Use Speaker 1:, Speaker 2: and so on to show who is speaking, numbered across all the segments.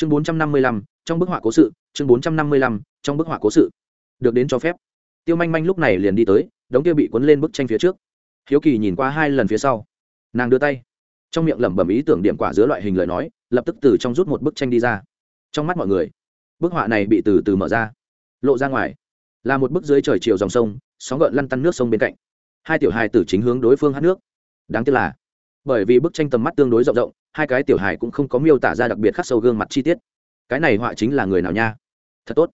Speaker 1: chương bốn trăm năm mươi lăm, trong bức họa cố sự, chương bốn trăm năm mươi lăm, trong bức họa cố sự. Được đến cho phép. Tiêu manh manh lúc này liền đi tới, đống kia bị cuốn lên bức tranh phía trước. Hiếu kỳ nhìn qua hai lần phía sau. Nàng đưa tay. Trong miệng lẩm bẩm ý tưởng điểm quả giữa loại hình lời nói, lập tức từ trong rút một bức tranh đi ra. Trong mắt mọi người, bức họa này bị từ từ mở ra, lộ ra ngoài. Là một bức dưới trời chiều dòng sông, sóng gợn lăn tăn nước sông bên cạnh. Hai tiểu hài tử chính hướng đối phương hát nước. Đáng tiếc là, bởi vì bức tranh tầm mắt tương đối rộng rộng hai cái tiểu hài cũng không có miêu tả ra đặc biệt khắc sâu gương mặt chi tiết. Cái này họa chính là người nào nha? Thật tốt.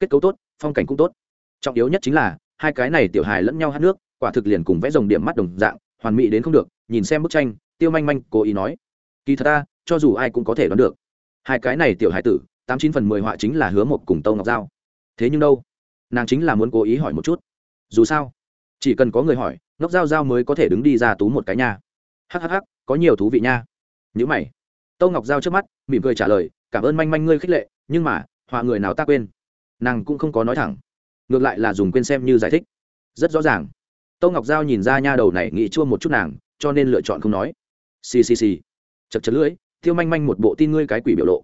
Speaker 1: Kết cấu tốt, phong cảnh cũng tốt. Trọng yếu nhất chính là, hai cái này tiểu hài lẫn nhau hát nước, quả thực liền cùng vẽ dòng điểm mắt đồng dạng, hoàn mỹ đến không được, nhìn xem bức tranh, tiêu manh manh cố ý nói, kỳ thật ta, cho dù ai cũng có thể đoán được, hai cái này tiểu hài tử, tám chín phần mười họa chính là hứa một cùng tâu ngọc giao. Thế nhưng đâu, nàng chính là muốn cố ý hỏi một chút. Dù sao, chỉ cần có người hỏi ngốc giao giao mới có thể đứng đi ra tú một cái nha. Hhh có nhiều thú vị nha nhữ mày. Tâu ngọc giao trước mắt, mỉm cười trả lời, cảm ơn manh manh ngươi khích lệ, nhưng mà, họa người nào ta quên? Nàng cũng không có nói thẳng, ngược lại là dùng quên xem như giải thích. Rất rõ ràng. Tâu ngọc giao nhìn ra nha đầu này nghĩ chua một chút nàng, cho nên lựa chọn không nói. Xì xì xì. Chật chật lưỡi, thiêu manh manh một bộ tin ngươi cái quỷ biểu lộ.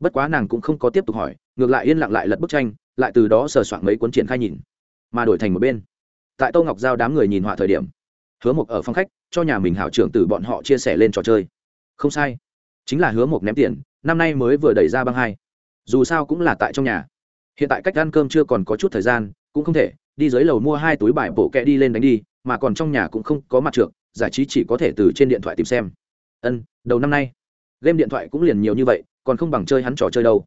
Speaker 1: Bất quá nàng cũng không có tiếp tục hỏi, ngược lại yên lặng lại lật bức tranh, lại từ đó sờ soạn mấy cuốn triển khai nhìn, mà đổi thành một bên. Tại tô ngọc giao đám người nhìn họa thời điểm, hứa mộc ở phòng khách, cho nhà mình hảo trưởng từ bọn họ chia sẻ lên trò chơi không sai. Chính là hứa một ném tiền, năm nay mới vừa đẩy ra băng hai. Dù sao cũng là tại trong nhà. Hiện tại cách ăn cơm chưa còn có chút thời gian, cũng không thể, đi dưới lầu mua hai túi bài bộ kẹ đi lên đánh đi, mà còn trong nhà cũng không có mặt trượt giải trí chỉ có thể từ trên điện thoại tìm xem. Ân, đầu năm nay, game điện thoại cũng liền nhiều như vậy, còn không bằng chơi hắn trò chơi đâu.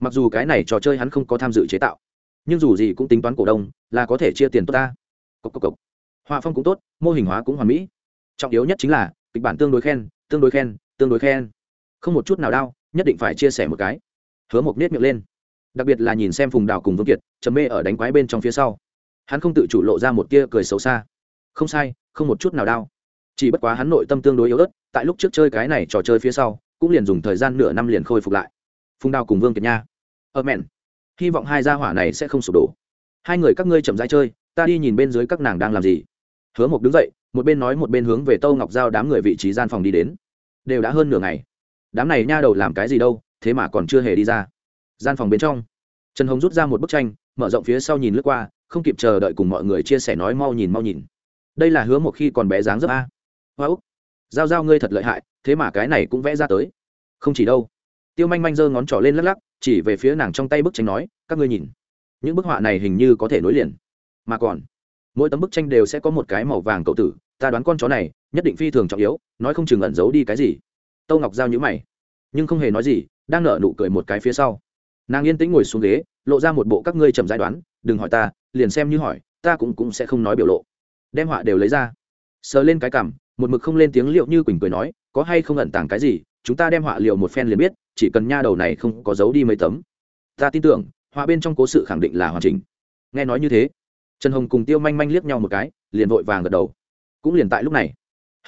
Speaker 1: Mặc dù cái này trò chơi hắn không có tham dự chế tạo, nhưng dù gì cũng tính toán cổ đông, là có thể chia tiền tốt ta. Cốc cốc cốc. họa phong cũng tốt, mô hình hóa cũng hoàn mỹ. Trọng yếu nhất chính là, kịch bản tương đối khen, tương đối khen tương đối khen. Không một chút nào đau, nhất định phải chia sẻ một cái. Hứa mộc nết miệng lên. Đặc biệt là nhìn xem phùng đào cùng vương kiệt chấm mê ở đánh quái bên trong phía sau. Hắn không tự chủ lộ ra một tia cười xấu xa. Không sai, không một chút nào đau. Chỉ bất quá hắn nội tâm tương đối yếu ớt, tại lúc trước chơi cái này trò chơi phía sau, cũng liền dùng thời gian nửa năm liền khôi phục lại. Phùng đào cùng vương kiệt nha. Ơ mẹn hy vọng hai gia hỏa này sẽ không sụp đổ. Hai người các ngươi chậm rãi chơi, ta đi nhìn bên dưới các nàng đang làm gì. Hứa mộc đứng dậy, một bên nói một bên hướng về tâu ngọc giao đám người vị trí gian phòng đi đến đều đã hơn nửa ngày. Đám này nha đầu làm cái gì đâu, thế mà còn chưa hề đi ra. Gian phòng bên trong, trần hồng rút ra một bức tranh, mở rộng phía sau nhìn lướt qua, không kịp chờ đợi cùng mọi người chia sẻ nói mau nhìn mau nhìn. Đây là hứa một khi còn bé dáng dấp a. Hoa úc, giao giao ngươi thật lợi hại, thế mà cái này cũng vẽ ra tới. Không chỉ đâu. Tiêu manh manh giơ ngón trỏ lên lắc lắc, chỉ về phía nàng trong tay bức tranh nói, các ngươi nhìn. Những bức họa này hình như có thể nối liền. Mà còn, mỗi tấm bức tranh đều sẽ có một cái màu vàng cậu tử, ta đoán con chó này nhất định phi thường trọng yếu, nói không chừng ẩn giấu đi cái gì. Tâu ngọc giao nhữ mày, nhưng không hề nói gì, đang nở nụ cười một cái phía sau. Nàng yên tĩnh ngồi xuống ghế, lộ ra một bộ các ngươi chậm giai đoán, đừng hỏi ta, liền xem như hỏi, ta cũng cũng sẽ không nói biểu lộ. Đem họa đều lấy ra. Sờ lên cái cằm, một mực không lên tiếng liệu như quỳnh cười nói, có hay không ẩn tàng cái gì, chúng ta đem họa liệu một phen liền biết, chỉ cần nha đầu này không có giấu đi mấy tấm. Ta tin tưởng, họa bên trong cố sự khẳng định là hoàn chỉnh. Nghe nói như thế, trần hồng cùng tiêu manh manh liếc nhau một cái, liền vội vàng gật đầu. Cũng liền tại lúc này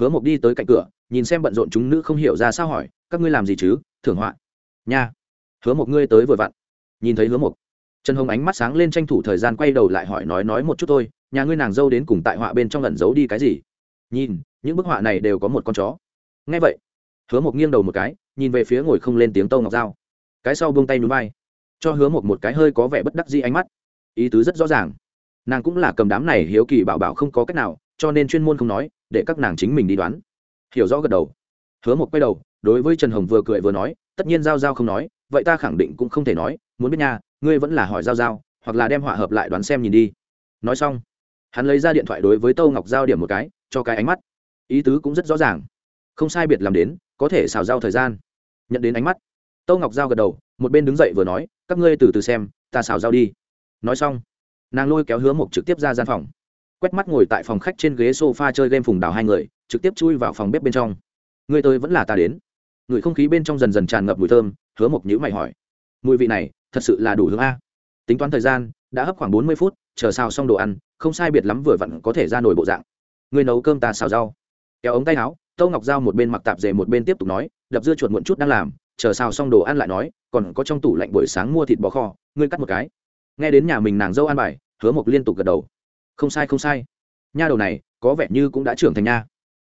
Speaker 1: hứa mộc đi tới cạnh cửa, nhìn xem bận rộn chúng nữ không hiểu ra sao hỏi, các ngươi làm gì chứ, thưởng họa? Nha. Hứa mộc ngươi tới vội vặn. Nhìn thấy hứa mộc, trần hồng ánh mắt sáng lên tranh thủ thời gian quay đầu lại hỏi nói nói một chút thôi, nhà ngươi nàng dâu đến cùng tại họa bên trong lẩn giấu đi cái gì? Nhìn, những bức họa này đều có một con chó. Nghe vậy. Hứa mộc nghiêng đầu một cái, nhìn về phía ngồi không lên tiếng tâu ngọc dao cái sau buông tay núi bay, cho hứa mộc một cái hơi có vẻ bất đắc dĩ ánh mắt. Ý tứ rất rõ ràng. Nàng cũng là cầm đám này hiếu kỳ bảo bảo không có cách nào, cho nên chuyên môn không nói để các nàng chính mình đi đoán. Hiểu rõ gật đầu. Hứa một quay đầu, đối với trần hồng vừa cười vừa nói, tất nhiên giao giao không nói, vậy ta khẳng định cũng không thể nói, muốn biết nha, ngươi vẫn là hỏi giao giao, hoặc là đem họa hợp lại đoán xem nhìn đi. Nói xong, hắn lấy ra điện thoại đối với tâu ngọc giao điểm một cái, cho cái ánh mắt. Ý tứ cũng rất rõ ràng. Không sai biệt làm đến, có thể xào giao thời gian. Nhận đến ánh mắt, tâu ngọc giao gật đầu, một bên đứng dậy vừa nói, các ngươi từ từ xem, ta xào giao đi. Nói xong, nàng lôi kéo hứa mộc trực tiếp ra gian phòng quét mắt ngồi tại phòng khách trên ghế sofa chơi game phùng đào hai người, trực tiếp chui vào phòng bếp bên trong. Người tôi vẫn là ta đến. Người không khí bên trong dần dần tràn ngập mùi thơm, hứa mộc nhữ mày hỏi. Mùi vị này, thật sự là đủ hướng a. Tính toán thời gian, đã hấp khoảng bốn mươi phút, chờ xào xong đồ ăn, không sai biệt lắm vừa vặn có thể ra nổi bộ dạng. Người nấu cơm ta xào rau. Kéo ống tay áo tâu ngọc dao một bên mặc tạp dề một bên tiếp tục nói, đập dưa chuột muộn chút đang làm, chờ xào xong đồ ăn lại nói, còn có trong tủ lạnh buổi sáng mua thịt bò kho, ngươi cắt một cái. Nghe đến nhà mình nàng dâu ăn bài, hứa mộc liên tục gật đầu không sai không sai. Nha đầu này, có vẻ như cũng đã trưởng thành nha.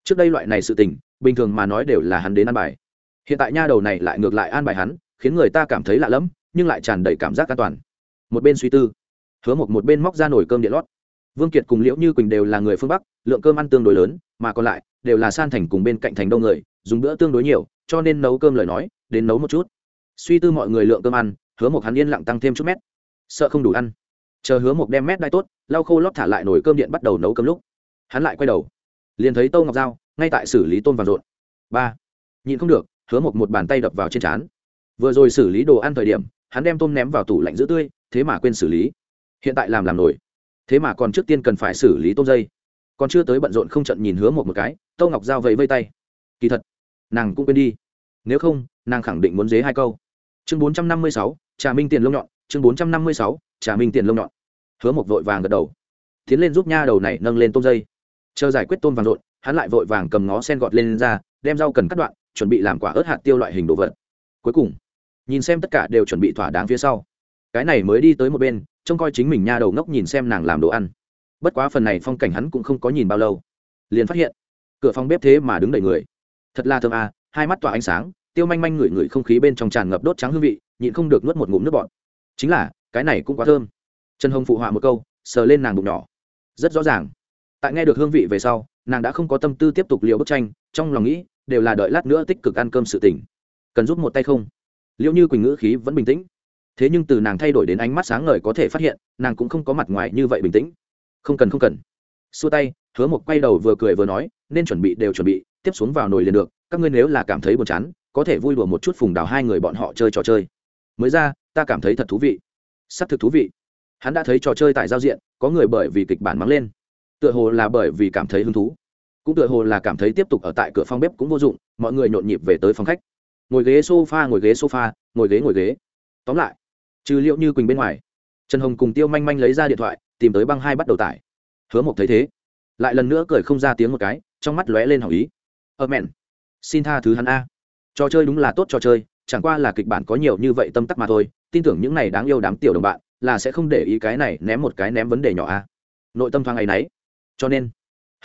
Speaker 1: Trước đây loại này sự tình, bình thường mà nói đều là hắn đến ăn bài. Hiện tại nha đầu này lại ngược lại an bài hắn, khiến người ta cảm thấy lạ lẫm, nhưng lại tràn đầy cảm giác an toàn. Một bên suy tư, hứa một một bên móc ra nồi cơm điện lót. Vương kiệt cùng liễu như quỳnh đều là người phương bắc, lượng cơm ăn tương đối lớn, mà còn lại, đều là san thành cùng bên cạnh thành đông người, dùng bữa tương đối nhiều, cho nên nấu cơm lời nói, đến nấu một chút. Suy tư mọi người lượng cơm ăn, hứa một hắn yên lặng tăng thêm chút mét. Sợ không đủ ăn chờ hứa một đem mét đai tốt, lau khô lót thả lại nồi cơm điện bắt đầu nấu cơm lúc, hắn lại quay đầu, liền thấy tô ngọc dao ngay tại xử lý tôm vàng rộn. Ba nhìn không được, hứa một một bàn tay đập vào trên trán. Vừa rồi xử lý đồ ăn thời điểm, hắn đem tôm ném vào tủ lạnh giữ tươi, thế mà quên xử lý. Hiện tại làm làm nổi, thế mà còn trước tiên cần phải xử lý tôm dây. Còn chưa tới bận rộn không trận nhìn hứa một một cái Tô ngọc giao vẫy vây tay. Kỳ thật, nàng cũng quên đi. Nếu không, nàng khẳng định muốn dế hai câu. Chương bốn trăm năm mươi sáu, trà minh tiền lông nhọn, chương bốn trăm năm mươi sáu trà minh tiền lông nhọn. Hứa một vội vàng gật đầu. Tiến lên giúp nha đầu này nâng lên tôm dây. Chờ giải quyết tôm vàng rộn, hắn lại vội vàng cầm ngó sen gọt lên ra, đem rau cần cắt đoạn, chuẩn bị làm quả ớt hạt tiêu loại hình đồ vật. Cuối cùng, nhìn xem tất cả đều chuẩn bị thỏa đáng phía sau. Cái này mới đi tới một bên, trông coi chính mình nha đầu ngốc nhìn xem nàng làm đồ ăn. Bất quá phần này phong cảnh hắn cũng không có nhìn bao lâu. Liền phát hiện, cửa phòng bếp thế mà đứng đầy người. Thật là thơm à hai mắt tỏa ánh sáng, tiêu manh manh ngửi ngửi không khí bên trong tràn ngập đốt trắng hương vị, nhịn không được nuốt một ngụm nước bọt. Chính là cái này cũng quá thơm. Trần hồng phụ họa một câu, sờ lên nàng bụng nhỏ. Rất rõ ràng. Tại nghe được hương vị về sau, nàng đã không có tâm tư tiếp tục liều bức tranh, trong lòng nghĩ, đều là đợi lát nữa tích cực ăn cơm sự tỉnh cần giúp một tay không? Liệu như quỳnh ngữ khí vẫn bình tĩnh. Thế nhưng từ nàng thay đổi đến ánh mắt sáng ngời có thể phát hiện, nàng cũng không có mặt ngoài như vậy bình tĩnh. Không cần không cần. Xua tay, hứa một quay đầu vừa cười vừa nói, nên chuẩn bị đều chuẩn bị, tiếp xuống vào nồi liền được, các ngươi nếu là cảm thấy buồn chán, có thể vui đùa một chút phùng đào hai người bọn họ chơi trò chơi. Mới ra, ta cảm thấy thật thú vị s ắ c thực thú vị. Hắn đã thấy trò chơi tại giao diện, có người bởi vì kịch bản mắng lên. Tựa hồ là bởi vì cảm thấy hứng thú. Cũng tựa hồ là cảm thấy tiếp tục ở tại cửa phòng bếp cũng vô dụng, mọi người nhộn nhịp về tới phòng khách. Ngồi ghế sofa, ngồi ghế sofa, ngồi ghế ngồi ghế. Tóm lại, trừ liệu như quỳnh bên ngoài, trần hồng cùng tiêu manh manh lấy ra điện thoại, tìm tới băng hai bắt đầu tải. Hứa mộc thấy thế, lại lần nữa cười không ra tiếng một cái, trong mắt lóe lên hỏng ý. Ơ mẹn, xin tha thứ hắn a. Trò chơi đúng là tốt trò chơi, chẳng qua là kịch bản có nhiều như vậy tâm tắc mà thôi tin tưởng những này đáng yêu đám tiểu đồng bạn, là sẽ không để ý cái này ném một cái ném vấn đề nhỏ a. Nội tâm thoáng ấy nấy cho nên,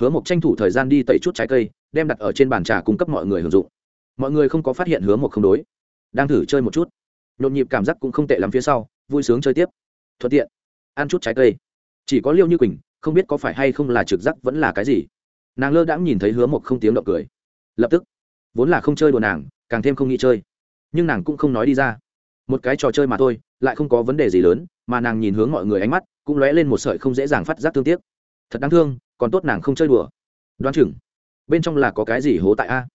Speaker 1: hứa mộc tranh thủ thời gian đi tẩy chút trái cây, đem đặt ở trên bàn trà cung cấp mọi người hưởng dụng. Mọi người không có phát hiện hứa mộc không đối. Đang thử chơi một chút. Nhộn nhịp cảm giác cũng không tệ lắm phía sau, vui sướng chơi tiếp. Thuận tiện. Ăn chút trái cây. Chỉ có liêu như quỳnh, không biết có phải hay không là trực giác vẫn là cái gì. Nàng lơ đãng nhìn thấy hứa mộc không tiếng động cười. Lập tức. Vốn là không chơi đùa nàng, càng thêm không nghĩ chơi. Nhưng nàng cũng không nói đi ra một cái trò chơi mà thôi, lại không có vấn đề gì lớn, mà nàng nhìn hướng mọi người ánh mắt, cũng lóe lên một sợi không dễ dàng phát giác thương tiếc. Thật đáng thương, còn tốt nàng không chơi đùa. Đoán chừng, bên trong là có cái gì hố tại a?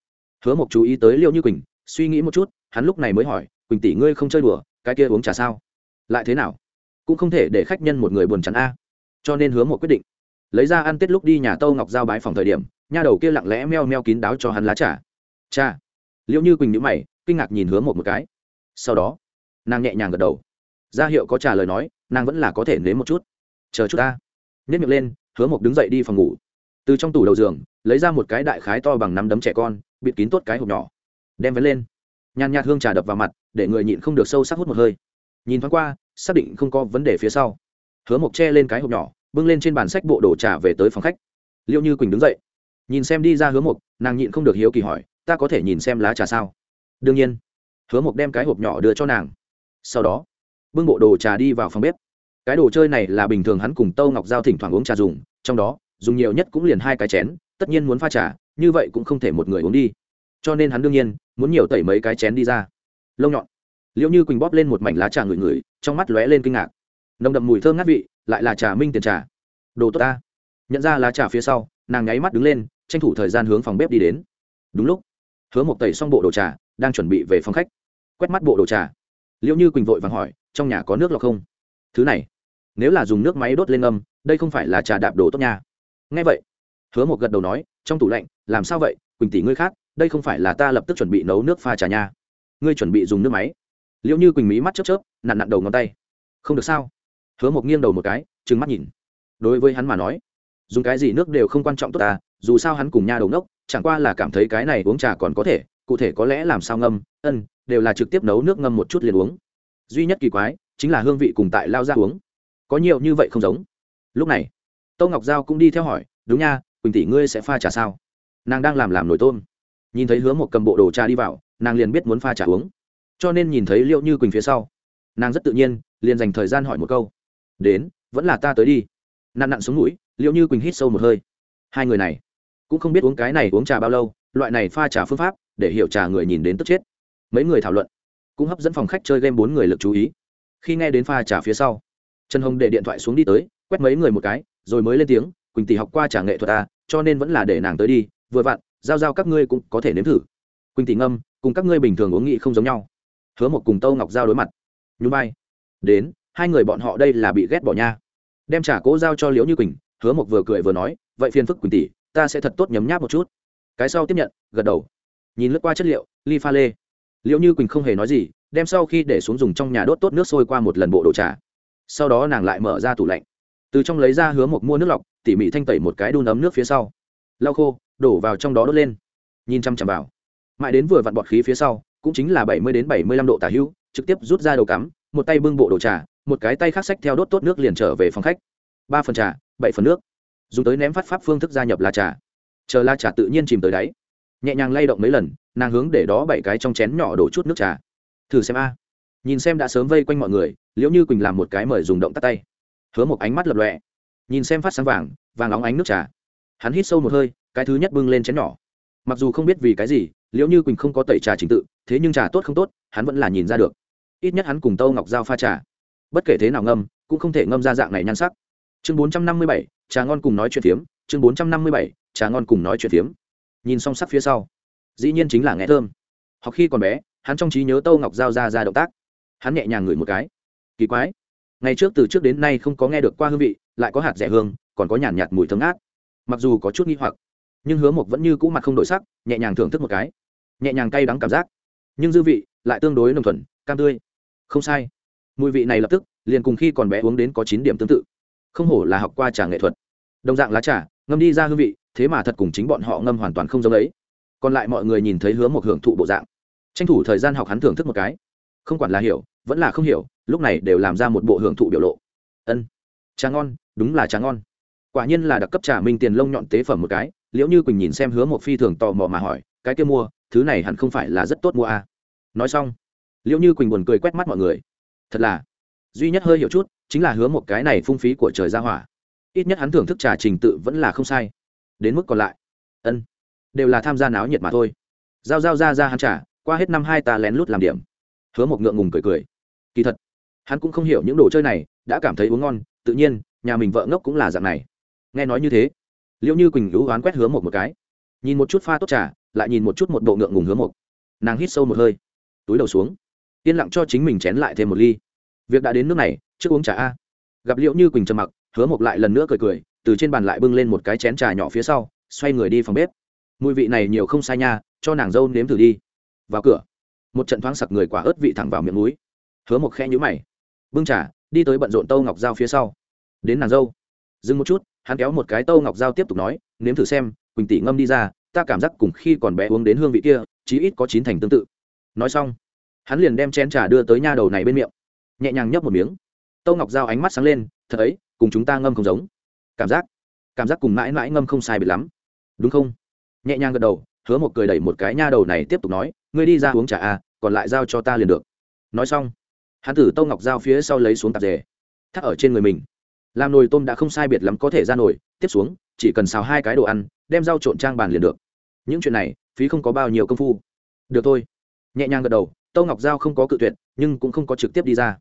Speaker 1: Hứa mộc chú ý tới liệu như quỳnh, suy nghĩ một chút, hắn lúc này mới hỏi, quỳnh tỷ ngươi không chơi đùa, cái kia uống trà sao? Lại thế nào? Cũng không thể để khách nhân một người buồn chắn a. Cho nên hứa một quyết định, lấy ra ăn tết lúc đi nhà tâu ngọc giao bái phòng thời điểm, nha đầu kia lặng lẽ meo meo kín đáo cho hắn lá trà. Cha. Liệu như quỳnh nhữ mày, kinh ngạc nhìn hứa một một cái. Sau đó nàng nhẹ nhàng gật đầu. Ra hiệu có trả lời nói, nàng vẫn là có thể nếm một chút. Chờ chút ta. Nhét miệng lên, hứa mộc đứng dậy đi phòng ngủ. Từ trong tủ đầu giường, lấy ra một cái đại khái to bằng năm đấm trẻ con, bịt kín tốt cái hộp nhỏ. Đem vén lên. Nhàn nhạt hương trà đập vào mặt, để người nhịn không được sâu sắc hút một hơi. Nhìn thoáng qua, xác định không có vấn đề phía sau. Hứa mộc che lên cái hộp nhỏ, bưng lên trên bàn sách bộ đồ trà về tới phòng khách. Liệu như quỳnh đứng dậy. Nhìn xem đi ra hứa mộc, nàng nhịn không được hiếu kỳ hỏi, ta có thể nhìn xem lá trà sao? Đương nhiên. Hứa mộc đem cái hộp nhỏ đưa cho nàng sau đó, bưng bộ đồ trà đi vào phòng bếp. Cái đồ chơi này là bình thường hắn cùng tâu ngọc giao thỉnh thoảng uống trà dùng, trong đó, dùng nhiều nhất cũng liền hai cái chén, tất nhiên muốn pha trà, như vậy cũng không thể một người uống đi. Cho nên hắn đương nhiên, muốn nhiều tẩy mấy cái chén đi ra. Lông nhọn. Liệu như quỳnh bóp lên một mảnh lá trà ngửi ngửi, trong mắt lóe lên kinh ngạc. Nồng đậm mùi thơm ngát vị, lại là trà minh tiền trà. Đồ tốt ta. Nhận ra lá trà phía sau, nàng nháy mắt đứng lên, tranh thủ thời gian hướng phòng bếp đi đến. Đúng lúc, hứa một tẩy xong bộ đồ trà, đang chuẩn bị về phòng khách. Quét mắt bộ đồ trà liệu như quỳnh vội vàng hỏi, trong nhà có nước lọc không? Thứ này, nếu là dùng nước máy đốt lên âm đây không phải là trà đạp đồ tốt nha. Ngay vậy. Hứa một gật đầu nói, trong tủ lạnh, làm sao vậy? Quỳnh tỷ ngươi khác, đây không phải là ta lập tức chuẩn bị nấu nước pha trà nha. Ngươi chuẩn bị dùng nước máy. Liệu như quỳnh mỹ mắt chớp chớp, nặn nặn đầu ngón tay. Không được sao? Hứa một nghiêng đầu một cái, trừng mắt nhìn. Đối với hắn mà nói, dùng cái gì nước đều không quan trọng tốt ta, dù sao hắn cùng nha đầu ngốc, chẳng qua là cảm thấy cái này uống trà còn có thể cụ thể có lẽ làm sao ngâm, ân, đều là trực tiếp nấu nước ngâm một chút liền uống. Duy nhất kỳ quái, chính là hương vị cùng tại lao ra uống. Có nhiều như vậy không giống. Lúc này, tô ngọc giao cũng đi theo hỏi, đúng nha, quỳnh tỷ ngươi sẽ pha trà sao? Nàng đang làm làm nổi tôm. Nhìn thấy hứa một cầm bộ đồ trà đi vào, nàng liền biết muốn pha trà uống. Cho nên nhìn thấy liệu như quỳnh phía sau, nàng rất tự nhiên, liền dành thời gian hỏi một câu. Đến, vẫn là ta tới đi. Nạn nặn xuống mũi liệu như quỳnh hít sâu một hơi. Hai người này cũng không biết uống cái này uống trà bao lâu, loại này pha trà phương pháp để hiểu trà người nhìn đến tức chết. Mấy người thảo luận, cũng hấp dẫn phòng khách chơi game bốn người lực chú ý. Khi nghe đến pha trà phía sau, trần hồng để điện thoại xuống đi tới, quét mấy người một cái, rồi mới lên tiếng, quỳnh tỷ học qua trà nghệ thuật ta cho nên vẫn là để nàng tới đi, vừa vặn, giao giao các ngươi cũng có thể nếm thử. Quỳnh tỷ ngâm, cùng các ngươi bình thường uống nghị không giống nhau. Hứa một cùng tâu ngọc giao đối mặt. Nhún vai. Đến, hai người bọn họ đây là bị ghét bỏ nha. Đem trả cố giao cho liễu như quỳnh, hứa một vừa cười vừa nói, vậy phiền phức quỳnh tỷ, ta sẽ thật tốt nhấm nháp một chút. Cái sau tiếp nhận, gật đầu nhìn lướt qua chất liệu, ly pha lê. Liễu như quỳnh không hề nói gì, đem sau khi để xuống dùng trong nhà đốt tốt nước sôi qua một lần bộ đồ trà. Sau đó nàng lại mở ra tủ lạnh. Từ trong lấy ra hứa một mua nước lọc, tỉ mỉ thanh tẩy một cái đun ấm nước phía sau. Lau khô, đổ vào trong đó đốt lên. Nhìn chăm chăm vào. Mãi đến vừa vặn bọt khí phía sau, cũng chính là bảy mươi đến bảy mươi lăm độ tả hữu, trực tiếp rút ra đầu cắm, một tay bưng bộ đồ trà, một cái tay khác sách theo đốt tốt nước liền trở về phòng khách. Ba phần trà, bảy phần nước. Dùng tới ném phát pháp phương thức gia nhập lá trà. Chờ lá trà tự nhiên chìm tới đáy nhẹ nhàng lay động mấy lần, nàng hướng để đó bảy cái trong chén nhỏ đổ chút nước trà. Thử xem a. Nhìn xem đã sớm vây quanh mọi người, liễu như quỳnh làm một cái mời dùng động tắt tay. Hứa một ánh mắt lập lọe nhìn xem phát sáng vàng vàng óng ánh nước trà. Hắn hít sâu một hơi, cái thứ nhất bưng lên chén nhỏ. Mặc dù không biết vì cái gì, liễu như quỳnh không có tẩy trà trình tự, thế nhưng trà tốt không tốt, hắn vẫn là nhìn ra được. Ít nhất hắn cùng tâu ngọc giao pha trà. Bất kể thế nào ngâm, cũng không thể ngâm ra dạng này nhan sắc. Chương bốn trăm năm mươi bảy, trà ngon cùng nói chuyện phiếm. Chương bốn trăm năm mươi bảy, trà ngon cùng nói chuyện phiếm nhìn song sắc phía sau. Dĩ nhiên chính là nghe thơm. Học khi còn bé hắn trong trí nhớ tâu ngọc giao ra ra động tác. Hắn nhẹ nhàng ngửi một cái. Kỳ quái. Ngày trước từ trước đến nay không có nghe được qua hương vị lại có hạt rẻ hương còn có nhàn nhạt, nhạt mùi thơm ngát. Mặc dù có chút nghi hoặc nhưng hứa mộc vẫn như cũ mặt không đổi sắc nhẹ nhàng thưởng thức một cái. Nhẹ nhàng cay đắng cảm giác. Nhưng dư vị lại tương đối nồng thuần cam tươi. Không sai. Mùi vị này lập tức liền cùng khi còn bé uống đến có chín điểm tương tự. Không hổ là học qua trà nghệ thuật. Đồng dạng lá trà ngâm đi ra hương vị thế mà thật cùng chính bọn họ ngâm hoàn toàn không giống ấy. Còn lại mọi người nhìn thấy hứa một hưởng thụ bộ dạng. Tranh thủ thời gian học hắn thưởng thức một cái. Không quản là hiểu, vẫn là không hiểu, lúc này đều làm ra một bộ hưởng thụ biểu lộ. Ân, trà ngon, đúng là trà ngon. Quả nhiên là đặc cấp trà minh tiền lông nhọn tế phẩm một cái, liễu như quỳnh nhìn xem hứa một phi thường tò mò mà hỏi, cái kia mua, thứ này hẳn không phải là rất tốt mua à. nói xong, liễu như quỳnh buồn cười quét mắt mọi người. Thật là. Duy nhất hơi hiểu chút, chính là hứa một cái này phung phí của trời ra hỏa. Ít nhất hắn thưởng thức trà trình tự vẫn là không sai đến mức còn lại. Ân, đều là tham gia náo nhiệt mà thôi. Giao giao ra ra hắn trả, qua hết năm hai ta lén lút làm điểm. Hứa một ngượng ngùng cười cười. Kỳ thật, hắn cũng không hiểu những đồ chơi này, đã cảm thấy uống ngon, tự nhiên, nhà mình vợ ngốc cũng là dạng này. Nghe nói như thế liệu như quỳnh lũ oán quét hứa một một cái. Nhìn một chút pha tốt trà, lại nhìn một chút một bộ ngượng ngùng hứa một nàng hít sâu một hơi, túi đầu xuống, yên lặng cho chính mình chén lại thêm một ly. Việc đã đến nước này, trước uống trà a. Gặp liệu như quỳnh trầm mặc, hứa một lại lần nữa cười cười từ trên bàn lại bưng lên một cái chén trà nhỏ phía sau, xoay người đi phòng bếp. Mùi vị này nhiều không sai nha, cho nàng dâu nếm thử đi. Vào cửa. Một trận thoáng sặc người quả ớt vị thẳng vào miệng núi hứa một khe nhũ mày. Bưng trà, đi tới bận rộn tâu ngọc dao phía sau. Đến nàng dâu. Dừng một chút, hắn kéo một cái tâu ngọc dao tiếp tục nói, nếm thử xem, quỳnh tỷ ngâm đi ra, ta cảm giác cùng khi còn bé uống đến hương vị kia, chí ít có chín thành tương tự. Nói xong, hắn liền đem chén trà đưa tới nha đầu này bên miệng. Nhẹ nhàng nhấp một miếng. Tâu ngọc dao ánh mắt sáng lên, thật ấy, cùng chúng ta ngâm không giống cảm giác cảm giác cùng mãi mãi ngâm không sai biệt lắm. Đúng không? Nhẹ nhàng gật đầu, hứa một cười đẩy một cái nha đầu này tiếp tục nói, ngươi đi ra uống trà à còn lại giao cho ta liền được. Nói xong, hắn tử tâu ngọc dao phía sau lấy xuống tạp dề, thắt ở trên người mình. Làm nồi tôm đã không sai biệt lắm có thể ra nồi, tiếp xuống, chỉ cần xào hai cái đồ ăn, đem rau trộn trang bàn liền được. Những chuyện này, phí không có bao nhiêu công phu. Được thôi. Nhẹ nhàng gật đầu, tâu ngọc giao không có cự tuyệt, nhưng cũng không có trực tiếp đi ra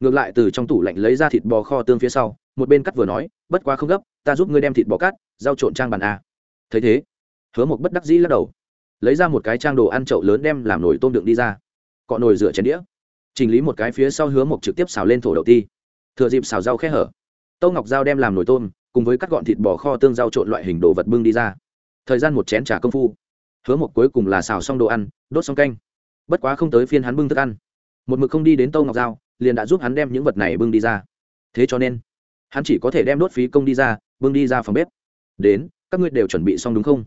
Speaker 1: ngược lại từ trong tủ lạnh lấy ra thịt bò kho tương phía sau, một bên cắt vừa nói, bất quá không gấp, ta giúp ngươi đem thịt bò cắt giao trộn trang bàn a. Thấy thế, hứa một bất đắc dĩ lắc đầu, lấy ra một cái trang đồ ăn chậu lớn đem làm nồi tôm đựng đi ra. Cọ nồi rửa chén đĩa. Chỉnh lý một cái phía sau hứa một trực tiếp xào lên thổ đậu ti. Thừa dịp xào rau khẽ hở, tâu ngọc dao đem làm nồi tôm, cùng với cắt gọn thịt bò kho tương rau trộn loại hình đồ vật bưng đi ra. Thời gian một chén t công phu, hứa một cuối cùng là xào xong đồ ăn, đốt xong canh. Bất quá không tới phiên hắn bưng thức ăn. Một mực không đi đến tâu ngọc dao liền đã giúp hắn đem những vật này bưng đi ra. Thế cho nên, hắn chỉ có thể đem đốt phí công đi ra, bưng đi ra phòng bếp. Đến, các ngươi đều chuẩn bị xong đúng không?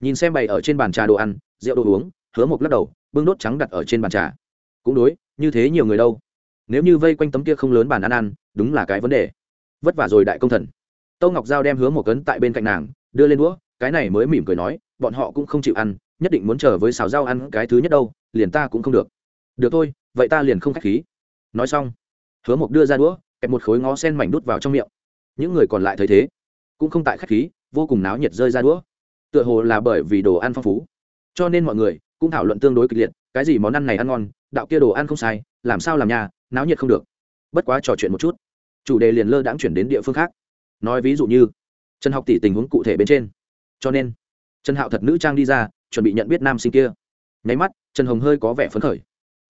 Speaker 1: Nhìn xem bày ở trên bàn trà đồ ăn, rượu đồ uống, hứa một lắc đầu, bưng đốt trắng đặt ở trên bàn trà. Cũng đối, như thế nhiều người đâu. Nếu như vây quanh tấm kia không lớn bàn ăn ăn, đúng là cái vấn đề. Vất vả rồi đại công thần. Tâu ngọc giao đem hứa một cấn tại bên cạnh nàng, đưa lên đũa, cái này mới mỉm cười nói, bọn họ cũng không chịu ăn, nhất định muốn chờ với xào rau ăn cái thứ nhất đâu, liền ta cũng không được. Được thôi, vậy ta liền không k h á c h khí nói xong, hứa mộc đưa ra đũa, kẹp một khối ngó sen mảnh đút vào trong miệng. Những người còn lại thấy thế, cũng không tại k h á c h khí, vô cùng náo nhiệt rơi ra đũa. Tựa hồ là bởi vì đồ ăn phong phú, cho nên mọi người cũng thảo luận tương đối kịch liệt, cái gì món ăn này ăn ngon, đạo kia đồ ăn không sai, làm sao làm nhà, náo nhiệt không được. Bất quá trò chuyện một chút, chủ đề liền lơ đãng chuyển đến địa phương khác. Nói ví dụ như, trần học tỷ tình huống cụ thể bên trên. Cho nên, trần hạo thật nữ trang đi ra, chuẩn bị nhận biết nam sinh kia. Nháy mắt, trần hồng hơi có vẻ phấn khởi.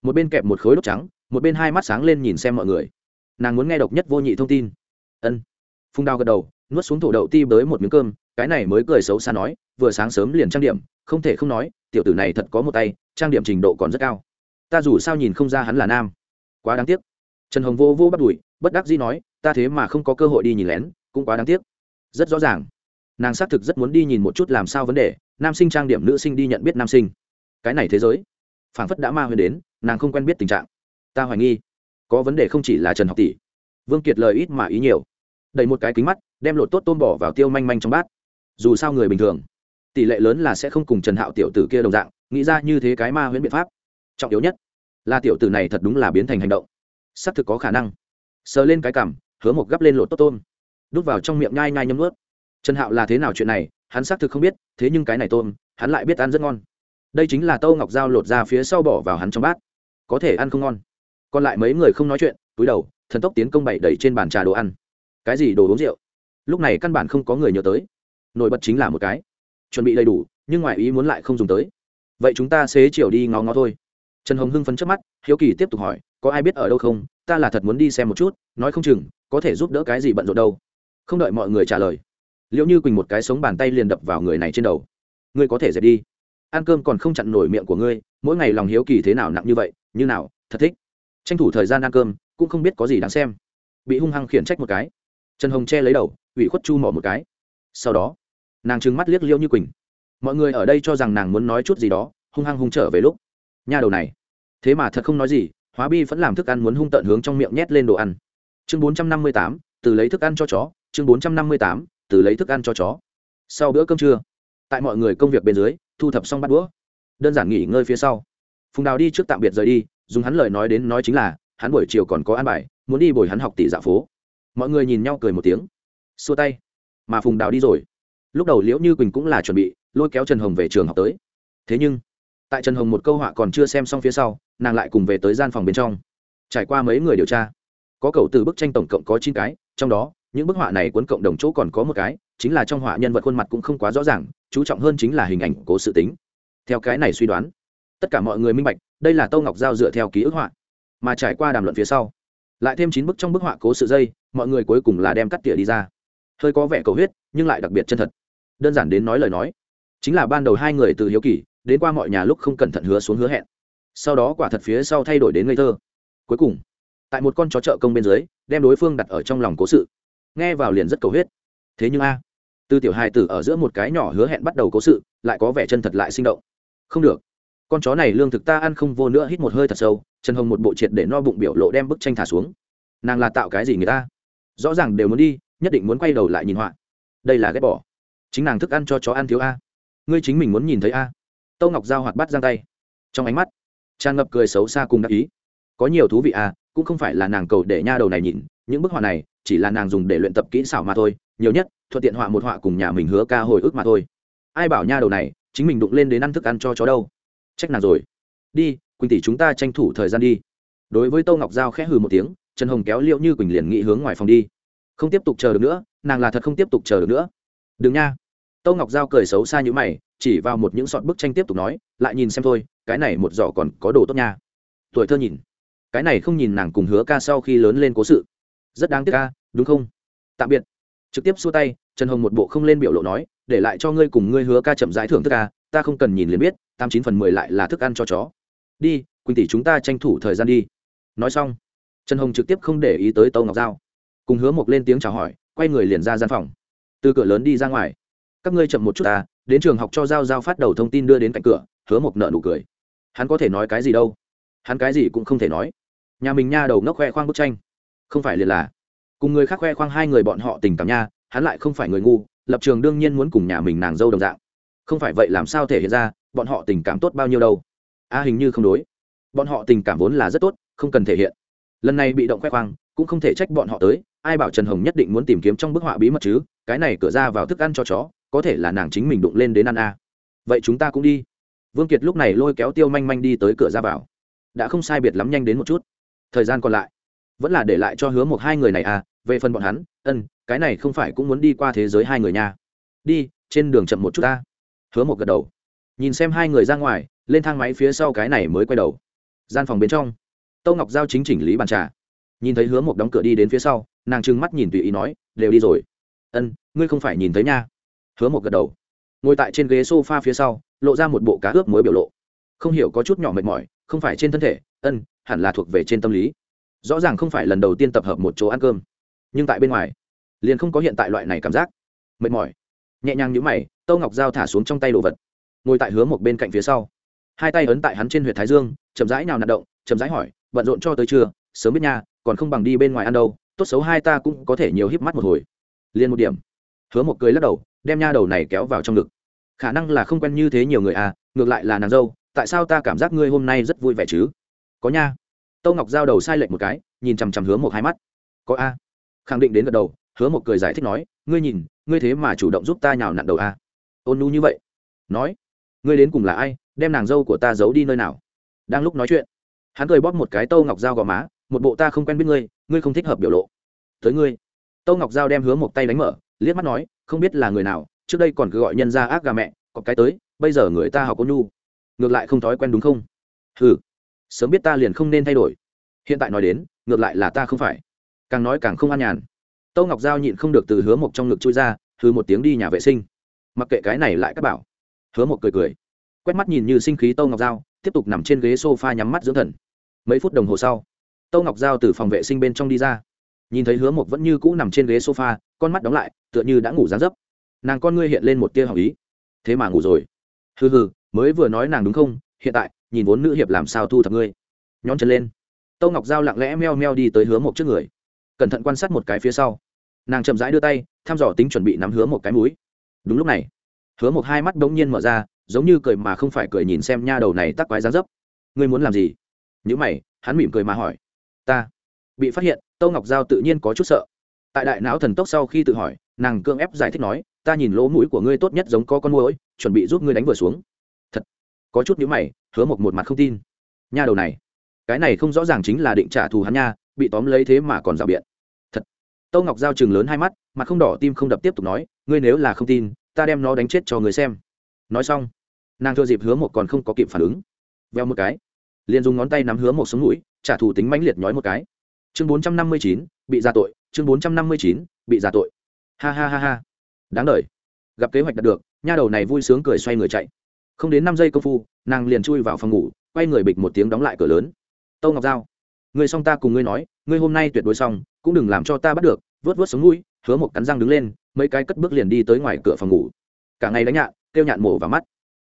Speaker 1: Một bên kẹp một khối đốt trắng một bên hai mắt sáng lên nhìn xem mọi người. Nàng muốn nghe độc nhất vô nhị thông tin. Ân. Phung đao gật đầu, nuốt xuống thổ đậu ti bới một miếng cơm, cái này mới cười xấu xa nói, vừa sáng sớm liền trang điểm, không thể không nói, tiểu tử này thật có một tay, trang điểm trình độ còn rất cao. Ta dù sao nhìn không ra hắn là nam. Quá đáng tiếc. Trần hồng vô vô bắt đùi, bất đắc dĩ nói, ta thế mà không có cơ hội đi nhìn lén, cũng quá đáng tiếc. Rất rõ ràng. Nàng xác thực rất muốn đi nhìn một chút làm sao vấn đề, nam sinh trang điểm nữ sinh đi nhận biết nam sinh. Cái này thế giới. Phảng phất đã ma huyền đến, nàng không quen biết tình trạng ta hoài nghi, có vấn đề không chỉ là trần học tỷ. Vương kiệt lời ít mà ý nhiều. Đẩy một cái kính mắt, đem lột tốt tôm bỏ vào tiêu manh manh trong bát. Dù sao người bình thường, tỷ lệ lớn là sẽ không cùng trần hạo tiểu tử kia đồng dạng, nghĩ ra như thế cái ma huyễn biện pháp. Trọng yếu nhất là tiểu tử này thật đúng là biến thành hành động. Xác thực có khả năng. Sờ lên cái cằm, hứa một gắp lên lột tốt tôm. Đút vào trong miệng nhai nhai nhấm ướt trần hạo là thế nào chuyện này, hắn xác thực không biết, thế nhưng cái này tôm, hắn lại biết ăn rất ngon. Đây chính là tâu ngọc dao lột ra phía sau bỏ vào hắn trong bát. Có thể ăn không ngon còn lại mấy người không nói chuyện, túi đầu, thần tốc tiến công bày đẩy trên bàn trà đồ ăn. Cái gì đồ uống rượu? Lúc này căn bản không có người nhớ tới. Nổi bật chính là một cái. Chuẩn bị đầy đủ, nhưng ngoài ý muốn lại không dùng tới. Vậy chúng ta xế chiều đi ngó ngó thôi. Trần hồng hưng phấn trước mắt, hiếu kỳ tiếp tục hỏi, có ai biết ở đâu không? Ta là thật muốn đi xem một chút, nói không chừng, có thể giúp đỡ cái gì bận rộn đâu. Không đợi mọi người trả lời liệu như quỳnh một cái sống bàn tay liền đập vào người này trên đầu. Ngươi có thể dẹp đi. Ăn cơm còn không chặn nổi miệng của ngươi, mỗi ngày lòng hiếu kỳ thế nào nặng như vậy, như nào, thật thích tranh thủ thời gian ăn cơm, cũng không biết có gì đáng xem. Bị hung hăng khiển trách một cái. Trần hồng che lấy đầu, ủy khuất chu mỏ một cái. Sau đó, nàng trừng mắt liếc liêu như quỳnh. Mọi người ở đây cho rằng nàng muốn nói chút gì đó, hung hăng hung trở về lúc. Nhà đầu này. Thế mà thật không nói gì, hóa bi vẫn làm thức ăn muốn hung tận hướng trong miệng nhét lên đồ ăn. Chương bốn trăm năm mươi tám, từ lấy thức ăn cho chó. Chương bốn trăm năm mươi tám, từ lấy thức ăn cho chó. Sau bữa cơm trưa, tại mọi người công việc bên dưới, thu thập xong bắt đũa. Đơn giản nghỉ ngơi phía sau. Phùng đào đi trước tạm biệt rời đi dùng hắn lời nói đến nói chính là, hắn buổi chiều còn có an bài, muốn đi bồi hắn học tỷ dạ phố. Mọi người nhìn nhau cười một tiếng. Xua tay. Mà phùng đào đi rồi. Lúc đầu liễu như quỳnh cũng là chuẩn bị, lôi kéo trần hồng về trường học tới. Thế nhưng, tại trần hồng một câu họa còn chưa xem xong phía sau, nàng lại cùng về tới gian phòng bên trong. Trải qua mấy người điều tra, có cầu từ bức tranh tổng cộng có chín cái, trong đó, những bức họa này cuốn cộng đồng chỗ còn có một cái, chính là trong họa nhân vật khuôn mặt cũng không quá rõ ràng, chú trọng hơn chính là hình ảnh cố sự tính. Theo cái này suy đoán tất cả mọi người minh bạch, đây là tâu ngọc giao dựa theo ký ức họa. Mà trải qua đàm luận phía sau, lại thêm chín bức trong bức họa cố sự dây, mọi người cuối cùng là đem cắt tỉa đi ra. Hơi có vẻ cầu huyết, nhưng lại đặc biệt chân thật. Đơn giản đến nói lời nói, chính là ban đầu hai người từ hiếu kỳ, đến qua mọi nhà lúc không cẩn thận hứa xuống hứa hẹn. Sau đó quả thật phía sau thay đổi đến ngây thơ. Cuối cùng, tại một con chó chợ công bên dưới, đem đối phương đặt ở trong lòng cố sự. Nghe vào liền rất cầu huyết. Thế nhưng a từ tiểu hài tử ở giữa một cái nhỏ hứa hẹn bắt đầu cố sự, lại có vẻ chân thật lại sinh động. Không được con chó này lương thực ta ăn không vô nữa, hít một hơi thật sâu, trần hồng một bộ triệt để no bụng biểu lộ đem bức tranh thả xuống. Nàng là tạo cái gì người ta? Rõ ràng đều muốn đi, nhất định muốn quay đầu lại nhìn họa. Đây là ghét bỏ. Chính nàng thức ăn cho chó ăn thiếu a. Ngươi chính mình muốn nhìn thấy a. Tâu ngọc giao hoạt bắt giang tay. Trong ánh mắt tràn ngập cười xấu xa cùng đắc ý. Có nhiều thú vị a, cũng không phải là nàng cầu để nha đầu này nhìn, những bức họa này chỉ là nàng dùng để luyện tập kỹ xảo mà thôi, nhiều nhất, thuận tiện họa một họa cùng nhà mình hứa ca hồi ức mà thôi. Ai bảo nha đầu này, chính mình đụng lên đến ăn thức ăn cho chó đâu? Trách nàng rồi. Đi, quỳnh tỷ chúng ta tranh thủ thời gian đi. Đối với tô ngọc giao khẽ hừ một tiếng, trần hồng kéo liệu như quỳnh liền nghĩ hướng ngoài phòng đi. Không tiếp tục chờ được nữa, nàng là thật không tiếp tục chờ được nữa. Đừng nha. Tô ngọc giao cười xấu xa như mày, chỉ vào một những sọt bức tranh tiếp tục nói, lại nhìn xem thôi, cái này một giỏ còn có đồ tốt nha. Tuổi thơ nhìn. Cái này không nhìn nàng cùng hứa ca sau khi lớn lên cố sự. Rất đáng tiếc ca, đúng không? Tạm biệt. Trực tiếp xua tay, trần hồng một bộ không lên biểu lộ nói, để lại cho ngươi cùng ngươi hứa ca chậm rãi thưởng thức ca ta không cần nhìn liền biết, tám chín phần mười lại là thức ăn cho chó. Đi, quỳnh tỷ chúng ta tranh thủ thời gian đi. Nói xong, trần hồng trực tiếp không để ý tới tâu ngọc giao. Cùng hứa mộc lên tiếng chào hỏi, quay người liền ra gian phòng. Từ cửa lớn đi ra ngoài. Các ngươi chậm một chút ta, đến trường học cho giao giao phát đầu thông tin đưa đến cạnh cửa. Hứa mộc nợ nụ cười. Hắn có thể nói cái gì đâu? Hắn cái gì cũng không thể nói. Nhà mình nha đầu ngốc khoe khoang bức tranh. Không phải liền là cùng người khác khoe khoang hai người bọn họ tình cảm nha, hắn lại không phải người ngu, lập trường đương nhiên muốn cùng nhà mình nàng dâu đồng dạng không phải vậy làm sao thể hiện ra bọn họ tình cảm tốt bao nhiêu đâu. A hình như không đối. Bọn họ tình cảm vốn là rất tốt, không cần thể hiện. Lần này bị động khoe khoang, cũng không thể trách bọn họ tới, ai bảo trần hồng nhất định muốn tìm kiếm trong bức họa bí mật chứ, cái này cửa ra vào thức ăn cho chó, có thể là nàng chính mình đụng lên đến ăn a. À. vậy chúng ta cũng đi. Vương kiệt lúc này lôi kéo tiêu manh manh đi tới cửa ra vào. Đã không sai biệt lắm nhanh đến một chút. Thời gian còn lại. Vẫn là để lại cho hứa một hai người này à về phần bọn hắn, ân, cái này không phải cũng muốn đi qua thế giới hai người nha. Đi, trên đường chậm một chút ta hứa một gật đầu. Nhìn xem hai người ra ngoài, lên thang máy phía sau cái này mới quay đầu. Gian phòng bên trong, tâu ngọc giao chính chỉnh lý bàn trà. Nhìn thấy hứa một đóng cửa đi đến phía sau, nàng trừng mắt nhìn tùy ý nói, đều đi rồi. Ân, ngươi không phải nhìn thấy nha. Hứa một gật đầu. Ngồi tại trên ghế s o f a phía sau, lộ ra một bộ cá ướp mới biểu lộ. Không hiểu có chút nhỏ mệt mỏi, không phải trên thân thể, ân, hẳn là thuộc về trên tâm lý. Rõ ràng không phải lần đầu tiên tập hợp một chỗ ăn cơm, nhưng tại bên ngoài, liền không có hiện tại loại này cảm giác. Mệt mỏi nhẹ nhàng nhũ mày, tâu ngọc dao thả xuống trong tay đồ vật, ngồi tại hứa một bên cạnh phía sau. Hai tay ấn tại hắn trên h u y ệ t thái dương, chậm rãi nào nạt động, chậm rãi hỏi, bận rộn cho tới trưa, sớm biết nha, còn không bằng đi bên ngoài ăn đâu, tốt xấu hai ta cũng có thể nhiều híp mắt một hồi. Liền một điểm, hứa một cười lắc đầu, đem nha đầu này kéo vào trong ngực. Khả năng là không quen như thế nhiều người à ngược lại là nàng dâu, tại sao ta cảm giác ngươi hôm nay rất vui vẻ chứ? Có nha. Tâu ngọc giao đầu sai lệch một cái, nhìn chằm chằm hứa một hai mắt. Có a. Khẳng định đến gật đầu, hứa một cười giải thích nói, ngươi nhìn ngươi thế mà chủ động giúp ta nhào nặn đầu a. Ôn nu như vậy. Nói, ngươi đến cùng là ai, đem nàng dâu của ta giấu đi nơi nào? Đang lúc nói chuyện, hắn cười bóp một cái tâu ngọc dao gò má, một bộ ta không quen biết ngươi ngươi không thích hợp biểu lộ. Tới ngươi. Tâu ngọc dao đem hứa một tay đánh mở, liếc mắt nói, không biết là người nào, trước đây còn cứ gọi nhân ra ác gà mẹ, có cái tới, bây giờ người ta học ôn nu ngược lại không thói quen đúng không? Ừ sớm biết ta liền không nên thay đổi. Hiện tại nói đến, ngược lại là ta không phải. Càng nói càng không an nhàn tâu ngọc giao nhịn không được từ hứa mộc trong ngực chui ra hư một tiếng đi nhà vệ sinh. Mặc kệ cái này lại các bảo. Hứa mộc cười cười, quét mắt nhìn như sinh khí tâu ngọc giao, tiếp tục nằm trên ghế s o f a nhắm mắt dưỡng thần. Mấy phút đồng hồ sau tâu ngọc giao từ phòng vệ sinh bên trong đi ra. Nhìn thấy hứa mộc vẫn như cũ nằm trên ghế s o f a con mắt đóng lại, tựa như đã ngủ dán dấp. Nàng con ngươi hiện lên một tia hỏng ý. Thế mà ngủ rồi. Hừ hừ, mới vừa nói nàng đúng không? Hiện tại, nhìn vốn nữ hiệp làm sao thu thập ngươi? Nhón chân lên. Tâu ngọc giao lặng lẽ meo meo đi tới hứa một trước người. Cẩn thận quan sát một cái phía sau nàng chậm rãi đưa tay, thăm dò tính chuẩn bị nắm hứa một cái mũi. đúng lúc này, hứa một hai mắt bỗng nhiên mở ra, giống như cười mà không phải cười nhìn xem nha đầu này tắc quái ra dấp. Ngươi muốn làm gì? Nhữ mày, hắn mỉm cười mà hỏi. Ta bị phát hiện, tâu ngọc giao tự nhiên có chút sợ. Tại đại não thần tốc sau khi tự hỏi, nàng cương ép giải thích nói, ta nhìn lỗ mũi của ngươi tốt nhất giống có con môi chuẩn bị giúp ngươi đánh vừa xuống. Thật, có chút nhữ mày, hứa một một mặt không tin. Nha đầu này, cái này không rõ ràng chính là định trả thù hắn nha, bị tóm lấy thế mà còn rào biện tâu ngọc giao chừng lớn hai mắt, mặt không đỏ tim không đập tiếp tục nói, ngươi nếu là không tin, ta đem nó đánh chết cho người xem. Nói xong, nàng thừa dịp hứa một còn không có kịp phản ứng, veo một cái, liền dùng ngón tay nắm hứa một xuống mũi, trả thù tính mãnh liệt nhói một cái. Chương bốn trăm năm mươi chín, bị ra tội, chương bốn trăm năm mươi chín, bị ra tội. Ha ha ha ha. Đáng đ gặp kế hoạch đạt được, nha đầu này vui sướng cười xoay người chạy. Không đến năm giây công phu, nàng liền chui vào phòng ngủ, quay người bịch một tiếng đóng lại cửa lớn. Tâu ngọc giao người xong ta cùng ngươi nói ngươi hôm nay tuyệt đối xong, cũng đừng làm cho ta bắt được, vớt vớt xuống mũi, hứa một cắn răng đứng lên, mấy cái cất bước liền đi tới ngoài cửa phòng ngủ. Cả ngày đánh nhạn, kêu nhạn mổ vào mắt.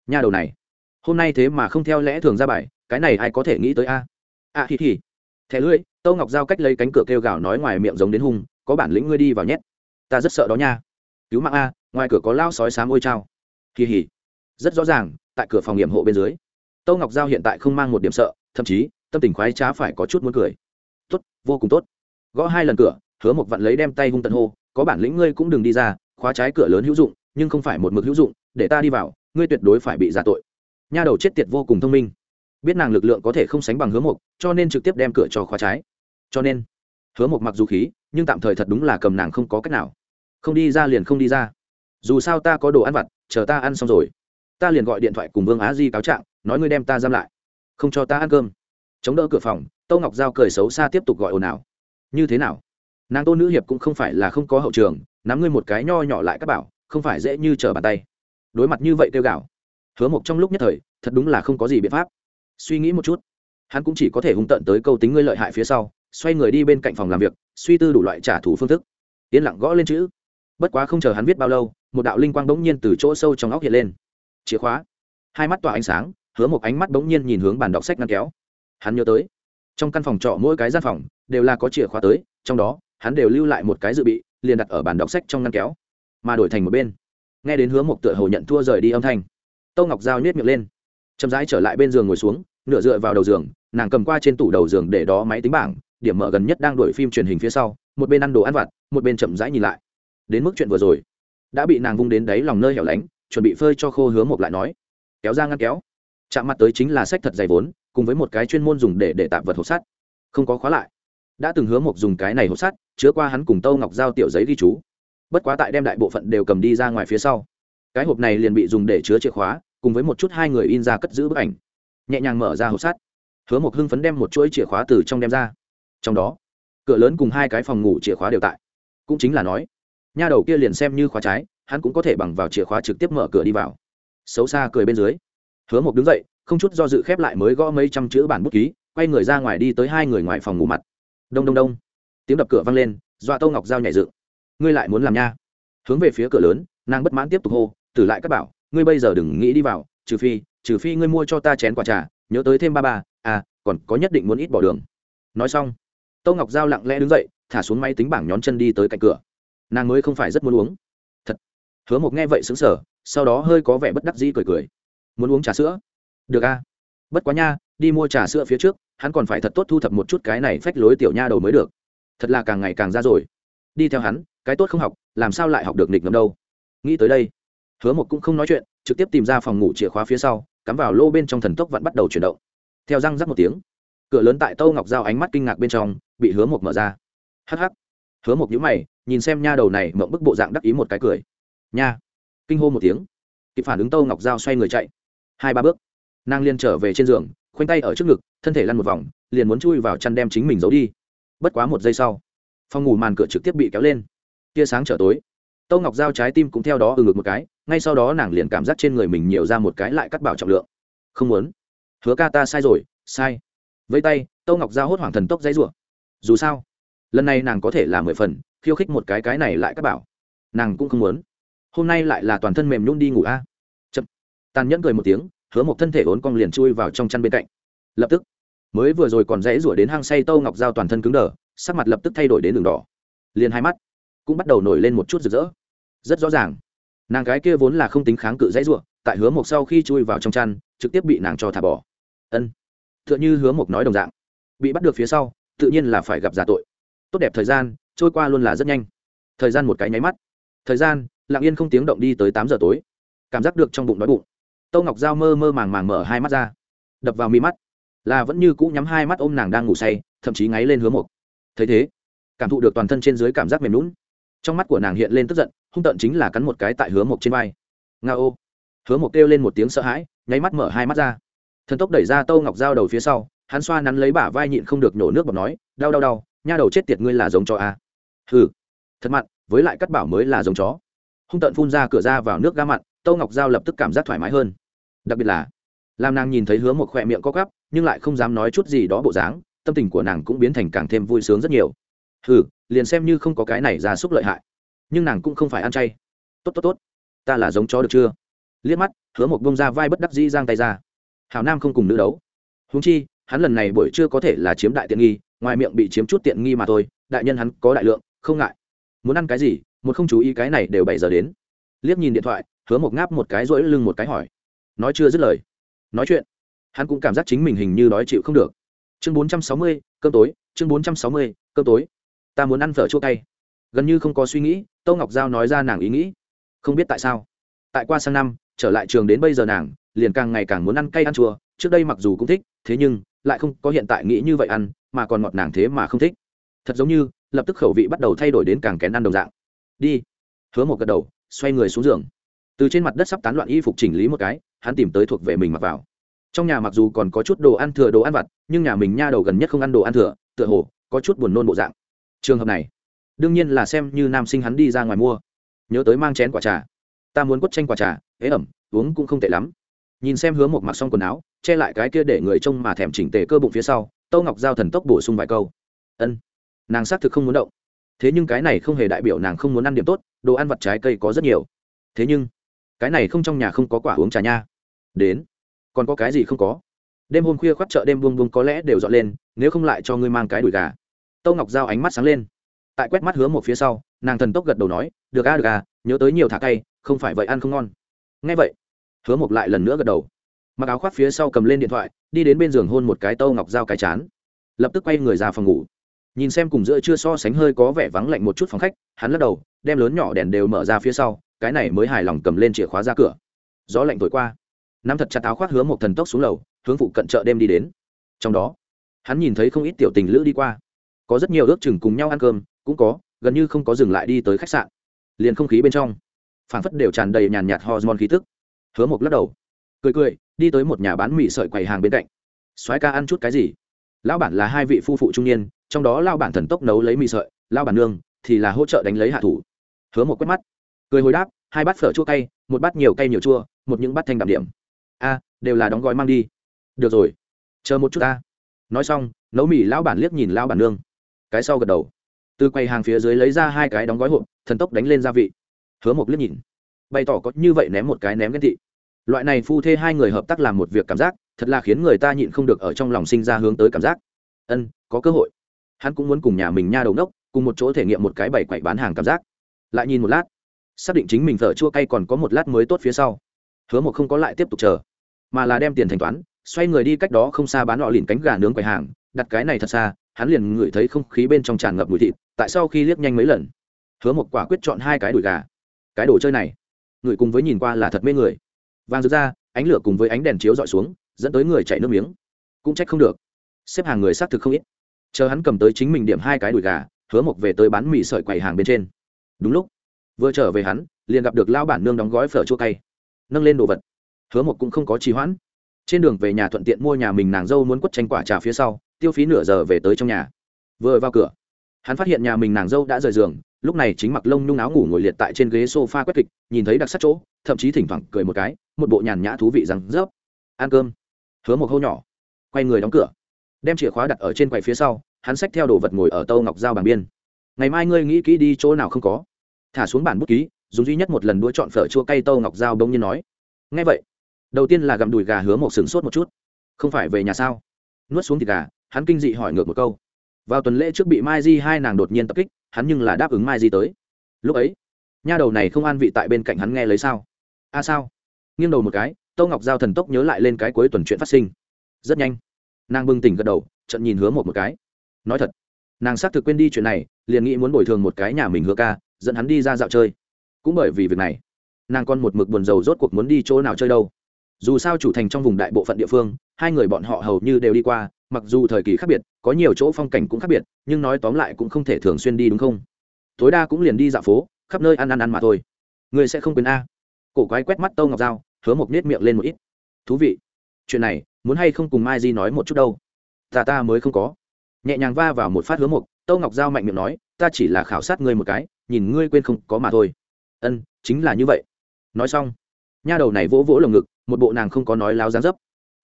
Speaker 1: Nha đầu này, hôm nay thế mà không theo lẽ thường ra bài, cái này ai có thể nghĩ tới a? À? a thì thì thẻ lưỡi, tâu ngọc giao cách lấy cánh cửa kêu gào nói ngoài miệng giống đến hung, có bản lĩnh ngươi đi vào nhét. Ta rất sợ đó nha. Cứu mạng a, ngoài cửa có lao sói xám ôi trao kỳ hỉ rất rõ ràng, tại cửa phòng nghiệm hộ bên dưới, tâu ngọc giao hiện tại không mang một điểm sợ, thậm chí, tâm tình khoái trá phải có chút muốn cười vô cùng tốt. Gõ hai lần cửa, hứa một vặn lấy đem tay hung tận hô, có bản lĩnh ngươi cũng đừng đi ra, khóa trái cửa lớn hữu dụng, nhưng không phải một mực hữu dụng, để ta đi vào, ngươi tuyệt đối phải bị giả tội. Nha đầu chết tiệt vô cùng thông minh. Biết nàng lực lượng có thể không sánh bằng hứa một cho nên trực tiếp đem cửa cho khóa trái. Cho nên, hứa một mặc dù khí, nhưng tạm thời thật đúng là cầm nàng không có cách nào. Không đi ra liền không đi ra. Dù sao ta có đồ ăn vặt, chờ ta ăn xong rồi. Ta liền gọi điện thoại cùng vương á di cáo trạng, nói ngươi đem ta giam lại. Không cho ta ăn cơm chống đỡ cửa phòng tâu ngọc giao cười xấu xa tiếp tục gọi ồn ào. Như thế nào? Nàng tô nữ hiệp cũng không phải là không có hậu trường, nắm ngươi một cái nho nhỏ lại các bảo, không phải dễ như trở bàn tay. Đối mặt như vậy kêu gạo hứa mộc trong lúc nhất thời, thật đúng là không có gì biện pháp. Suy nghĩ một chút, hắn cũng chỉ có thể hung tận tới câu tính ngươi lợi hại phía sau, xoay người đi bên cạnh phòng làm việc, suy tư đủ loại trả thù phương thức. Yên lặng gõ lên chữ. Bất quá không chờ hắn viết bao lâu, một đạo linh quang bỗng nhiên từ chỗ sâu trong óc hiện lên. Chìa khóa. Hai mắt tỏa ánh sáng, hứa một ánh mắt bỗng nhiên nhìn hướng bàn đọc sách ngăn kéo hắn nhớ tới. Trong căn phòng trọ mỗi cái gian phòng đều là có chìa khóa tới, trong đó, hắn đều lưu lại một cái dự bị, liền đặt ở bàn đọc sách trong ngăn kéo, mà đổi thành một bên. Nghe đến hứa một tựa hồ nhận thua rời đi âm thanh. Tâu ngọc giao nhét miệng lên. Chậm rãi trở lại bên giường ngồi xuống, nửa dựa vào đầu giường, nàng cầm qua trên tủ đầu giường để đó máy tính bảng, điểm mở gần nhất đang đổi phim truyền hình phía sau, một bên ăn đồ ăn vặt, một bên chậm rãi nhìn lại. Đến mức chuyện vừa rồi, đã bị nàng vung đến đáy lòng nơi hẻo lánh, chuẩn bị phơi cho khô hứa một lại nói. Kéo ra ngăn kéo. Chạm mặt tới chính là sách thật dày vốn cùng với một cái chuyên môn dùng để để tạm vật hộp sắt. Không có khóa lại. Đã từng hứa một dùng cái này hộp sắt, chứa qua hắn cùng tâu ngọc giao tiểu giấy ghi chú. Bất quá tại đem đại bộ phận đều cầm đi ra ngoài phía sau, cái hộp này liền bị dùng để chứa chìa khóa, cùng với một chút hai người in ra cất giữ bức ảnh. Nhẹ nhàng mở ra hộp sắt. Hứa một hưng phấn đem một chuỗi chìa khóa từ trong đem ra. Trong đó, cửa lớn cùng hai cái phòng ngủ chìa khóa đều tại. Cũng chính là nói, nha đầu kia liền xem như khóa trái, hắn cũng có thể bằng vào chìa khóa trực tiếp mở cửa đi vào. Xấu xa cười bên dưới, hứa một đứng dậy không chút do dự khép lại mới gõ mấy trăm chữ bản bút ký, quay người ra ngoài đi tới hai người ngoài phòng ngủ mặt. Đông đông đông. Tiếng đập cửa vang lên dọa tô ngọc giao nhảy dựng. Ngươi lại muốn làm nha. Hướng về phía cửa lớn, nàng bất mãn tiếp tục hô, tử lại các bảo, ngươi bây giờ đừng nghĩ đi vào, trừ phi trừ phi ngươi mua cho ta chén quả trà, nhớ tới thêm ba ba à còn có nhất định muốn ít bỏ đường. Nói xong, tô ngọc giao lặng lẽ đứng dậy, thả xuống máy tính bảng nhón chân đi tới cạnh cửa. Nàng mới không phải rất muốn uống. Thật. Hứa một nghe vậy xứng sở sau đó hơi có vẻ bất đắc dĩ cười cười. Muốn uống trà sữa? Được a. Bất quá nha, đi mua trà sữa phía trước, hắn còn phải thật tốt thu thập một chút cái này phách lối tiểu nha đầu mới được. Thật là càng ngày càng ra rồi. Đi theo hắn, cái tốt không học, làm sao lại học được nịch ngầm đâu. Nghĩ tới đây, hứa một cũng không nói chuyện, trực tiếp tìm ra phòng ngủ chìa khóa phía sau, cắm vào lô bên trong thần tốc vẫn bắt đầu chuyển động. Theo răng rắc một tiếng, cửa lớn tại tâu ngọc giao ánh mắt kinh ngạc bên trong, bị hứa một mở ra. Hắc hắc. Hứa một nhữ mày, nhìn xem nha đầu này mộng bức bộ dạng đắc ý một cái cười. Nha. Kinh hô một tiếng. Kịp phản ứng tâu ngọc giao xoay người chạy. Hai ba bước nàng liền trở về trên giường, khoanh tay ở trước ngực, thân thể lăn một vòng, liền muốn chui vào chăn đem chính mình giấu đi. Bất quá một giây sau, phòng ngủ màn cửa trực tiếp bị kéo lên. Tia sáng trở tối. Tâu ngọc giao trái tim cũng theo đó ừ ngực một cái, ngay sau đó nàng liền cảm giác trên người mình nhiều ra một cái lại cắt bảo trọng lượng. Không muốn. Hứa ca ta sai rồi, sai. Vây tay, tâu ngọc giao hốt hoảng thần tốc dãy rủa. Dù sao, lần này nàng có thể là mười phần, khiêu khích một cái cái này lại cắt bảo. Nàng cũng không muốn. Hôm nay lại là toàn thân mềm nhún đi ngủ a. Chậm. Tàn nhẫn cười một tiếng hứa một thân thể ốn cong liền chui vào trong chăn bên cạnh. Lập tức, mới vừa rồi còn rẽ rủa đến hang say tâu ngọc giao toàn thân cứng đờ, sắc mặt lập tức thay đổi đến đường đỏ. Liền hai mắt cũng bắt đầu nổi lên một chút rực rỡ. Rất rõ ràng, nàng gái kia vốn là không tính kháng cự dãy ruộng tại hứa mộc sau khi chui vào trong chăn, trực tiếp bị nàng cho thả bỏ. Ân t h ư ợ n h ư hứa mộc nói đồng dạng, bị bắt được phía sau, tự nhiên là phải gặp giả tội. Tốt đẹp thời gian, trôi qua luôn là rất nhanh. Thời gian một cái nháy mắt. Thời gian, lặng yên không tiếng động đi tới tám giờ tối. Cảm giác được trong bụng đói bụng tâu ngọc dao mơ mơ màng màng mở hai mắt ra. Đập vào mi mắt. Là vẫn như cũ nhắm hai mắt ôm nàng đang ngủ say, thậm chí ngáy lên hứa một. thấy thế, cảm thụ được toàn thân trên dưới cảm giác mềm lún trong mắt của nàng hiện lên tức giận, hung tợn chính là cắn một cái tại hứa mộc trên vai. Nga ô. Hứa mộc kêu lên một tiếng sợ hãi, nháy mắt mở hai mắt ra. Thần tốc đẩy ra tâu ngọc dao đầu phía sau, hắn xoa nắn lấy bả vai nhịn không được nhổ nước bọc nói, đau đau đau, nha đầu chết tiệt ngươi là giống chó à. hừ. Thật mặn, với lại cắt bảo mới là giống chó. Hung tợn phun ra cửa ra vào nước ga mặn tâu ngọc dao lập tức cảm giác thoải mái hơn đặc biệt là, làm nàng nhìn thấy hứa một khỏe miệng có cắp nhưng lại không dám nói chút gì đó bộ dáng, tâm tình của nàng cũng biến thành càng thêm vui sướng rất nhiều. Hừ, liền xem như không có cái này ra súc lợi hại, nhưng nàng cũng không phải ăn chay. Tốt tốt tốt. Ta là giống chó được chưa? Liếc mắt, hứa một bông ra vai bất đắc dĩ giang tay ra. Hào nam không cùng nữ đấu. Húng chi, hắn lần này buổi trưa có thể là chiếm đại tiện nghi, ngoài miệng bị chiếm chút tiện nghi mà thôi, đại nhân hắn có đại lượng, không ngại. Muốn ăn cái gì, một không chú ý cái này đều bảy giờ đến. Liếc nhìn điện thoại, hứa một ngáp một cái rỗi lưng một cái hỏi nói chưa dứt lời. Nói chuyện, hắn cũng cảm giác chính mình hình như đói chịu không được. Chương bốn trăm sáu mươi, cơm tối, chương bốn trăm sáu mươi, cơm tối. Ta muốn ăn phở chua cay. Gần như không có suy nghĩ, tâu ngọc giao nói ra nàng ý nghĩ. Không biết tại sao, tại qua sang năm, trở lại trường đến bây giờ nàng liền càng ngày càng muốn ăn cay ăn chua, trước đây mặc dù cũng thích, thế nhưng lại không có hiện tại nghĩ như vậy ăn, mà còn ngọt nàng thế mà không thích. Thật giống như, lập tức khẩu vị bắt đầu thay đổi đến càng kén ăn đồng dạng. Đi. Hứa một gật đầu, xoay người xuống giường. Từ trên mặt đất sắp tán loạn y phục chỉnh lý một cái hắn tìm tới thuộc về mình mặc vào. Trong nhà mặc dù còn có chút đồ ăn thừa, đồ ăn vặt, nhưng nhà mình nha đầu gần nhất không ăn đồ ăn thừa, tựa hồ có chút buồn nôn bộ dạng. Trường hợp này, đương nhiên là xem như nam sinh hắn đi ra ngoài mua. Nhớ tới mang chén quả trà. Ta muốn quất tranh quả trà, ế ẩm, uống cũng không tệ lắm. Nhìn xem hướng một mặc xong quần áo, che lại cái kia để người trông mà thèm chỉnh tề cơ bụng phía sau, tâu ngọc giao thần tốc bổ sung vài câu. Ân, nàng xác thực không muốn động. Thế nhưng cái này không hề đại biểu nàng không muốn ăn điểm tốt, đồ ăn vặt trái cây có rất nhiều. Thế nhưng, cái này không trong nhà không có quả uống trà nha đến. Còn có cái gì không có? Đêm hôm khuya khoác chợ đêm buông buông có lẽ đều dọn lên, nếu không lại cho ngươi mang cái đùi gà. Tâu ngọc giao ánh mắt sáng lên. Tại quét mắt hứa một phía sau, nàng thần tốc gật đầu nói, được a được a, nhớ tới nhiều thả cay, không phải vậy ăn không ngon. Ngay vậy, hứa một lại lần nữa gật đầu. Mặc áo khoác phía sau cầm lên điện thoại, đi đến bên giường hôn một cái tâu ngọc dao cái chán. Lập tức quay người ra phòng ngủ. Nhìn xem cùng giữa chưa so sánh hơi có vẻ vắng lạnh một chút phòng khách, hắn lắc đầu, đem lớn nhỏ đèn đều mở ra phía sau, cái này mới hài lòng cầm lên chìa khóa ra cửa. Gió lạnh thổi qua nắm thật chặt áo khoác hướng một thần tốc xuống lầu, hướng phụ cận chợ đêm đi đến. Trong đó, hắn nhìn thấy không ít tiểu tình lữ đi qua. Có rất nhiều ước chừng cùng nhau ăn cơm, cũng có, gần như không có dừng lại đi tới khách sạn. Liền không khí bên trong, phảng phất đều tràn đầy nhàn nhạt hormone khí tức. Hứa một lắc đầu, cười cười, đi tới một nhà bán mì sợi quầy hàng bên cạnh. Soái ca ăn chút cái gì? Lão bản là hai vị phu phụ trung niên, trong đó lao bản thần tốc nấu lấy mì sợi lao bản nương thì là hỗ trợ đánh lấy hạ thủ. Hứa một quét mắt, cười hồi đáp, hai bát phở chua cay, một bát nhiều cay nhiều chua, một những bát thanh đạm điểm a, đều là đóng gói mang đi. Được rồi, chờ một chút ta. Nói xong, nấu mì lão bản liếc nhìn lão bản nương. Cái sau gật đầu. Từ quầy hàng phía dưới lấy ra hai cái đóng gói hộp, thần tốc đánh lên gia vị. Hứa một liếc nhìn. Bày tỏ có như vậy ném một cái ném ghen thị loại này phu thê hai người hợp tác làm một việc cảm giác, thật là khiến người ta nhịn không được ở trong lòng sinh ra hướng tới cảm giác. Ân, có cơ hội. Hắn cũng muốn cùng nhà mình nha đầu đốc cùng một chỗ thể nghiệm một cái bày quậy bán hàng cảm giác. Lại nhìn một lát, xác định chính mình thở chua cay còn có một lát mới tốt phía sau. Hứa một không có lại tiếp tục chờ mà là đem tiền thanh toán, xoay người đi cách đó không xa bán lọ lìn cánh gà nướng quầy hàng, đặt cái này thật xa, hắn liền ngửi thấy không khí bên trong tràn ngập mùi thịt, tại sau khi liếc nhanh mấy lần, hứa một quả quyết chọn hai cái đùi gà. Cái đồ chơi này, người cùng với nhìn qua là thật mê người. Vàng rực ra, ánh lửa cùng với ánh đèn chiếu dọi xuống, dẫn tới người chạy nước miếng. Cũng trách không được. Xếp hàng người xác thực không ít. Chờ hắn cầm tới chính mình điểm hai cái đùi gà, hứa mộc về tới bán mì sợi quầy hàng bên trên. Đúng lúc, vừa trở về hắn, liền gặp được lao bản nương đóng gói phở chua cay, nâng lên đồ vật hứa một cũng không có trì hoãn. Trên đường về nhà thuận tiện mua nhà mình nàng dâu muốn quất tranh quả trà phía sau, tiêu phí nửa giờ về tới trong nhà. Vừa vào cửa, hắn phát hiện nhà mình nàng dâu đã rời giường, lúc này chính mặc lông nhung áo ngủ ngồi liệt tại trên ghế sofa quét kịch, nhìn thấy đặc sắc chỗ, thậm chí thỉnh thoảng cười một cái, một bộ nhàn nhã thú vị rằng rớp ăn cơm. Hứa một hô nhỏ, quay người đóng cửa, đem chìa khóa đặt ở trên quầy phía sau, hắn xách theo đồ vật ngồi ở tâu ngọc dao bằng biên. Ngày mai ngươi nghĩ kỹ đi chỗ nào không có. Thả xuống bản bút ký, dùng duy nhất một lần đua chọn phở chua cay tâu ngọc dao bỗng nhiên nói. Ngay vậy đầu tiên là gặm đùi gà hứa một sừng sốt một chút. Không phải về nhà sao? Nuốt xuống thịt gà, hắn kinh dị hỏi ngược một câu. Vào tuần lễ trước bị mai di hai nàng đột nhiên tập kích, hắn nhưng là đáp ứng mai di tới. Lúc ấy, nha đầu này không an vị tại bên cạnh hắn nghe lấy sao? A à sao? Nghiêng đầu một cái tâu ngọc giao thần tốc nhớ lại lên cái cuối tuần chuyện phát sinh. Rất nhanh, nàng bưng tỉnh gật đầu trận nhìn hứa một một cái. Nói thật, nàng xác thực quên đi chuyện này, liền nghĩ muốn bồi thường một cái nhà mình hứa ca, dẫn hắn đi ra dạo chơi. Cũng bởi vì việc này, nàng còn một mực buồn rầu rốt cuộc muốn đi chỗ nào chơi đâu dù sao chủ thành trong vùng đại bộ phận địa phương hai người bọn họ hầu như đều đi qua mặc dù thời kỳ khác biệt có nhiều chỗ phong cảnh cũng khác biệt nhưng nói tóm lại cũng không thể thường xuyên đi đúng không? Tối đa cũng liền đi dạo phố khắp nơi ăn ăn ăn mà thôi. Người sẽ không quên a? Cổ quái quét mắt tâu ngọc dao hứa một nết miệng lên một ít. Thú vị. Chuyện này muốn hay không cùng mai di nói một chút đâu? Ta ta mới không có. Nhẹ nhàng va vào một phát hứa một, tâu ngọc giao mạnh miệng nói ta chỉ là khảo sát ngươi một cái nhìn ngươi quên không có mà thôi. Ân chính là như vậy. Nói xong nha đầu này vỗ vỗ lồng ngực một bộ nàng không có nói láo dáng dấp.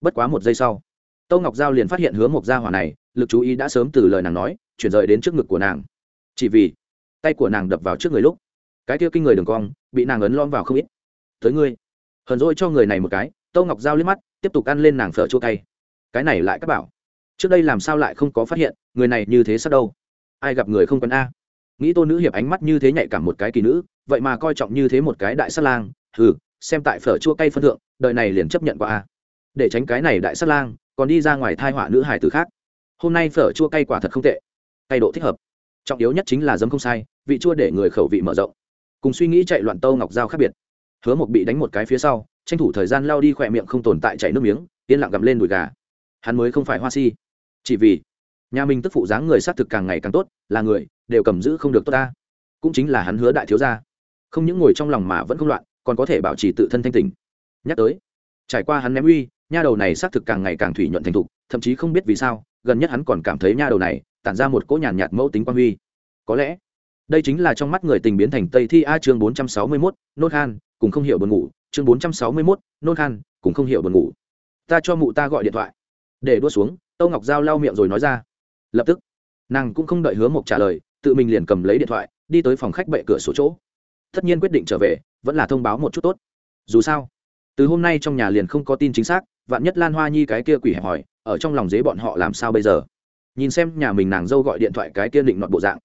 Speaker 1: Bất quá một giây sau, tâu ngọc giao liền phát hiện hứa mộc gia hỏa này, lực chú ý đã sớm từ lời nàng nói, chuyển rời đến trước ngực của nàng. Chỉ vì tay của nàng đập vào trước người lúc, cái kia kinh người đường cong bị nàng ấn lom vào không ít. Tới ngươi. Hờn dỗi cho người này một cái, tâu ngọc giao liếc mắt, tiếp tục ăn lên nàng phở chua cay. Cái này lại các bảo. Trước đây làm sao lại không có phát hiện, người này như thế sao đâu? Ai gặp người không quen a? Nghĩ tô nữ hiệp ánh mắt như thế nhạy cảm một cái kỳ nữ, vậy mà coi trọng như thế một cái đại sát lang ừ xem tại phở chua cay phân thượng đợi này liền chấp nhận qua a. Để tránh cái này đại sát lang, còn đi ra ngoài thai họa nữ hải từ khác. Hôm nay phở chua cay quả thật không tệ, cay độ thích hợp. Trọng yếu nhất chính là dấm không sai, vị chua để người khẩu vị mở rộng. Cùng suy nghĩ chạy loạn tâu ngọc dao khác biệt. Hứa một bị đánh một cái phía sau, tranh thủ thời gian lao đi khỏe miệng không tồn tại chảy nước miếng, yên lặng gặm lên đùi gà. Hắn mới không phải hoa si. Chỉ vì, nhà mình tức phụ dáng người xác thực càng ngày càng tốt, là người, đều cầm giữ không được tốt ta. Cũng chính là hắn hứa đại thiếu gia. Không những ngồi trong lòng mà vẫn không loạn còn có thể bảo trì tự thân thanh tỉnh. Nhắc tới, trải qua hắn ném uy, nha đầu này xác thực càng ngày càng thủy nhuận thành thục, thậm chí không biết vì sao, gần nhất hắn còn cảm thấy nha đầu này tản ra một cỗ nhàn nhạt mẫu tính quan huy. Có lẽ, đây chính là trong mắt người tình biến thành tây thi a chương bốn trăm sáu mươi mốt nốt khan, cùng không hiểu buồn ngủ. Chương bốn trăm sáu mươi mốt nốt khan, cùng không hiểu buồn ngủ. Ta cho mụ ta gọi điện thoại. Để đua xuống, tâu ngọc giao lau miệng rồi nói ra. Lập tức, nàng cũng không đợi hứa mộc trả lời, tự mình liền cầm lấy điện thoại, đi tới phòng khách bệ cửa sổ chỗ tất nhiên quyết định trở về, vẫn là thông báo một chút tốt. Dù sao, từ hôm nay trong nhà liền không có tin chính xác, vạn nhất lan hoa nhi cái kia quỷ hẹp hỏi, ở trong lòng dế bọn họ làm sao bây giờ? Nhìn xem nhà mình nàng dâu gọi điện thoại cái kia định nọt bộ dạng,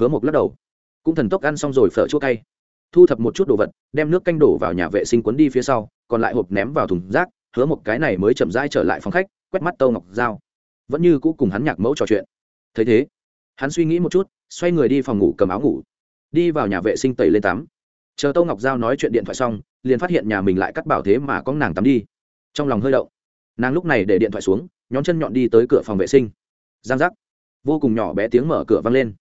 Speaker 1: hứa mộc lắc đầu. Cũng thần tốc ăn xong rồi phở chua cay. Thu thập một chút đồ vật, đem nước canh đổ vào nhà vệ sinh cuốn đi phía sau, còn lại hộp ném vào thùng rác, hứa một cái này mới chậm rãi trở lại phòng khách, quét mắt tâu ngọc dao vẫn như cũ cùng hắn nhạc mẫu trò chuyện. Thấy thế, hắn suy nghĩ một chút, xoay người đi phòng ngủ cầm áo ngủ đi vào nhà vệ sinh tẩy lên tắm. Chờ tâu ngọc giao nói chuyện điện thoại xong, liền phát hiện nhà mình lại cắt bảo thế mà có nàng tắm đi. Trong lòng hơi đậu nàng lúc này để điện thoại xuống, nhón chân nhọn đi tới cửa phòng vệ sinh. Giang giác, vô cùng nhỏ bé tiếng mở cửa vang lên.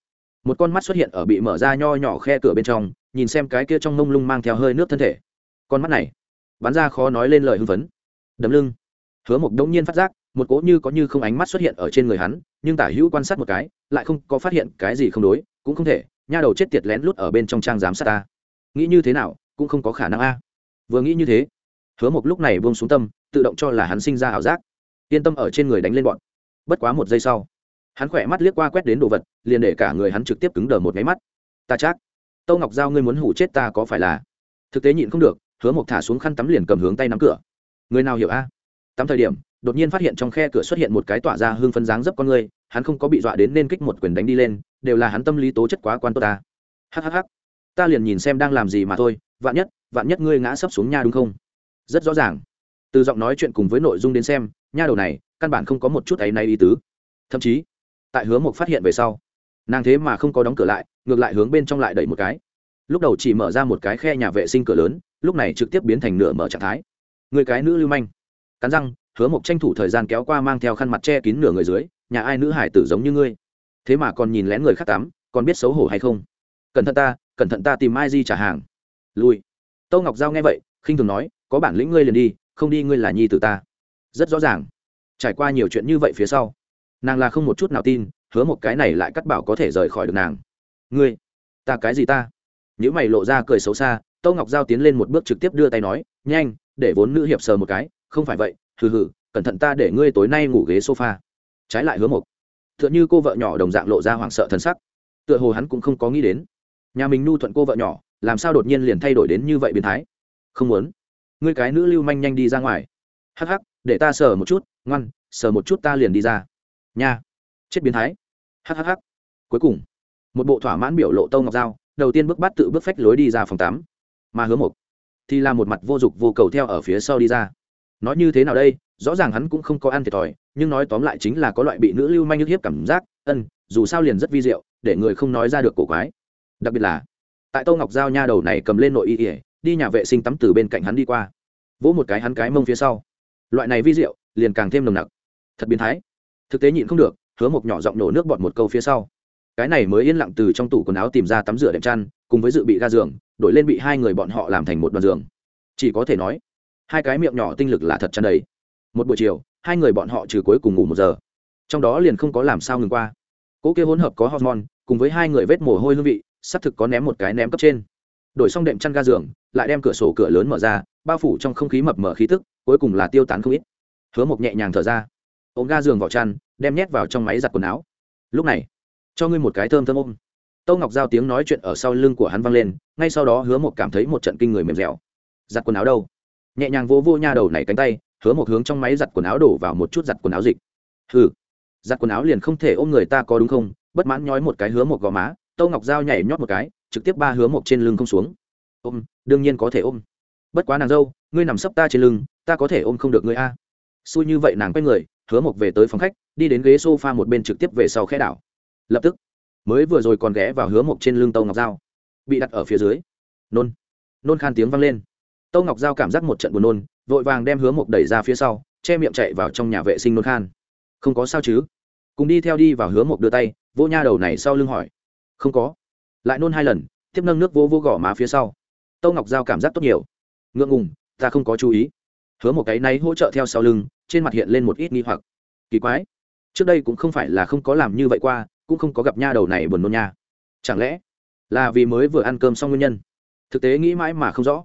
Speaker 1: Một con mắt xuất hiện ở bị mở ra nho nhỏ khe cửa bên trong, nhìn xem cái kia trong mông lung mang theo hơi nước thân thể. Con mắt này, bắn ra khó nói lên lời hưng phấn. Đấm lưng. Hứa một đống nhiên phát giác, một cỗ như có như không ánh mắt xuất hiện ở trên người hắn, nhưng tả hữu quan sát một cái, lại không có phát hiện cái gì không đối, cũng không thể nha đầu chết tiệt lén lút ở bên trong trang giám sát ta. Nghĩ như thế nào, cũng không có khả năng a. Vừa nghĩ như thế, hứa một lúc này buông xuống tâm, tự động cho là hắn sinh ra ảo giác. Yên tâm ở trên người đánh lên bọn. Bất quá một giây sau, hắn khỏe mắt liếc qua quét đến đồ vật, liền để cả người hắn trực tiếp cứng đờ một máy mắt. Ta chắc, tâu ngọc giao ngươi muốn hủ chết ta có phải là? Thực tế nhịn không được, hứa một thả xuống khăn tắm liền cầm hướng tay nắm cửa. Người nào hiểu a? Tắm thời điểm, đột nhiên phát hiện trong khe cửa xuất hiện một cái tỏa ra hương phân dáng dấp con người, hắn không có bị dọa đến nên kích một quyền đánh đi lên đều là hắn tâm lý tố chất quá quan tốt ta. Hhh ta liền nhìn xem đang làm gì mà thôi, vạn nhất vạn nhất ngươi ngã sấp xuống nha đúng không? Rất rõ ràng. Từ giọng nói chuyện cùng với nội dung đến xem, nha đầu này, căn bản không có một chút ấy nay ý tứ. Thậm chí, tại hướng một phát hiện về sau, nàng thế mà không có đóng cửa lại, ngược lại hướng bên trong lại đẩy một cái. Lúc đầu chỉ mở ra một cái khe nhà vệ sinh cửa lớn, lúc này trực tiếp biến thành nửa mở trạng thái. Người cái nữ lưu manh. Cắn răng, hứa mộc tranh thủ thời gian kéo qua mang theo khăn mặt che kín nửa người dưới, nhà ai nữ hải tử giống như ngươi? Thế mà còn nhìn lén người khác tắm, còn biết xấu hổ hay không? Cẩn thận ta, cẩn thận ta tìm ai di trả hàng. Lui. Tâu ngọc giao nghe vậy, khinh thường nói, có bản lĩnh ngươi liền đi, không đi ngươi là nhi tử ta. Rất rõ ràng. Trải qua nhiều chuyện như vậy phía sau, nàng là không một chút nào tin, hứa một cái này lại cắt bảo có thể rời khỏi được nàng. Ngươi, ta cái gì ta? Nếu mày lộ ra cười xấu xa, tâu ngọc giao tiến lên một bước trực tiếp đưa tay nói, nhanh, để vốn nữ hiệp sờ một cái, không phải vậy, hừ hừ, cẩn thận ta để ngươi tối nay ngủ ghế sofa. Trái lại hứa một tựa như cô vợ nhỏ đồng dạng lộ ra hoảng sợ thân sắc. Tựa hồ hắn cũng không có nghĩ đến. Nhà mình nu thuận cô vợ nhỏ làm sao đột nhiên liền thay đổi đến như vậy biến thái? Không muốn. Ngươi cái nữ lưu manh nhanh đi ra ngoài. Hắc hắc để ta sờ một chút ngoan sờ một chút ta liền đi ra. Nha. Chết biến thái. Hắc hắc hắc, cuối cùng một bộ thỏa mãn biểu lộ tâu ngọc dao đầu tiên bước bắt tự bước phách lối đi ra phòng tám mà hứa một, thì là một mặt vô dụng vô cầu theo ở phía sau đi ra nói như thế nào đây, rõ ràng hắn cũng không có ăn thiệt thòi, nhưng nói tóm lại chính là có loại bị nữ lưu manh nhức hiếp cảm giác, ân, dù sao liền rất vi diệu, để người không nói ra được cổ quái. Đặc biệt là, tại tô ngọc giao nha đầu này cầm lên nội y ỉa đi nhà vệ sinh tắm từ bên cạnh hắn đi qua. Vỗ một cái hắn cái mông phía sau. Loại này vi diệu, liền càng thêm nồng nặc. Thật biến thái. Thực tế nhịn không được, hứa một nhỏ giọng nổ nước bọt một câu phía sau. Cái này mới yên lặng từ trong tủ quần áo tìm ra tắm rửa đệm chăn, cùng với dự bị ga giường, đổi lên bị hai người bọn họ làm thành một đoàn giường. Chỉ có thể nói hai cái miệng nhỏ tinh lực là thật chăn đầy một buổi chiều, hai người bọn họ trừ cuối cùng ngủ một giờ. Trong đó liền không có làm sao ngừng qua. Cỗ kia hỗn hợp có hormone, cùng với hai người vết mồ hôi hương vị xác thực có ném một cái ném cấp trên. Đổi xong đệm chăn ga giường, lại đem cửa sổ cửa lớn mở ra, bao phủ trong không khí mập mờ khí tức, cuối cùng là tiêu tán không ít. Hứa một nhẹ nhàng thở ra. Ôm ga giường vào chăn, đem nhét vào trong máy giặt quần áo. Lúc này, cho ngươi một cái thơm thơm ôm. Tâu ngọc giao tiếng nói chuyện ở sau lưng của hắn vang lên, ngay sau đó hứa một cảm thấy một trận kinh người mềm dẻo. Giặt quần áo đâu? Nhẹ nhàng vô vô nha đầu này cánh tay, hứa một hướng trong máy giặt quần áo đổ vào một chút giặt quần áo dịch. Hừ, giặt quần áo liền không thể ôm người ta có đúng không? Bất mãn nhói một cái hứa một gò má, tâu ngọc giao nhảy nhót một cái, trực tiếp ba hứa một trên lưng không xuống. Ôm, đương nhiên có thể ôm. Bất quá nàng dâu, ngươi nằm sấp ta trên lưng, ta có thể ôm không được ngươi a. Xui như vậy nàng quay người, hứa một về tới phòng khách, đi đến ghế s o f a một bên trực tiếp về sau khe đảo. Lập tức, mới vừa rồi còn ghé vào hứa một trên lưng tâu ngọc dao bị đặt ở phía dưới. Nôn. Nôn khan tiếng vang lên tâu ngọc Giao cảm giác một trận buồn nôn, vội vàng đem hứa mộc đẩy ra phía sau, che miệng chạy vào trong nhà vệ sinh nôn khan. Không có sao chứ? Cùng đi theo đi vào hứa mộc đưa tay, vô nha đầu này sau lưng hỏi. Không có. Lại nôn hai lần tiếp nâng nước vô vô gõ má phía sau. Tâu ngọc giao cảm giác tốt nhiều. Ngượng ngùng, ta không có chú ý. Hứa một cái náy hỗ trợ theo sau lưng, trên mặt hiện lên một ít nghi hoặc. Kỳ quái. Trước đây cũng không phải là không có làm như vậy qua, cũng không có gặp nha đầu này buồn nôn nha. Chẳng lẽ là vì mới vừa ăn cơm xong nguyên nhân? Thực tế nghĩ mãi mà không rõ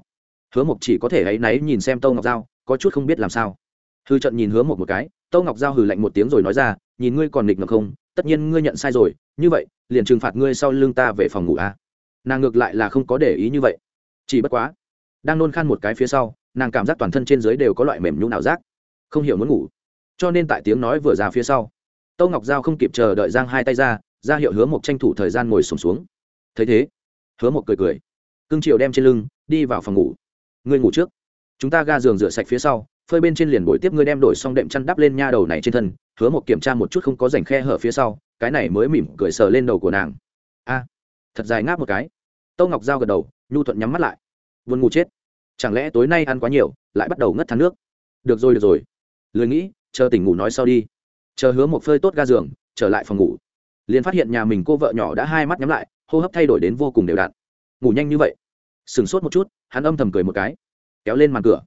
Speaker 1: hứa mộc chỉ có thể ấ y náy nhìn xem tâu ngọc giao có chút không biết làm sao. Hư trận nhìn hứa mộc một cái tâu ngọc giao hừ lạnh một tiếng rồi nói ra nhìn ngươi còn nghịch ngược không tất nhiên ngươi nhận sai rồi như vậy liền trừng phạt ngươi sau lưng ta về phòng ngủ a à? nàng ngược lại là không có để ý như vậy. Chỉ bất quá đang nôn khan một cái phía sau nàng cảm giác toàn thân trên dưới đều có loại mềm nhũ nào rác, không hiểu muốn ngủ. Cho nên tại tiếng nói vừa ra phía sau tâu ngọc giao không kịp chờ đợi giang hai tay ra ra hiệu hứa một tranh thủ thời gian ngồi sùng xuống, xuống thấy thế hứa một cười cười cưng chiều đem trên lưng đi vào phòng ngủ ngươi ngủ trước. Chúng ta ga giường rửa sạch phía sau, phơi bên trên liền buổi tiếp ngươi đem đổi xong đệm chăn đắp lên nha đầu này trên thân, hứa một kiểm tra một chút không có rảnh khe hở phía sau, cái này mới mỉm cười sờ lên đầu của nàng. A, thật dài ngáp một cái. Tâu ngọc giao gật đầu, nhu thuận nhắm mắt lại. Vườn ngủ chết. Chẳng lẽ tối nay ăn quá nhiều, lại bắt đầu ngất thắng nước? Được rồi được rồi. Lười nghĩ, chờ tỉnh ngủ nói sau đi. Chờ hứa một phơi tốt ga giường, trở lại phòng ngủ. Liền phát hiện nhà mình cô vợ nhỏ đã hai mắt nhắm lại, hô hấp thay đổi đến vô cùng đều đặn. Ngủ nhanh như vậy sửng sốt một chút, hắn âm thầm cười một cái, kéo lên màn cửa.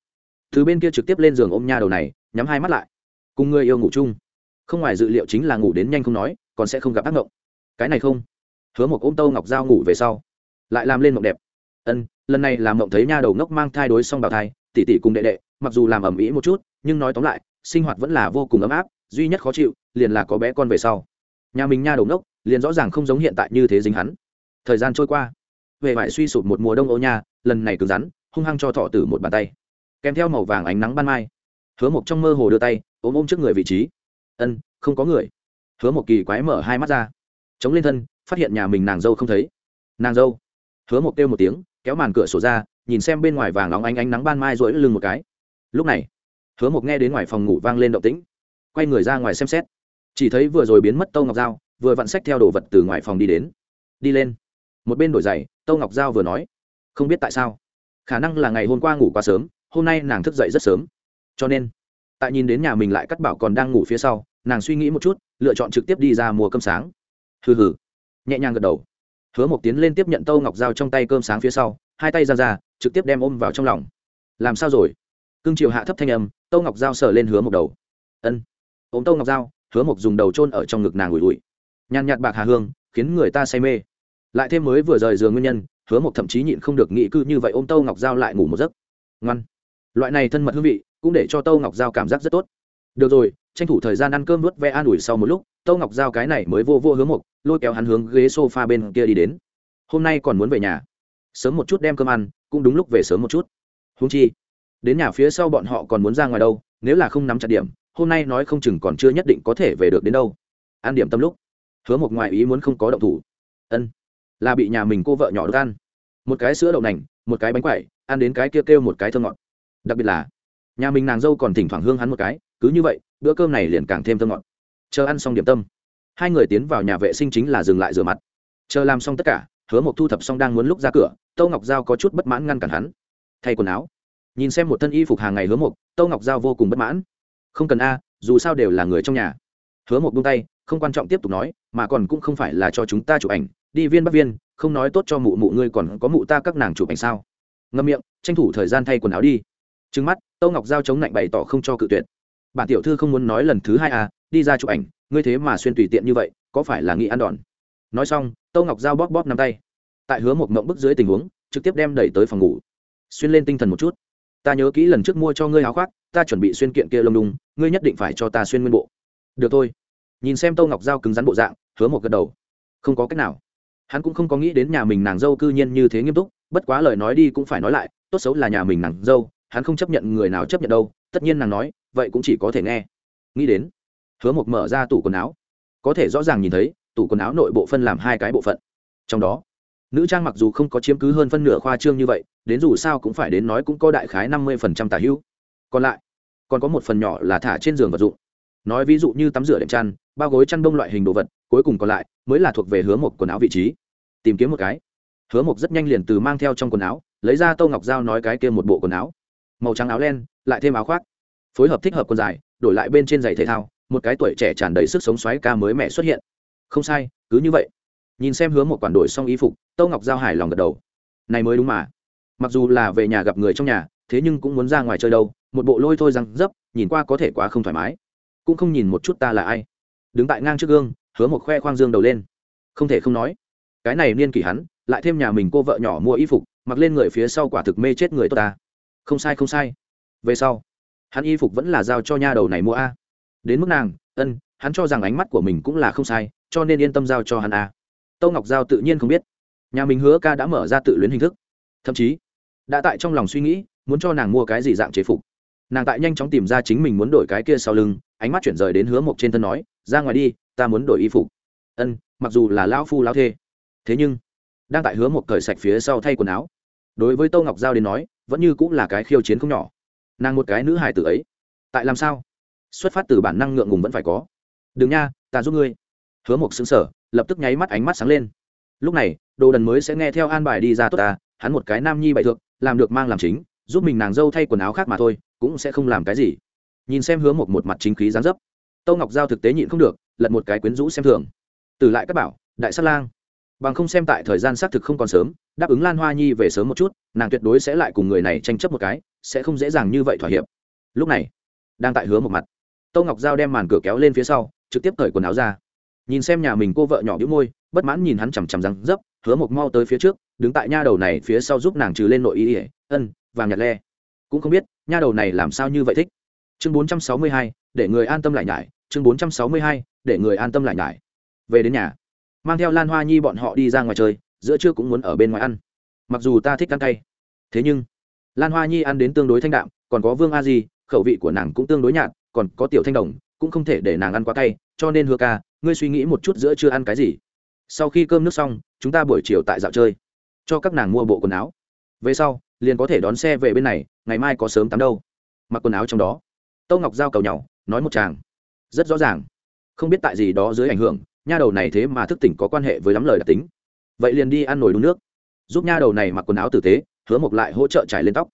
Speaker 1: Từ bên kia trực tiếp lên giường ôm nha đầu này, nhắm hai mắt lại. Cùng người yêu ngủ chung. Không ngoài dự liệu chính là ngủ đến nhanh không nói, còn sẽ không gặp ác mộng. Cái này không. Hứa một ôm tâu ngọc dao ngủ về sau, lại làm lên mộng đẹp. Ân, lần này làm mộng thấy nha đầu ngốc mang thai đối xong bào thai tỷ tỷ cùng đệ đệ, mặc dù làm ẩm ĩ một chút, nhưng nói tóm lại, sinh hoạt vẫn là vô cùng ấm áp, duy nhất khó chịu, liền là có bé con về sau. Nhà mình nha đầu ngốc, liền rõ ràng không giống hiện tại như thế dính hắn. Thời gian trôi qua về vải suy sụp một mùa đông ô nha, lần này cứng rắn, hung hăng cho thọ tử một bàn tay. Kèm theo màu vàng ánh nắng ban mai, hứa một trong mơ hồ đưa tay, ôm ôm trước người vị trí. Ân, không có người. Hứa một kỳ quái mở hai mắt ra, chống lên thân, phát hiện nhà mình nàng dâu không thấy. Nàng dâu. Hứa một kêu một tiếng, kéo màn cửa sổ ra, nhìn xem bên ngoài vàng óng ánh ánh nắng ban mai rỗi lưng một cái. Lúc này, hứa một nghe đến ngoài phòng ngủ vang lên động tĩnh, quay người ra ngoài xem xét. Chỉ thấy vừa rồi biến mất tâu ngọc dao vừa vặn sách theo đồ vật từ ngoài phòng đi đến. Đi lên một bên đổi giày, tâu ngọc giao vừa nói, không biết tại sao, khả năng là ngày hôm qua ngủ quá sớm, hôm nay nàng thức dậy rất sớm. Cho nên, tại nhìn đến nhà mình lại cắt bảo còn đang ngủ phía sau, nàng suy nghĩ một chút, lựa chọn trực tiếp đi ra mua cơm sáng. Hừ hừ. Nhẹ nhàng gật đầu. Hứa một tiến lên tiếp nhận tâu ngọc dao trong tay cơm sáng phía sau, hai tay ra ra, trực tiếp đem ôm vào trong lòng. Làm sao rồi? Cưng chiều hạ thấp thanh âm, tâu ngọc dao sờ lên hứa một đầu. Ân. Ôm tâu ngọc dao hứa một dùng đầu chôn ở trong ngực nàng ủi ủi. Nhàn nhạt bạc hà hương, khiến người ta say mê lại thêm mới vừa rời giường nguyên nhân, hứa mộc thậm chí nhịn không được nghĩ cư như vậy ôm tâu ngọc giao lại ngủ một giấc. Ngoan. Loại này thân mật hương vị, cũng để cho tâu ngọc giao cảm giác rất tốt. Được rồi, tranh thủ thời gian ăn cơm nuốt ve an ủi sau một lúc, tâu ngọc giao cái này mới vô vô hứa mộc, lôi kéo hắn hướng ghế s o f a bên kia đi đến. Hôm nay còn muốn về nhà. Sớm một chút đem cơm ăn, cũng đúng lúc về sớm một chút. Húng chi, đến nhà phía sau bọn họ còn muốn ra ngoài đâu, nếu là không nắm chặt điểm, hôm nay nói không chừng còn chưa nhất định có thể về được đến đâu. Ăn điểm tâm lúc, hứa một ngoài ý muốn không có động thủ. Ân là bị nhà mình cô vợ nhỏ được ăn. Một cái sữa đậu nành một cái bánh quẩy ăn đến cái kia kêu, kêu một cái thơ ngọt. Đặc biệt là nhà mình nàng dâu còn thỉnh thoảng hương hắn một cái cứ như vậy bữa cơm này liền càng thêm thơ ngọt. Chờ ăn xong điểm tâm hai người tiến vào nhà vệ sinh chính là dừng lại rửa mặt. Chờ làm xong tất cả hứa một thu thập xong đang muốn lúc ra cửa tâu ngọc giao có chút bất mãn ngăn cản hắn. Thay quần áo. Nhìn xem một thân y phục hàng ngày hứa một tâu ngọc giao vô cùng bất mãn. Không cần a dù sao đều là người trong nhà. Hứa một buông tay không quan trọng tiếp tục nói mà còn cũng không phải là cho chúng ta chụp ảnh. Đi viên bắc viên, không nói tốt cho mụ mụ ngươi còn có mụ ta các nàng chụp ảnh sao? Ngâm miệng, tranh thủ thời gian thay quần áo đi. Trứng mắt, tâu ngọc giao chống lạnh bày tỏ không cho cự tuyệt. Bản tiểu thư không muốn nói lần thứ hai à đi ra chụp ảnh, ngươi thế mà xuyên tùy tiện như vậy, có phải là nghĩ ăn đòn? Nói xong, tâu ngọc giao bóp bóp nắm tay. Tại hứa một mộng bức dưới tình huống, trực tiếp đem đẩy tới phòng ngủ. Xuyên lên tinh thần một chút. Ta nhớ kỹ lần trước mua cho ngươi áo khoác, ta chuẩn bị xuyên kiện kia lông đùng, ngươi nhất định phải cho ta xuyên nguyên bộ. Được thôi nhìn xem tô ngọc giao cứng rắn bộ dạng, hứa một gật đầu. Không có cách nào. Hắn cũng không có nghĩ đến nhà mình nàng dâu cư nhiên như thế nghiêm túc, bất quá lời nói đi cũng phải nói lại, tốt xấu là nhà mình nàng dâu, hắn không chấp nhận người nào chấp nhận đâu, tất nhiên nàng nói, vậy cũng chỉ có thể nghe. Nghĩ đến, hứa một mở ra tủ quần áo. Có thể rõ ràng nhìn thấy, tủ quần áo nội bộ phân làm hai cái bộ phận. Trong đó, nữ trang mặc dù không có chiếm cứ hơn phân nửa khoa trương như vậy, đến dù sao cũng phải đến nói cũng có đại khái năm mươi phần trăm tả hữu. Còn lại, còn có một phần nhỏ là thả trên giường vật dụng. Nói ví dụ như tắm rửa đệm chăn bao gối chăn bông loại hình đồ vật, cuối cùng còn lại mới là thuộc về hứa một quần áo vị trí. Tìm kiếm một cái. Hứa một rất nhanh liền từ mang theo trong quần áo, lấy ra tô ngọc dao nói cái kia một bộ quần áo. Màu trắng áo len, lại thêm áo khoác. Phối hợp thích hợp quần dài, đổi lại bên trên giày thể thao, một cái tuổi trẻ tràn đầy sức sống xoáy ca mới mẻ xuất hiện. Không sai, cứ như vậy. Nhìn xem hứa một quản đổi xong y phục, tô ngọc giao hài lòng gật đầu. Này mới đúng mà. Mặc dù là về nhà gặp người trong nhà, thế nhưng cũng muốn ra ngoài chơi đâu, một bộ lôi thôi răng dấp, nhìn qua có thể quá không thoải mái. Cũng không nhìn một chút ta là ai đứng tại ngang trước gương, hứa một khoe khoang dương đầu lên. Không thể không nói, cái này niên kỷ hắn, lại thêm nhà mình cô vợ nhỏ mua y phục, mặc lên người phía sau quả thực mê chết người tốt ta. Không sai không sai. Về sau, hắn y phục vẫn là giao cho nha đầu này mua a. Đến mức nàng, ân, hắn cho rằng ánh mắt của mình cũng là không sai, cho nên yên tâm giao cho hắn a. Tâu ngọc giao tự nhiên không biết. Nhà mình hứa ca đã mở ra tự luyến hình thức. Thậm chí, đã tại trong lòng suy nghĩ, muốn cho nàng mua cái gì dạng chế phục. Nàng tại nhanh chóng tìm ra chính mình muốn đổi cái kia sau lưng ánh mắt chuyển rời đến hứa mộc trên thân nói, ra ngoài đi, ta muốn đổi y phục. Ân, mặc dù là lão phu lão thê. Thế nhưng, đang tại hứa Mộc cởi sạch phía sau thay quần áo, đối với tô ngọc giao đến nói, vẫn như cũng là cái khiêu chiến không nhỏ. Nàng một cái nữ hài tử ấy, tại làm sao? Xuất phát từ bản năng ngượng ngùng vẫn phải có. Đừng nha, ta giúp ngươi. Hứa Mộc xứng sở lập tức nháy mắt ánh mắt sáng lên. Lúc này, đồ đần mới sẽ nghe theo an bài đi ra tốt ta, hắn một cái nam nhi bại thượng, làm được mang làm chính, giúp mình nàng dâu thay quần áo khác mà thôi, cũng sẽ không làm cái gì nhìn xem hứa một một mặt chính khí dáng dấp. Tâu ngọc giao thực tế nhịn không được, lật một cái quyến rũ xem thường. Từ lại các bảo, đại sát lang. Bằng không xem tại thời gian xác thực không còn sớm, đáp ứng lan hoa nhi về sớm một chút, nàng tuyệt đối sẽ lại cùng người này tranh chấp một cái, sẽ không dễ dàng như vậy thỏa hiệp. Lúc này, đang tại hứa một mặt, tâu ngọc giao đem màn cửa kéo lên phía sau, trực tiếp cởi quần áo ra. Nhìn xem nhà mình cô vợ nhỏ đĩu môi, bất mãn nhìn hắn chằm chằm răng dấp, hứa một mau tới phía trước, đứng tại nha đầu này phía sau giúp nàng trừ lên nội ý ỉa ân, vàng nhặt le. Cũng không biết, nha đầu này làm sao như vậy thích chương bốn trăm sáu mươi hai, để người an tâm lại nhải, chương bốn trăm sáu mươi hai, để người an tâm lại nhải. Về đến nhà, mang theo lan hoa nhi bọn họ đi ra ngoài chơi, giữa trưa cũng muốn ở bên ngoài ăn. Mặc dù ta thích ăn cay, thế nhưng, lan hoa nhi ăn đến tương đối thanh đạm, còn có vương a di, khẩu vị của nàng cũng tương đối nhạt, còn có tiểu thanh đồng, cũng không thể để nàng ăn quá cay, cho nên hứa ca, ngươi suy nghĩ một chút giữa chưa ăn cái gì. Sau khi cơm nước xong, chúng ta buổi chiều tại dạo chơi, cho các nàng mua bộ quần áo. Về sau, liền có thể đón xe về bên này, ngày mai có sớm tắm đâu. Mặc quần áo trong đó tâu ngọc giao cầu nhau, nói một chàng rất rõ ràng. Không biết tại gì đó dưới ảnh hưởng, nha đầu này thế mà thức tỉnh có quan hệ với lắm lời đặc tính. Vậy liền đi ăn nồi đun nước. Giúp nha đầu này mặc quần áo tử tế, hứa mộc lại hỗ trợ trải lên tóc.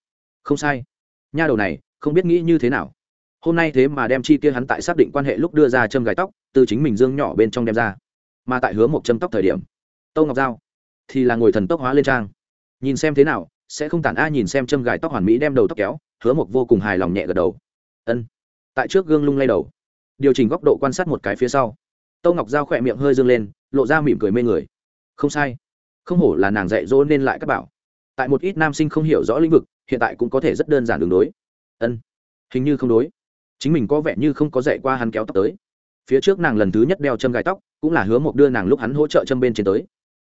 Speaker 1: Không sai. Nha đầu này, không biết nghĩ như thế nào. Hôm nay thế mà đem chi kia hắn tại xác định quan hệ lúc đưa ra châm gài tóc, từ chính mình dương nhỏ bên trong đem ra. Mà tại hứa một châm tóc thời điểm, tâu ngọc giao, thì là ngồi thần tốc hóa lên trang. Nhìn xem thế nào, sẽ không tản a nhìn xem châm gài tóc hoàn mỹ đem đầu tóc kéo, hứa một vô cùng hài lòng nhẹ gật đầu ân tại trước gương lung lay đầu điều chỉnh góc độ quan sát một cái phía sau tâu ngọc giao khỏe miệng hơi dương lên lộ ra mỉm cười mê người không sai không hổ là nàng dạy dỗ nên lại các bảo tại một ít nam sinh không hiểu rõ lĩnh vực hiện tại cũng có thể rất đơn giản đường đối ân hình như không đối chính mình có vẻ như không có dạy qua hắn kéo tóc tới phía trước nàng lần thứ nhất đeo châm gai tóc cũng là hứa mộc đưa nàng lúc hắn hỗ trợ châm bên trên tới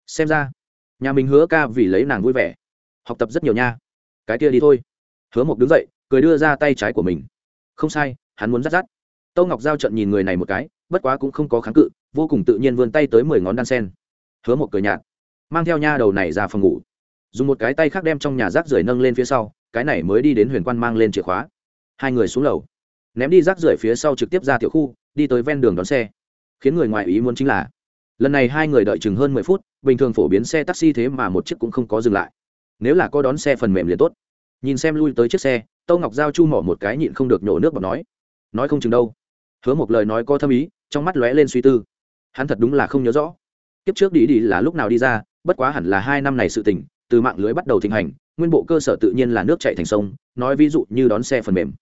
Speaker 1: xem ra nhà mình hứa ca vì lấy nàng vui vẻ học tập rất nhiều nha cái kia đi thôi hứa mộc đứng dậy cười đưa ra tay trái của mình không sai, hắn muốn dắt dắt tâu ngọc giao trận nhìn người này một cái, bất quá cũng không có kháng cự, vô cùng tự nhiên vươn tay tới mười ngón đan sen. Hứa một cười nhạt, mang theo nha đầu này ra phòng ngủ. Dùng một cái tay khác đem trong nhà rác rưởi nâng lên phía sau, cái này mới đi đến huyền quan mang lên chìa khóa. Hai người xuống lầu, ném đi rác rưởi phía sau trực tiếp ra tiểu khu, đi tới ven đường đón xe. Khiến người ngoài ý muốn chính là, lần này hai người đợi chừng hơn mười phút, bình thường phổ biến xe taxi thế mà một chiếc cũng không có dừng lại. Nếu là có đón xe phần mềm liền tốt. Nhìn xem lui tới chiếc xe tâu ngọc giao chu mỏ một cái nhịn không được nhổ nước và nói. Nói không chừng đâu. Hứa một lời nói có thâm ý, trong mắt lóe lên suy tư. Hắn thật đúng là không nhớ rõ. Kiếp trước đi đi là lúc nào đi ra, bất quá hẳn là hai năm này sự tỉnh từ mạng lưới bắt đầu thịnh hành, nguyên bộ cơ sở tự nhiên là nước chạy thành sông, nói ví dụ như đón xe phần mềm.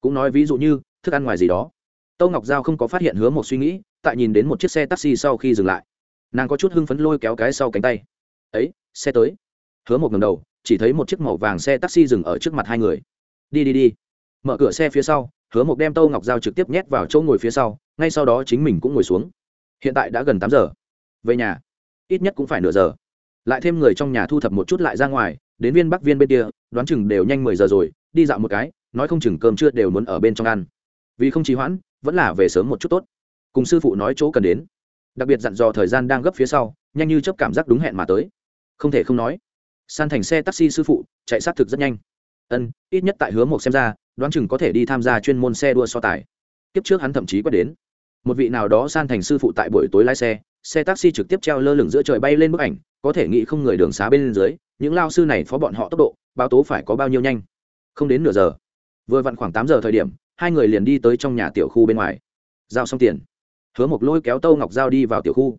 Speaker 1: Cũng nói ví dụ như thức ăn ngoài gì đó. Tâu ngọc giao không có phát hiện hứa một suy nghĩ, tại nhìn đến một chiếc xe taxi sau khi dừng lại. Nàng có chút hưng phấn lôi kéo cái sau cánh tay. Ấy, xe tới. Hứa một ngầm đầu, chỉ thấy một chiếc màu vàng xe taxi dừng ở trước mặt hai người đi đi đi. Mở cửa xe phía sau, hứa một đem tâu ngọc giao trực tiếp nhét vào chỗ ngồi phía sau, ngay sau đó chính mình cũng ngồi xuống. Hiện tại đã gần tám giờ. Về nhà. Ít nhất cũng phải nửa giờ. Lại thêm người trong nhà thu thập một chút lại ra ngoài, đến viên bắc viên bên kia, đoán chừng đều nhanh mười giờ rồi, đi dạo một cái, nói không chừng cơm chưa đều muốn ở bên trong ăn. Vì không trì hoãn, vẫn là về sớm một chút tốt. Cùng sư phụ nói chỗ cần đến. Đặc biệt dặn dò thời gian đang gấp phía sau, nhanh như chấp cảm giác đúng hẹn mà tới. Không thể không nói. San thành xe taxi sư phụ, chạy sát thực rất nhanh ân, ít nhất tại Hứa một xem ra, đoán chừng có thể đi tham gia chuyên môn xe đua so tài. Kiếp trước hắn thậm chí có đến. Một vị nào đó san thành sư phụ tại buổi tối lái xe xe taxi trực tiếp treo lơ lửng giữa trời bay lên bức ảnh, có thể nghĩ không người đường xá bên dưới, những lao sư này phó bọn họ tốc độ, báo tố phải có bao nhiêu nhanh. Không đến nửa giờ. Vừa vặn khoảng tám giờ thời điểm, hai người liền đi tới trong nhà tiểu khu bên ngoài. Giao xong tiền. Hứa một lôi kéo tâu ngọc giao đi vào tiểu khu.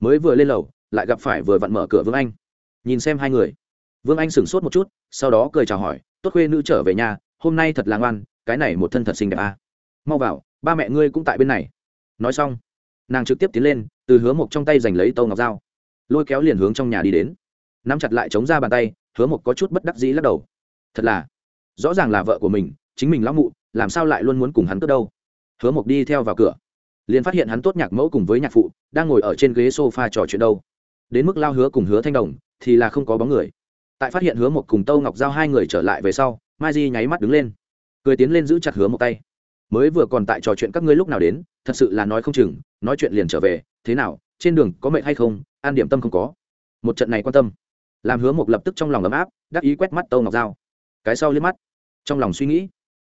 Speaker 1: Mới vừa lên lầu, lại gặp phải vừa vặn mở cửa vương anh. Nhìn xem hai người. Vương anh sửng sốt một chút sau đó cười chào hỏi, tốt khuê nữ trở về nhà, hôm nay thật là ngoan, cái này một thân thật xinh đẹp à. mau vào, ba mẹ ngươi cũng tại bên này. Nói xong, nàng trực tiếp tiến lên, từ hứa mộc trong tay giành lấy tâu ngọc dao lôi kéo liền hướng trong nhà đi đến. Nắm chặt lại chống ra bàn tay, hứa mộc có chút bất đắc dĩ lắc đầu. Thật là, rõ ràng là vợ của mình, chính mình lão mụ, làm sao lại luôn muốn cùng hắn cướp đâu? Hứa mộc đi theo vào cửa, liền phát hiện hắn tốt nhạc mẫu cùng với nhạc phụ, đang ngồi ở trên ghế s o f a trò chuyện đâu. Đến mức lao hứa cùng hứa thanh đồng, thì là không có bóng người tại phát hiện hứa một cùng tâu ngọc giao hai người trở lại về sau, mai di nháy mắt đứng lên, cười tiến lên giữ chặt hứa một tay. Mới vừa còn tại trò chuyện các ngươi lúc nào đến, thật sự là nói không chừng, nói chuyện liền trở về, thế nào, trên đường có mệnh hay không, an điểm tâm không có. Một trận này quan tâm, làm hứa một lập tức trong lòng ấm áp, đắc ý quét mắt tâu ngọc dao cái sau liếc mắt, trong lòng suy nghĩ,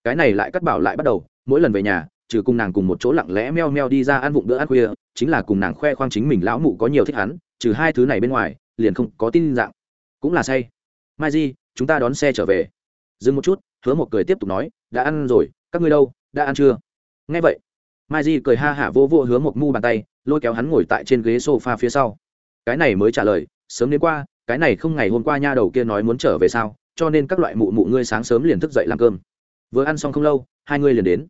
Speaker 1: cái này lại cắt bảo lại bắt đầu, mỗi lần về nhà, trừ cùng nàng cùng một chỗ lặng lẽ meo meo đi ra ăn vụng bữa ăn khuya, chính là cùng nàng khoe khoang chính mình lão mụ có nhiều thích hắn, trừ hai thứ này bên ngoài, liền không có tin dạng. Cũng là say mai di, chúng ta đón xe trở về. Dừng một chút, hứa một cười tiếp tục nói, đã ăn rồi, các ngươi đâu, đã ăn chưa? Nghe vậy. Mai di cười ha hả vô vô hứa một mu bàn tay, lôi kéo hắn ngồi tại trên ghế sofa phía sau. Cái này mới trả lời, sớm đến qua, cái này không ngày hôm qua nha đầu kia nói muốn trở về sao, cho nên các loại mụ mụ ngươi sáng sớm liền thức dậy làm cơm. Vừa ăn xong không lâu, hai ngươi liền đến.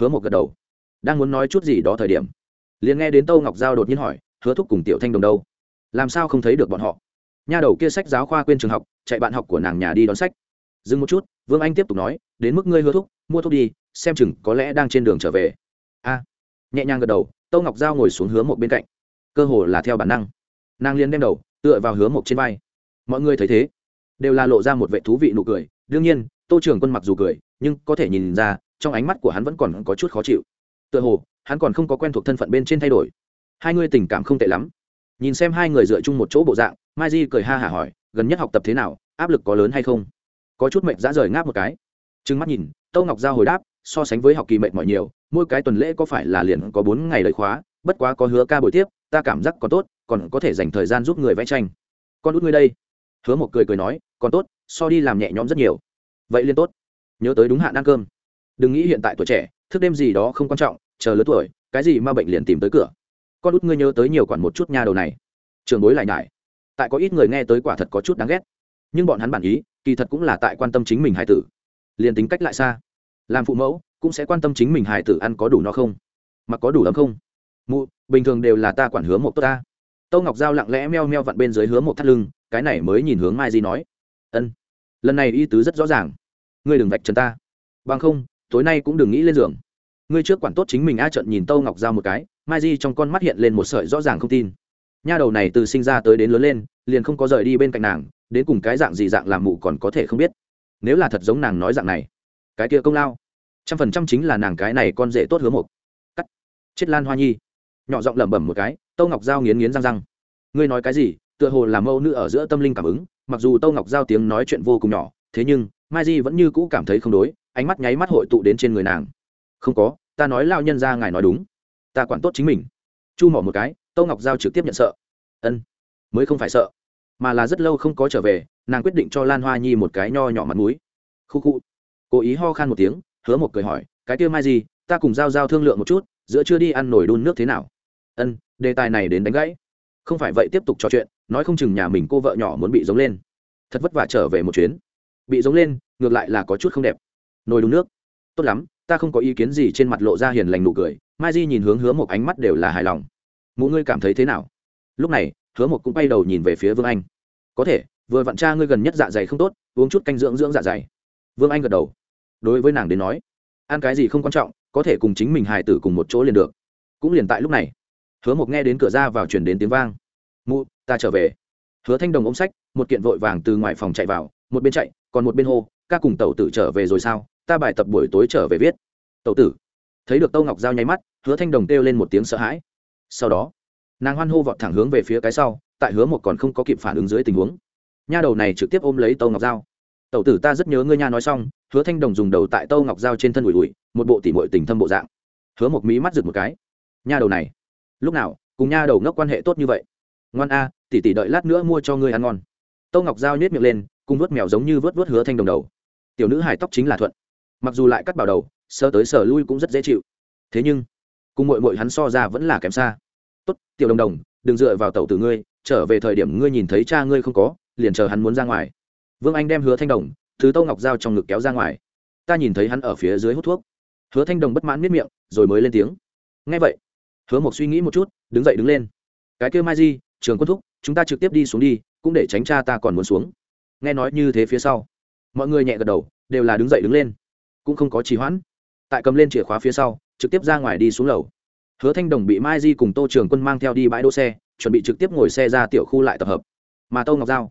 Speaker 1: Hứa một gật đầu. Đang muốn nói chút gì đó thời điểm, liền nghe đến tâu ngọc giao đột nhiên hỏi, hứa thúc cùng tiểu thanh đồng đâu? Làm sao không thấy được bọn họ? Nha đầu kia sách giáo khoa quên trường học chạy bạn học của nàng nhà đi đón sách. Dừng một chút vương anh tiếp tục nói đến mức ngươi hứa thuốc, mua thuốc đi xem chừng có lẽ đang trên đường trở về. A. Nhẹ nhàng gật đầu tâu ngọc giao ngồi xuống hứa một bên cạnh. Cơ hồ là theo bản năng. Nàng liền đem đầu tựa vào hứa một trên vai. Mọi người thấy thế đều là lộ ra một vệ thú vị nụ cười. Đương nhiên tô trường quân mặc dù cười nhưng có thể nhìn ra trong ánh mắt của hắn vẫn còn có chút khó chịu. Tựa hồ hắn còn không có quen thuộc thân phận bên trên thay đổi. Hai người tình cảm không tệ lắm. Nhìn xem hai người dựa chung một chỗ bộ dạng mai di cười ha hả hỏi, gần nhất học tập thế nào, áp lực có lớn hay không? Có chút mệnh dã rời ngáp một cái. Trừng mắt nhìn, tâu ngọc giao hồi đáp, so sánh với học kỳ mệnh mọi nhiều, mỗi cái tuần lễ có phải là liền có bốn ngày lời khóa, bất quá có hứa ca buổi tiếp, ta cảm giác còn tốt, còn có thể dành thời gian giúp người vẽ tranh. Con út ngươi đây. Hứa một cười cười nói, còn tốt, so đi làm nhẹ nhõm rất nhiều. Vậy liên tốt. Nhớ tới đúng hạn ăn cơm. Đừng nghĩ hiện tại tuổi trẻ, thức đêm gì đó không quan trọng, chờ lớn tuổi, cái gì mà bệnh liền tìm tới cửa. Con út ngươi nhớ tới nhiều quản một chút nha đầu này. Trường bối lại nhải tại có ít người nghe tới quả thật có chút đáng ghét. Nhưng bọn hắn bản ý, kỳ thật cũng là tại quan tâm chính mình hải tử. Liền tính cách lại xa, làm phụ mẫu, cũng sẽ quan tâm chính mình hải tử ăn có đủ no không, mặc có đủ ấm không. Mụ, bình thường đều là ta quản hướng một tốt ta. Tâu ngọc giao lặng lẽ meo meo vặn bên dưới hướng một thắt lưng, cái này mới nhìn hướng mai di nói. Ân, lần này y tứ rất rõ ràng. Ngươi đừng vạch trần ta. Bằng không, tối nay cũng đừng nghĩ lên giường. Ngươi trước quản tốt chính mình a trận nhìn tâu ngọc giao một cái, mai di trong con mắt hiện lên một sợi rõ ràng không tin. Nha đầu này từ sinh ra tới đến lớn lên liền không có rời đi bên cạnh nàng, đến cùng cái dạng gì dạng làm mụ còn có thể không biết. Nếu là thật giống nàng nói dạng này, cái kia công lao, trăm phần trăm chính là nàng cái này con rể tốt hứa một cắt. Chết lan hoa nhi. Nhỏ giọng lẩm bẩm một cái, tâu ngọc giao nghiến nghiến răng răng. Ngươi nói cái gì? Tựa hồ làm mâu nữ ở giữa tâm linh cảm ứng, mặc dù tâu ngọc giao tiếng nói chuyện vô cùng nhỏ, thế nhưng, mai di vẫn như cũ cảm thấy không đối, ánh mắt nháy mắt hội tụ đến trên người nàng. Không có, ta nói lao nhân ra ngài nói đúng. Ta quản tốt chính mình. Chu mỏ một cái, tâu ngọc giao trực tiếp nhận sợ. Ân mới không phải sợ. Mà là rất lâu không có trở về, nàng quyết định cho lan hoa nhi một cái nho nhỏ mặt mũi. Khu khu. Cố ý ho khan một tiếng, hứa một cười hỏi, cái kia mai gì, ta cùng giao giao thương lượng một chút, giữa chưa đi ăn nổi đun nước thế nào? Ân, đề tài này đến đánh gãy. Không phải vậy, tiếp tục trò chuyện, nói không chừng nhà mình cô vợ nhỏ muốn bị giống lên. Thật vất vả trở về một chuyến. Bị giống lên, ngược lại là có chút không đẹp. Nồi đun nước. Tốt lắm, ta không có ý kiến gì trên mặt lộ ra hiền lành nụ cười. Mai di nhìn hướng hứa một ánh mắt đều là hài lòng. Mỗi ngươi cảm thấy thế nào? Lúc này hứa một cũng bay đầu nhìn về phía vương anh. Có thể, vừa vặn cha ngươi gần nhất dạ dày không tốt, uống chút canh dưỡng dưỡng dạ dày. Vương anh gật đầu. Đối với nàng đến nói, ăn cái gì không quan trọng, có thể cùng chính mình hài tử cùng một chỗ liền được. Cũng liền tại lúc này, hứa một nghe đến cửa ra vào chuyển đến tiếng vang. Mụ, ta trở về. Hứa thanh đồng ôm sách, một kiện vội vàng từ ngoài phòng chạy vào, một bên chạy, còn một bên hô, ca cùng tẩu tử trở về rồi sao? Ta bài tập buổi tối trở về viết. Tẩu tử. Thấy được tâu ngọc giao nháy mắt, hứa thanh đồng kêu lên một tiếng sợ hãi. Sau đó nàng hoan hô vọt thẳng hướng về phía cái sau, tại hứa một còn không có kịp phản ứng dưới tình huống. Nha đầu này trực tiếp ôm lấy tâu ngọc giao. Tẩu tử, ta rất nhớ ngươi nha, nói xong, hứa thanh đồng dùng đầu tại tâu ngọc giao trên thân ủi ủi, một bộ tỉ mội tình thâm bộ dạng. Hứa một mí mắt rực một cái. Nha đầu này, lúc nào cùng nha đầu ngốc quan hệ tốt như vậy? Ngoan a, tỉ tỉ đợi lát nữa mua cho ngươi ăn ngon. Tâu ngọc giao nhét miệng lên, cùng vớt mèo giống như vớt vớt hứa thanh đồng đầu. Tiểu nữ hải tóc chính là thuận. Mặc dù lại cắt bảo đầu sơ tới sờ lui cũng rất dễ chịu. Thế nhưng, cùng mội mội hắn so ra vẫn là kém xa tốt, tiểu đồng đồng, đừng dựa vào tẩu tử ngươi, trở về thời điểm ngươi nhìn thấy cha ngươi không có, liền chờ hắn muốn ra ngoài. Vương anh đem hứa thanh đồng, thứ tâu ngọc dao trong ngực kéo ra ngoài. Ta nhìn thấy hắn ở phía dưới hút thuốc. Hứa thanh đồng bất mãn miết miệng, rồi mới lên tiếng. Ngay vậy. Hứa một suy nghĩ một chút, đứng dậy đứng lên. Cái kêu mai di, trường quân thúc, chúng ta trực tiếp đi xuống đi, cũng để tránh cha ta còn muốn xuống. Nghe nói như thế phía sau, mọi người nhẹ gật đầu, đều là đứng dậy đứng lên. Cũng không có trì hoãn. Tại cầm lên chìa khóa phía sau, trực tiếp ra ngoài đi xuống lầu hứa thanh đồng bị mai di cùng tô trường quân mang theo đi bãi đỗ xe, chuẩn bị trực tiếp ngồi xe ra tiểu khu lại tập hợp. Mà tô ngọc giao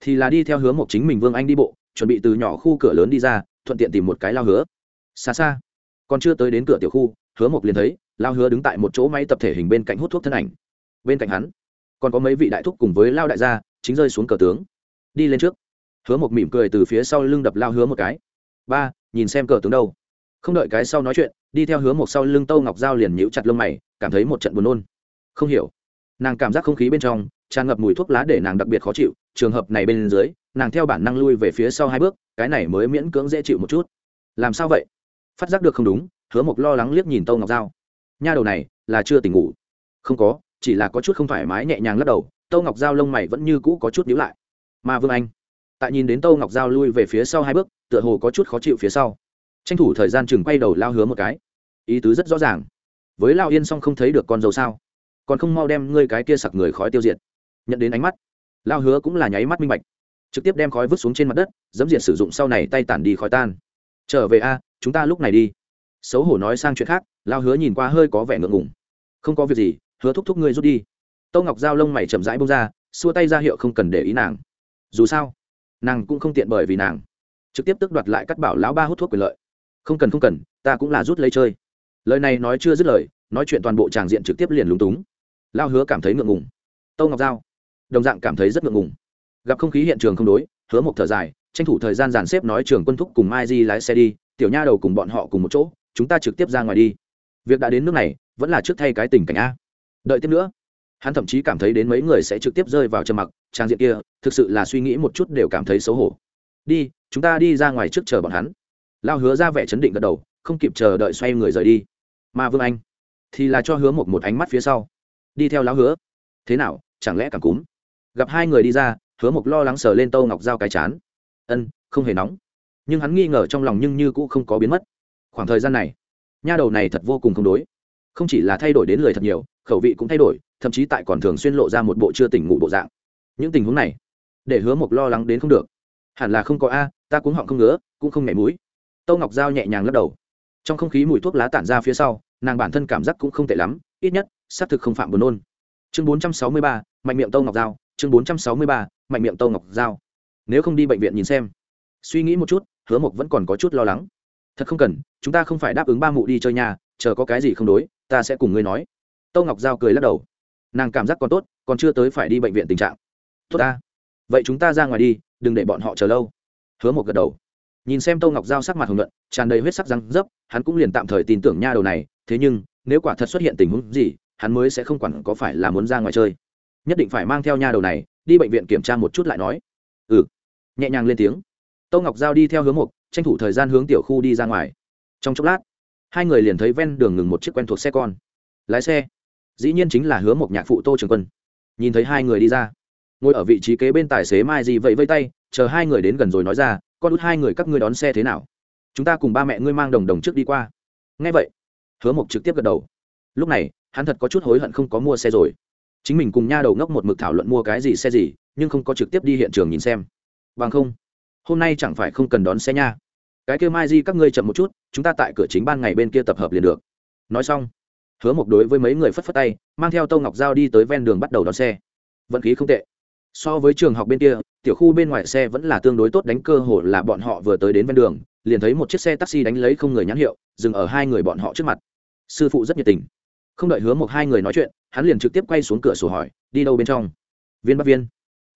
Speaker 1: thì là đi theo hướng một chính mình vương anh đi bộ, chuẩn bị từ nhỏ khu cửa lớn đi ra, thuận tiện tìm một cái lao hứa. Xa xa, còn chưa tới đến cửa tiểu khu, hứa một liền thấy lao hứa đứng tại một chỗ máy tập thể hình bên cạnh hút thuốc thân ảnh. Bên cạnh hắn còn có mấy vị đại thúc cùng với lao đại gia, chính rơi xuống cờ tướng. Đi lên trước. Hứa một mỉm cười từ phía sau lưng đập lao hứa một cái. Ba, nhìn xem cờ tướng đâu không đợi cái sau nói chuyện, đi theo hướng một sau lưng tâu ngọc dao liền nhíu chặt lông mày, cảm thấy một trận buồn nôn. Không hiểu. Nàng cảm giác không khí bên trong, tràn ngập mùi thuốc lá để nàng đặc biệt khó chịu, trường hợp này bên dưới, nàng theo bản năng lui về phía sau hai bước, cái này mới miễn cưỡng dễ chịu một chút. Làm sao vậy? Phát giác được không đúng, hứa mộc lo lắng liếc nhìn tâu ngọc dao nha đầu này, là chưa tỉnh ngủ. Không có, chỉ là có chút không thoải mái nhẹ nhàng lắc đầu, tâu ngọc dao lông mày vẫn như cũ có chút nhíu lại. Mà vương anh, tại nhìn đến tâu ngọc dao lui về phía sau hai bước, tựa hồ có chút khó chịu phía sau tranh thủ thời gian chừng quay đầu lao hứa một cái. Ý tứ rất rõ ràng. Với lao yên xong không thấy được con dâu sao? Còn không mau đem ngươi cái kia sặc người khói tiêu diệt. Nhận đến ánh mắt, lao hứa cũng là nháy mắt minh bạch. Trực tiếp đem khói vứt xuống trên mặt đất, dẫm diệt sử dụng sau này tay tản đi khói tan. Trở về a, chúng ta lúc này đi. Xấu hổ nói sang chuyện khác, lao hứa nhìn qua hơi có vẻ ngượng ngùng. Không có việc gì, hứa thúc thúc ngươi rút đi. Tâu ngọc giao lông mày chậm rãi bông ra, xua tay ra hiệu không cần để ý nàng. Dù sao, nàng cũng không tiện bởi vì nàng. Trực tiếp tước đoạt lại cắt bảo lão ba hút thuốc quyền lợi không cần không cần, ta cũng là rút lấy chơi. Lời này nói chưa dứt lời, nói chuyện toàn bộ tràng diện trực tiếp liền lúng túng. Lao hứa cảm thấy ngượng ngùng. Tâu ngọc giao. Đồng dạng cảm thấy rất ngượng ngùng. Gặp không khí hiện trường không đối, hứa một thở dài, tranh thủ thời gian dàn xếp nói trường quân thúc cùng mai di lái xe đi, tiểu nha đầu cùng bọn họ cùng một chỗ, chúng ta trực tiếp ra ngoài đi. Việc đã đến nước này, vẫn là trước thay cái tình cảnh a. Đợi tiếp nữa. Hắn thậm chí cảm thấy đến mấy người sẽ trực tiếp rơi vào trầm mặc, trang diện kia, thực sự là suy nghĩ một chút đều cảm thấy xấu hổ. Đi, chúng ta đi ra ngoài trước chờ bọn hắn lao hứa ra vẻ chấn định gật đầu, không kịp chờ đợi xoay người rời đi. Mà vương anh, thì là cho hứa một một ánh mắt phía sau. Đi theo lão hứa. Thế nào, chẳng lẽ cảm cúm? Gặp hai người đi ra, hứa một lo lắng sờ lên tâu ngọc dao cái chán. Ân, không hề nóng. Nhưng hắn nghi ngờ trong lòng nhưng như cũng không có biến mất. Khoảng thời gian này, nha đầu này thật vô cùng không đối. Không chỉ là thay đổi đến lời thật nhiều, khẩu vị cũng thay đổi, thậm chí tại còn thường xuyên lộ ra một bộ chưa tỉnh ngủ bộ dạng. Những tình huống này, để hứa một lo lắng đến không được. Hẳn là không có a, ta cũng họng không ngứa, cũng không nhảy mũi tâu ngọc dao nhẹ nhàng lắc đầu. Trong không khí mùi thuốc lá tản ra phía sau, nàng bản thân cảm giác cũng không tệ lắm, ít nhất, xác thực không phạm buồn nôn. Chương bốn trăm sáu mươi ba, mạnh miệng tâu ngọc dao chương bốn trăm sáu mươi ba, mạnh miệng tâu ngọc dao nếu không đi bệnh viện nhìn xem. Suy nghĩ một chút, hứa mộc vẫn còn có chút lo lắng. Thật không cần, chúng ta không phải đáp ứng ba mụ đi chơi nhà, chờ có cái gì không đối, ta sẽ cùng ngươi nói. Tâu ngọc giao cười lắc đầu. Nàng cảm giác còn tốt, còn chưa tới phải đi bệnh viện tình trạng. Tốt ta. Vậy chúng ta ra ngoài đi, đừng để bọn họ chờ lâu. Hứa một gật đầu nhìn xem tô ngọc giao sắc mặt hồng luận tràn đầy huyết sắc răng dấp, hắn cũng liền tạm thời tin tưởng nha đầu này, thế nhưng, nếu quả thật xuất hiện tình huống gì, hắn mới sẽ không quản có phải là muốn ra ngoài chơi. Nhất định phải mang theo nha đầu này, đi bệnh viện kiểm tra một chút lại nói. Ừ. Nhẹ nhàng lên tiếng. Tô ngọc giao đi theo hướng mục, tranh thủ thời gian hướng tiểu khu đi ra ngoài. Trong chốc lát, hai người liền thấy ven đường ngừng một chiếc quen thuộc xe con. Lái xe. Dĩ nhiên chính là hứa một nhạc phụ tô trường quân. Nhìn thấy hai người đi ra, ngồi ở vị trí kế bên tài xế mai gì vậy vây tay chờ hai người đến gần rồi nói ra, con út hai người các ngươi đón xe thế nào? Chúng ta cùng ba mẹ ngươi mang đồng đồng trước đi qua. Ngay vậy, hứa mộc trực tiếp gật đầu. Lúc này, hắn thật có chút hối hận không có mua xe rồi. Chính mình cùng nha đầu ngốc một mực thảo luận mua cái gì xe gì, nhưng không có trực tiếp đi hiện trường nhìn xem. Bằng không, hôm nay chẳng phải không cần đón xe nha. Cái kêu mai di các ngươi chậm một chút, chúng ta tại cửa chính ban ngày bên kia tập hợp liền được. Nói xong, hứa mộc đối với mấy người phất phất tay, mang theo tâu ngọc giao đi tới ven đường bắt đầu đón xe. Vận khí không tệ so với trường học bên kia, tiểu khu bên ngoài xe vẫn là tương đối tốt đánh cơ hồ là bọn họ vừa tới đến ven đường, liền thấy một chiếc xe taxi đánh lấy không người nhãn hiệu, dừng ở hai người bọn họ trước mặt. Sư phụ rất nhiệt tình. Không đợi hứa một hai người nói chuyện, hắn liền trực tiếp quay xuống cửa sổ hỏi, đi đâu bên trong? Viên bắc viên.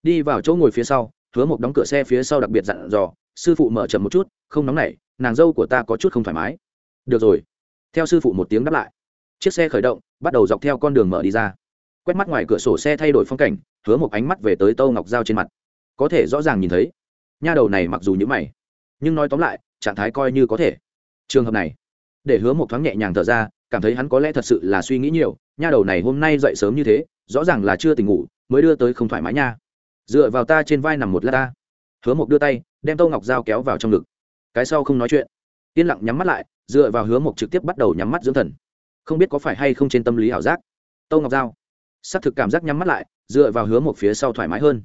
Speaker 1: Đi vào chỗ ngồi phía sau, hứa một đóng cửa xe phía sau đặc biệt dặn dò, sư phụ mở chậm một chút, không nóng nảy, nàng dâu của ta có chút không thoải mái. Được rồi. Theo sư phụ một tiếng đáp lại, chiếc xe khởi động, bắt đầu dọc theo con đường mở đi ra. Quét mắt ngoài cửa sổ xe thay đổi phong cảnh hứa một ánh mắt về tới tâu ngọc dao trên mặt. Có thể rõ ràng nhìn thấy. Nha đầu này mặc dù nhữ mày, nhưng nói tóm lại, trạng thái coi như có thể. Trường hợp này, để hứa một thoáng nhẹ nhàng thở ra, cảm thấy hắn có lẽ thật sự là suy nghĩ nhiều, nha đầu này hôm nay dậy sớm như thế, rõ ràng là chưa tỉnh ngủ, mới đưa tới không thoải mái nha. Dựa vào ta trên vai nằm một lát ta. Hứa một đưa tay, đem tô ngọc dao kéo vào trong ngực. Cái sau không nói chuyện. Yên lặng nhắm mắt lại, dựa vào hứa một trực tiếp bắt đầu nhắm mắt dưỡng thần. Không biết có phải hay không trên tâm lý ảo giác. Tô ngọc dao xác thực cảm giác nhắm mắt lại dựa vào hứa một phía sau thoải mái hơn.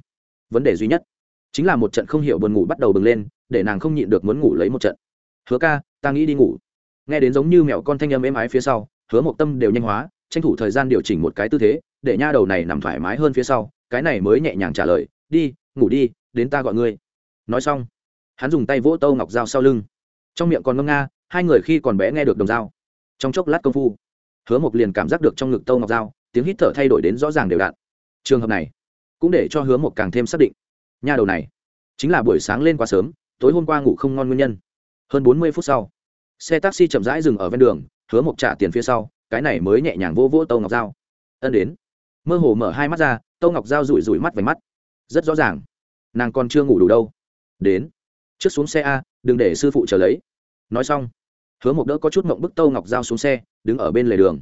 Speaker 1: Vấn đề duy nhất chính là một trận không hiểu buồn ngủ bắt đầu bừng lên, để nàng không nhịn được muốn ngủ lấy một trận. Hứa ca, ta nghĩ đi ngủ. Nghe đến giống như mẹo con thanh âm êm ái phía sau, hứa một tâm đều nhanh hóa, tranh thủ thời gian điều chỉnh một cái tư thế, để nha đầu này nằm thoải mái hơn phía sau, cái này mới nhẹ nhàng trả lời, đi, ngủ đi, đến ta gọi ngươi. Nói xong, hắn dùng tay vỗ tâu ngọc dao sau lưng. Trong miệng còn ngâm nga, hai người khi còn bé nghe được đồng dao. Trong chốc lát công phu, hứa một liền cảm giác được trong ngực tâu ngọc dao tiếng hít thở thay đổi đến rõ ràng đều đặn trường hợp này cũng để cho hứa một càng thêm xác định. Nha đầu này chính là buổi sáng lên quá sớm, tối hôm qua ngủ không ngon nguyên nhân. Hơn bốn mươi phút sau, xe taxi chậm rãi dừng ở ven đường, hứa một trả tiền phía sau, cái này mới nhẹ nhàng vô vỗ tâu ngọc dao ân đến. Mơ hồ mở hai mắt ra, tâu ngọc dao rủi rủi mắt vành mắt. Rất rõ ràng, nàng còn chưa ngủ đủ đâu. Đến. Trước xuống xe a, đừng để sư phụ chờ lấy. Nói xong, hứa một đỡ có chút mộng bức tâu ngọc dao xuống xe, đứng ở bên lề đường.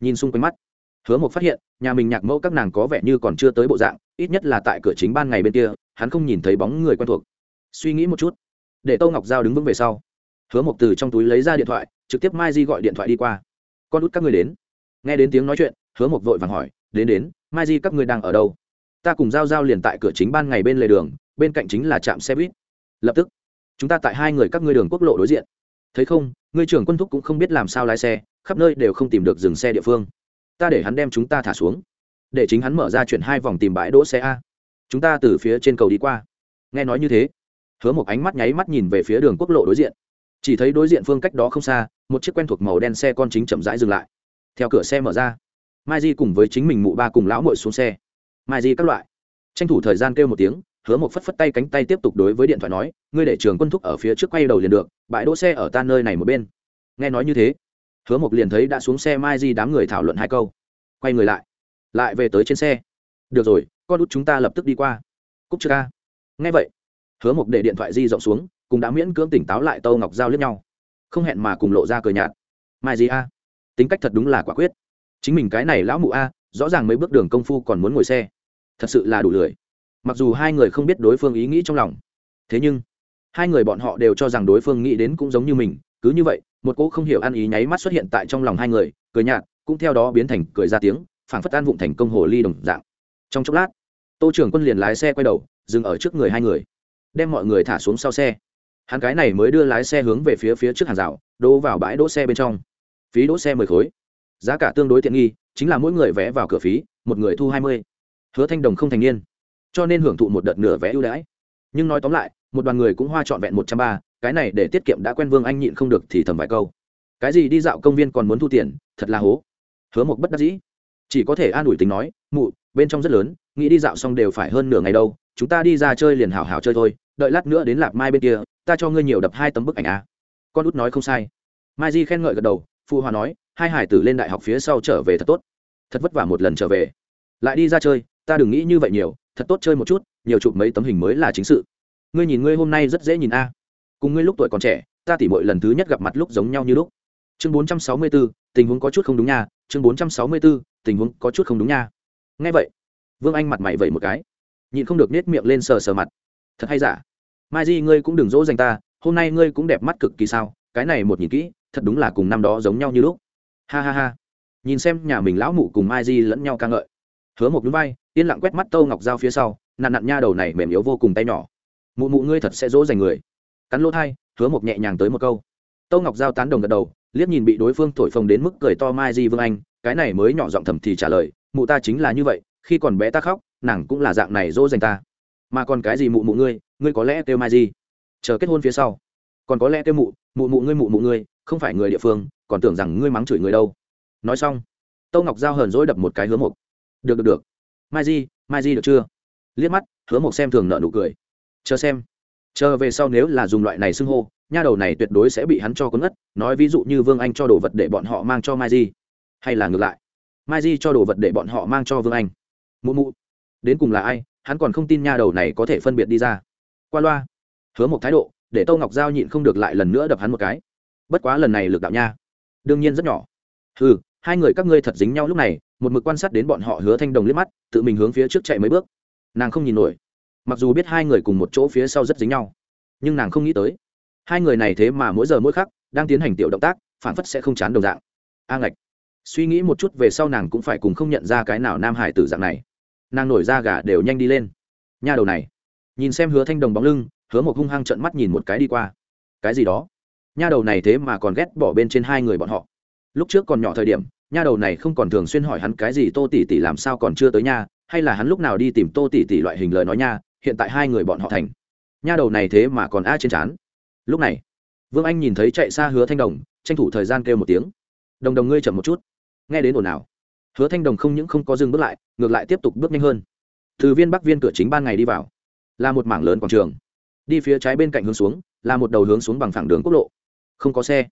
Speaker 1: Nhìn xung quanh mắt hứa mộc phát hiện, nhà mình nhạc mẫu các nàng có vẻ như còn chưa tới bộ dạng, ít nhất là tại cửa chính ban ngày bên kia, hắn không nhìn thấy bóng người quen thuộc. Suy nghĩ một chút, để Tô ngọc giao đứng vững về sau. Hứa mộc từ trong túi lấy ra điện thoại, trực tiếp mai di gọi điện thoại đi qua. Con út các người đến. Nghe đến tiếng nói chuyện, hứa mộc vội vàng hỏi, đến đến, mai di các người đang ở đâu? Ta cùng giao giao liền tại cửa chính ban ngày bên lề đường, bên cạnh chính là trạm xe buýt. Lập tức, chúng ta tại hai người các ngươi đường quốc lộ đối diện. Thấy không, ngươi trưởng quân thúc cũng không biết làm sao lái xe, khắp nơi đều không tìm được dừng xe địa phương ta để hắn đem chúng ta thả xuống. Để chính hắn mở ra chuyển hai vòng tìm bãi đỗ xe a. Chúng ta từ phía trên cầu đi qua. Nghe nói như thế, hứa một ánh mắt nháy mắt nhìn về phía đường quốc lộ đối diện. Chỉ thấy đối diện phương cách đó không xa, một chiếc quen thuộc màu đen xe con chính chậm rãi dừng lại. Theo cửa xe mở ra, mai di cùng với chính mình mụ ba cùng lão mội xuống xe. Mai di các loại. Tranh thủ thời gian kêu một tiếng, hứa một phất phất tay cánh tay tiếp tục đối với điện thoại nói, ngươi để trường quân thúc ở phía trước quay đầu liền được, bãi đỗ xe ở ta nơi này một bên. Nghe nói như thế hứa một liền thấy đã xuống xe mai di đám người thảo luận hai câu. Quay người lại. Lại về tới trên xe. Được rồi, con út chúng ta lập tức đi qua. Cúc chưa ca nghe vậy, hứa một để điện thoại di rộng xuống, cùng đã miễn cưỡng tỉnh táo lại tâu ngọc giao liếc nhau. Không hẹn mà cùng lộ ra cờ nhạt. Mai di a. Tính cách thật đúng là quả quyết. Chính mình cái này lão mụ a, rõ ràng mấy bước đường công phu còn muốn ngồi xe. Thật sự là đủ lười. Mặc dù hai người không biết đối phương ý nghĩ trong lòng. Thế nhưng, hai người bọn họ đều cho rằng đối phương nghĩ đến cũng giống như mình cứ như vậy, một cỗ không hiểu ăn ý nháy mắt xuất hiện tại trong lòng hai người, cười nhạt, cũng theo đó biến thành cười ra tiếng, phảng phất an vụng thành công hồ ly đồng dạng. Trong chốc lát, tô trưởng quân liền lái xe quay đầu, dừng ở trước người hai người, đem mọi người thả xuống sau xe. Hắn cái này mới đưa lái xe hướng về phía phía trước hàng rào, đỗ vào bãi đỗ xe bên trong. Phí đỗ xe mười khối. Giá cả tương đối tiện nghi, chính là mỗi người vé vào cửa phí, một người thu hai mươi. Hứa thanh đồng không thành niên, cho nên hưởng thụ một đợt nửa vé ưu đãi. Nhưng nói tóm lại, một đoàn người cũng hoa trọn vẹn một trăm ba cái này để tiết kiệm đã quen vương anh nhịn không được thì thầm vài câu. Cái gì đi dạo công viên còn muốn thu tiền, thật là hố. Hứa một bất đắc dĩ. Chỉ có thể an ủi tính nói, mụ, bên trong rất lớn, nghĩ đi dạo xong đều phải hơn nửa ngày đâu, chúng ta đi ra chơi liền hào hào chơi thôi, đợi lát nữa đến lạp mai bên kia, ta cho ngươi nhiều đập hai tấm bức ảnh a con út nói không sai. Mai di khen ngợi gật đầu, phụ hòa nói, hai hải tử lên đại học phía sau trở về thật tốt. Thật vất vả một lần trở về. Lại đi ra chơi, ta đừng nghĩ như vậy nhiều, thật tốt chơi một chút, nhiều chụp mấy tấm hình mới là chính sự. Ngươi nhìn ngươi hôm nay rất dễ nhìn a cùng ngươi lúc tuổi còn trẻ ta tỉ mỗi lần thứ nhất gặp mặt lúc giống nhau như lúc. Chương bốn trăm sáu mươi 464, tình huống có chút không đúng nha. Chương bốn trăm sáu mươi 464, tình huống có chút không đúng nha. Nghe vậy vương anh mặt mày vẩy một cái. Nhịn không được nết miệng lên sờ sờ mặt. Thật hay giả? Mai di ngươi cũng đừng dỗ dành ta. Hôm nay ngươi cũng đẹp mắt cực kỳ sao? Cái này một nhìn kỹ thật đúng là cùng năm đó giống nhau như lúc. Ha ha ha. Nhìn xem nhà mình lão mụ cùng mai di lẫn nhau ca ngợi. Hứa một núi vai yên lặng quét mắt tâu ngọc dao phía sau nạn nạn nha đầu này mềm yếu vô cùng tay nhỏ. Mụ mụ ngươi thật sẽ dỗ dành người cắn lỗ thai, hứa một nhẹ nhàng tới một câu. Tâu ngọc giao tán đồng gật đầu, liếc nhìn bị đối phương thổi phồng đến mức cười to mai di vương anh, cái này mới nhỏ giọng thầm thì trả lời, mụ ta chính là như vậy, khi còn bé ta khóc, nàng cũng là dạng này dỗ dành ta. Mà còn cái gì mụ mụ ngươi ngươi có lẽ kêu mai di? Chờ kết hôn phía sau. Còn có lẽ kêu mụ mụ mụ ngươi, mụ mụ ngươi, không phải người địa phương, còn tưởng rằng ngươi mắng chửi người đâu. Nói xong, tâu ngọc giao hờn dỗi đập một cái hứa mộc. Được được được. Mai di mai di được chưa? Liếc mắt, hứa mộc xem thường nợ nụ cười. Chờ xem chờ về sau nếu là dùng loại này xưng hô, nha đầu này tuyệt đối sẽ bị hắn cho cuốn ngất, nói ví dụ như vương anh cho đồ vật để bọn họ mang cho mai di. Hay là ngược lại, mai di cho đồ vật để bọn họ mang cho vương anh. Mụ mụ, đến cùng là ai, hắn còn không tin nha đầu này có thể phân biệt đi ra. Qua loa, hứa một thái độ, để tô ngọc giao nhịn không được lại lần nữa đập hắn một cái. Bất quá lần này lực đạo nha, đương nhiên rất nhỏ. Ừ hai người các ngươi thật dính nhau lúc này, một mực quan sát đến bọn họ hứa thanh đồng liếc mắt, tự mình hướng phía trước chạy mấy bước. Nàng không nhìn nổi mặc dù biết hai người cùng một chỗ phía sau rất dính nhau, nhưng nàng không nghĩ tới, hai người này thế mà mỗi giờ mỗi khắc đang tiến hành tiểu động tác phản phất sẽ không chán đồng dạng. A ngạch, suy nghĩ một chút về sau nàng cũng phải cùng không nhận ra cái nào nam hải tử dạng này. Nàng nổi ra gà đều nhanh đi lên. Nha đầu này, nhìn xem hứa thanh đồng bóng lưng, hứa một hung hăng trận mắt nhìn một cái đi qua. Cái gì đó? Nha đầu này thế mà còn ghét bỏ bên trên hai người bọn họ. Lúc trước còn nhỏ thời điểm, nha đầu này không còn thường xuyên hỏi hắn cái gì tô tỷ tỷ làm sao còn chưa tới nha, hay là hắn lúc nào đi tìm tô tỷ tỷ loại hình lời nói nha hiện tại hai người bọn họ thành. Nha đầu này thế mà còn a trên trán. Lúc này, vương anh nhìn thấy chạy xa hứa thanh đồng, tranh thủ thời gian kêu một tiếng. Đồng đồng ngươi chậm một chút. Nghe đến ồn ào. Hứa thanh đồng không những không có dừng bước lại, ngược lại tiếp tục bước nhanh hơn. Từ viên bắc viên cửa chính ban ngày đi vào. Là một mảng lớn quảng trường. Đi phía trái bên cạnh hướng xuống, là một đầu hướng xuống bằng phẳng đường quốc lộ. Không có xe.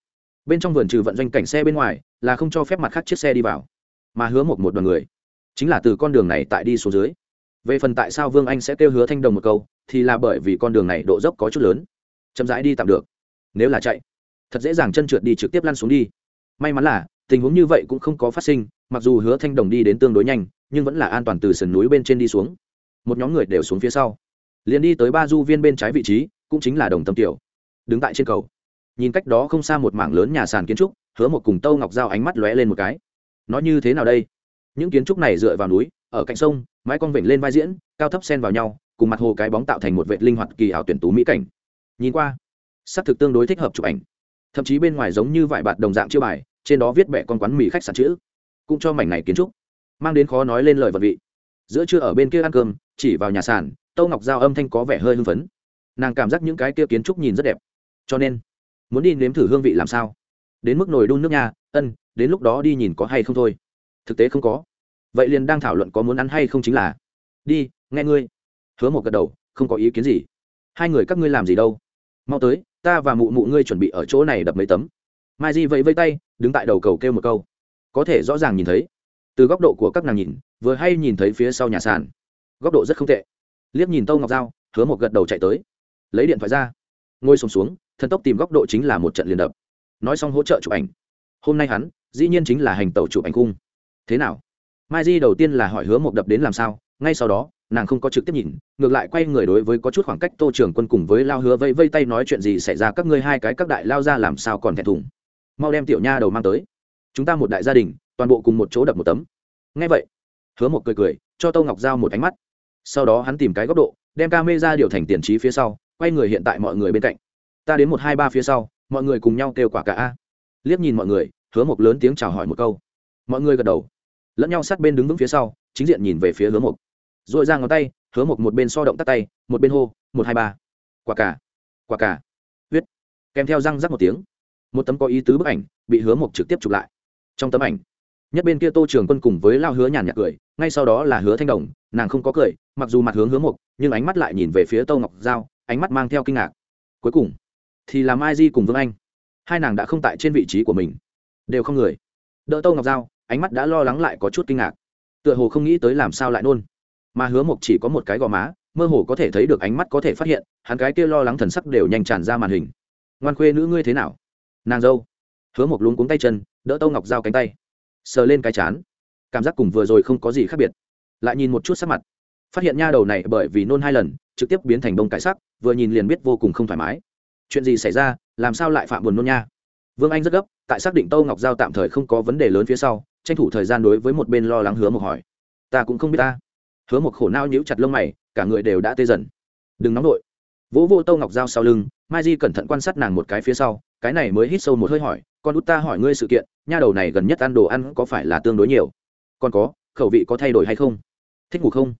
Speaker 1: Bên trong vườn trừ vận doanh cảnh xe bên ngoài, là không cho phép mặt khác chiếc xe đi vào. Mà hứa một một đoàn người, chính là từ con đường này tại đi xuống dưới về phần tại sao vương anh sẽ kêu hứa thanh đồng một câu, thì là bởi vì con đường này độ dốc có chút lớn. Chậm rãi đi tạm được. Nếu là chạy, thật dễ dàng chân trượt đi trực tiếp lăn xuống đi. May mắn là, tình huống như vậy cũng không có phát sinh, mặc dù hứa thanh đồng đi đến tương đối nhanh, nhưng vẫn là an toàn từ sườn núi bên trên đi xuống. Một nhóm người đều xuống phía sau. Liền đi tới ba du viên bên trái vị trí, cũng chính là đồng tâm tiểu. Đứng tại trên cầu. Nhìn cách đó không xa một mảng lớn nhà sàn kiến trúc, hứa một cùng tâu ngọc dao ánh mắt lóe lên một cái. Nó như thế nào đây? Những kiến trúc này dựa vào núi, ở cạnh sông mái con vịnh lên vai diễn cao thấp sen vào nhau cùng mặt hồ cái bóng tạo thành một vệ linh hoạt kỳ ảo tuyển tú mỹ cảnh. Nhìn qua s ắ c thực tương đối thích hợp chụp ảnh. Thậm chí bên ngoài giống như vải bạt đồng dạng chiêu bài trên đó viết bẹ con quán mì khách sạn chữ cũng cho mảnh này kiến trúc mang đến khó nói lên lời vật vị. Giữa trưa ở bên kia ăn cơm chỉ vào nhà sàn tâu ngọc giao âm thanh có vẻ hơi hưng phấn. Nàng cảm giác những cái kia kiến trúc nhìn rất đẹp. Cho nên muốn đi nếm thử hương vị làm sao? Đến mức nồi đun nước nhà, ân đến lúc đó đi nhìn có hay không thôi. Thực tế không có vậy liền đang thảo luận có muốn ăn hay không chính là đi nghe ngươi. Hứa một gật đầu không có ý kiến gì. Hai người các ngươi làm gì đâu? Mau tới ta và mụ mụ ngươi chuẩn bị ở chỗ này đập mấy tấm. Mai di vẫy vây tay đứng tại đầu cầu kêu một câu. Có thể rõ ràng nhìn thấy từ góc độ của các nàng nhìn vừa hay nhìn thấy phía sau nhà sàn. Góc độ rất không tệ. Liếc nhìn tâu ngọc dao hứa một gật đầu chạy tới. Lấy điện thoại ra ngồi xuống, xuống thần tốc tìm góc độ chính là một trận liền đập. Nói xong hỗ trợ chụp ảnh. Hôm nay hắn dĩ nhiên chính là hành tàu chụp ảnh cung. Thế nào? Mai di đầu tiên là hỏi hứa một đập đến làm sao, ngay sau đó, nàng không có trực tiếp nhìn, ngược lại quay người đối với có chút khoảng cách tô trưởng quân cùng với lao hứa vây vây tay nói chuyện gì xảy ra, các ngươi hai cái các đại lao ra làm sao còn thẹn thùng. Mau đem tiểu nha đầu mang tới. Chúng ta một đại gia đình, toàn bộ cùng một chỗ đập một tấm. Ngay vậy, hứa một cười cười, cho tô ngọc giao một ánh mắt. Sau đó hắn tìm cái góc độ, đem ca mê ra điều thành tiền trí phía sau, quay người hiện tại mọi người bên cạnh. Ta đến một hai ba phía sau, mọi người cùng nhau kêu quả cả a. Liếc nhìn mọi người, hứa một lớn tiếng chào hỏi một câu. Mọi người gật đầu lẫn nhau sát bên đứng vững phía sau, chính diện nhìn về phía hứa một r ồ i ra ngón tay, hứa một một bên so động tắt tay, một bên hô, một hai ba. Quả cả quả cả. Huyết. Kèm theo răng rắc một tiếng, một tấm có ý tứ bức ảnh bị hứa một trực tiếp chụp lại. Trong tấm ảnh, nhất bên kia tô trường quân cùng với lao hứa nhàn nhạt cười, ngay sau đó là hứa thanh đồng, nàng không có cười, mặc dù mặt hướng hứa một nhưng ánh mắt lại nhìn về phía tô ngọc giao, ánh mắt mang theo kinh ngạc. Cuối cùng, thì làm ai di cùng vương anh. Hai nàng đã không tại trên vị trí của mình. Đều không người. Đỡ tô ngọc giao ánh mắt đã lo lắng lại có chút kinh ngạc. Tựa hồ không nghĩ tới làm sao lại nôn. Mà hứa mộc chỉ có một cái gò má, mơ hồ có thể thấy được ánh mắt có thể phát hiện, hắn cái kia lo lắng thần sắc đều nhanh tràn ra màn hình. Ngoan khuê nữ ngươi thế nào? Nàng dâu. Hứa mộc luống cuống tay chân, đỡ tâu ngọc giao cánh tay. Sờ lên cái chán. Cảm giác cùng vừa rồi không có gì khác biệt. Lại nhìn một chút sắc mặt. Phát hiện nha đầu này bởi vì nôn hai lần, trực tiếp biến thành bông cải sắc, vừa nhìn liền biết vô cùng không thoải mái. Chuyện gì xảy ra, làm sao lại phạm buồn nôn nha? Vương anh rất gấp, tại xác định tâu ngọc giao tạm thời không có vấn đề lớn phía sau tranh thủ thời gian đối với một bên lo lắng hứa một hỏi. Ta cũng không biết ta. Hứa một khổ nao nhíu chặt lông mày, cả người đều đã tê dần. Đừng nóng đội vỗ vô tâu ngọc dao sau lưng, mai di cẩn thận quan sát nàng một cái phía sau, cái này mới hít sâu một hơi hỏi, con út ta hỏi ngươi sự kiện, nha đầu này gần nhất ăn đồ ăn có phải là tương đối nhiều? Còn có, khẩu vị có thay đổi hay không? Thích ngủ không?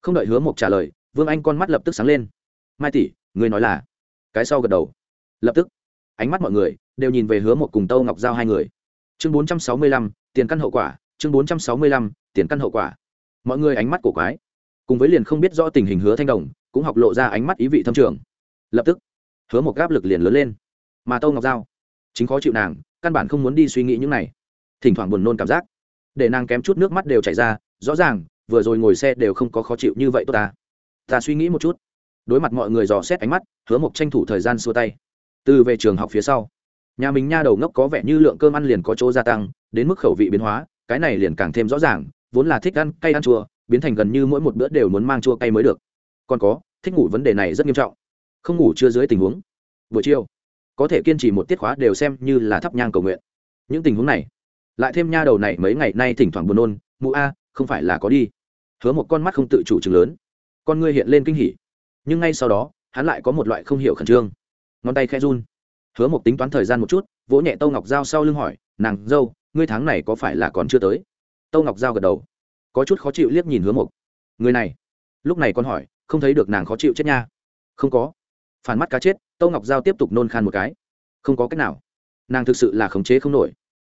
Speaker 1: Không đợi hứa một trả lời, vương anh con mắt lập tức sáng lên. Mai tỷ, ngươi nói là? Cái sau gật đầu. Lập tức, ánh mắt mọi người đều nhìn về hứa một cùng tâu ngọc giao hai người. Chương bốn trăm sáu mươi lăm tiền căn hậu quả, chương bốn trăm sáu mươi lăm, tiền căn hậu quả. Mọi người ánh mắt cổ quái. Cùng với liền không biết rõ tình hình hứa thanh đồng, cũng học lộ ra ánh mắt ý vị thâm trường. Lập tức, hứa một gáp lực liền lớn lên. Mà tâu ngọc giao, chính khó chịu nàng, căn bản không muốn đi suy nghĩ những này. Thỉnh thoảng buồn nôn cảm giác. Để nàng kém chút nước mắt đều chảy ra, rõ ràng, vừa rồi ngồi xe đều không có khó chịu như vậy tốt ta. Ta suy nghĩ một chút. Đối mặt mọi người dò xét ánh mắt, hứa một tranh thủ thời gian xua tay. Từ về trường học phía sau, nhà mình nha đầu ngốc có vẻ như lượng cơm ăn liền có chỗ gia tăng đến mức khẩu vị biến hóa, cái này liền càng thêm rõ ràng, vốn là thích ăn cay ăn chua, biến thành gần như mỗi một bữa đều muốn mang chua cay mới được. Còn có, thích ngủ vấn đề này rất nghiêm trọng. Không ngủ chưa dưới tình huống. Buổi chiều, có thể kiên trì một tiết khóa đều xem như là thắp nhang cầu nguyện. Những tình huống này, lại thêm nha đầu này mấy ngày nay thỉnh thoảng buồn nôn, mụ a, không phải là có đi. Hứa một con mắt không tự chủ chừng lớn. Con ngươi hiện lên kinh hỉ. Nhưng ngay sau đó, hắn lại có một loại không hiểu khẩn trương. Ngón tay khe run. Hứa một tính toán thời gian một chút, vỗ nhẹ tâu ngọc dao sau lưng hỏi, nàng dâu ngươi tháng này có phải là còn chưa tới? Tâu ngọc Giao gật đầu, có chút khó chịu liếc nhìn hứa Mục. người này? Lúc này con hỏi, không thấy được nàng khó chịu chết nha. Không có. Phản mắt cá chết, tâu ngọc giao tiếp tục nôn khan một cái. Không có cách nào. Nàng thực sự là khống chế không nổi.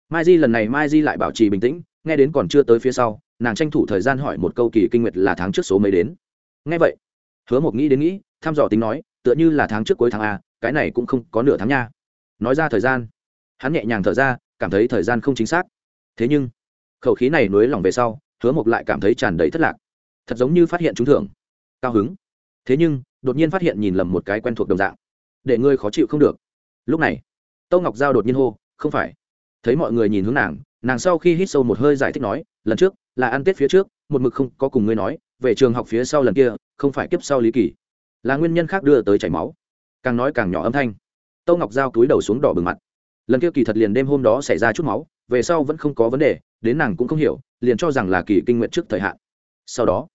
Speaker 1: Mai di lần này, mai di lại bảo trì bình tĩnh, nghe đến còn chưa tới phía sau, nàng tranh thủ thời gian hỏi một câu kỳ kinh nguyệt là tháng trước số mấy đến. Nghe vậy, hứa mộc nghĩ đến nghĩ, thăm dò tính nói, tựa như là tháng trước cuối tháng a, cái này cũng không có nửa tháng nha. Nói ra thời gian. Hắn nhẹ nhàng thở ra cảm thấy thời gian không chính xác. Thế nhưng, khẩu khí này nối lòng về sau, hứa mộc lại cảm thấy tràn đầy thất lạc. Thật giống như phát hiện trúng thưởng. Cao hứng. Thế nhưng, đột nhiên phát hiện nhìn lầm một cái quen thuộc đồng dạng. Để ngươi khó chịu không được. Lúc này tâu ngọc giao đột nhiên hô, không phải. Thấy mọi người nhìn hướng nàng nàng sau khi hít sâu một hơi giải thích nói, lần trước, là ăn tết phía trước, một mực không có cùng ngươi nói, về trường học phía sau lần kia, không phải kiếp sau lý kỳ. Là nguyên nhân khác đưa tới chảy máu. Càng nói càng nhỏ âm thanh. Tâu ngọc giao túi đầu xuống đỏ bừng mặt lần kia kỳ thật liền đêm hôm đó xảy ra chút máu, về sau vẫn không có vấn đề, đến nàng cũng không hiểu, liền cho rằng là kỳ kinh nguyện trước thời hạn. Sau đó,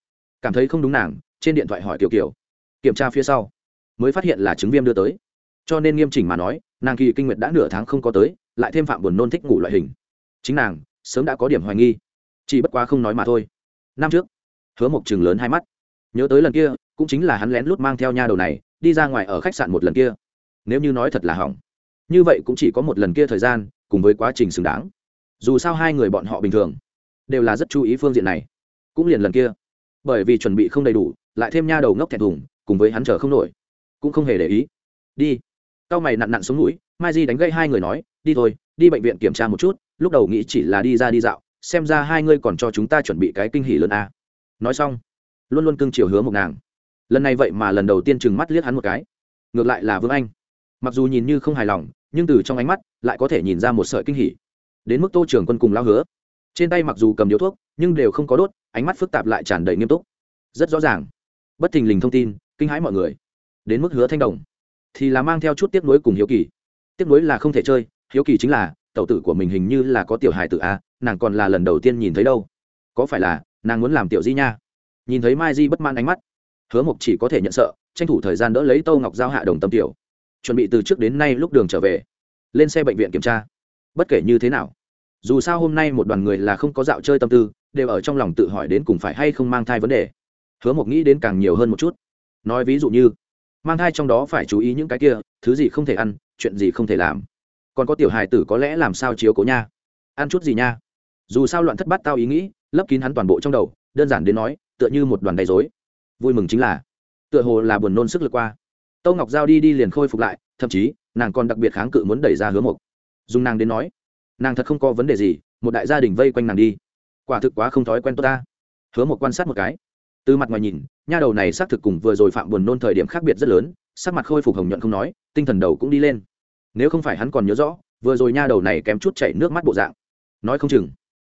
Speaker 1: cảm thấy không đúng nàng, trên điện thoại hỏi kiểu kiểu kiểm tra phía sau, mới phát hiện là chứng viêm đưa tới. Cho nên nghiêm chỉnh mà nói, nàng kỳ kinh nguyệt đã nửa tháng không có tới, lại thêm phạm buồn nôn thích ngủ loại hình. Chính nàng, sớm đã có điểm hoài nghi. Chỉ bất quá không nói mà thôi. Năm trước, hứa mộc chừng lớn hai mắt. Nhớ tới lần kia, cũng chính là hắn lén lút mang theo nha đầu này, đi ra ngoài ở khách sạn một lần kia. Nếu như nói thật là hỏng như vậy cũng chỉ có một lần kia thời gian, cùng với quá trình xứng đáng. Dù sao hai người bọn họ bình thường, đều là rất chú ý phương diện này. Cũng liền lần kia. Bởi vì chuẩn bị không đầy đủ, lại thêm nha đầu ngốc thẹn thùng, cùng với hắn chờ không nổi. Cũng không hề để ý. Đi. Tao mày nặn nặn xuống mũi mai di đánh gây hai người nói, đi thôi, đi bệnh viện kiểm tra một chút, lúc đầu nghĩ chỉ là đi ra đi dạo, xem ra hai ngươi còn cho chúng ta chuẩn bị cái kinh hỉ lớn a. À. nói xong, luôn luôn cưng chiều hứa một nàng. Lần này vậy mà lần đầu tiên chừng mắt liếc hắn một cái. Ngược lại là vương anh mặc dù nhìn như không hài lòng, nhưng từ trong ánh mắt lại có thể nhìn ra một sợi kinh hỉ. Đến mức tô trưởng quân cùng lao hứa, trên tay mặc dù cầm điếu thuốc, nhưng đều không có đốt, ánh mắt phức tạp lại tràn đầy nghiêm túc. Rất rõ ràng. Bất thình lình thông tin, kinh hãi mọi người. Đến mức hứa thanh đồng, thì là mang theo chút tiếc nuối cùng hiếu kỳ. Tiếc nuối là không thể chơi, hiếu kỳ chính là, tẩu tử của mình hình như là có tiểu hài tử a, nàng còn là lần đầu tiên nhìn thấy đâu. Có phải là, nàng muốn làm tiểu di nha? Nhìn thấy mai di bất man ánh mắt, hứa mộc chỉ có thể nhận sợ, tranh thủ thời gian đỡ lấy tâu ngọc giao hạ đồng tâm tiểu chuẩn bị từ trước đến nay lúc đường trở về, lên xe bệnh viện kiểm tra. Bất kể như thế nào, dù sao hôm nay một đoàn người là không có dạo chơi tâm tư, đều ở trong lòng tự hỏi đến cùng phải hay không mang thai vấn đề. Hứa một nghĩ đến càng nhiều hơn một chút. Nói ví dụ như, mang thai trong đó phải chú ý những cái kia, thứ gì không thể ăn, chuyện gì không thể làm. Còn có tiểu hài tử có lẽ làm sao chiếu cố nha. Ăn chút gì nha. Dù sao loạn thất bát tao ý nghĩ, lấp kín hắn toàn bộ trong đầu, đơn giản đến nói, tựa như một đoàn đầy dối vui mừng chính là, tựa hồ là buồn nôn sức lực qua tâu ngọc giao đi đi liền khôi phục lại, thậm chí, nàng còn đặc biệt kháng cự muốn đẩy ra hứa mộc. Dùng nàng đến nói, nàng thật không có vấn đề gì, một đại gia đình vây quanh nàng đi. Quả thực quá không thói quen tốt ta. Hứa mộc quan sát một cái. Từ mặt ngoài nhìn, nha đầu này xác thực cùng vừa rồi phạm buồn nôn thời điểm khác biệt rất lớn, sắc mặt khôi phục hồng nhuận không nói, tinh thần đầu cũng đi lên. Nếu không phải hắn còn nhớ rõ, vừa rồi nha đầu này kém chút chảy nước mắt bộ dạng. Nói không chừng,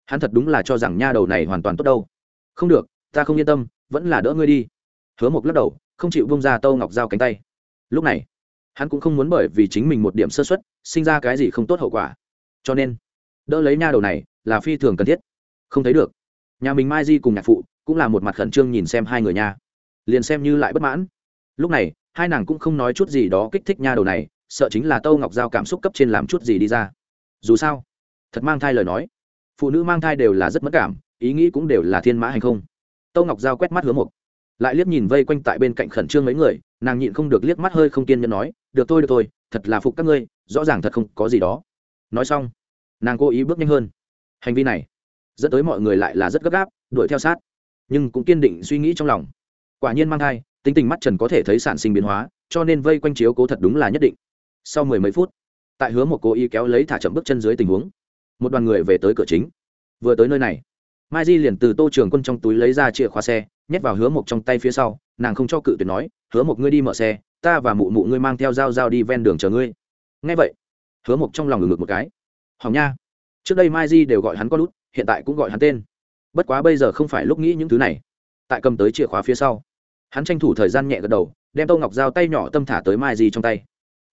Speaker 1: hắn thật đúng là cho rằng nha đầu này hoàn toàn tốt đâu. Không được, ta không yên tâm, vẫn là đỡ ngươi đi. Hứa mộc lắc đầu, không chịu bông ra tâu ngọc dao cánh tay lúc này, hắn cũng không muốn bởi vì chính mình một điểm sơ xuất sinh ra cái gì không tốt hậu quả. Cho nên, đỡ lấy nha đầu này là phi thường cần thiết. Không thấy được. Nhà mình mai di cùng nhạc phụ cũng là một mặt khẩn trương nhìn xem hai người nha. Liền xem như lại bất mãn. Lúc này, hai nàng cũng không nói chút gì đó kích thích nha đầu này, sợ chính là tâu ngọc giao cảm xúc cấp trên làm chút gì đi ra. Dù sao, thật mang thai lời nói. Phụ nữ mang thai đều là rất mất cảm, ý nghĩ cũng đều là thiên mã hành không. Tâu ngọc giao quét mắt hứa mục lại liếc nhìn vây quanh tại bên cạnh khẩn trương mấy người, nàng nhịn không được liếc mắt hơi không kiên nhẫn nói, được thôi được thôi, thật là phục các ngươi, rõ ràng thật không có gì đó. Nói xong, nàng cố ý bước nhanh hơn. Hành vi này, dẫn tới mọi người lại là rất gấp gáp, đuổi theo sát, nhưng cũng kiên định suy nghĩ trong lòng. Quả nhiên mang thai, tính tình mắt trần có thể thấy sản sinh biến hóa, cho nên vây quanh chiếu cố thật đúng là nhất định. Sau mười mấy phút, tại hứa một cô y kéo lấy thả chậm bước chân dưới tình huống, một đoàn người về tới cửa chính. Vừa tới nơi này, mai di liền từ tô trường quân trong túi lấy ra chìa khóa xe nhét vào hứa một trong tay phía sau, nàng không cho cự tuyệt nói, hứa một ngươi đi mở xe, ta và mụ mụ ngươi mang theo dao dao đi ven đường chờ ngươi. Ngay vậy, hứa một trong lòng ngực một cái. Hỏng nha, trước đây mai di đều gọi hắn con út, hiện tại cũng gọi hắn tên. Bất quá bây giờ không phải lúc nghĩ những thứ này. Tại cầm tới chìa khóa phía sau, hắn tranh thủ thời gian nhẹ gật đầu, đem tô ngọc dao tay nhỏ tâm thả tới mai di trong tay.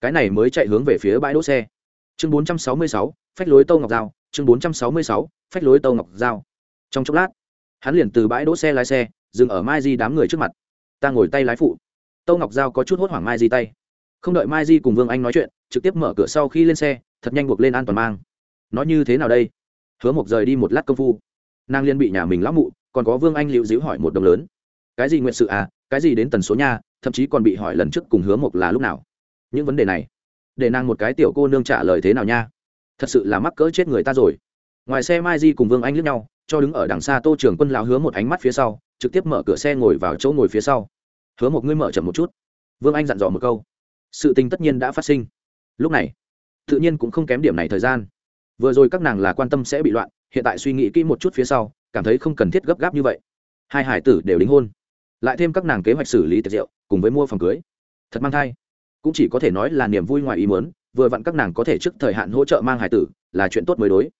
Speaker 1: Cái này mới chạy hướng về phía bãi đỗ xe. Chương bốn trăm sáu mươi sáu, phách lối tô ngọc dao chương bốn trăm sáu mươi sáu, phách lối tô ngọc dao trong chốc lát, hắn liền từ bãi đỗ xe lái xe dừng ở mai di đám người trước mặt. Ta ngồi tay lái phụ. Tâu ngọc giao có chút hốt hoảng mai di tay. Không đợi mai di cùng vương anh nói chuyện, trực tiếp mở cửa sau khi lên xe, thật nhanh buộc lên an toàn mang. Nói như thế nào đây? Hứa mộc rời đi một lát công phu. Nàng liên bị nhà mình lão mụ, còn có vương anh liệu dĩu hỏi một đồng lớn. Cái gì nguyện sự à? Cái gì đến tần số nha? Thậm chí còn bị hỏi lần trước cùng hứa mộc là lúc nào? Những vấn đề này, để nàng một cái tiểu cô nương trả lời thế nào nha? Thật sự là mắc cỡ chết người ta rồi. Ngoài xe mai di cùng vương anh lướt nhau, cho đứng ở đằng xa tô trưởng quân lão hứa một ánh mắt phía sau trực tiếp mở cửa xe ngồi vào chỗ ngồi phía sau. Hứa một ngươi mở chậm một chút. Vương anh dặn dò một câu. Sự tình tất nhiên đã phát sinh. Lúc này, tự nhiên cũng không kém điểm này thời gian. Vừa rồi các nàng là quan tâm sẽ bị loạn, hiện tại suy nghĩ kỹ một chút phía sau, cảm thấy không cần thiết gấp gáp như vậy. Hai hải tử đều đính hôn. Lại thêm các nàng kế hoạch xử lý tiệc rượu, cùng với mua phòng cưới. Thật mang thai. Cũng chỉ có thể nói là niềm vui ngoài ý muốn, vừa vặn các nàng có thể trước thời hạn hỗ trợ mang hải tử, là chuyện tốt mới đối.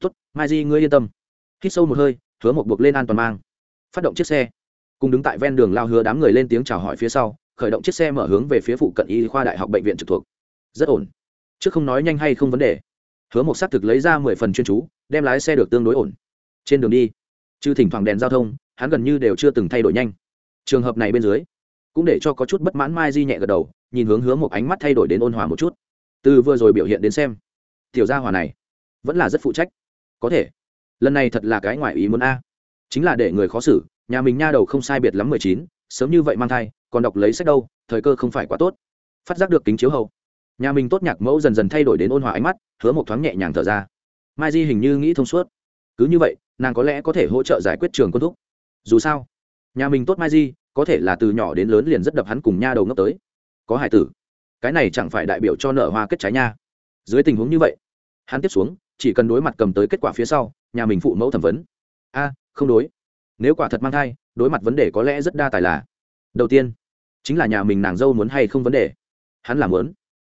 Speaker 1: Tốt, mai di ngươi yên tâm. Hít sâu một hơi, hứa một buộc lên an toàn mang phát động chiếc xe. Cùng đứng tại ven đường lao hứa đám người lên tiếng chào hỏi phía sau, khởi động chiếc xe mở hướng về phía phụ cận y khoa đại học bệnh viện trực thuộc. Rất ổn. Chứ không nói nhanh hay không vấn đề. Hứa một xác thực lấy ra mười phần chuyên chú, đem lái xe được tương đối ổn. Trên đường đi, trừ thỉnh thoảng đèn giao thông, hắn gần như đều chưa từng thay đổi nhanh. Trường hợp này bên dưới, cũng để cho có chút bất mãn mai di nhẹ gật đầu, nhìn hướng hướng một ánh mắt thay đổi đến ôn hòa một chút. Từ vừa rồi biểu hiện đến xem, tiểu gia hòa này vẫn là rất phụ trách. Có thể, lần này thật là cái ngoại ý muốn a chính là để người khó xử, nhà mình nha đầu không sai biệt lắm mười chín, sớm như vậy mang thai, còn đọc lấy sách đâu, thời cơ không phải quá tốt. Phát giác được kính chiếu hậu. Nhà mình tốt nhạc mẫu dần dần thay đổi đến ôn hòa ánh mắt, hứa một thoáng nhẹ nhàng thở ra. Mai di hình như nghĩ thông suốt. Cứ như vậy, nàng có lẽ có thể hỗ trợ giải quyết trường quân thúc. Dù sao, nhà mình tốt mai di, có thể là từ nhỏ đến lớn liền rất đập hắn cùng nha đầu ngốc tới. Có hải tử. Cái này chẳng phải đại biểu cho nợ hoa kết trái nha. Dưới tình huống như vậy, hắn tiếp xuống, chỉ cần đối mặt cầm tới kết quả phía sau, nhà mình phụ mẫu thẩm vấn. A không đối. Nếu quả thật mang thai, đối mặt vấn đề có lẽ rất đa tài là. Đầu tiên, chính là nhà mình nàng dâu muốn hay không vấn đề. Hắn làm muốn.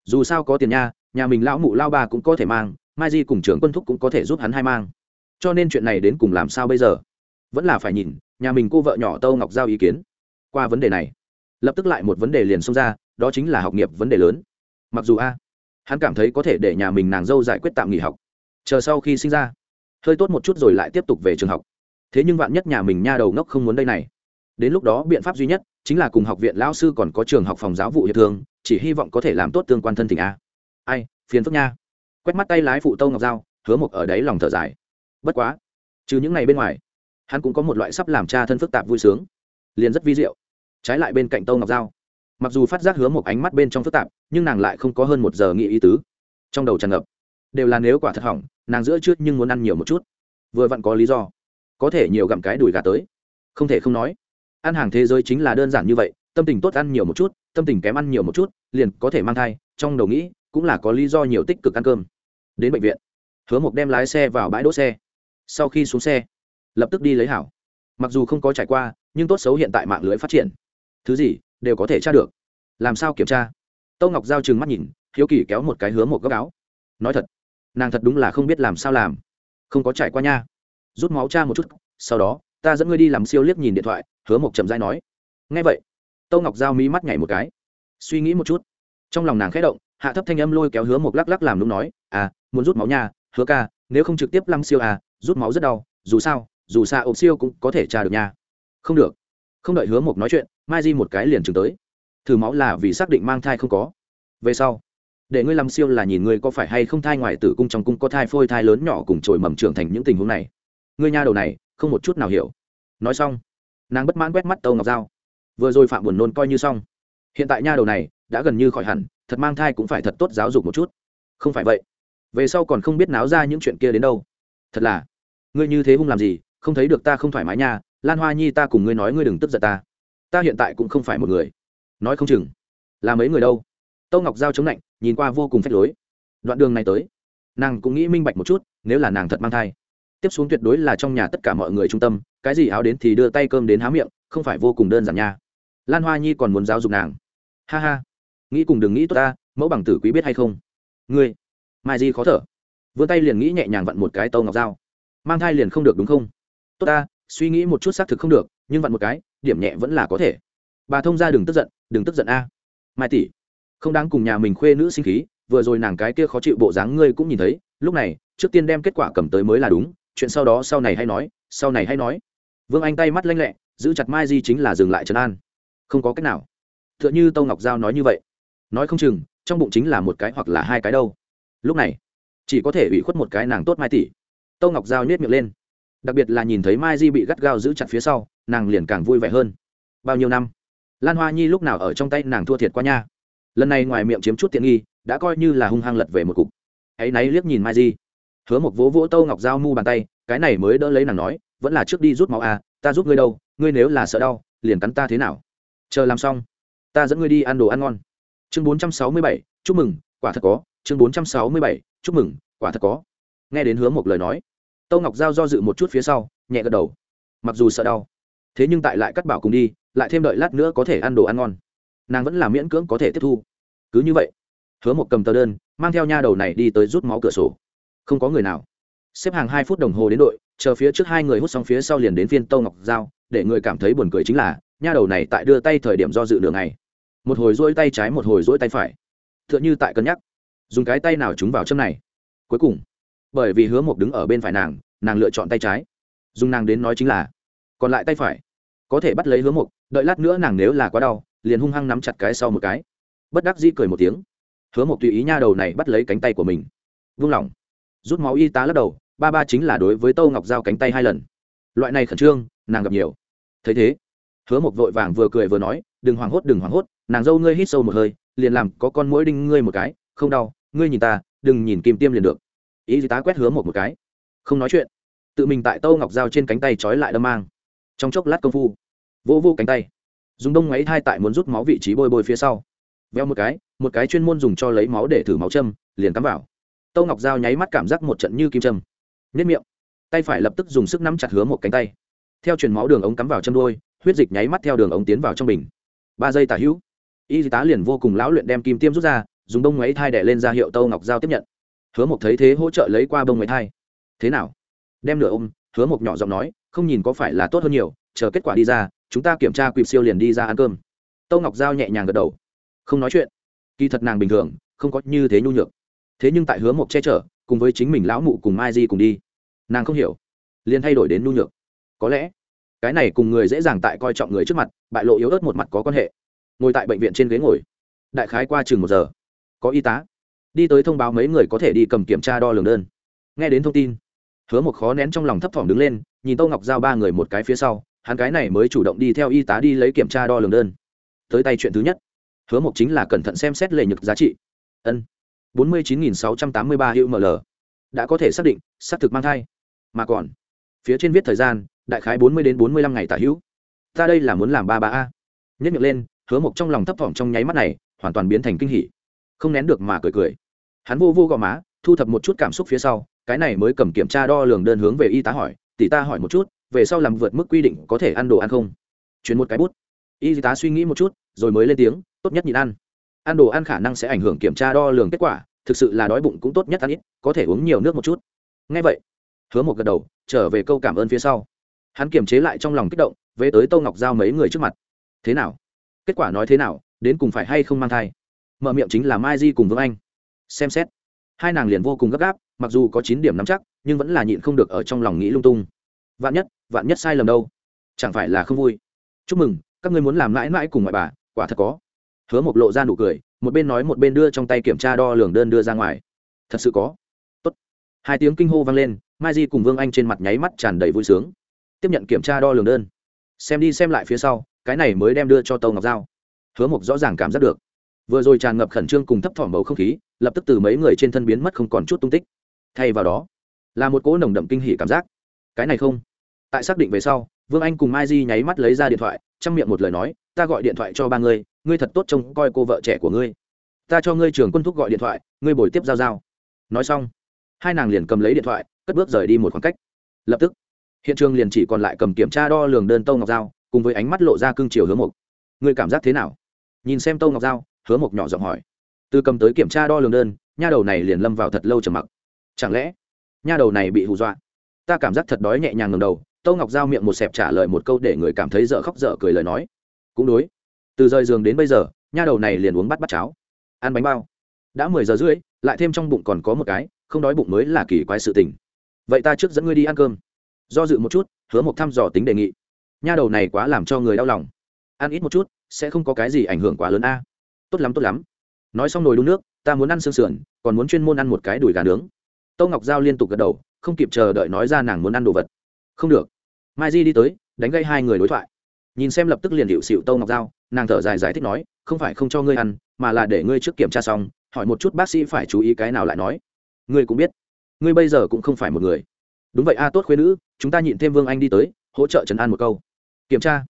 Speaker 1: Dù sao có tiền nha, nhà mình lão mụ lao bà cũng có thể mang, mai di cùng trưởng quân thúc cũng có thể giúp hắn hai mang. Cho nên chuyện này đến cùng làm sao bây giờ? Vẫn là phải nhìn, nhà mình cô vợ nhỏ tâu ngọc giao ý kiến. Qua vấn đề này, lập tức lại một vấn đề liền xông ra, đó chính là học nghiệp vấn đề lớn. Mặc dù a, hắn cảm thấy có thể để nhà mình nàng dâu giải quyết tạm nghỉ học. Chờ sau khi sinh ra, hơi tốt một chút rồi lại tiếp tục về trường học thế nhưng vạn nhất nhà mình nha đầu ngốc không muốn đây này. Đến lúc đó biện pháp duy nhất chính là cùng học viện lão sư còn có trường học phòng giáo vụ hiệp thương, chỉ hy vọng có thể làm tốt tương quan thân tình a. Ai, phiền phức nha. Quét mắt tay lái phụ tâu ngọc dao hứa mộc ở đấy lòng thở dài. Bất quá, trừ những ngày bên ngoài, hắn cũng có một loại sắp làm cha thân phức tạp vui sướng. Liền rất vi diệu. Trái lại bên cạnh tâu ngọc dao mặc dù phát giác hứa một ánh mắt bên trong phức tạp, nhưng nàng lại không có hơn một giờ nghĩ ý tứ. Trong đầu tràn ngập. Đều là nếu quả thật hỏng, nàng giữa trước nhưng muốn ăn nhiều một chút. Vừa vặn có lý do có thể nhiều gặm cái đùi gà tới. Không thể không nói, ăn hàng thế giới chính là đơn giản như vậy, tâm tình tốt ăn nhiều một chút, tâm tình kém ăn nhiều một chút, liền có thể mang thai, trong đầu nghĩ, cũng là có lý do nhiều tích cực ăn cơm. Đến bệnh viện, hứa mộc đem lái xe vào bãi đỗ xe. Sau khi xuống xe, lập tức đi lấy hảo. Mặc dù không có trải qua, nhưng tốt xấu hiện tại mạng lưới phát triển. Thứ gì, đều có thể tra được. Làm sao kiểm tra? Tâu ngọc giao chừng mắt nhìn, hiếu kỳ kéo một cái hứa một góc áo. Nói thật, nàng thật đúng là không biết làm sao làm. Không có trải qua nha rút máu cha một chút, sau đó, ta dẫn ngươi đi làm siêu liếc nhìn điện thoại, hứa một chậm dai nói. Ngay vậy, tâu ngọc giao mí mắt nhảy một cái. Suy nghĩ một chút. Trong lòng nàng khẽ động, hạ thấp thanh âm lôi kéo hứa một lắc lắc làm đúng nói à muốn rút máu nha, hứa ca, nếu không trực tiếp lăng siêu à rút máu rất đau, dù sao, dù xa ộp siêu cũng có thể tra được nha. Không được. Không đợi hứa một nói chuyện, mai di một cái liền chừng tới. Thử máu là vì xác định mang thai không có. Về sau, để ngươi làm siêu là nhìn ngươi có phải hay không thai ngoài tử cung trong cung có thai phôi thai lớn nhỏ cùng trồi mầm trưởng thành những tình huống này ngươi nha đầu này, không một chút nào hiểu. Nói xong, nàng bất mãn quét mắt tâu ngọc dao vừa rồi phạm buồn nôn coi như xong. Hiện tại nha đầu này đã gần như khỏi hẳn, thật mang thai cũng phải thật tốt giáo dục một chút. Không phải vậy, về sau còn không biết náo ra những chuyện kia đến đâu. Thật là, ngươi như thế hung làm gì, không thấy được ta không thoải mái nha. Lan hoa nhi ta cùng ngươi nói ngươi đừng tức giận ta. Ta hiện tại cũng không phải một người. Nói không chừng, là mấy người đâu. Tâu ngọc giao chống lạnh, nhìn qua vô cùng phách lối. Đoạn đường này tới, nàng cũng nghĩ minh bạch một chút, nếu là nàng thật mang thai tiếp xuống tuyệt đối là trong nhà tất cả mọi người trung tâm, cái gì áo đến thì đưa tay cơm đến há miệng, không phải vô cùng đơn giản nha. Lan hoa nhi còn muốn giáo dục nàng. Ha ha, nghĩ cùng đừng nghĩ tốt ta, mẫu bằng tử quý biết hay không? Ngươi, mai di khó thở. Vươn tay liền nghĩ nhẹ nhàng vặn một cái tâu ngọc dao mang thai liền không được đúng không? Tốt ta, suy nghĩ một chút xác thực không được, nhưng vặn một cái, điểm nhẹ vẫn là có thể. Bà thông ra đừng tức giận, đừng tức giận a. Mai tỷ, không đáng cùng nhà mình khuê nữ sinh khí, vừa rồi nàng cái kia khó chịu bộ dáng ngươi cũng nhìn thấy, lúc này, trước tiên đem kết quả cầm tới mới là đúng chuyện sau đó sau này hay nói, sau này hay nói. Vương anh tay mắt lanh lẹ, giữ chặt mai di chính là dừng lại trấn an. Không có cách nào. T h ư ợ n h ư tâu ngọc giao nói như vậy. Nói không chừng, trong bụng chính là một cái hoặc là hai cái đâu. Lúc này, chỉ có thể ủy khuất một cái nàng tốt mai tỷ. Tâu ngọc giao nhét miệng lên. Đặc biệt là nhìn thấy mai di bị gắt gao giữ chặt phía sau, nàng liền càng vui vẻ hơn. Bao nhiêu năm? Lan hoa nhi lúc nào ở trong tay nàng thua thiệt qua nha. Lần này ngoài miệng chiếm chút tiện nghi, đã coi như là hung hăng lật về một cục. Hãy náy liếc nhìn mai di hứa một vỗ vỗ tâu ngọc dao mu bàn tay, cái này mới đỡ lấy nàng nói, vẫn là trước đi rút máu à ta giúp ngươi đâu, ngươi nếu là sợ đau, liền cắn ta thế nào? Chờ làm xong, ta dẫn ngươi đi ăn đồ ăn ngon. Chương bốn trăm sáu mươi bảy, chúc mừng, quả thật có. Chương bốn trăm sáu mươi bảy, chúc mừng, quả thật có. Nghe đến hứa một lời nói, tâu ngọc giao do dự một chút phía sau, nhẹ gật đầu. Mặc dù sợ đau, thế nhưng tại lại cắt bảo cùng đi, lại thêm đợi lát nữa có thể ăn đồ ăn ngon. Nàng vẫn là miễn cưỡng có thể tiếp thu. Cứ như vậy, hứa một cầm tờ đơn, mang theo nha đầu này đi tới rút máu cửa sổ không có người nào. Xếp hàng hai phút đồng hồ đến đội, chờ phía trước hai người hút xong phía sau liền đến phiên tâu ngọc giao, để người cảm thấy buồn cười chính là, nha đầu này tại đưa tay thời điểm do dự đường này một hồi rỗi tay trái, một hồi rỗi tay phải. T h ư ợ n h ư tại cân nhắc. Dùng cái tay nào chúng vào châm này. Cuối cùng, bởi vì hứa mộc đứng ở bên phải nàng nàng lựa chọn tay trái. Dùng nàng đến nói chính là, còn lại tay phải. Có thể bắt lấy hứa mộc, đợi lát nữa nàng nếu là quá đau, liền hung hăng nắm chặt cái sau một cái. Bất đắc dĩ cười một tiếng. Hứa mộc tùy ý nha đầu này bắt lấy cánh tay của mình. Vung lỏng rút máu y tá lắc đầu, ba ba chính là đối với tâu ngọc giao cánh tay hai lần. Loại này khẩn trương, nàng gặp nhiều. Thấy thế, hứa mộc vội vàng vừa cười vừa nói, đừng hoảng hốt, đừng hoảng hốt, nàng dâu ngươi hít sâu một hơi, liền làm có con mũi đinh ngươi một cái, không đau, ngươi nhìn ta, đừng nhìn kim tiêm liền được. Y tá quét hứa một một cái. Không nói chuyện, tự mình tại tâu ngọc dao trên cánh tay trói lại đâm mang. Trong chốc lát công phu vô vô cánh tay, dùng đông ngáy thai tại muốn rút máu vị trí bôi bôi phía sau. Veo một cái một cái chuyên môn dùng cho lấy máu để thử máu châm, liền cắm vào tâu ngọc dao nháy mắt cảm giác một trận như kim châm. Nếp miệng, tay phải lập tức dùng sức nắm chặt hứa một cánh tay. Theo truyền máu đường ống cắm vào chân đôi huyết dịch nháy mắt theo đường ống tiến vào trong bình. Ba giây tả hữu, y tá liền vô cùng lão luyện đem kim tiêm rút ra, dùng bông máy thai đẻ lên ra hiệu tâu ngọc giao tiếp nhận. Hứa mộc thấy thế hỗ trợ lấy qua bông máy thai. Thế nào? Đem nửa ôm, hứa mộc nhỏ giọng nói, không nhìn có phải là tốt hơn nhiều, chờ kết quả đi ra, chúng ta kiểm tra quỵt siêu liền đi ra ăn cơm. Tâu ngọc giao nhẹ nhàng gật đầu. Không nói chuyện. Kỳ thật nàng bình thường, không có như thế nhu nhược thế nhưng tại hứa mộc che chở, cùng với chính mình lão mụ cùng mai di cùng đi, nàng không hiểu, liền thay đổi đến nhu nhược. Có lẽ, cái này cùng người dễ dàng tại coi trọng người trước mặt, bại lộ yếu ớt một mặt có quan hệ. Ngồi tại bệnh viện trên ghế ngồi, đại khái qua chừng một giờ, có y tá, đi tới thông báo mấy người có thể đi cầm kiểm tra đo lường đơn. Nghe đến thông tin, hứa một khó nén trong lòng thấp thỏm đứng lên, nhìn tô ngọc giao ba người một cái phía sau, hắn cái này mới chủ động đi theo y tá đi lấy kiểm tra đo lường đơn. Tới tay chuyện thứ nhất, hứa một chính là cẩn thận xem xét lệ nhược giá trị. Ân bốn mươi chín nghìn sáu trăm tám mươi ba hiệu ml đã có thể xác định, xác thực mang thai. Mà còn, phía trên viết thời gian, đại khái bốn mươi đến bốn mươi lăm ngày tả hữu. Ta đây là muốn làm ba ba a. Nhất miệng lên, hứa mộc trong lòng thấp thỏm trong nháy mắt này, hoàn toàn biến thành kinh hỉ. Không nén được mà cười cười. Hắn vô vô gò má, thu thập một chút cảm xúc phía sau, cái này mới cầm kiểm tra đo lường đơn hướng về y tá hỏi, tỷ ta hỏi một chút, về sau làm vượt mức quy định có thể ăn đồ ăn không? Chuyển một cái bút. Y tá suy nghĩ một chút, rồi mới lên tiếng, tốt nhất nhịn ăn ăn đồ ăn khả năng sẽ ảnh hưởng kiểm tra đo lường kết quả, thực sự là đói bụng cũng tốt nhất ăn ít, có thể uống nhiều nước một chút. Ngay vậy, hứa một gật đầu, trở về câu cảm ơn phía sau. Hắn kiềm chế lại trong lòng kích động, về tới tô ngọc giao mấy người trước mặt. Thế nào? Kết quả nói thế nào? Đến cùng phải hay không mang thai? Mở miệng chính là mai di cùng vương anh. Xem xét. Hai nàng liền vô cùng gấp gáp, mặc dù có chín điểm nắm chắc, nhưng vẫn là nhịn không được ở trong lòng nghĩ lung tung. Vạn nhất vạn nhất sai lầm đâu? Chẳng phải là không vui. Chúc mừng, các ngươi muốn làm mãi mãi cùng ngoại bà, quả thật có hứa một lộ ra nụ cười, một bên nói một bên đưa trong tay kiểm tra đo lường đơn đưa ra ngoài. Thật sự có. Tốt. hai tiếng kinh hô vang lên, mai di cùng vương anh trên mặt nháy mắt tràn đầy vui sướng. Tiếp nhận kiểm tra đo lường đơn. Xem đi xem lại phía sau, cái này mới đem đưa cho tâu ngọc giao. Hứa mộc rõ ràng cảm giác được. Vừa rồi tràn ngập khẩn trương cùng thấp thỏm bầu không khí, lập tức từ mấy người trên thân biến mất không còn chút tung tích. Thay vào đó, là một cỗ nồng đậm kinh hỉ cảm giác. Cái này không. Tại xác định về sau, vương anh cùng mai di nháy mắt lấy ra điện thoại chăm miệng một lời nói, ta gọi điện thoại cho ba người ngươi thật tốt trông coi cô vợ trẻ của ngươi. Ta cho ngươi trường quân thúc gọi điện thoại, ngươi bồi tiếp giao giao. Nói xong, hai nàng liền cầm lấy điện thoại, cất bước rời đi một khoảng cách. Lập tức, hiện trường liền chỉ còn lại cầm kiểm tra đo lường đơn tâu ngọc dao cùng với ánh mắt lộ ra cương chiều hứa mục. Ngươi cảm giác thế nào? Nhìn xem tâu ngọc dao hứa Mục nhỏ giọng hỏi. Từ cầm tới kiểm tra đo lường đơn, nha đầu này liền lâm vào thật lâu trầm mặc. Chẳng lẽ, nha đầu này bị hù dọa? Ta cảm giác thật đói nhẹ nhàng ngầm đầu. Tâu ngọc giao miệng một xẹp trả lời một câu để người cảm thấy dở khóc dở cười lời nói. Cũng đối từ rời giường đến bây giờ, nha đầu này liền uống bắt bắt cháo. Ăn bánh bao. Đã mười giờ rưỡi, lại thêm trong bụng còn có một cái, không đói bụng mới là kỳ quái sự tình. Vậy ta trước dẫn ngươi đi ăn cơm. Do dự một chút, hứa một thăm dò tính đề nghị. Nha đầu này quá làm cho người đau lòng. Ăn ít một chút, sẽ không có cái gì ảnh hưởng quá lớn a. Tốt lắm tốt lắm. Nói xong nồi đun nước, ta muốn ăn xương sườn, còn muốn chuyên môn ăn một cái đùi gà nướng. Tâu ngọc giao liên tục gật đầu, không kịp chờ đợi nói ra nàng muốn ăn đồ vật. Không được. Mai di đi tới, đánh gây hai người đối thoại. Nhìn xem lập tức liền hiệu xịu tâu ngọc giao nàng thở dài giải thích nói không phải không cho ngươi ăn mà là để ngươi trước kiểm tra xong hỏi một chút bác sĩ phải chú ý cái nào lại nói. Ngươi cũng biết ngươi bây giờ cũng không phải một người. Đúng vậy a tốt khuyên nữ chúng ta nhịn thêm vương anh đi tới hỗ trợ trấn an một câu. Kiểm tra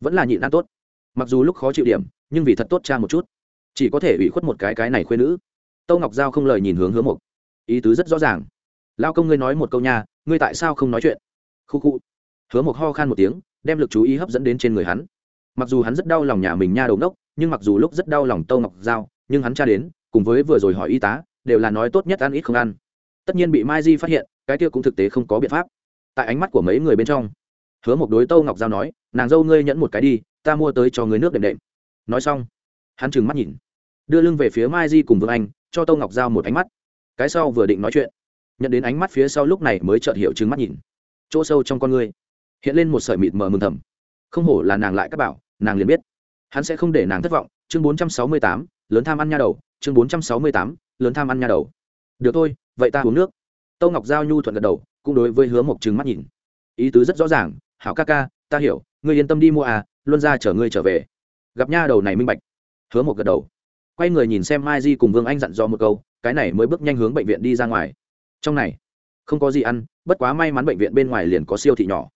Speaker 1: vẫn là nhịn ăn tốt. Mặc dù lúc khó chịu điểm nhưng vì thật tốt cha một chút chỉ có thể ủy khuất một cái cái này khuyên nữ. Tâu ngọc giao không lời nhìn hướng hướng một, ý tứ rất rõ ràng. Lao công ngươi nói một câu nha ngươi tại sao không nói chuyện? Khu khu. Hứa mộc ho khan một tiếng đem lực chú ý hấp dẫn đến trên người hắn mặc dù hắn rất đau lòng nhà mình nha đầu nốc nhưng mặc dù lúc rất đau lòng tâu ngọc giao, nhưng hắn cha đến, cùng với vừa rồi hỏi y tá, đều là nói tốt nhất ăn ít không ăn. Tất nhiên bị mai di phát hiện, cái kia cũng thực tế không có biện pháp. Tại ánh mắt của mấy người bên trong, hứa một đối tâu ngọc giao nói, nàng dâu ngươi nhẫn một cái đi, ta mua tới cho người nước đệm đệm. Nói xong, hắn trừng mắt nhìn, đưa lưng về phía mai di cùng vương anh, cho tâu ngọc giao một ánh mắt. Cái sau vừa định nói chuyện, nhận đến ánh mắt phía sau lúc này mới chợt hiểu trừng mắt nhìn. Chỗ sâu trong con ngươi, hiện lên một sợi mịt mờ mừng thầm không hổ là nàng lại các bảo, nàng liền biết. Hắn sẽ không để nàng thất vọng. Chương bốn trăm sáu mươi tám, lớn tham ăn nha đầu. Chương bốn trăm sáu mươi tám, lớn tham ăn nha đầu. Được thôi, vậy ta uống nước. Tâu ngọc giao nhu thuận gật đầu, cũng đối với hứa mộc trừng mắt nhìn. Ý tứ rất rõ ràng. Hảo ca ca, ta hiểu. Ngươi yên tâm đi mua à luôn ra chở ngươi trở về. Gặp nha đầu này minh bạch. Hứa một gật đầu. Quay người nhìn xem mai di cùng vương anh dặn dò một câu, cái này mới bước nhanh hướng bệnh viện đi ra ngoài. Trong này, không có gì ăn, bất quá may mắn bệnh viện bên ngoài liền có siêu thị nhỏ.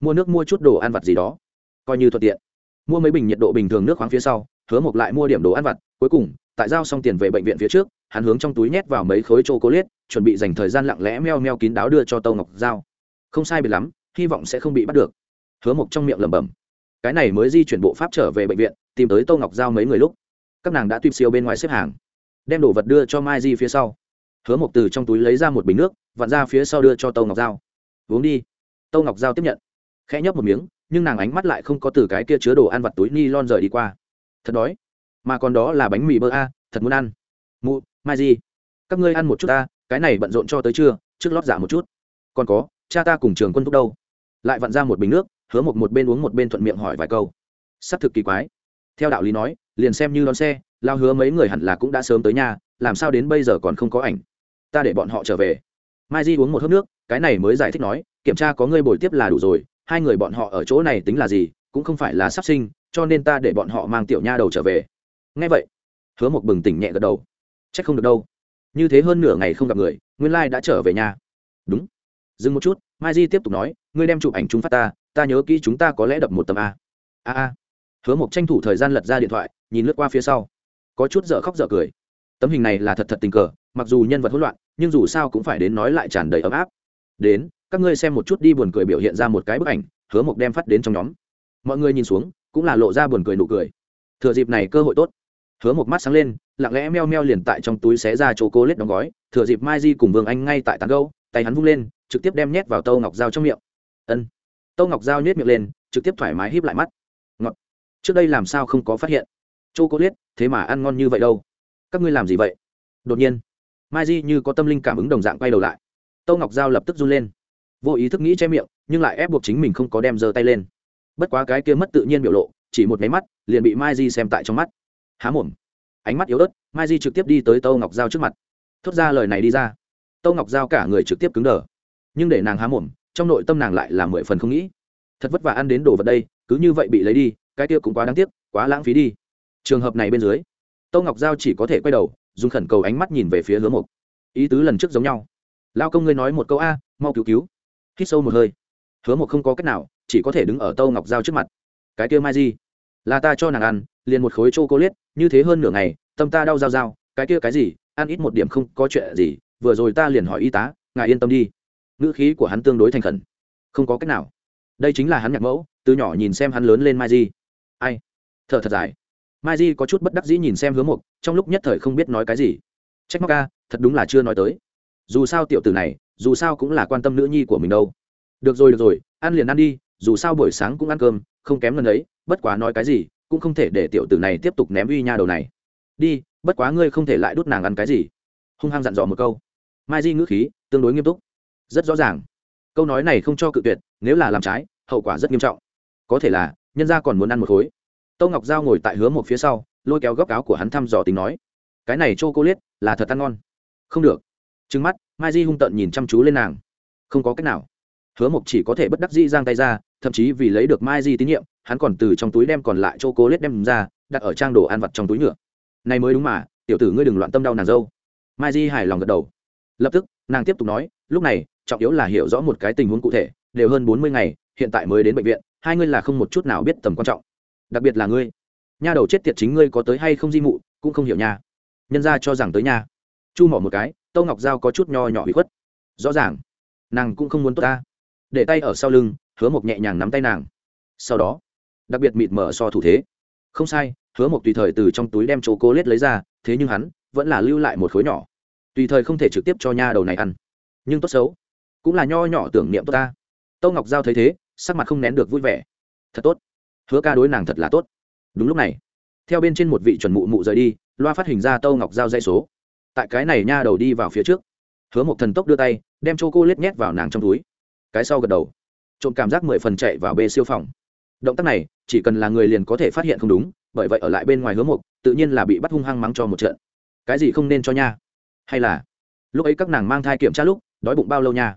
Speaker 1: Mua nước mua chút đồ ăn vặt gì đó coi như thuận tiện. Mua mấy bình nhiệt độ bình thường nước khoáng phía sau, hứa mộc lại mua điểm đồ ăn vặt, cuối cùng, tại giao xong tiền về bệnh viện phía trước, hắn hướng trong túi nhét vào mấy khối chô cố liết chuẩn bị dành thời gian lặng lẽ meo meo kín đáo đưa cho tâu ngọc giao. Không sai biệt lắm, hy vọng sẽ không bị bắt được. Hứa mộc trong miệng lẩm bẩm. Cái này mới di chuyển bộ pháp trở về bệnh viện, tìm tới tô ngọc giao mấy người lúc, các nàng đã tuyệt siêu bên ngoài xếp hàng. Đem đồ vật đưa cho mai di phía sau. Hứa mộc từ trong túi lấy ra một bình nước, vặn ra phía sau đưa cho tô ngọc giao. Uống đi. Tô ngọc giao tiếp nhận. Khẽ nhấp một miếng nhưng nàng ánh mắt lại không có từ cái kia chứa đồ ăn vặt túi ni lon rời đi qua. Thật đói. Mà còn đó là bánh mì bơ a, thật muốn ăn. Mụ, mai di các ngươi ăn một chút ta, cái này bận rộn cho tới trưa, trước lót giả dạ một chút. Còn có, cha ta cùng trường quân thúc đâu? Lại vặn ra một bình nước, hứa một một bên uống một bên thuận miệng hỏi vài câu. S ắ c thực kỳ quái. Theo đạo lý nói, liền xem như đón xe, lao hứa mấy người hẳn là cũng đã sớm tới nhà, làm sao đến bây giờ còn không có ảnh. Ta để bọn họ trở về. Mai di uống một hớp nước, cái này mới giải thích nói, kiểm tra có ngươi bồi tiếp là đủ rồi hai người bọn họ ở chỗ này tính là gì, cũng không phải là sắp sinh, cho nên ta để bọn họ mang tiểu nha đầu trở về. Ngay vậy, hứa một bừng tỉnh nhẹ gật đầu. C h ắ c không được đâu. Như thế hơn nửa ngày không gặp người, nguyên lai đã trở về nhà. Đúng. Dừng một chút, mai di tiếp tục nói, ngươi đem chụp ảnh chúng phát ta ta nhớ kỹ chúng ta có lẽ đập một tấm a. A a. Hứa một tranh thủ thời gian lật ra điện thoại, nhìn lướt qua phía sau. Có chút dở khóc dở cười. Tấm hình này là thật thật tình cờ, mặc dù nhân vật hỗn loạn, nhưng dù sao cũng phải đến nói lại tràn đầy ấm áp. Đến các ngươi xem một chút đi buồn cười biểu hiện ra một cái bức ảnh, hứa mộc đem phát đến trong nhóm. Mọi người nhìn xuống, cũng là lộ ra buồn cười nụ cười. Thừa dịp này cơ hội tốt, hứa một mắt sáng lên, lặng lẽ meo meo liền tại trong túi xé ra chỗ cô lết đóng gói, thừa dịp mai di cùng vương anh ngay tại tàn gâu tay hắn vung lên, trực tiếp đem nhét vào tâu ngọc dao trong miệng. Ân. Tâu ngọc dao nhét miệng lên, trực tiếp thoải mái híp lại mắt. Ngọt. Trước đây làm sao không có phát hiện? Chỗ cô liết thế mà ăn ngon như vậy đâu. Các ngươi làm gì vậy? Đột nhiên, mai di như có tâm linh cảm ứng đồng dạng quay đầu lại. Tâu ngọc dao lập tức run lên vô ý thức nghĩ che miệng, nhưng lại ép buộc chính mình không có đem giơ tay lên. Bất quá cái kia mất tự nhiên biểu lộ, chỉ một máy mắt, liền bị mai di xem tại trong mắt. Há mồm. Ánh mắt yếu ớt, mai di trực tiếp đi tới tâu ngọc dao trước mặt. Thốt ra lời này đi ra. Tâu ngọc dao cả người trực tiếp cứng đờ. Nhưng để nàng há mồm, trong nội tâm nàng lại là mười phần không nghĩ. Thật vất vả ăn đến đồ vật đây, cứ như vậy bị lấy đi, cái kia cũng quá đáng tiếc, quá lãng phí đi. Trường hợp này bên dưới, tâu ngọc giao chỉ có thể quay đầu, dùng khẩn cầu ánh mắt nhìn về phía hứa mục ý tứ lần trước giống nhau. Lao công ngươi nói một câu a, mau cứu cứu hít sâu một hơi. Hứa một không có cách nào, chỉ có thể đứng ở tâu ngọc giao trước mặt. Cái kia mai gì là ta cho nàng ăn, liền một khối c h cô liết như thế hơn nửa ngày, tâm ta đau dao dao cái kia cái gì, ăn ít một điểm không có chuyện gì, vừa rồi ta liền hỏi y tá, ngài yên tâm đi. Ngữ khí của hắn tương đối thành khẩn. Không có cách nào. Đây chính là hắn nhạc mẫu, từ nhỏ nhìn xem hắn lớn lên mai di. Ai? Thở thật dài. Mai di có chút bất đắc dĩ nhìn xem hứa mục trong lúc nhất thời không biết nói cái gì. Trách móc ca, thật đúng là chưa nói tới dù sao tiểu tử này, dù sao cũng là quan tâm nữ nhi của mình đâu. Được rồi được rồi, ăn liền ăn đi, dù sao buổi sáng cũng ăn cơm, không kém lần ấy, bất quá nói cái gì, cũng không thể để tiểu tử này tiếp tục ném uy nha đầu này. Đi, bất quá ngươi không thể lại đút nàng ăn cái gì. Hung hăng dặn dò một câu. Mai di ngữ khí tương đối nghiêm túc. Rất rõ ràng. Câu nói này không cho cự tuyệt, nếu là làm trái, hậu quả rất nghiêm trọng. Có thể là, nhân gia còn muốn ăn một khối. Tâu ngọc giao ngồi tại hứa một phía sau, lôi kéo góc áo của hắn thăm dò tính nói. Cái này c h o cô liết là thật ăn ngon. Không được trứng mắt, mai di hung tợn nhìn chăm chú lên nàng. Không có cách nào. Hứa mộc chỉ có thể bất đắc di giang tay ra, thậm chí vì lấy được mai di tín nhiệm, hắn còn từ trong túi đem còn lại chỗ cố lết đem ra, đặt ở trang đồ ăn vặt trong túi nhựa. Này mới đúng mà, tiểu tử ngươi đừng loạn tâm đau nàng dâu. Mai di hài lòng gật đầu. Lập tức, nàng tiếp tục nói, lúc này, trọng yếu là hiểu rõ một cái tình huống cụ thể, đều hơn bốn mươi ngày, hiện tại mới đến bệnh viện, hai ngươi là không một chút nào biết tầm quan trọng. Đặc biệt là ngươi. Nha đầu chết tiệt chính ngươi có tới hay không di mụ, cũng không hiểu nha. Nhân ra cho rằng tới nha. Chu mỏ một cái Tô ngọc giao có chút nho nhỏ bị khuất. Rõ ràng, nàng cũng không muốn tốt ta. Để tay ở sau lưng, hứa mộc nhẹ nhàng nắm tay nàng. Sau đó, đặc biệt mịt mở so thủ thế. Không sai, hứa mộc tùy thời từ trong túi đem chỗ cô lết lấy ra, thế nhưng hắn vẫn là lưu lại một khối nhỏ. Tùy thời không thể trực tiếp cho nha đầu này ăn. Nhưng tốt xấu, cũng là nho nhỏ tưởng niệm tốt ta. Tâu ngọc giao thấy thế, sắc mặt không nén được vui vẻ. Thật tốt. Hứa ca đối nàng thật là tốt. Đúng lúc này, theo bên trên một vị chuẩn mụ mụ rời đi, loa phát hình ra tâu ngọc giao dây số tại cái này nha đầu đi vào phía trước. Hứa một thần tốc đưa tay, đem chô cô lết nhét vào nàng trong túi. Cái sau gật đầu. Trộm cảm giác mười phần chạy vào bê siêu phòng. Động tác này, chỉ cần là người liền có thể phát hiện không đúng, bởi vậy ở lại bên ngoài hứa mộc, tự nhiên là bị bắt hung hăng mắng cho một trận. Cái gì không nên cho nha? Hay là, lúc ấy các nàng mang thai kiểm tra lúc, đói bụng bao lâu nha?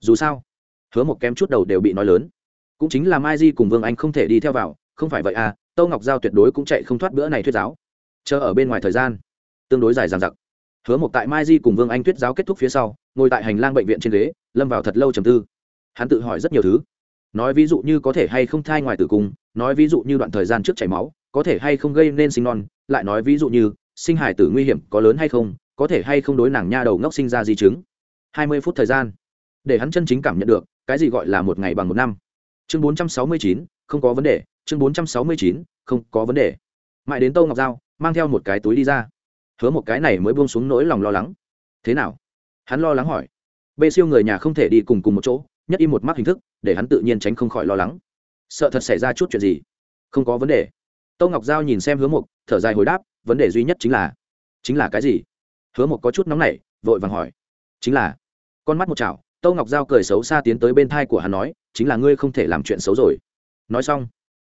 Speaker 1: Dù sao, hứa một kém chút đầu đều bị nói lớn. Cũng chính là mai di cùng vương anh không thể đi theo vào, không phải vậy à tâu ngọc giao tuyệt đối cũng chạy không thoát bữa này thuyết giáo. Chờ ở bên ngoài thời gian, tương đối dài dằng dặc hứa một tại mai di cùng vương anh Tuyết giáo kết thúc phía sau, ngồi tại hành lang bệnh viện trên ghế, lâm vào thật lâu trầm tư. Hắn tự hỏi rất nhiều thứ. Nói ví dụ như có thể hay không thai ngoài tử cung, nói ví dụ như đoạn thời gian trước chảy máu, có thể hay không gây nên sinh non, lại nói ví dụ như, sinh hải tử nguy hiểm có lớn hay không, có thể hay không đối nàng nha đầu ngốc sinh ra di chứng. Hai mươi phút thời gian. Để hắn chân chính cảm nhận được, cái gì gọi là một ngày bằng một năm. Chương bốn trăm sáu mươi chín, không có vấn đề. Chương bốn trăm sáu mươi chín, không có vấn đề. Mãi đến tô ngọc giao, mang theo một cái túi đi ra hứa một cái này mới buông xuống nỗi lòng lo lắng. Thế nào? Hắn lo lắng hỏi. Bê siêu người nhà không thể đi cùng cùng một chỗ, nhất im một mắt hình thức, để hắn tự nhiên tránh không khỏi lo lắng. Sợ thật xảy ra chút chuyện gì? Không có vấn đề. Tâu ngọc giao nhìn xem hứa mục, thở dài hồi đáp, vấn đề duy nhất chính là chính là cái gì? Hứa mục có chút nóng nảy, vội vàng hỏi. Chính là, con mắt một chảo, tâu ngọc giao cười xấu xa tiến tới bên thai của hắn nói, chính là ngươi không thể làm chuyện xấu rồi. Nói xong,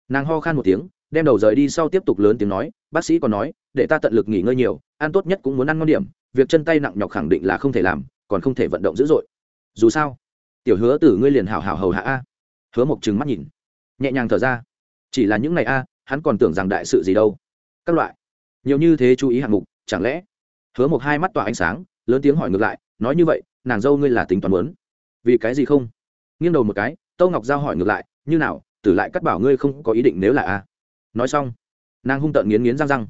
Speaker 1: nàng ho khan một tiếng đem đầu rời đi sau tiếp tục lớn tiếng nói, bác sĩ còn nói, để ta tận lực nghỉ ngơi nhiều, ăn tốt nhất cũng muốn ăn ngon điểm, việc chân tay nặng nhọc khẳng định là không thể làm, còn không thể vận động dữ dội. Dù sao, tiểu hứa từ ngươi liền hảo hảo hầu hạ a. Hứa mộc trừng mắt nhìn, nhẹ nhàng thở ra. Chỉ là những ngày a, hắn còn tưởng rằng đại sự gì đâu. Các loại, nhiều như thế chú ý hạng mục, chẳng lẽ? Hứa mộc hai mắt tỏa ánh sáng, lớn tiếng hỏi ngược lại, nói như vậy, nàng dâu ngươi là tính toán muốn? Vì cái gì không? Nghiêng đầu một cái, tâu ngọc giao hỏi ngược lại, như nào, tử lại cắt bảo ngươi không có ý định nếu là a? Nói xong, nàng hung tợn nghiến nghiến răng răng,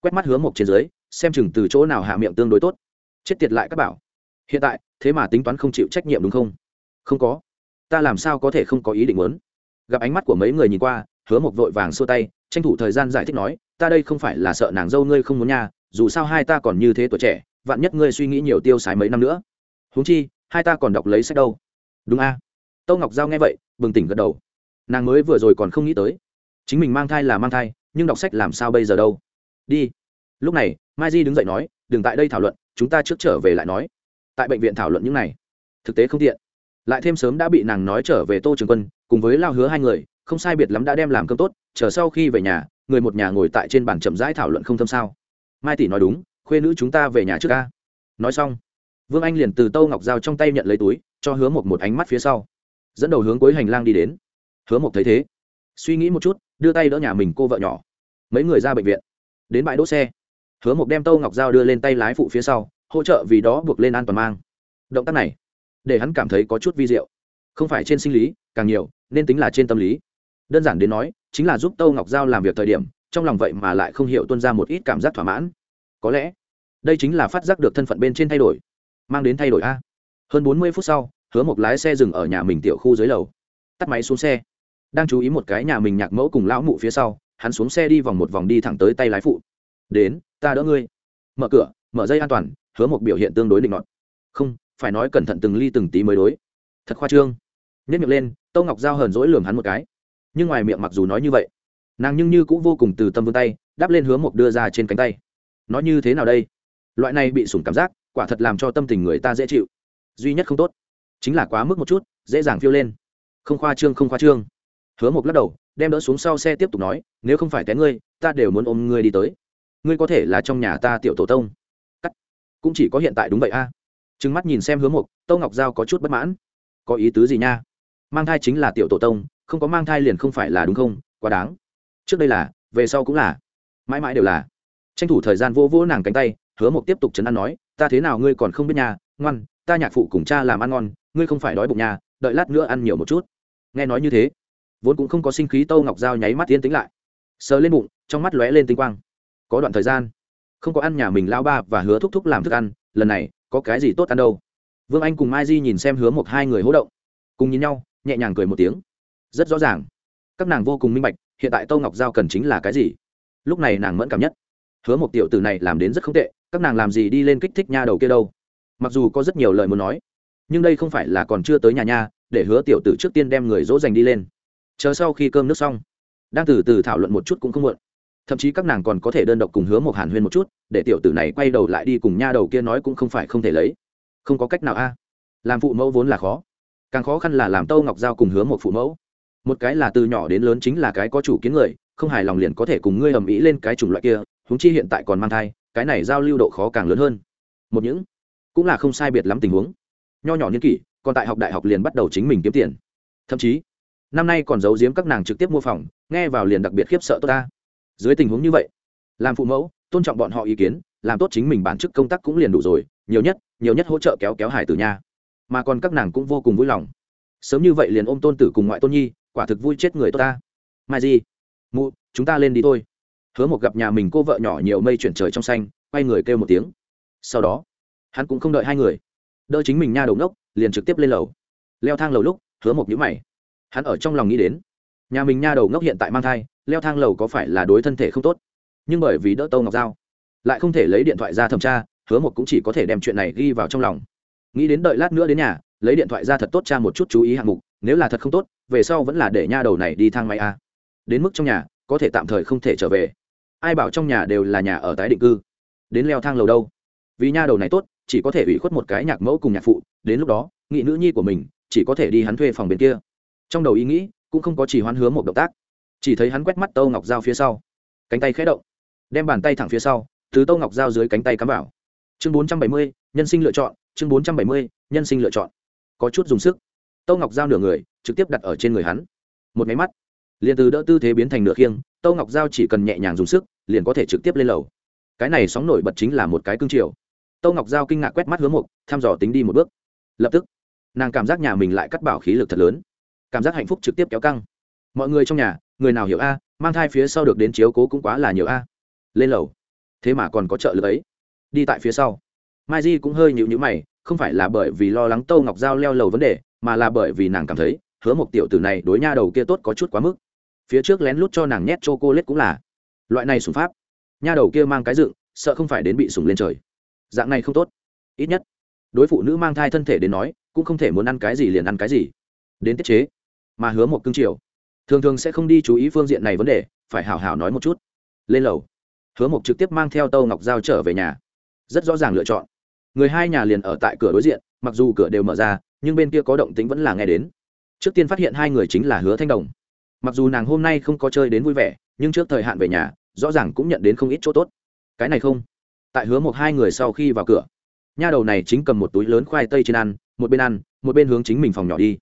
Speaker 1: quét mắt hứa mộc trên dưới, xem chừng từ chỗ nào hạ miệng tương đối tốt. Chết tiệt lại các bảo. Hiện tại, thế mà tính toán không chịu trách nhiệm đúng không? Không có. Ta làm sao có thể không có ý định muốn? Gặp ánh mắt của mấy người nhìn qua, hứa mộc vội vàng xua tay, tranh thủ thời gian giải thích nói, ta đây không phải là sợ nàng dâu ngươi không muốn nha, dù sao hai ta còn như thế tuổi trẻ, vạn nhất ngươi suy nghĩ nhiều tiêu xài mấy năm nữa. Huống chi, hai ta còn đọc lấy sách đâu. Đúng a. À? tâu ngọc giao nghe vậy, bừng tỉnh gật đầu. Nàng mới vừa rồi còn không nghĩ tới chính mình mang thai là mang thai, nhưng đọc sách làm sao bây giờ đâu? Đi. Lúc này, mai di đứng dậy nói, đừng tại đây thảo luận, chúng ta trước trở về lại nói. Tại bệnh viện thảo luận những này, thực tế không tiện. Lại thêm sớm đã bị nàng nói trở về tô trường quân, cùng với lao hứa hai người, không sai biệt lắm đã đem làm cơm tốt, chờ sau khi về nhà, người một nhà ngồi tại trên bàn chậm rãi thảo luận không thâm sao. Mai tỷ nói đúng, khuê nữ chúng ta về nhà trước ca. Nói xong, vương anh liền từ tâu ngọc dao trong tay nhận lấy túi, cho hứa một một ánh mắt phía sau. Dẫn đầu hướng cuối hành lang đi đến. Hứa một thấy thế, suy nghĩ một chút đưa tay đỡ nhà mình cô vợ nhỏ. Mấy người ra bệnh viện. Đến bãi đỗ xe. Hứa Mộc đem tâu ngọc dao đưa lên tay lái phụ phía sau, hỗ trợ vì đó buộc lên an toàn mang. Động tác này, để hắn cảm thấy có chút vi diệu. Không phải trên sinh lý, càng nhiều, nên tính là trên tâm lý. Đơn giản đến nói, chính là giúp tâu ngọc giao làm việc thời điểm, trong lòng vậy mà lại không hiểu tuân ra một ít cảm giác thỏa mãn. Có lẽ, đây chính là phát giác được thân phận bên trên thay đổi, mang đến thay đổi a. Hơn bốn mươi phút sau, hứa một lái xe dừng ở nhà mình tiểu khu dưới lầu. Tắt máy xuống xe đang chú ý một cái nhà mình nhạc mẫu cùng lão mụ phía sau, hắn xuống xe đi vòng một vòng đi thẳng tới tay lái phụ. Đến, ta đỡ ngươi. Mở cửa, mở dây an toàn, hứa một biểu hiện tương đối định ngọn không, phải nói cẩn thận từng ly từng tí mới đối. Thật khoa trương. Nhất miệng lên, tâu ngọc giao hờn dỗi lường hắn một cái. Nhưng ngoài miệng mặc dù nói như vậy, nàng nhưng như cũng vô cùng từ tâm vươn tay, đáp lên hứa một đưa ra trên cánh tay. Nó như thế nào đây? Loại này bị sủng cảm giác, quả thật làm cho tâm tình người ta dễ chịu. Duy nhất không tốt, chính là quá mức một chút, dễ dàng phiêu lên. Không khoa trương, không khoa trương hứa mộc lắc đầu, đem đỡ xuống sau xe tiếp tục nói, nếu không phải té ngươi, ta đều muốn ôm ngươi đi tới. Ngươi có thể là trong nhà ta tiểu tổ tông. Cắt. Cũng chỉ có hiện tại đúng vậy a. Trừng mắt nhìn xem hứa mộc, tâu ngọc giao có chút bất mãn. Có ý tứ gì nha? Mang thai chính là tiểu tổ tông, không có mang thai liền không phải là đúng không? Quá đáng. Trước đây là, về sau cũng là. Mãi mãi đều là. Tranh thủ thời gian vô vỗ nàng cánh tay, hứa mộc tiếp tục chấn an nói, ta thế nào ngươi còn không biết nhà ngoan, ta nhạc phụ cùng cha làm ăn ngon, ngươi không phải đói bụng nhà đợi lát nữa ăn nhiều một chút. Nghe nói như thế vốn cũng không có sinh khí tâu ngọc dao nháy mắt tiến tính lại. Sờ lên bụng, trong mắt lóe lên tinh quang. Có đoạn thời gian, không có ăn nhà mình lao ba và hứa thúc thúc làm thức ăn, lần này, có cái gì tốt ăn đâu. Vương anh cùng mai di nhìn xem hứa một hai người hỗ động. Cùng nhìn nhau, nhẹ nhàng cười một tiếng. Rất rõ ràng. Các nàng vô cùng minh bạch, hiện tại tô ngọc giao cần chính là cái gì. Lúc này nàng mẫn cảm nhất. Hứa một tiểu tử này làm đến rất không tệ, các nàng làm gì đi lên kích thích nha đầu kia đâu. Mặc dù có rất nhiều lời muốn nói, nhưng đây không phải là còn chưa tới nhà nha, để hứa tiểu tử trước tiên đem người dỗ dành đi lên chờ sau khi cơm nước xong, đang từ từ thảo luận một chút cũng không muộn. Thậm chí các nàng còn có thể đơn độc cùng hứa một hàn huyên một chút, để tiểu tử này quay đầu lại đi cùng nha đầu kia nói cũng không phải không thể lấy. Không có cách nào a. Làm phụ mẫu vốn là khó. Càng khó khăn là làm tâu ngọc giao cùng hứa một phụ mẫu. Một cái là từ nhỏ đến lớn chính là cái có chủ kiến người, không hài lòng liền có thể cùng ngươi ầm ĩ lên cái chủng loại kia húng chi hiện tại còn mang thai, cái này giao lưu độ khó càng lớn hơn. Một những cũng là không sai biệt lắm tình huống. Nho nhỏ niên kỷ, còn tại học đại học liền bắt đầu chính mình kiếm tiền. Thậm chí năm nay còn giấu giếm các nàng trực tiếp mua phòng, nghe vào liền đặc biệt khiếp sợ tốt ta. Dưới tình huống như vậy, làm phụ mẫu, tôn trọng bọn họ ý kiến, làm tốt chính mình bản chức công tác cũng liền đủ rồi, nhiều nhất nhiều nhất hỗ trợ kéo kéo hải tử nhà mà còn các nàng cũng vô cùng vui lòng. Sớm như vậy liền ôm tôn tử cùng ngoại tôn nhi, quả thực vui chết người tốt ta. Mai gì mụ, chúng ta lên đi thôi. Hứa một gặp nhà mình cô vợ nhỏ nhiều mây chuyển trời trong xanh, quay người kêu một tiếng. Sau đó, hắn cũng không đợi hai người. Đỡ chính mình nha đầu ngốc, liền trực tiếp lên lầu. Leo thang lầu lúc, hứa một nhữ mày hắn ở trong lòng nghĩ đến, nhà mình nha đầu ngốc hiện tại mang thai, leo thang lầu có phải là đối thân thể không tốt? Nhưng bởi vì đỡ tâu ngọc dao lại không thể lấy điện thoại ra thẩm tra, hứa một cũng chỉ có thể đem chuyện này ghi vào trong lòng. Nghĩ đến đợi lát nữa đến nhà, lấy điện thoại ra thật tốt tra một chút chú ý hạng mục, nếu là thật không tốt, về sau vẫn là để nha đầu này đi thang máy a. Đến mức trong nhà, có thể tạm thời không thể trở về. Ai bảo trong nhà đều là nhà ở tái định cư. Đến leo thang lầu đâu? Vì nha đầu này tốt, chỉ có thể ủy khuất một cái nhạc mẫu cùng nhạc phụ, đến lúc đó, nghị nữ nhi của mình chỉ có thể đi hắn thuê phòng bên kia trong đầu ý nghĩ, cũng không có chỉ hoán hứa một động tác. Chỉ thấy hắn quét mắt tâu ngọc dao phía sau. Cánh tay khẽ động. Đem bàn tay thẳng phía sau thứ tâu ngọc dao dưới cánh tay cắm vào. Chương bốn trăm bảy mươi, nhân sinh lựa chọn. Chương bốn trăm bảy mươi, nhân sinh lựa chọn. Có chút dùng sức. Tâu ngọc dao nửa người, trực tiếp đặt ở trên người hắn. Một máy mắt. Liền từ đỡ tư thế biến thành nửa khiêng, tâu ngọc giao chỉ cần nhẹ nhàng dùng sức, liền có thể trực tiếp lên lầu. Cái này sóng nổi bật chính là một cái cương triều. Tâu ngọc giao kinh ngạc quét mắt hướng mục, thăm dò tính đi một bước. Lập tức, nàng cảm giác nhà mình lại cắt bảo khí lực thật lớn cảm giác hạnh phúc trực tiếp kéo căng. Mọi người trong nhà, người nào hiểu a, mang thai phía sau được đến chiếu cố cũng quá là nhiều a. Lên lầu. Thế mà còn có trợ lực ấy. Đi tại phía sau. Mai di cũng hơi nhịu nhữ mày, không phải là bởi vì lo lắng tâu ngọc giao leo lầu vấn đề, mà là bởi vì nàng cảm thấy, hứa một tiểu tử này đối nha đầu kia tốt có chút quá mức. Phía trước lén lút cho nàng nhét c h o cô lết cũng là. Loại này sùng pháp. Nha đầu kia mang cái dựng, sợ không phải đến bị sùng lên trời. Dạng này không tốt. Ít nhất. Đối phụ nữ mang thai thân thể đến nói, cũng không thể muốn ăn cái gì liền ăn cái gì. Đến tiết chế mà hứa một cương triều thường thường sẽ không đi chú ý phương diện này vấn đề, phải hào hào nói một chút. Lên lầu, hứa mộc trực tiếp mang theo tâu ngọc giao trở về nhà. Rất rõ ràng lựa chọn. Người hai nhà liền ở tại cửa đối diện, mặc dù cửa đều mở ra, nhưng bên kia có động tính vẫn là nghe đến. Trước tiên phát hiện hai người chính là hứa thanh đồng. Mặc dù nàng hôm nay không có chơi đến vui vẻ, nhưng trước thời hạn về nhà, rõ ràng cũng nhận đến không ít chỗ tốt. Cái này không. Tại hứa một hai người sau khi vào cửa, nha đầu này chính cầm một túi lớn khoai tây trên ăn, một bên ăn, một bên hướng chính mình phòng nhỏ đi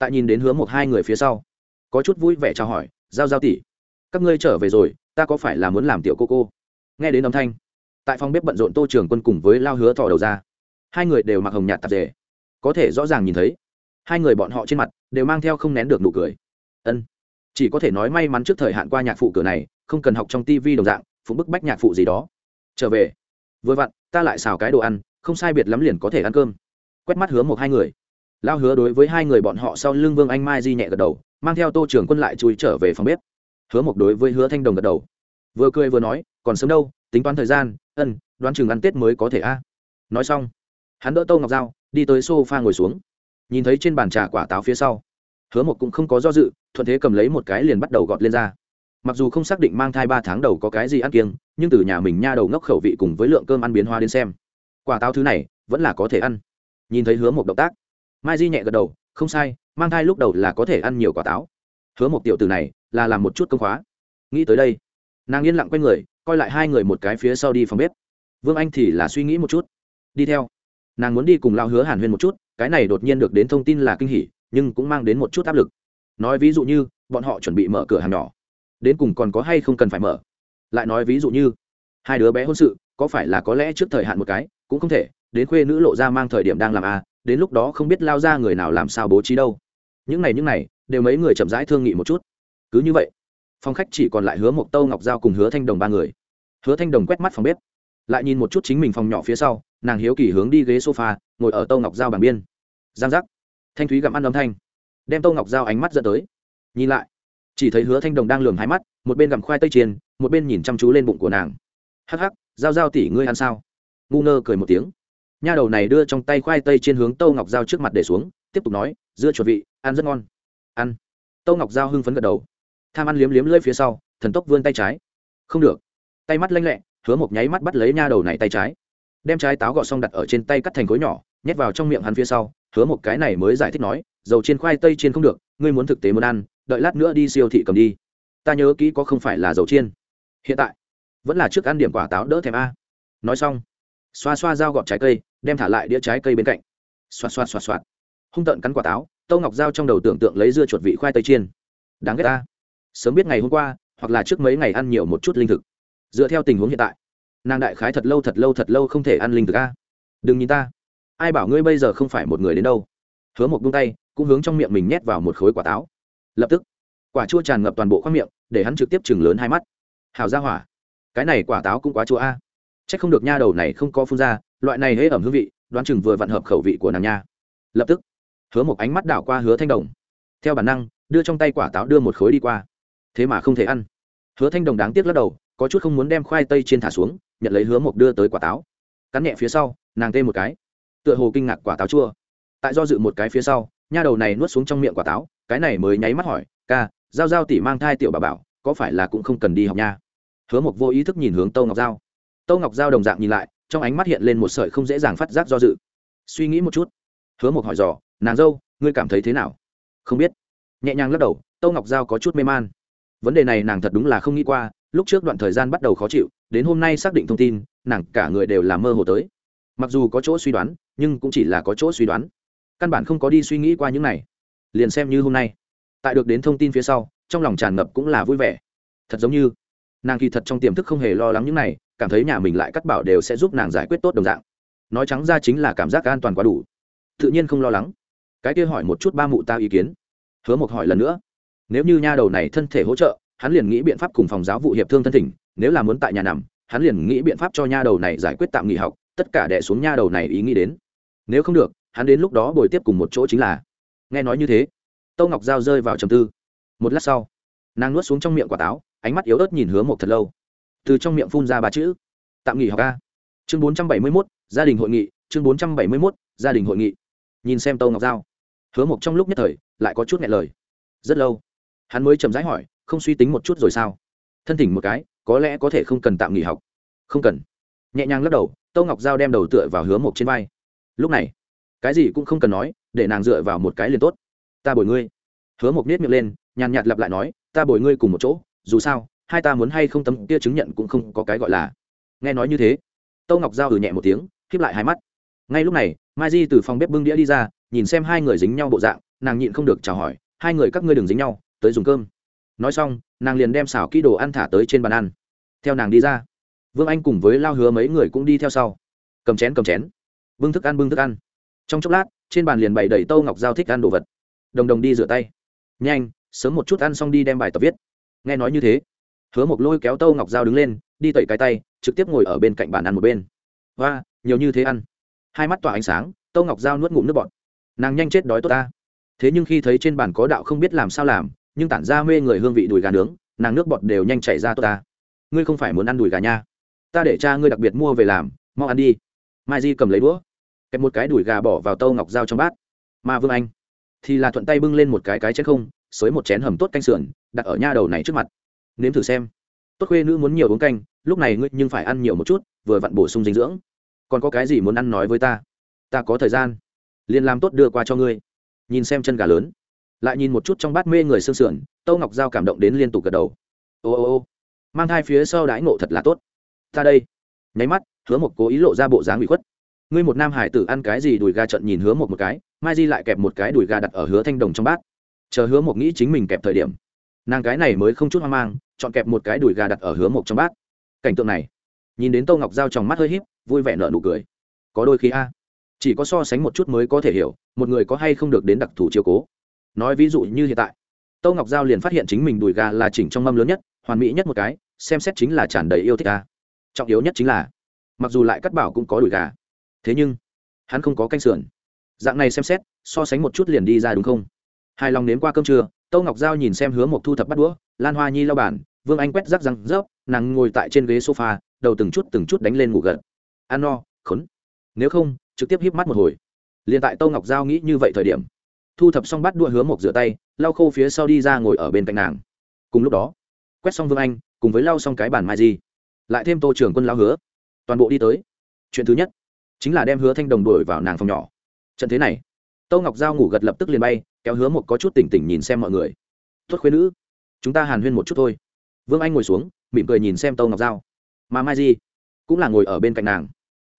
Speaker 1: tại nhìn đến hứa một hai người phía sau, có chút vui vẻ chào hỏi, giao giao tỉ các ngươi trở về rồi, ta có phải là muốn làm tiểu cô cô? Nghe đến âm thanh, tại phòng bếp bận rộn tô trường quân cùng với lao hứa thò đầu ra. Hai người đều mặc hồng nhạt tạp dề. Có thể rõ ràng nhìn thấy, hai người bọn họ trên mặt đều mang theo không nén được nụ cười. Ân, chỉ có thể nói may mắn trước thời hạn qua nhạc phụ cửa này, không cần học trong tivi đồng dạng phụ bức bách nhạc phụ gì đó. Trở về. Vừa vặn, ta lại xào cái đồ ăn, không sai biệt lắm liền có thể ăn cơm. Quét mắt hứa một hai người lao hứa đối với hai người bọn họ sau lưng vương anh mai di nhẹ gật đầu, mang theo tô trưởng quân lại chui trở về phòng bếp. Hứa một đối với hứa thanh đồng gật đầu. Vừa cười vừa nói, còn sớm đâu, tính toán thời gian, ân, đoán chừng ăn tết mới có thể a. Nói xong, hắn đỡ tô ngọc dao đi tới s o f a ngồi xuống. Nhìn thấy trên bàn trà quả táo phía sau, hứa một cũng không có do dự, thuận thế cầm lấy một cái liền bắt đầu gọt lên ra. Mặc dù không xác định mang thai ba tháng đầu có cái gì ăn kiêng, nhưng từ nhà mình nha đầu ngốc khẩu vị cùng với lượng cơm ăn biến hoa đến xem, quả táo thứ này vẫn là có thể ăn. Nhìn thấy hứa một động tác mai di nhẹ gật đầu, không sai, mang thai lúc đầu là có thể ăn nhiều quả táo. Hứa một tiểu từ này là làm một chút công khóa. Nghĩ tới đây, nàng yên lặng q u a y người, coi lại hai người một cái phía sau đi phòng bếp. Vương anh thì là suy nghĩ một chút. Đi theo. Nàng muốn đi cùng lao hứa hàn huyên một chút, cái này đột nhiên được đến thông tin là kinh hỉ, nhưng cũng mang đến một chút áp lực. Nói ví dụ như, bọn họ chuẩn bị mở cửa hàng nhỏ. Đến cùng còn có hay không cần phải mở? Lại nói ví dụ như, hai đứa bé hôn sự, có phải là có lẽ trước thời hạn một cái, cũng không thể, đến khuê nữ lộ ra mang thời điểm đang làm a đến lúc đó không biết lao ra người nào làm sao bố trí đâu. Những này những này, đều mấy người chậm rãi thương nghị một chút. Cứ như vậy, phòng khách chỉ còn lại hứa mộc tâu, ngọc giao cùng hứa thanh đồng ba người. Hứa thanh đồng quét mắt phòng bếp, lại nhìn một chút chính mình phòng nhỏ phía sau, nàng hiếu kỳ hướng đi ghế sofa, ngồi ở tâu ngọc dao bàn biên. Giang giác, thanh thúy gặm ăn âm thanh, đem tâu ngọc dao ánh mắt dẫn tới. Nhìn lại, chỉ thấy hứa thanh đồng đang lườm hai mắt, một bên gặm khoai tây chiên, một bên nhìn chăm chú lên bụng của nàng. Hắc hắc dao dao tỉ ngươi ăn sao? Ngu ngơ cười một tiếng nha đầu này đưa trong tay khoai tây trên hướng tâu ngọc dao trước mặt để xuống, tiếp tục nói, dưa chuột vị, ăn rất ngon. Ăn. Tâu ngọc dao hưng phấn gật đầu. Tham ăn liếm liếm lưỡi phía sau, thần tốc vươn tay trái. Không được. Tay mắt lanh lẹ, hứa một nháy mắt bắt lấy nha đầu này tay trái. Đem trái táo gọt xong đặt ở trên tay cắt thành khối nhỏ, nhét vào trong miệng hắn phía sau. Hứa một cái này mới giải thích nói, dầu chiên khoai tây chiên không được, ngươi muốn thực tế muốn ăn, đợi lát nữa đi siêu thị cầm đi. Ta nhớ kỹ có không phải là dầu chiên. Hiện tại, vẫn là trước ăn điểm quả táo đỡ thèm a. Nói xong, xoa xoa dao gọt trái cây đem thả lại đĩa trái cây bên cạnh. Xoa xoa xoa xoa hung tợn cắn quả táo, tâu ngọc dao trong đầu tưởng tượng lấy dưa chuột vị khoai tây chiên. Đáng ghét ta. Sớm biết ngày hôm qua, hoặc là trước mấy ngày ăn nhiều một chút linh thực. Dựa theo tình huống hiện tại, nàng đại khái thật lâu thật lâu thật lâu không thể ăn linh thực a. Đừng nhìn ta. Ai bảo ngươi bây giờ không phải một người đến đâu. Hứa một bông tay, cũng hướng trong miệng mình nhét vào một khối quả táo. Lập tức, quả chua tràn ngập toàn bộ khoang miệng, để hắn trực tiếp chừng lớn hai mắt. Hào ra hỏa, cái này quả táo cũng quá chua a. C h ắ c không được nha đầu này không có phun ra loại này hễ ẩm hương vị, đoán chừng vừa vặn hợp khẩu vị của nàng nha. Lập tức, hứa một ánh mắt đảo qua hứa thanh đồng. Theo bản năng, đưa trong tay quả táo đưa một khối đi qua. Thế mà không thể ăn. Hứa thanh đồng đáng tiếc lắc đầu, có chút không muốn đem khoai tây trên thả xuống, nhận lấy hứa mộc đưa tới quả táo. Cắn nhẹ phía sau, nàng tê một cái. Tựa hồ kinh ngạc quả táo chua. Tại do dự một cái phía sau, nha đầu này nuốt xuống trong miệng quả táo, cái này mới nháy mắt hỏi, ca, giao giao tỉ mang thai tiểu bà bảo, có phải là cũng không cần đi học nha? Hứa mộc vô ý thức nhìn hướng tâu ngọc giao. Tâu ngọc giao đồng dạng nhìn lại trong ánh mắt hiện lên một sợi không dễ dàng phát giác do dự. Suy nghĩ một chút, hứa mộc hỏi dò, nàng dâu, ngươi cảm thấy thế nào? Không biết. Nhẹ nhàng lắc đầu, tâu ngọc giao có chút mê man. Vấn đề này nàng thật đúng là không nghĩ qua, lúc trước đoạn thời gian bắt đầu khó chịu, đến hôm nay xác định thông tin, nàng cả người đều là mơ hồ tới. Mặc dù có chỗ suy đoán, nhưng cũng chỉ là có chỗ suy đoán. Căn bản không có đi suy nghĩ qua những này. Liền xem như hôm nay. Tại được đến thông tin phía sau, trong lòng tràn ngập cũng là vui vẻ. Thật giống như, nàng kỳ thật trong tiềm thức không hề lo lắng những này cảm thấy nhà mình lại cắt bảo đều sẽ giúp nàng giải quyết tốt đồng dạng. Nói trắng ra chính là cảm giác an toàn quá đủ. Tự nhiên không lo lắng. Cái kia hỏi một chút ba mụ ta ý kiến. Hứa một hỏi lần nữa. Nếu như nha đầu này thân thể hỗ trợ, hắn liền nghĩ biện pháp cùng phòng giáo vụ hiệp thương thân thỉnh, nếu là muốn tại nhà nằm, hắn liền nghĩ biện pháp cho nha đầu này giải quyết tạm nghỉ học, tất cả đẻ xuống nha đầu này ý nghĩ đến. Nếu không được, hắn đến lúc đó bồi tiếp cùng một chỗ chính là. Nghe nói như thế, tâu ngọc g rơi vào trầm tư. Một lát sau, nàng nuốt xuống trong miệng quả táo, ánh mắt yếu ớt nhìn hứa một thật lâu từ trong miệng phun ra ba chữ. Tạm nghỉ học ca chương bốn trăm bảy mươi mốt, gia đình hội nghị, chương bốn trăm bảy mươi mốt, gia đình hội nghị. Nhìn xem tâu ngọc giao. Hứa mộc trong lúc nhất thời, lại có chút nghẹn lời. Rất lâu, hắn mới chầm rãi hỏi, không suy tính một chút rồi sao? Thân thỉnh một cái, có lẽ có thể không cần tạm nghỉ học. Không cần. Nhẹ nhàng lắc đầu, tâu ngọc giao đem đầu tựa vào hứa mộc trên vai. Lúc này, cái gì cũng không cần nói, để nàng dựa vào một cái liền tốt. Ta bồi ngươi. Hứa một nết miệng lên, nhàn nhạt lặp lại nói, ta bồi ngươi cùng một chỗ, dù sao hai ta muốn hay không tấm kia chứng nhận cũng không có cái gọi là. Nghe nói như thế, tâu ngọc giao ử nhẹ một tiếng khiếp lại hai mắt. Ngay lúc này, mai di từ phòng bếp bưng đĩa đi ra, nhìn xem hai người dính nhau bộ dạng, nàng nhịn không được chào hỏi, hai người các ngươi đừng dính nhau, tới dùng cơm. Nói xong, nàng liền đem xào kỹ đồ ăn thả tới trên bàn ăn. Theo nàng đi ra, vương anh cùng với lao hứa mấy người cũng đi theo sau. Cầm chén cầm chén. Bưng thức ăn, bưng thức ăn. Trong chốc lát, trên bàn liền bày đầy tâu ngọc giao thích ăn đồ vật. Đồng đồng đi rửa tay. Nhanh, sớm một chút ăn xong đi đem bài tập viết. Nghe nói như thế hứa một lôi kéo tâu ngọc giao đứng lên, đi tẩy cái tay, trực tiếp ngồi ở bên cạnh bàn ăn một bên. Và nhiều như thế ăn. Hai mắt tỏa ánh sáng, tâu ngọc giao nuốt ngụm nước bọt. Nàng nhanh chết đói tốt ta. Thế nhưng khi thấy trên bàn có đạo không biết làm sao làm, nhưng tản ra mê người hương vị đùi gà nướng, nàng nước bọt đều nhanh chảy ra tốt ta. Ngươi không phải muốn ăn đùi gà nha. Ta để cha ngươi đặc biệt mua về làm, mau ăn đi. Mai di cầm lấy đũa, kẹp một cái đùi gà bỏ vào tâu ngọc dao trong bát. Mà vương anh. Thì là thuận tay bưng lên một cái cái chén không, xới một chén hầm tốt canh sườn, đặt ở nha đầu này trước mặt nếm thử xem. Tốt khuê nữ muốn nhiều uống canh, lúc này ngươi nhưng phải ăn nhiều một chút, vừa vặn bổ sung dinh dưỡng. Còn có cái gì muốn ăn nói với ta? Ta có thời gian. Liền làm tốt đưa qua cho ngươi. Nhìn xem chân gà lớn. Lại nhìn một chút trong bát mê người sương sườn, tâu ngọc giao cảm động đến liên tục gật đầu. Ô ô ô. Mang thai phía sau đãi ngộ thật là tốt. Ta đây. Nháy mắt, hứa một cố ý lộ ra bộ dáng bị khuất. Ngươi một nam hải tử ăn cái gì đùi gà trận nhìn hứa một một cái, mai di lại kẹp một cái đùi gà đặt ở hứa thanh đồng trong bát. Chờ hứa một nghĩ chính mình kẹp thời điểm nàng cái này mới không chút hoang mang, chọn kẹp một cái đùi gà đặt ở hứa một trong bát. Cảnh tượng này, nhìn đến tô ngọc giao trong mắt hơi híp, vui vẻ nở nụ cười. Có đôi khi a, chỉ có so sánh một chút mới có thể hiểu, một người có hay không được đến đặc thù chiều cố. Nói ví dụ như hiện tại, tô ngọc giao liền phát hiện chính mình đùi gà là chỉnh trong mâm lớn nhất, hoàn mỹ nhất một cái, xem xét chính là tràn đầy yêu thích a. Trọng yếu nhất chính là, mặc dù lại cắt bảo cũng có đùi gà, thế nhưng, hắn không có canh sườn. Dạng này xem xét, so sánh một chút liền đi ra đúng không? Hài lòng nếm qua cơm trưa tâu ngọc giao nhìn xem hứa Mộc thu thập bắt đũa lan hoa nhi lau bàn, vương anh quét rắc răng rớp nàng ngồi tại trên ghế sofa đầu từng chút từng chút đánh lên ngủ gật. Ăn no khốn. Nếu không trực tiếp híp mắt một hồi. Liên tại tâu ngọc giao nghĩ như vậy thời điểm thu thập xong bắt đua hứa Mộc rửa tay lau khô phía sau đi ra ngồi ở bên cạnh nàng. Cùng lúc đó quét xong vương anh cùng với lau xong cái bàn mai gì, lại thêm tô trưởng quân lão hứa. Toàn bộ đi tới. Chuyện thứ nhất chính là đem hứa thanh đồng đuổi vào nàng phòng nhỏ. Trận thế này tâu ngọc giao ngủ gật lập tức liền bay, kéo hứa một có chút tỉnh tỉnh nhìn xem mọi người. Tuất khuyên nữ, chúng ta hàn huyên một chút thôi. Vương anh ngồi xuống, mỉm cười nhìn xem tâu ngọc giao. Mà mai di cũng là ngồi ở bên cạnh nàng.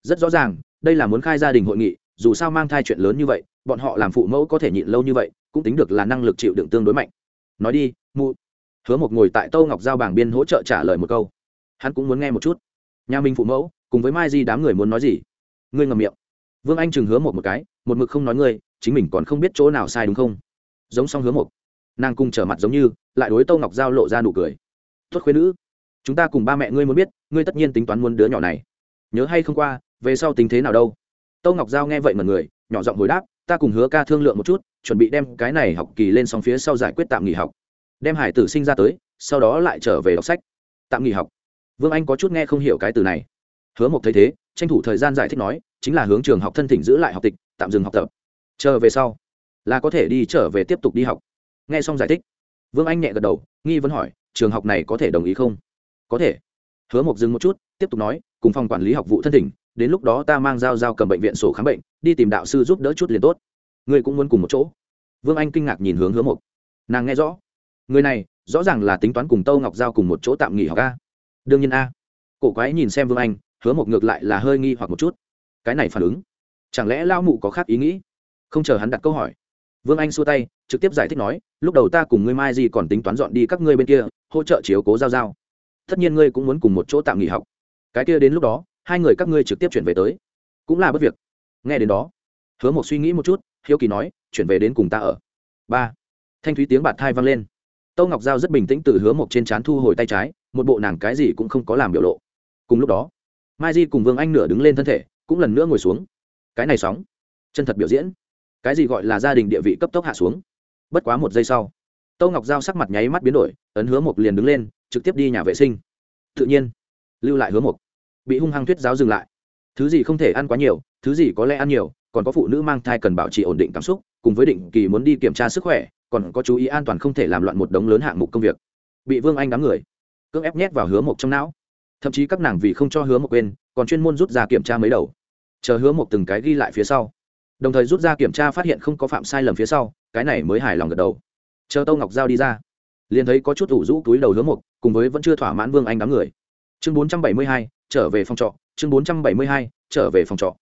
Speaker 1: Rất rõ ràng, đây là muốn khai gia đình hội nghị, dù sao mang thai chuyện lớn như vậy, bọn họ làm phụ mẫu có thể nhịn lâu như vậy, cũng tính được là năng lực chịu đựng tương đối mạnh. Nói đi, mụ. Hứa một ngồi tại tâu ngọc giao bảng biên hỗ trợ trả lời một câu. Hắn cũng muốn nghe một chút. Nhà mình phụ mẫu, cùng với mai di đám người muốn nói gì? Ngươi ngầm miệng. Vương anh chừng hứa một một cái một mực không nói ngươi, chính mình còn không biết chỗ nào sai đúng không? Giống song hứa một nàng cùng trở mặt giống như, lại đối tâu ngọc giao lộ ra nụ cười. Tuất khuyên nữ, chúng ta cùng ba mẹ ngươi muốn biết, ngươi tất nhiên tính toán muốn đứa nhỏ này. Nhớ hay không qua, về sau tính thế nào đâu? Tâu ngọc giao nghe vậy mật người, nhỏ giọng hồi đáp, ta cùng hứa ca thương lượng một chút, chuẩn bị đem cái này học kỳ lên xong phía sau giải quyết tạm nghỉ học. Đem hải tử sinh ra tới, sau đó lại trở về đọc sách. Tạm nghỉ học. Vương anh có chút nghe không hiểu cái từ này. Hứa một thấy thế, tranh thủ thời gian giải thích nói, chính là hướng trường học thân thỉnh giữ lại học tịch tạm dừng học tập. Chờ về sau, là có thể đi trở về tiếp tục đi học. Nghe xong giải thích, vương anh nhẹ gật đầu, nghi vấn hỏi, trường học này có thể đồng ý không? Có thể. Hứa mộc dừng một chút, tiếp tục nói, cùng phòng quản lý học vụ thân thỉnh, đến lúc đó ta mang dao dao cầm bệnh viện sổ khám bệnh, đi tìm đạo sư giúp đỡ chút liền tốt. Ngươi cũng muốn cùng một chỗ. Vương anh kinh ngạc nhìn hướng hứa mộc. Nàng nghe rõ. Người này, rõ ràng là tính toán cùng tâu ngọc giao cùng một chỗ tạm nghỉ học a. Đương nhiên a. Cổ quái nhìn xem vương anh, hứa mộc ngược lại là hơi nghi hoặc một chút. Cái này phản ứng chẳng lẽ lao mụ có khác ý nghĩ? Không chờ hắn đặt câu hỏi, vương anh xua tay, trực tiếp giải thích nói, lúc đầu ta cùng ngươi mai gì còn tính toán dọn đi các ngươi bên kia, hỗ trợ chiếu cố giao giao. Tất nhiên ngươi cũng muốn cùng một chỗ tạm nghỉ học. Cái kia đến lúc đó, hai người các ngươi trực tiếp chuyển về tới. Cũng là bất việc. Nghe đến đó, hứa một suy nghĩ một chút, hiếu kỳ nói, chuyển về đến cùng ta ở. Ba. Thanh thúy tiếng bạt thai vang lên. Tâu ngọc giao rất bình tĩnh từ hứa một trên trán thu hồi tay trái, một bộ nàng cái gì cũng không có làm biểu lộ. Cùng lúc đó, mai di cùng vương anh nửa đứng lên thân thể, cũng lần nữa ngồi xuống cái này sóng, chân thật biểu diễn, cái gì gọi là gia đình địa vị cấp tốc hạ xuống. Bất quá một giây sau tâu ngọc giao sắc mặt nháy mắt biến đổi, ấn hứa mộc liền đứng lên, trực tiếp đi nhà vệ sinh. Tự nhiên, lưu lại hứa mộc. Bị hung hăng tuyết giáo dừng lại. Thứ gì không thể ăn quá nhiều, thứ gì có lẽ ăn nhiều, còn có phụ nữ mang thai cần bảo trì ổn định cảm xúc, cùng với định kỳ muốn đi kiểm tra sức khỏe, còn có chú ý an toàn không thể làm loạn một đống lớn hạng mục công việc. Bị vương anh đám người, cưỡng ép nhét vào hứa mộc trong não. Thậm chí các nàng vì không cho hứa mộc quên, còn chuyên môn rút ra kiểm tra mấy đầu chờ hứa một từng cái ghi lại phía sau. Đồng thời rút ra kiểm tra phát hiện không có phạm sai lầm phía sau, cái này mới hài lòng gật đầu. Chờ tâu ngọc giao đi ra, liền thấy có chút ủ rũ túi đầu hứa một cùng với vẫn chưa thỏa mãn vương anh đám người. Chương bốn trăm bảy mươi hai, trở về phòng trọ. Chương bốn trăm bảy mươi hai, trở về phòng trọ.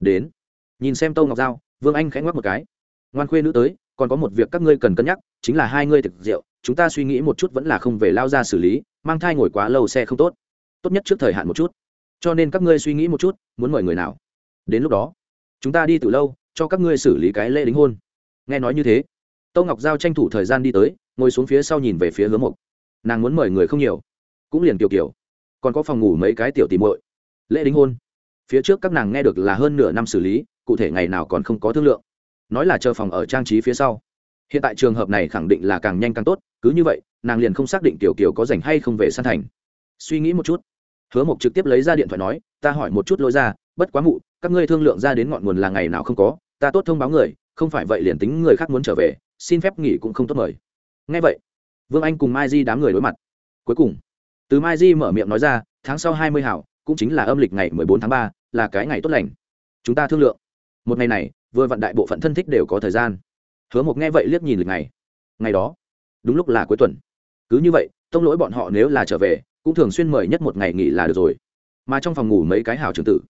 Speaker 1: Đến. Nhìn xem tâu ngọc giao, vương anh khẽ ngoắc một cái. Ngoan khuê nữ tới, còn có một việc các ngươi cần cân nhắc, chính là hai ngươi thực rượu, chúng ta suy nghĩ một chút vẫn là không về lao ra xử lý, mang thai ngồi quá lâu xe không tốt. Tốt nhất trước thời hạn một chút. Cho nên các ngươi suy nghĩ một chút, muốn mời người nào? Đến lúc đó, chúng ta đi từ lâu, cho các ngươi xử lý cái lễ đính hôn. Nghe nói như thế tâu ngọc giao tranh thủ thời gian đi tới, ngồi xuống phía sau nhìn về phía hứa mộc. Nàng muốn mời người không nhiều, cũng liền kiểu kiểu. Còn có phòng ngủ mấy cái tiểu tìm muội. Lễ đính hôn. Phía trước các nàng nghe được là hơn nửa năm xử lý, cụ thể ngày nào còn không có thương lượng. Nói là chờ phòng ở trang trí phía sau. Hiện tại trường hợp này khẳng định là càng nhanh càng tốt, cứ như vậy, nàng liền không xác định tiểu kiều có rảnh hay không về san thành. Suy nghĩ một chút, hứa mộc trực tiếp lấy ra điện thoại nói, ta hỏi một chút lỗi ra, bất quá mụ các ngươi thương lượng ra đến ngọn nguồn là ngày nào không có, ta tốt thông báo người, không phải vậy liền tính người khác muốn trở về, xin phép nghỉ cũng không tốt mời. Ngay vậy, vương anh cùng mai di đám người đối mặt. Cuối cùng, từ mai di mở miệng nói ra, tháng sau hai mươi hảo, cũng chính là âm lịch ngày mười bốn tháng ba, là cái ngày tốt lành. Chúng ta thương lượng. Một ngày này, vừa vặn đại bộ phận thân thích đều có thời gian. Hứa một nghe vậy liếc nhìn lịch ngày. Ngày đó, đúng lúc là cuối tuần. Cứ như vậy, tông lỗi bọn họ nếu là trở về, cũng thường xuyên mời nhất một ngày nghỉ là được rồi. Mà trong phòng ngủ mấy cái hảo trường tử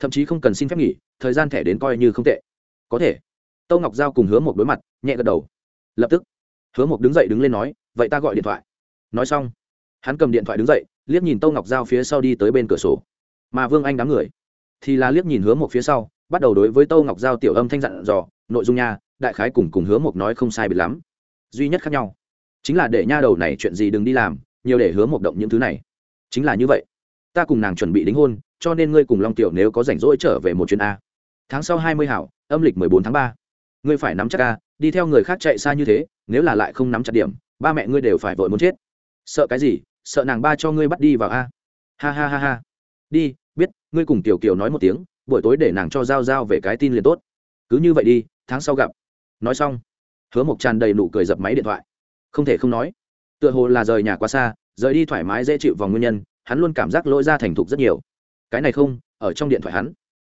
Speaker 1: thậm chí không cần xin phép nghỉ, thời gian thẻ đến coi như không tệ. Có thể. Tâu ngọc giao cùng hứa một đối mặt, nhẹ gật đầu. Lập tức, hứa một đứng dậy đứng lên nói, vậy ta gọi điện thoại. Nói xong, hắn cầm điện thoại đứng dậy, liếc nhìn tâu ngọc giao phía sau đi tới bên cửa sổ. Mà vương anh đám người? Thì là liếc nhìn hứa một phía sau, bắt đầu đối với tâu ngọc giao tiểu âm thanh dặn dò, nội dung nha, đại khái cùng cùng hứa một nói không sai biệt lắm. Duy nhất khác nhau, chính là để nha đầu này chuyện gì đừng đi làm, nhiều để hứa một động những thứ này. Chính là như vậy. Ta cùng nàng chuẩn bị đính hôn cho nên ngươi cùng long tiểu nếu có rảnh rỗi trở về một chuyến a. Tháng sau hai mươi hảo, âm lịch mười bốn tháng ba. Ngươi phải nắm chắc a, đi theo người khác chạy xa như thế, nếu là lại không nắm chặt điểm, ba mẹ ngươi đều phải vội muốn chết. Sợ cái gì? Sợ nàng ba cho ngươi bắt đi vào a. Ha ha ha ha. Đi, biết, ngươi cùng tiểu kiều nói một tiếng, buổi tối để nàng cho giao giao về cái tin liền tốt. Cứ như vậy đi, tháng sau gặp. Nói xong, hứa mộc tràn đầy nụ cười dập máy điện thoại. Không thể không nói, tựa hồ là rời nhà quá xa, rời đi thoải mái dễ chịu vòng nguyên nhân, hắn luôn cảm giác lỗi ra thành thục rất nhiều cái này không, ở trong điện thoại hắn.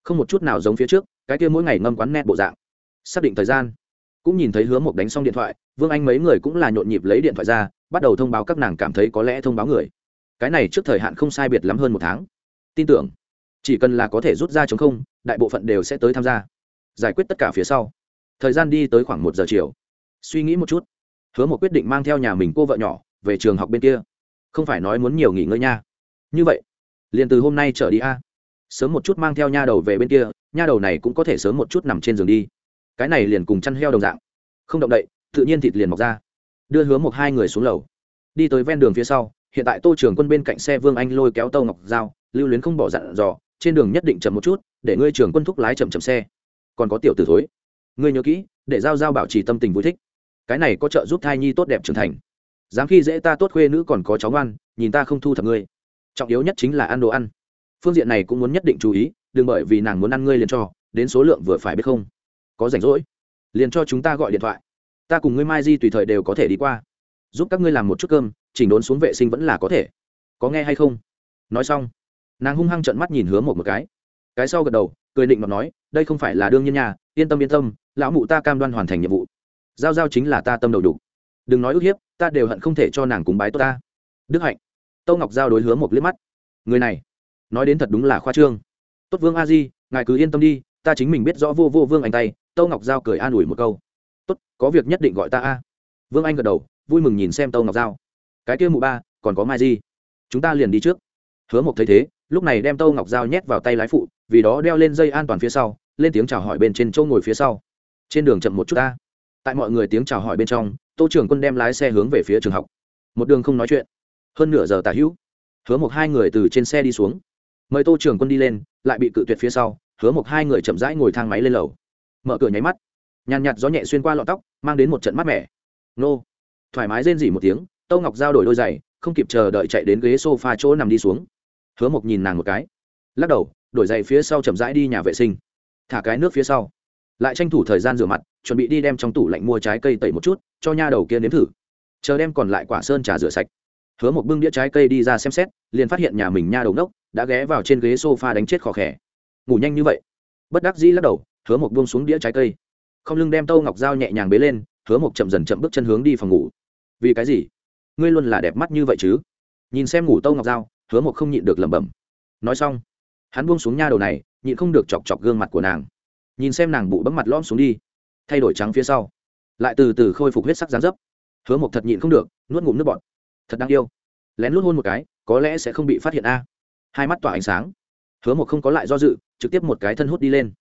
Speaker 1: Không một chút nào giống phía trước, cái kia mỗi ngày ngâm quán nét bộ dạng. Xác định thời gian. Cũng nhìn thấy hứa mộc đánh xong điện thoại, vương anh mấy người cũng là nhộn nhịp lấy điện thoại ra, bắt đầu thông báo các nàng cảm thấy có lẽ thông báo người. Cái này trước thời hạn không sai biệt lắm hơn một tháng. Tin tưởng. Chỉ cần là có thể rút ra chống không, đại bộ phận đều sẽ tới tham gia. Giải quyết tất cả phía sau. Thời gian đi tới khoảng một giờ chiều. Suy nghĩ một chút. Hứa một quyết định mang theo nhà mình cô vợ nhỏ, về trường học bên kia. Không phải nói muốn nhiều nghỉ ngơi nha. Như vậy liền từ hôm nay trở đi a. Sớm một chút mang theo nha đầu về bên kia, nha đầu này cũng có thể sớm một chút nằm trên giường đi. Cái này liền cùng chăn heo đồng dạng. Không động đậy, tự nhiên thịt liền mọc ra. Đưa hứa một hai người xuống lầu. Đi tới ven đường phía sau, hiện tại tô trường quân bên cạnh xe vương anh lôi kéo tâu ngọc dao lưu luyến không bỏ dặn dò, trên đường nhất định chậm một chút, để ngươi trường quân thúc lái chậm chậm xe. Còn có tiểu tử thối. Ngươi nhớ kỹ, để giao giao bảo trì tâm tình vui thích. Cái này có trợ giúp thai nhi tốt đẹp trưởng thành. Dám khi dễ ta tốt khuê nữ còn có cháu ngoan, nhìn ta không thu thập ngươi trọng yếu nhất chính là ăn đồ ăn. Phương diện này cũng muốn nhất định chú ý, đừng bởi vì nàng muốn ăn ngươi liền cho, đến số lượng vừa phải biết không. Có rảnh rỗi, liền cho chúng ta gọi điện thoại. Ta cùng ngươi mai di tùy thời đều có thể đi qua. Giúp các ngươi làm một chút cơm, chỉnh đốn xuống vệ sinh vẫn là có thể. Có nghe hay không? Nói xong, nàng hung hăng trận mắt nhìn hứa một một cái. Cái sau gật đầu, cười định mà nói, đây không phải là đương nhiên nhà yên tâm yên tâm, lão mụ ta cam đoan hoàn thành nhiệm vụ. Giao giao chính là ta tâm đầu đủ. Đừng nói ức hiếp, ta đều hận không thể cho nàng cúng bái tốt ta. Đức hạnh tâu ngọc giao đối hứa một liếc mắt. Người này, nói đến thật đúng là khoa trương. Tốt vương a di, ngài cứ yên tâm đi, ta chính mình biết rõ vô vô vương anh tay, tâu ngọc giao cười an ủi một câu. Tốt, có việc nhất định gọi ta a. Vương anh gật đầu, vui mừng nhìn xem tâu ngọc giao. Cái kia mụ ba, còn có mai di. Chúng ta liền đi trước. Hứa mộc thấy thế, lúc này đem tâu ngọc giao nhét vào tay lái phụ, vì đó đeo lên dây an toàn phía sau, lên tiếng chào hỏi bên trên châu ngồi phía sau. Trên đường chậm một chút ta. Tại mọi người tiếng chào hỏi bên trong, tô trưởng quân đem lái xe hướng về phía trường học. Một đường không nói chuyện hơn nửa giờ tả hữu, hứa một hai người từ trên xe đi xuống. Mời tô trưởng quân đi lên, lại bị cự tuyệt phía sau, hứa một hai người chậm rãi ngồi thang máy lên lầu. Mở cửa nháy mắt. Nhàn nhạt gió nhẹ xuyên qua lọn tóc, mang đến một trận mát mẻ. Nô. Thoải mái rên dỉ một tiếng tâu ngọc giao đổi đôi giày, không kịp chờ đợi chạy đến ghế s o f a chỗ nằm đi xuống. Hứa mộc nhìn nàng một cái. Lắc đầu, đổi giày phía sau chậm rãi đi nhà vệ sinh. Thả cái nước phía sau. Lại tranh thủ thời gian rửa mặt, chuẩn bị đi đem trong tủ lạnh mua trái cây tẩy một chút, cho nha đầu kia nếm thử. Chờ đem còn lại quả sơn trà rửa sạch hứa một bưng đĩa trái cây đi ra xem xét, liền phát hiện nhà mình nha đầu nốc đã ghé vào trên ghế s o f a đánh chết khó khẽ ngủ nhanh như vậy. Bất đắc dĩ lắc đầu, hứa một buông xuống đĩa trái cây. Không lưng đem tâu ngọc dao nhẹ nhàng bế lên, hứa một chậm dần chậm bước chân hướng đi phòng ngủ. Vì cái gì? Ngươi luôn là đẹp mắt như vậy chứ? Nhìn xem ngủ tâu ngọc dao, hứa một không nhịn được lẩm bẩm. Nói xong, hắn buông xuống nha đầu này, nhịn không được chọc chọc gương mặt của nàng. Nhìn xem nàng bụ bấm mặt lõm xuống đi, thay đổi trắng phía sau. Lại từ từ khôi phục huyết sắc dáng dấp. Hứa một thật nhịn không được, nuốt ngụm nước bọt thật đáng yêu. Lén lút hôn một cái, có lẽ sẽ không bị phát hiện a. Hai mắt tỏa ánh sáng. Hứa một không có lại do dự, trực tiếp một cái thân hút đi lên.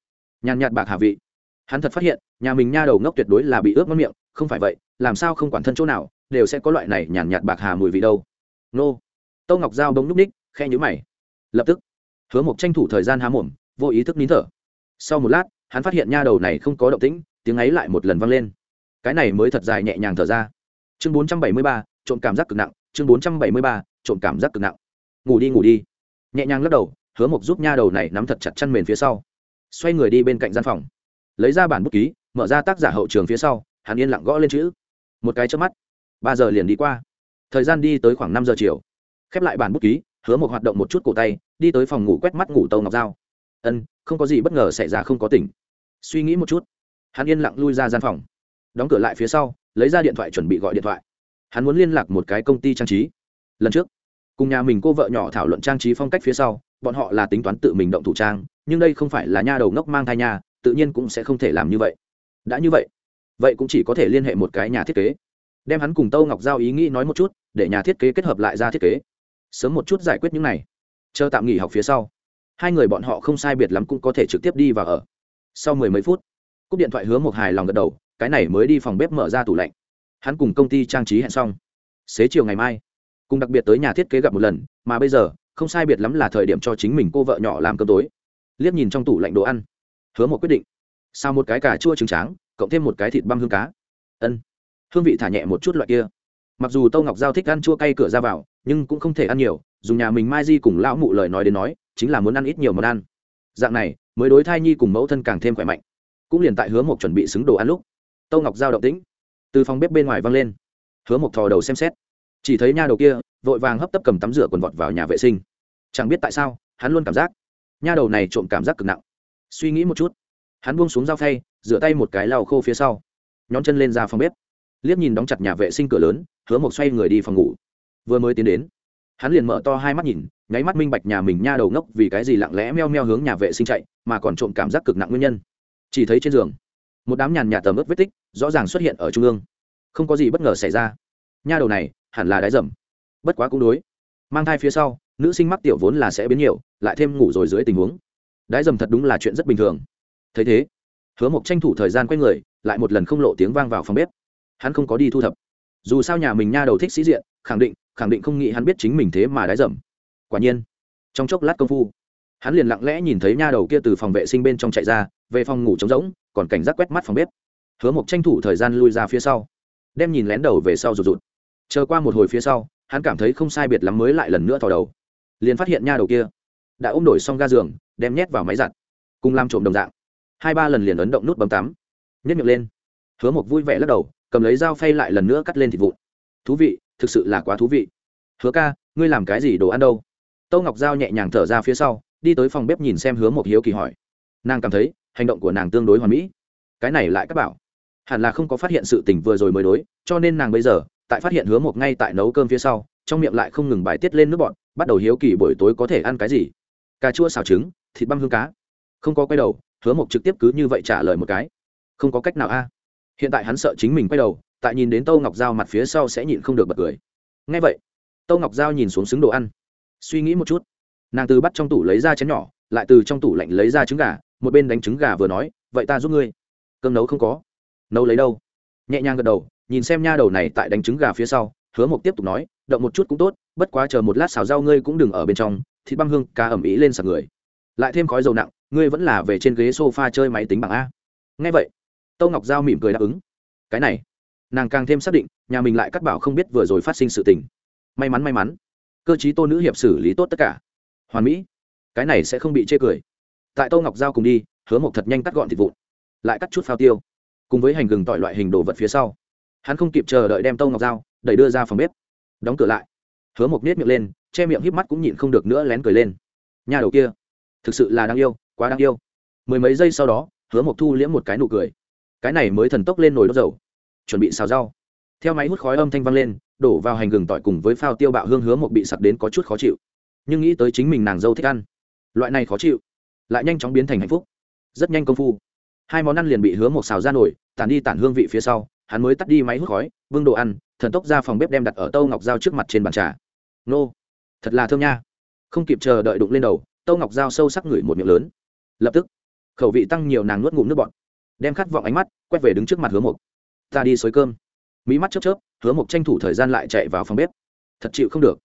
Speaker 1: Nhàn nhạt bạc hạ vị. Hắn thật phát hiện, nhà mình nha đầu ngốc tuyệt đối là bị ướp mất miệng, không phải vậy, làm sao không quản thân chỗ nào, đều sẽ có loại này nhàn nhạt bạc hà mùi vị đâu. Nô. Tâu ngọc dao bông c ních khe nhữ mày. Lập tức, hứa một tranh thủ thời gian há mồm, vô ý thức nín thở. Sau một lát, hắn phát hiện nha đầu này không có động tĩnh, tiếng ấy lại một lần vang lên. Cái này mới thật dài nhẹ nhàng thở ra. Chương bốn trăm bảy mươi ba trộn cảm giác cực nặng chương bốn trăm bảy mươi ba trộn cảm giác cực nặng. Ngủ đi ngủ đi. Nhẹ nhàng lắc đầu, hứa mộc giúp nha đầu này nắm thật chặt chăn mền phía sau. Xoay người đi bên cạnh gian phòng. Lấy ra bản bút ký, mở ra tác giả hậu trường phía sau, hắn yên lặng gõ lên chữ. Một cái trước mắt, ba giờ liền đi qua. Thời gian đi tới khoảng năm giờ chiều. Khép lại bản bút ký, hứa một hoạt động một chút cổ tay, đi tới phòng ngủ quét mắt ngủ tàu ngọc dao ân, không có gì bất ngờ xảy ra không có tỉnh. Suy nghĩ một chút, hắn yên lặng lui ra gian phòng. Đóng cửa lại phía sau, lấy ra điện thoại chuẩn bị gọi điện thoại hắn muốn liên lạc một cái công ty trang trí. Lần trước, cùng nhà mình cô vợ nhỏ thảo luận trang trí phong cách phía sau, bọn họ là tính toán tự mình động thủ trang, nhưng đây không phải là nha đầu ngốc mang thai nhà tự nhiên cũng sẽ không thể làm như vậy. Đã như vậy vậy cũng chỉ có thể liên hệ một cái nhà thiết kế. Đem hắn cùng tâu ngọc giao ý nghĩ nói một chút, để nhà thiết kế kết hợp lại ra thiết kế. Sớm một chút giải quyết những này. Chờ tạm nghỉ học phía sau, hai người bọn họ không sai biệt lắm cũng có thể trực tiếp đi và ở. Sau mười mấy phút, cúp điện thoại hứa một hài lòng gật đầu, cái này mới đi phòng bếp mở ra tủ lạnh hắn cùng công ty trang trí hẹn xong. Xế chiều ngày mai, cùng đặc biệt tới nhà thiết kế gặp một lần, mà bây giờ, không sai biệt lắm là thời điểm cho chính mình cô vợ nhỏ làm cơm tối. Liếc nhìn trong tủ lạnh đồ ăn, hứa một quyết định. Sao một cái cà chua trứng tráng, cộng thêm một cái thịt băm hương cá. Ân. Hương vị thả nhẹ một chút loại kia. Mặc dù tâu ngọc giao thích ăn chua cay cửa ra vào, nhưng cũng không thể ăn nhiều, dùng nhà mình mai di cùng lão mụ lời nói đến nói, chính là muốn ăn ít nhiều món ăn. Dạng này, mới đối thai nhi cùng mẫu thân càng thêm khỏe mạnh. Cũng liền tại hứa một chuẩn bị xứng đồ ăn lúc, tâu ngọc giao động tĩnh từ phòng bếp bên ngoài văng lên. Hứa một thò đầu xem xét. Chỉ thấy nha đầu kia vội vàng hấp tấp cầm tắm rửa quần vọt vào nhà vệ sinh. Chẳng biết tại sao hắn luôn cảm giác nha đầu này trộm cảm giác cực nặng. Suy nghĩ một chút hắn buông xuống dao thay, rửa tay một cái lau khô phía sau. Nhón chân lên ra phòng bếp. Liếc nhìn đóng chặt nhà vệ sinh cửa lớn hứa một xoay người đi phòng ngủ. Vừa mới tiến đến hắn liền mở to hai mắt nhìn nháy mắt minh bạch nhà mình nha đầu ngốc vì cái gì lặng lẽ meo meo hướng nhà vệ sinh chạy mà còn trộm cảm giác cực nặng nguyên nhân. Chỉ thấy trên giường một đám nhàn nhạt tầm ướp vết tích rõ ràng xuất hiện ở trung ương. Không có gì bất ngờ xảy ra. Nha đầu này hẳn là đái dầm. Bất quá cũng đối. Mang thai phía sau, nữ sinh mắc tiểu vốn là sẽ biến nhiều, lại thêm ngủ rồi dưới tình huống. Đái dầm thật đúng là chuyện rất bình thường. Thấy thế, hứa mộc tranh thủ thời gian quay người, lại một lần không lộ tiếng vang vào phòng bếp. Hắn không có đi thu thập. Dù sao nhà mình nha đầu thích sĩ diện, khẳng định khẳng định không nghĩ hắn biết chính mình thế mà đái dầm. Quả nhiên, trong chốc lát công phu, hắn liền lặng lẽ nhìn thấy nha đầu kia từ phòng vệ sinh bên trong chạy ra, về phòng ngủ trống rỗng còn cảnh giác quét mắt phòng bếp. Hứa mộc tranh thủ thời gian lui ra phía sau, đem nhìn lén đầu về sau rụt rụt. Chờ qua một hồi phía sau, hắn cảm thấy không sai biệt lắm mới lại lần nữa thò đầu. Liền phát hiện nha đầu kia đã ôm đổi xong ga giường, đem nhét vào máy giặt, cùng làm trộm đồng dạng. Hai ba lần liền ấn động nút bấm tắm, nhét miệng lên. Hứa mộc vui vẻ lắc đầu, cầm lấy dao phay lại lần nữa cắt lên thịt vụn. Thú vị, thực sự là quá thú vị. Hứa ca, ngươi làm cái gì đồ ăn đâu? Tâu ngọc g nhẹ nhàng thở ra phía sau, đi tới phòng bếp nhìn xem hứa mộc hiếu kỳ hỏi. Nàng cảm thấy hành động của nàng tương đối hoàn mỹ. Cái này lại các bảo. Hẳn là không có phát hiện sự tình vừa rồi mới đối, cho nên nàng bây giờ, tại phát hiện hứa mộc ngay tại nấu cơm phía sau, trong miệng lại không ngừng bài tiết lên nước bọn bắt đầu hiếu kỳ buổi tối có thể ăn cái gì. Cà chua xào trứng, thịt băm hương cá. Không có quay đầu, hứa mộc trực tiếp cứ như vậy trả lời một cái. Không có cách nào a. Hiện tại hắn sợ chính mình quay đầu, tại nhìn đến tâu ngọc dao mặt phía sau sẽ nhịn không được bật cười. Ngay vậy, tâu ngọc dao nhìn xuống xứng đồ ăn. Suy nghĩ một chút. Nàng từ bắt trong tủ lấy ra chén nhỏ, lại từ trong tủ lạnh lấy ra trứng gà một bên đánh trứng gà vừa nói, vậy ta giúp ngươi. Cơm nấu không có. Nấu lấy đâu? Nhẹ nhàng gật đầu, nhìn xem nha đầu này tại đánh trứng gà phía sau, hứa mộc tiếp tục nói, động một chút cũng tốt, bất quá chờ một lát xào rau ngươi cũng đừng ở bên trong, thịt băm hương, cá ẩm ý lên sạc người. Lại thêm khói dầu nặng, ngươi vẫn là về trên ghế s o f a chơi máy tính bằng a. Ngay vậy, tâu ngọc giao mỉm cười đáp ứng. Cái này. Nàng càng thêm xác định, nhà mình lại cắt bảo không biết vừa rồi phát sinh sự tình. May mắn may mắn. Cơ chí tô nữ hiệp xử lý tốt tất cả. Hoàn mỹ, cái này sẽ không bị chê cười tại tô ngọc giao cùng đi, hứa mộc thật nhanh cắt gọn thịt vụn, lại cắt chút phao tiêu, cùng với hành gừng tỏi loại hình đồ vật phía sau. Hắn không kịp chờ đợi đem tô ngọc giao đẩy đưa ra phòng bếp, đóng cửa lại. Hứa mộc nết miệng lên, che miệng híp mắt cũng nhịn không được nữa lén cười lên. Nhà đầu kia, thực sự là đáng yêu, quá đáng yêu. Mười mấy giây sau đó, hứa mộc thu liễm một cái nụ cười. Cái này mới thần tốc lên nồi đốt dầu, chuẩn bị xào rau. Theo máy hút khói âm thanh vang lên, đổ vào hành gừng tỏi cùng với phao tiêu bạo hương hứa mộc bị sặc đến có chút khó chịu. Nhưng nghĩ tới chính mình nàng dâu thích ăn, loại này khó chịu lại nhanh chóng biến thành hạnh phúc. Rất nhanh công phu, hai món ăn liền bị hứa một xào ra nổi tản đi tản hương vị phía sau, hắn mới tắt đi máy hút khói vương đồ ăn, thần tốc ra phòng bếp đem đặt ở tâu ngọc dao trước mặt trên bàn trà. Nô, thật là thơm nha. Không kịp chờ đợi đụng lên đầu, tâu ngọc dao sâu sắc ngửi một miệng lớn. Lập tức, khẩu vị tăng nhiều nàng nuốt ngụm nước bọt, đem khát vọng ánh mắt quét về đứng trước mặt hứa mộc ta đi xới cơm. Mỹ mắt chớp chớp, hứa mộc tranh thủ thời gian lại chạy vào phòng bếp. Thật chịu không được.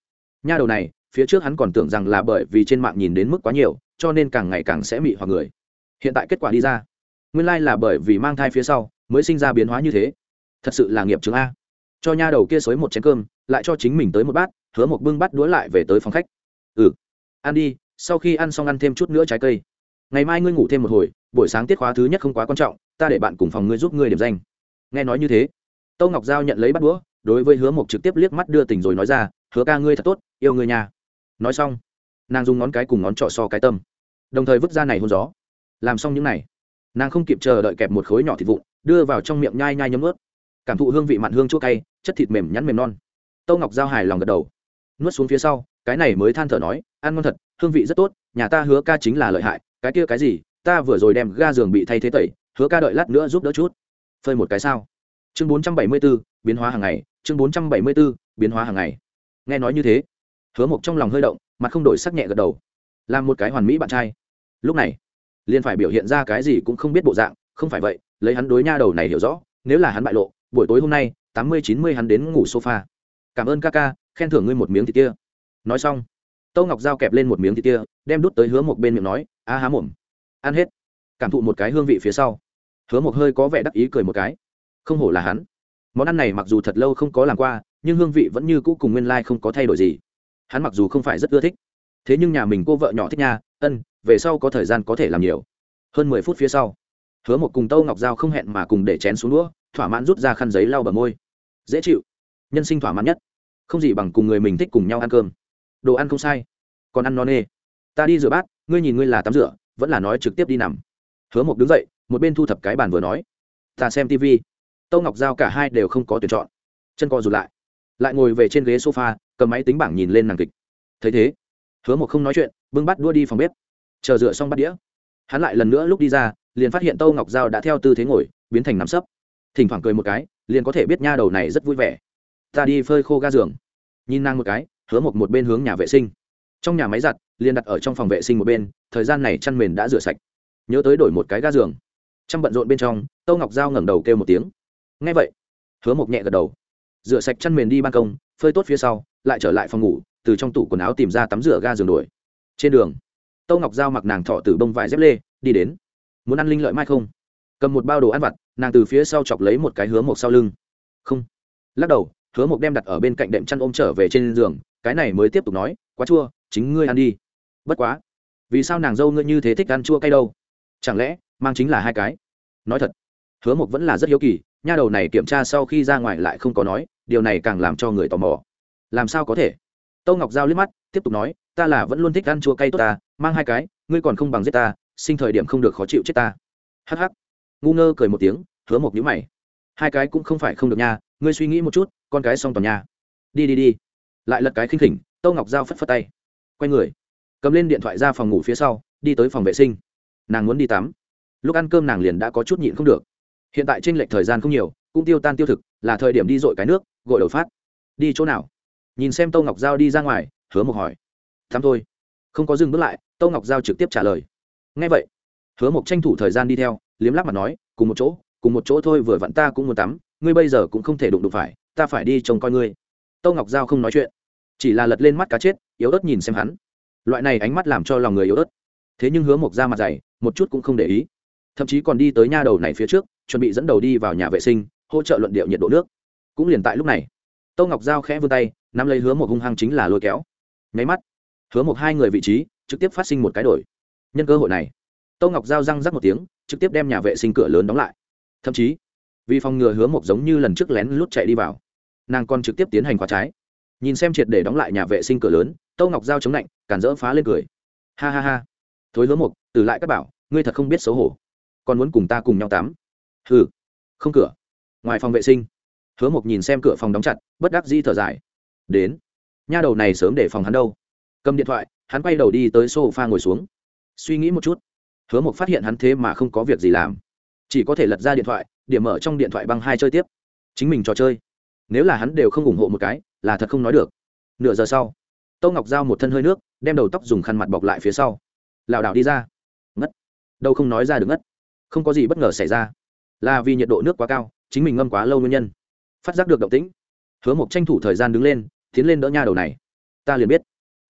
Speaker 1: Nha đầu này, phía trước hắn còn tưởng rằng là bởi vì trên mạng nhìn đến mức quá nhiều cho nên càng ngày càng sẽ mị hoặc người. Hiện tại kết quả đi ra. Nguyên lai là bởi vì mang thai phía sau mới sinh ra biến hóa như thế. Thật sự là nghiệp chứng a. Cho nha đầu kia xới một chén cơm, lại cho chính mình tới một bát, hứa một bưng bắt đũa lại về tới phòng khách. Ừ. Ăn đi, sau khi ăn xong ăn thêm chút nữa trái cây. Ngày mai ngươi ngủ thêm một hồi, buổi sáng tiết khóa thứ nhất không quá quan trọng, ta để bạn cùng phòng ngươi giúp ngươi điểm danh. Nghe nói như thế, tâu ngọc giao nhận lấy bắt đũa, đối với hứa mộc trực tiếp liếc mắt đưa tỉnh rồi nói ra, hứa ca ngươi thật tốt, yêu ngươi nhà nói xong nàng dùng ngón cái cùng ngón trỏ so cái tâm, đồng thời vứt ra này hôn gió. Làm xong những này, nàng không kịp chờ đợi kẹp một khối nhỏ thịt vụn, đưa vào trong miệng nhai nhai nhấm ướt. Cảm thụ hương vị mặn hương chua cay, chất thịt mềm nhắn mềm non. Tâu ngọc giao hài lòng gật đầu. Nuốt xuống phía sau, cái này mới than thở nói, ăn ngon thật, hương vị rất tốt, nhà ta hứa ca chính là lợi hại, cái kia cái gì, ta vừa rồi đem ga giường bị thay thế tẩy, hứa ca đợi lát nữa giúp đỡ chút. Phơi một cái sao. Chương bốn trăm bảy mươi b ố biến hóa hàng ngày, chương bốn trăm bảy mươi b ố biến hóa hàng ngày. Nghe nói như thế, hứa mộc trong lòng hơi động mặt không đổi sắc nhẹ gật đầu. Làm một cái hoàn mỹ bạn trai. Lúc này, liền phải biểu hiện ra cái gì cũng không biết bộ dạng, không phải vậy, lấy hắn đối nha đầu này hiểu rõ, nếu là hắn bại lộ, buổi tối hôm nay, tám mươi chín mươi hắn đến ngủ sofa. Cảm ơn ca ca khen thưởng ngươi một miếng thịt kia. Nói xong, tâu ngọc dao kẹp lên một miếng thịt kia, đem đút tới hứa một bên miệng nói, a há mồm. Ăn hết. Cảm thụ một cái hương vị phía sau, hứa một hơi có vẻ đắc ý cười một cái. Không hổ là hắn. Món ăn này mặc dù thật lâu không có làm qua, nhưng hương vị vẫn như cũ cùng nguyên lai、like、không có thay đổi gì hắn mặc dù không phải rất ưa thích, thế nhưng nhà mình cô vợ nhỏ thích nha, ân, về sau có thời gian có thể làm nhiều. Hơn mười phút phía sau, hứa một cùng tâu ngọc dao không hẹn mà cùng để chén xuống đũa, thỏa mãn rút ra khăn giấy lau bờ môi. Dễ chịu, nhân sinh thỏa mãn nhất. Không gì bằng cùng người mình thích cùng nhau ăn cơm. Đồ ăn không sai, còn ăn no nê. Ta đi rửa bát, ngươi nhìn ngươi là tắm rửa, vẫn là nói trực tiếp đi nằm. Hứa một đứng dậy, một bên thu thập cái bàn vừa nói. Ta xem tv tâu ngọc giao cả hai đều không có tuyển chọn. Chân co rụt lại lại ngồi về trên ghế sofa cầm máy tính bảng nhìn lên nàng kịch. Thấy thế, hứa một không nói chuyện, bưng bắt đua đi phòng bếp. Chờ rửa xong bắt đĩa, hắn lại lần nữa lúc đi ra, liền phát hiện tâu ngọc giao đã theo tư thế ngồi, biến thành nắm sấp. Thỉnh thoảng cười một cái, liền có thể biết nha đầu này rất vui vẻ. Ta đi phơi khô ga giường. Nhìn nàng một cái, hứa một một bên hướng nhà vệ sinh. Trong nhà máy giặt, liền đặt ở trong phòng vệ sinh một bên, thời gian này chăn mền đã rửa sạch. Nhớ tới đổi một cái ga giường. Chăm bận rộn bên trong, tâu ngọc giao ngẩng đầu kêu một tiếng. Ngay vậy, hứa một nhẹ gật đầu. Rửa sạch chăn mền đi ban công, phơi tốt phía sau lại trở lại phòng ngủ, từ trong tủ quần áo tìm ra tắm rửa ga giường đổi trên đường, tâu ngọc giao mặc nàng thọ từ bông vải dép lê, đi đến. Muốn ăn linh lợi mai không? Cầm một bao đồ ăn vặt, nàng từ phía sau chọc lấy một cái hứa một sau lưng. Không. Lắc đầu, hứa mộc đem đặt ở bên cạnh đệm chăn ôm trở về trên giường, cái này mới tiếp tục nói, quá chua, chính ngươi ăn đi. Bất quá, vì sao nàng dâu ngươi như thế thích ăn chua cay đâu? Chẳng lẽ, mang chính là hai cái? Nói thật, hứa mộc vẫn là rất hiếu kỳ, nha đầu này kiểm tra sau khi ra ngoài lại không có nói, điều này càng làm cho người tò mò làm sao có thể? Tâu ngọc giao liếc mắt, tiếp tục nói, ta là vẫn luôn thích ăn chua cay tốt ta, mang hai cái, ngươi còn không bằng giết ta, sinh thời điểm không được khó chịu chết ta. Hắc hắc. Ngu ngơ cười một tiếng, hứa một nhíu mày. Hai cái cũng không phải không được nha, ngươi suy nghĩ một chút, con cái xong toàn nhà đi đi đi. Lại lật cái khinh khỉnh, tâu ngọc giao phất phất tay. Quay người. Cầm lên điện thoại ra phòng ngủ phía sau, đi tới phòng vệ sinh. Nàng muốn đi tắm. Lúc ăn cơm nàng liền đã có chút nhịn không được. Hiện tại tranh lệch thời gian không nhiều, cũng tiêu tan tiêu thực, là thời điểm đi dội cái nước gội đầu phát. Đi chỗ nào? Nhìn xem Tô ngọc giao đi ra ngoài, hứa mộc hỏi. Thắm thôi. Không có dừng bước lại, Tô ngọc giao trực tiếp trả lời. Ngay vậy, hứa mộc tranh thủ thời gian đi theo, liếm lắp mặt nói, cùng một chỗ, cùng một chỗ thôi, vừa vặn ta cũng muốn tắm, ngươi bây giờ cũng không thể đụng đụng phải, ta phải đi trông coi ngươi. Tô ngọc giao không nói chuyện, chỉ là lật lên mắt cá chết, yếu ớt nhìn xem hắn. Loại này ánh mắt làm cho lòng người yếu ớt. Thế nhưng hứa mộc ra mặt dày, một chút cũng không để ý. Thậm chí còn đi tới nha đầu này phía trước, chuẩn bị dẫn đầu đi vào nhà vệ sinh, hỗ trợ luận điệu nhiệt độ nước. Cũng liền tại lúc này, Tô ngọc giao khẽ vươn tay nắm lấy hứa một hung hăng chính là lôi kéo. Nháy mắt, hứa một hai người vị trí trực tiếp phát sinh một cái đổi. Nhân cơ hội này tâu ngọc giao răng rắc một tiếng, trực tiếp đem nhà vệ sinh cửa lớn đóng lại. Thậm chí, vì phòng ngừa hứa một giống như lần trước lén lút chạy đi vào, nàng còn trực tiếp tiến hành khóa trái. Nhìn xem triệt để đóng lại nhà vệ sinh cửa lớn tâu ngọc giao chống lạnh, cản dỡ phá lên cười. Ha ha ha. Thối hứa một, từ lại các bảo, ngươi thật không biết xấu hổ. Còn muốn cùng ta cùng nhau tắm. Hừ, không cửa. Ngoài phòng vệ sinh, hứa một nhìn xem cửa phòng đóng chặt, bất đắc di thở dài đến. Nha đầu này sớm để phòng hắn đâu. Cầm điện thoại, hắn quay đầu đi tới sofa ngồi xuống. Suy nghĩ một chút. Hứa mộc phát hiện hắn thế mà không có việc gì làm. Chỉ có thể lật ra điện thoại, điểm mở trong điện thoại băng hai chơi tiếp. Chính mình trò chơi. Nếu là hắn đều không ủng hộ một cái, là thật không nói được. Nửa giờ sau tâu ngọc giao một thân hơi nước, đem đầu tóc dùng khăn mặt bọc lại phía sau. Lảo đảo đi ra. Ngất. Đâu không nói ra được ngất. Không có gì bất ngờ xảy ra. Là vì nhiệt độ nước quá cao, chính mình ngâm quá lâu nguyên nhân. Phát giác được động tĩnh, hứa mộc tranh thủ thời gian đứng lên tiến lên đỡ nha đầu này. Ta liền biết.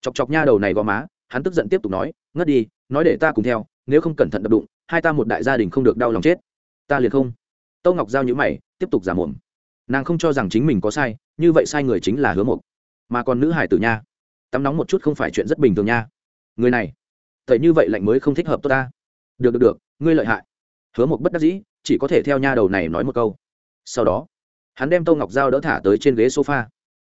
Speaker 1: Chọc chọc nha đầu này gò má, hắn tức giận tiếp tục nói, ngất đi, nói để ta cùng theo, nếu không cẩn thận đập đụng, hai ta một đại gia đình không được đau lòng chết. Ta liền không. Tâu ngọc giao nhữ mày, tiếp tục giả mồm. Nàng không cho rằng chính mình có sai, như vậy sai người chính là hứa mộc. Mà còn nữ hải tử nha. Tắm nóng một chút không phải chuyện rất bình thường nha. Người này, thầy như vậy lạnh mới không thích hợp tốt ta. Được được được, ngươi lợi hại. Hứa mộc bất đắc dĩ, chỉ có thể theo nha đầu này nói một câu. Sau đó, hắn đem tâu ngọc Giao đỡ thả tới trên ghế sofa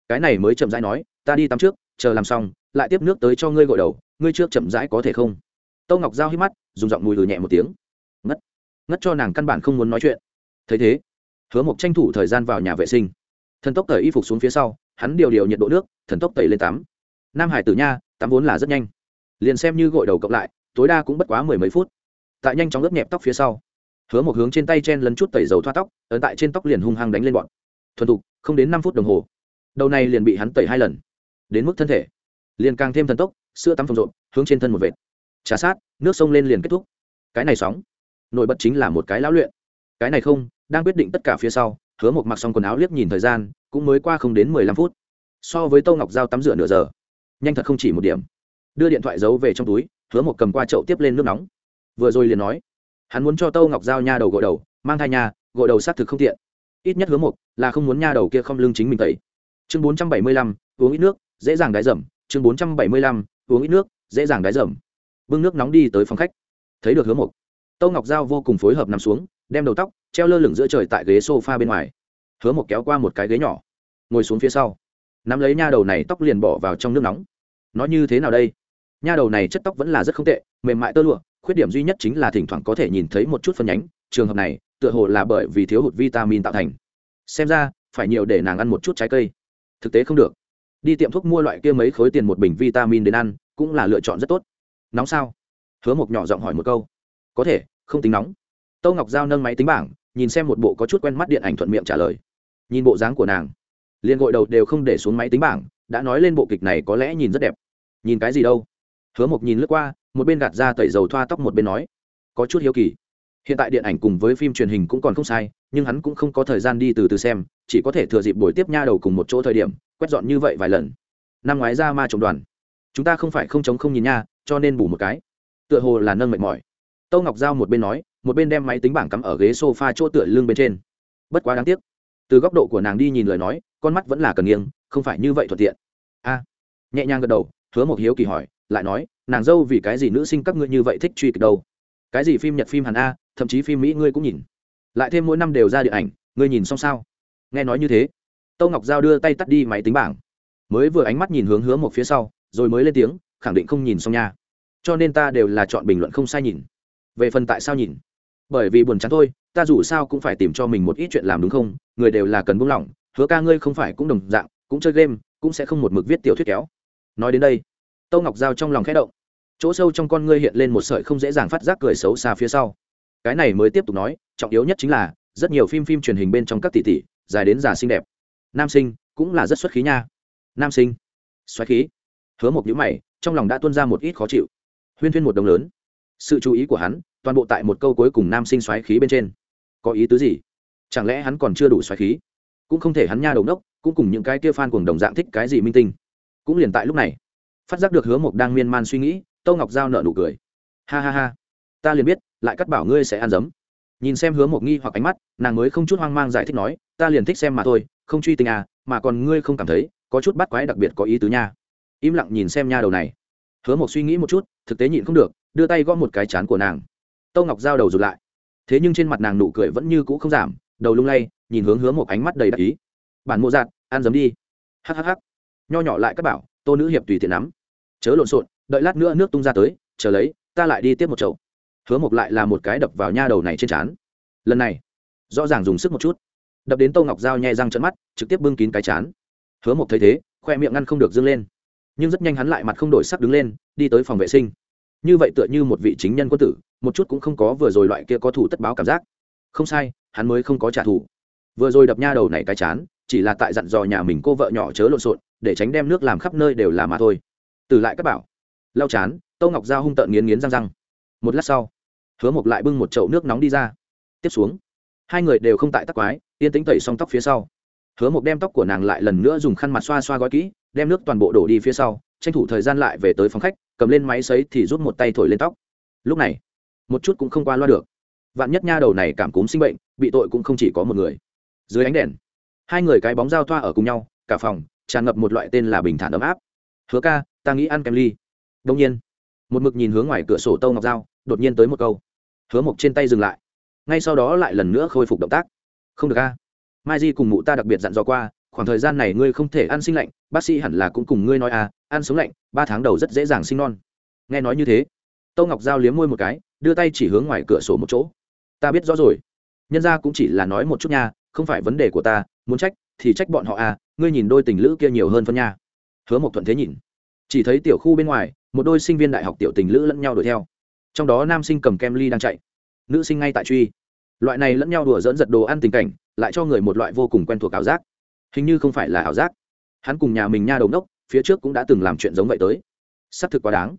Speaker 1: cái này mới chậm rãi nói, ta đi tắm trước, chờ làm xong, lại tiếp nước tới cho ngươi gội đầu, ngươi trước chậm rãi có thể không? Tô ngọc Giao hít mắt, dùng giọng mùi lừ nhẹ một tiếng. Ngất ngất cho nàng căn bản không muốn nói chuyện. Thấy thế, hứa mộc tranh thủ thời gian vào nhà vệ sinh. Thần tốc tẩy y phục xuống phía sau, hắn điều điều nhiệt độ nước, thần tốc tẩy lên tắm. Nam hải tử nha, tắm vốn là rất nhanh. Liền xem như gội đầu cộng lại, tối đa cũng bất quá mười mấy phút. Tại nhanh chóng ướp nhẹp tóc phía sau, hứa một hướng trên tay chen lấn chút tẩy dầu thoa tóc, ấn tại trên tóc liền hung hăng đánh lên bọn. Thuần thục, không đến năm phút đồng hồ đầu này liền bị hắn tẩy hai lần. Đến mức thân thể, liền càng thêm thần tốc, sữa tắm phồng rộn, hướng trên thân một vệt. Trà sát, nước sông lên liền kết thúc. Cái này sóng, nổi bật chính là một cái lão luyện. Cái này không, đang quyết định tất cả phía sau, hứa một mặc xong quần áo liếc nhìn thời gian, cũng mới qua không đến mười lăm phút. So với tô ngọc giao tắm rửa nửa giờ, nhanh thật không chỉ một điểm. Đưa điện thoại giấu về trong túi, hứa một cầm qua chậu tiếp lên nước nóng. Vừa rồi liền nói, hắn muốn cho Tô ngọc giao nha đầu gội đầu, mang thai nha, gội đầu xác thực không tiện. Ít nhất hứa một là không muốn nha đầu kia không lưng chính mình tẩy chương bốn trăm bảy mươi lăm, uống ít nước, dễ dàng đái dầm. Chương bốn trăm bảy mươi lăm, uống ít nước, dễ dàng đái dầm. Bưng nước nóng đi tới phòng khách. Thấy được hứa một tâu ngọc giao vô cùng phối hợp nằm xuống, đem đầu tóc treo lơ lửng giữa trời tại ghế s o f a bên ngoài. Hứa một kéo qua một cái ghế nhỏ, ngồi xuống phía sau. Nắm lấy nha đầu này tóc liền bỏ vào trong nước nóng. Nó như thế nào đây? Nha đầu này chất tóc vẫn là rất không tệ, mềm mại tơ lụa, khuyết điểm duy nhất chính là thỉnh thoảng có thể nhìn thấy một chút phân nhánh. Trường hợp này, tựa hồ là bởi vì thiếu hụt vitamin tạo thành. Xem ra, phải nhiều để nàng ăn một chút trái cây thực tế không được. Đi tiệm thuốc mua loại kia mấy khối tiền một bình vitamin đến ăn, cũng là lựa chọn rất tốt. Nóng sao? Hứa một nhỏ giọng hỏi một câu. Có thể, không tính nóng. Tâu ngọc giao nâng máy tính bảng, nhìn xem một bộ có chút quen mắt điện ảnh thuận miệng trả lời. Nhìn bộ dáng của nàng, liền gội đầu đều không để xuống máy tính bảng, đã nói lên bộ kịch này có lẽ nhìn rất đẹp. Nhìn cái gì đâu? Hứa một nhìn lướt qua, một bên gạt ra tẩy dầu thoa tóc một bên nói. Có chút hiếu kỳ. Hiện tại điện ảnh cùng với phim truyền hình cũng còn không sai, nhưng hắn cũng không có thời gian đi từ từ xem chỉ có thể thừa dịp buổi tiếp nha đầu cùng một chỗ thời điểm, quét dọn như vậy vài lần. Năm ngoái ra ma trồng đoàn. Chúng ta không phải không chống không nhìn nha, cho nên bù một cái. Tựa hồ là nâng mệt mỏi. Tâu ngọc giao một bên nói, một bên đem máy tính bảng cắm ở ghế sofa chỗ tựa lưng bên trên. Bất quá đáng tiếc, từ góc độ của nàng đi nhìn lời nói, con mắt vẫn là cần nghiêng, không phải như vậy thuận tiện. A. Nhẹ nhàng gật đầu, hứa một hiếu kỳ hỏi, lại nói, nàng dâu vì cái gì nữ sinh các ngươi như vậy thích truy kịch đâu? Cái gì phim nhật phim hàn a, thậm chí phim mỹ ngươi cũng nhìn. Lại thêm mỗi năm đều ra điện ảnh, ngươi nhìn xong sao? Nghe nói như thế, tâu ngọc giao đưa tay tắt đi máy tính bảng. Mới vừa ánh mắt nhìn hướng hứa một phía sau, rồi mới lên tiếng, khẳng định không nhìn xong nha. Cho nên ta đều là chọn bình luận không sai nhìn. Về phần tại sao nhìn? Bởi vì buồn chán thôi, ta dù sao cũng phải tìm cho mình một ít chuyện làm đúng không? Người đều là cần buông lỏng, hứa ca ngươi không phải cũng đồng dạng, cũng chơi game, cũng sẽ không một mực viết tiểu thuyết kéo. Nói đến đây, tâu ngọc giao trong lòng khẽ động. Chỗ sâu trong con ngươi hiện lên một sợi không dễ dàng phát giác cười xấu xa phía sau. Cái này mới tiếp tục nói, trọng yếu nhất chính là, rất nhiều phim phim truyền hình bên trong các tỷ tỷ dài đến già xinh đẹp. Nam sinh cũng là rất xuất khí nha. Nam sinh, xoáy khí. Hứa một nhữ mày, trong lòng đã tuân ra một ít khó chịu. Huyên thuyên một đồng lớn. Sự chú ý của hắn toàn bộ tại một câu cuối cùng nam sinh xoáy khí bên trên. Có ý tứ gì? Chẳng lẽ hắn còn chưa đủ xoáy khí? Cũng không thể hắn nha đầu đốc cũng cùng những cái kia fan cùng đồng dạng thích cái gì minh tinh. Cũng liền tại lúc này, phát giác được hứa mộc đang miên man suy nghĩ, tâu ngọc giao nợ nụ cười. Ha ha ha. Ta liền biết, lại cắt bảo ngươi sẽ ăn dấm nhìn xem hứa một nghi hoặc ánh mắt, nàng mới không chút hoang mang giải thích nói, ta liền thích xem mà thôi, không truy tình à mà còn ngươi không cảm thấy, có chút bắt quái đặc biệt có ý tứ nha. Im lặng nhìn xem nha đầu này. Hứa một suy nghĩ một chút, thực tế nhịn không được, đưa tay gõ một cái chán của nàng. Tâu ngọc giao đầu rụt lại. Thế nhưng trên mặt nàng nụ cười vẫn như cũ không giảm, đầu lung lay, nhìn hướng hướng một ánh mắt đầy đặc ý. Bản mộ giạt ăn dấm đi. Hhh nho nhỏ lại các bảo, tô nữ hiệp tùy tiện nắm. Chớ lộn xộn, đợi lát nữa nước tung ra tới, chờ lấy, ta lại đi tiếp một chậu hứa mộc lại là một cái đập vào nha đầu này trên trán. Lần này, rõ ràng dùng sức một chút. Đập đến tô ngọc dao nhẹ răng trận mắt, trực tiếp bưng kín cái chán. Hứa mộc thấy thế, khoe miệng ngăn không được dâng lên. Nhưng rất nhanh hắn lại mặt không đổi sắc đứng lên, đi tới phòng vệ sinh. Như vậy tựa như một vị chính nhân quân tử, một chút cũng không có vừa rồi loại kia có thủ tất báo cảm giác. Không sai, hắn mới không có trả thù. Vừa rồi đập nha đầu này cái chán, chỉ là tại dặn dò nhà mình cô vợ nhỏ chớ lộn xộn, để tránh đem nước làm khắp nơi đều là mà thôi. Từ lại các bảo, lau chán tâu ngọc giao hung tợn nghiến nghiến răng răng. Một lát sau hứa mộc lại bưng một chậu nước nóng đi ra. Tiếp xuống, hai người đều không tại tắc quái, yên tĩnh tẩy xong tóc phía sau. Hứa mộc đem tóc của nàng lại lần nữa dùng khăn mặt xoa xoa gói kỹ, đem nước toàn bộ đổ đi phía sau, tranh thủ thời gian lại về tới phòng khách, cầm lên máy xấy thì rút một tay thổi lên tóc. Lúc này, một chút cũng không qua loa được. Vạn nhất nha đầu này cảm cúm sinh bệnh, bị tội cũng không chỉ có một người. Dưới ánh đèn, hai người cái bóng giao thoa ở cùng nhau, cả phòng tràn ngập một loại tên là bình thản ấm áp. Hứa ca, ta nghĩ ăn kem ly. Đông nhiên, một mực nhìn hướng ngoài cửa sổ tâu ngọc dao đột nhiên tới một câu hứa mộc trên tay dừng lại. Ngay sau đó lại lần nữa khôi phục động tác. Không được a. mai di cùng mụ ta đặc biệt dặn dò qua, khoảng thời gian này ngươi không thể ăn sinh lạnh, bác sĩ hẳn là cũng cùng ngươi nói à ăn sống lạnh, ba tháng đầu rất dễ dàng sinh non. Nghe nói như thế, tâu ngọc giao liếm môi một cái, đưa tay chỉ hướng ngoài cửa sổ một chỗ. Ta biết rõ rồi. Nhân ra cũng chỉ là nói một chút nha, không phải vấn đề của ta, muốn trách thì trách bọn họ à ngươi nhìn đôi tình lữ kia nhiều hơn phân nha. Hứa một thuận thế nhìn. Chỉ thấy tiểu khu bên ngoài, một đôi sinh viên đại học tiểu tình lữ lẫn nhau đuổi theo trong đó nam sinh cầm kem ly đang chạy, nữ sinh ngay tại truy. Loại này lẫn nhau đùa dỡn giật đồ ăn tình cảnh, lại cho người một loại vô cùng quen thuộc ảo giác. Hình như không phải là ảo giác. Hắn cùng nhà mình nha đầu đốc, phía trước cũng đã từng làm chuyện giống vậy tới. S ắ c thực quá đáng.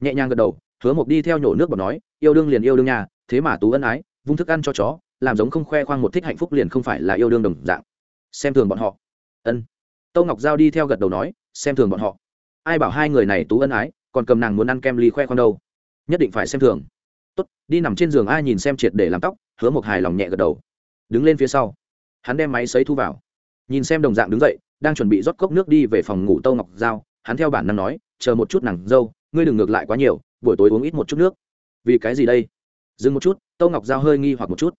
Speaker 1: Nhẹ nhàng gật đầu, hứa mộc đi theo nhổ nước bọt nói, yêu đương liền yêu đương nhà thế mà tú ân ái, vung thức ăn cho chó, làm giống không khoe khoang một thích hạnh phúc liền không phải là yêu đương đồng dạng. Xem thường bọn họ. Ân. Tâu ngọc giao đi theo gật đầu nói, xem thường bọn họ. Ai bảo hai người này tú ân ái, còn cầm nàng muốn ăn kem ly khoe khoang đâu? Nhất định phải xem thường. Tốt, đi nằm trên giường ai nhìn xem triệt để làm tóc, hứa một hài lòng nhẹ gật đầu. Đứng lên phía sau. Hắn đem máy sấy thu vào. Nhìn xem đồng dạng đứng dậy, đang chuẩn bị rót cốc nước đi về phòng ngủ tâu ngọc giao, hắn theo bản năng nói, chờ một chút nàng, dâu, ngươi đừng ngược lại quá nhiều, buổi tối uống ít một chút nước. Vì cái gì đây? Dừng một chút. Tâu ngọc giao hơi nghi hoặc một chút.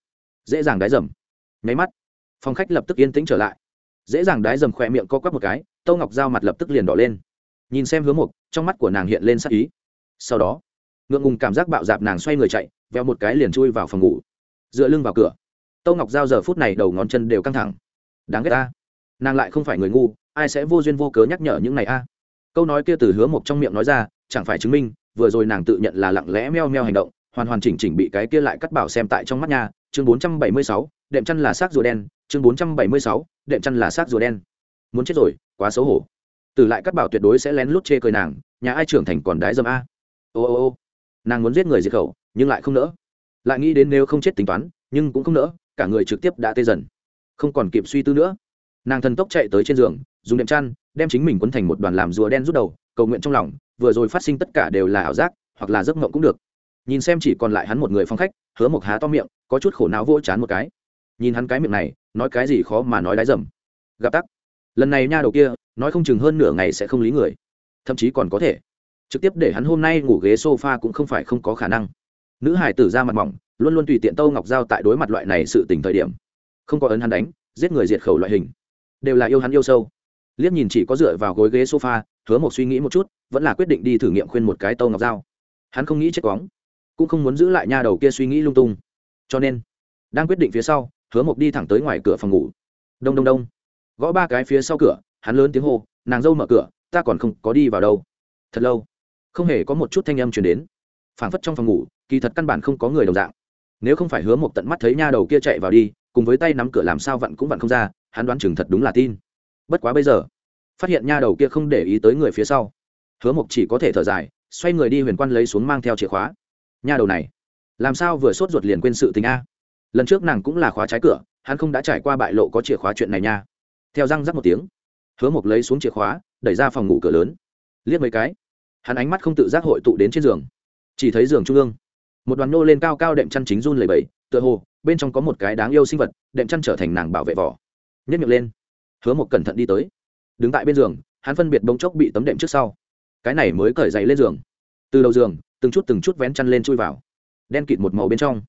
Speaker 1: Dễ dàng đái dầm. Nháy mắt, phòng khách lập tức yên tĩnh trở lại. Dễ dàng đái dầm khỏe miệng co quắp một cái, tâu ngọc giao mặt lập tức liền đỏ lên. Nhìn xem Hứa mục trong mắt của nàng hiện lên sắc ý. Sau đó ngượng ngùng cảm giác bạo dạp nàng xoay người chạy, veo một cái liền chui vào phòng ngủ. Dựa lưng vào cửa tâu ngọc giao giờ phút này đầu ngón chân đều căng thẳng. Đáng ghét ta. Nàng lại không phải người ngu, ai sẽ vô duyên vô cớ nhắc nhở những này a? Câu nói kia từ hứa mộc trong miệng nói ra, chẳng phải chứng minh, vừa rồi nàng tự nhận là lặng lẽ meo meo hành động, hoàn hoàn chỉnh chỉnh bị cái kia lại cắt bảo xem tại trong mắt nhà chương bốn trăm bảy mươi sáu, đệm chăn là xác rùa đen. Chương bốn trăm bảy mươi sáu, đệm chăn là xác rùa đen. Muốn chết rồi, quá xấu hổ. Từ lại cắt bảo tuyệt đối sẽ lén lút chê cười nàng, nhà ai trưởng thành còn đái dâm a? Ô ô ô nàng muốn giết người diệt khẩu, nhưng lại không nỡ. Lại nghĩ đến nếu không chết tính toán, nhưng cũng không nỡ, cả người trực tiếp đã tê dần. Không còn kịp suy tư nữa. Nàng thần tốc chạy tới trên giường, dùng đệm chăn, đem chính mình quấn thành một đoàn làm rùa đen rút đầu, cầu nguyện trong lòng, vừa rồi phát sinh tất cả đều là ảo giác, hoặc là giấc mộng cũng được. Nhìn xem chỉ còn lại hắn một người phong khách, hứa một há to miệng, có chút khổ não vỗ chán một cái. Nhìn hắn cái miệng này, nói cái gì khó mà nói đái dầm. Gặp tắc. Lần này nha đầu kia, nói không chừng hơn nửa ngày sẽ không lý người. Thậm chí còn có thể trực tiếp để hắn hôm nay ngủ ghế sofa cũng không phải không có khả năng. Nữ hải tử ra mặt mỏng, luôn luôn tùy tiện tâu ngọc giao tại đối mặt loại này sự tình thời điểm. Không có ấn hắn đánh, giết người diệt khẩu loại hình. Đều là yêu hắn yêu sâu. Liếc nhìn chỉ có dựa vào gối ghế sofa, hứa một suy nghĩ một chút, vẫn là quyết định đi thử nghiệm khuyên một cái tâu ngọc dao hắn không nghĩ chết quóng, cũng không muốn giữ lại nha đầu kia suy nghĩ lung tung. Cho nên, đang quyết định phía sau, hứa một đi thẳng tới ngoài cửa phòng ngủ. Đông đông đông. Gõ ba cái phía sau cửa, hắn lớn tiếng hô, nàng dâu mở cửa, ta còn không có đi vào đâu. Thật lâu không hề có một chút thanh âm chuyển đến. Phảng phất trong phòng ngủ, kỳ thật căn bản không có người đồng dạng. Nếu không phải hứa một tận mắt thấy nha đầu kia chạy vào đi, cùng với tay nắm cửa làm sao vặn cũng vặn không ra, hắn đoán chừng thật đúng là tin. Bất quá bây giờ, phát hiện nha đầu kia không để ý tới người phía sau. Hứa mộc chỉ có thể thở dài, xoay người đi huyền quan lấy xuống mang theo chìa khóa. Nha đầu này, làm sao vừa sốt ruột liền quên sự tình a? Lần trước nàng cũng là khóa trái cửa, hắn không đã trải qua bại lộ có chìa khóa chuyện này nha. Theo răng rắc một tiếng, hứa mộc lấy xuống chìa khóa, đẩy ra phòng ngủ cửa lớn. Liếc mấy cái hắn ánh mắt không tự giác hội tụ đến trên giường. Chỉ thấy giường trung ương. Một đoàn nô lên cao cao đệm chăn chính run lầy bẫy tựa hồ, bên trong có một cái đáng yêu sinh vật, đệm chăn trở thành nàng bảo vệ vỏ. Nhất miệng lên. Hứa một cẩn thận đi tới. Đứng tại bên giường, hắn phân biệt bông chốc bị tấm đệm trước sau. Cái này mới cởi dậy lên giường. Từ đầu giường, từng chút từng chút vén chăn lên chui vào. Đen kịt một màu bên trong.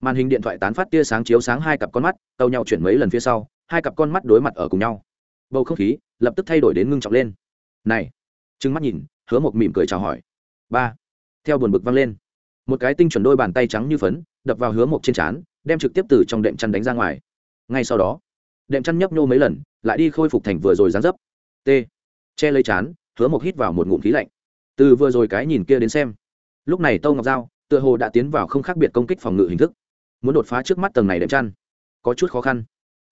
Speaker 1: Màn hình điện thoại tán phát tia sáng chiếu sáng hai cặp con mắt tàu nhau chuyển mấy lần phía sau, hai cặp con mắt đối mặt ở cùng nhau. Bầu không khí lập tức thay đổi đến ngưng trọng lên. Này, trừng mắt nhìn hứa một mỉm cười chào hỏi. Ba. Theo buồn bực văng lên. Một cái tinh chuẩn đôi bàn tay trắng như phấn, đập vào hứa một trên trán, đem trực tiếp từ trong đệm chăn đánh ra ngoài. Ngay sau đó, đệm chăn nhấp nhô mấy lần, lại đi khôi phục thành vừa rồi dán dấp. T. Che lấy chán, hứa một hít vào một ngụm khí lạnh. Từ vừa rồi cái nhìn kia đến xem. Lúc này tâu ngọc giao, tựa hồ đã tiến vào không khác biệt công kích phòng ngự hình thức. Muốn đột phá trước mắt tầng này đệm chăn, có chút khó khăn.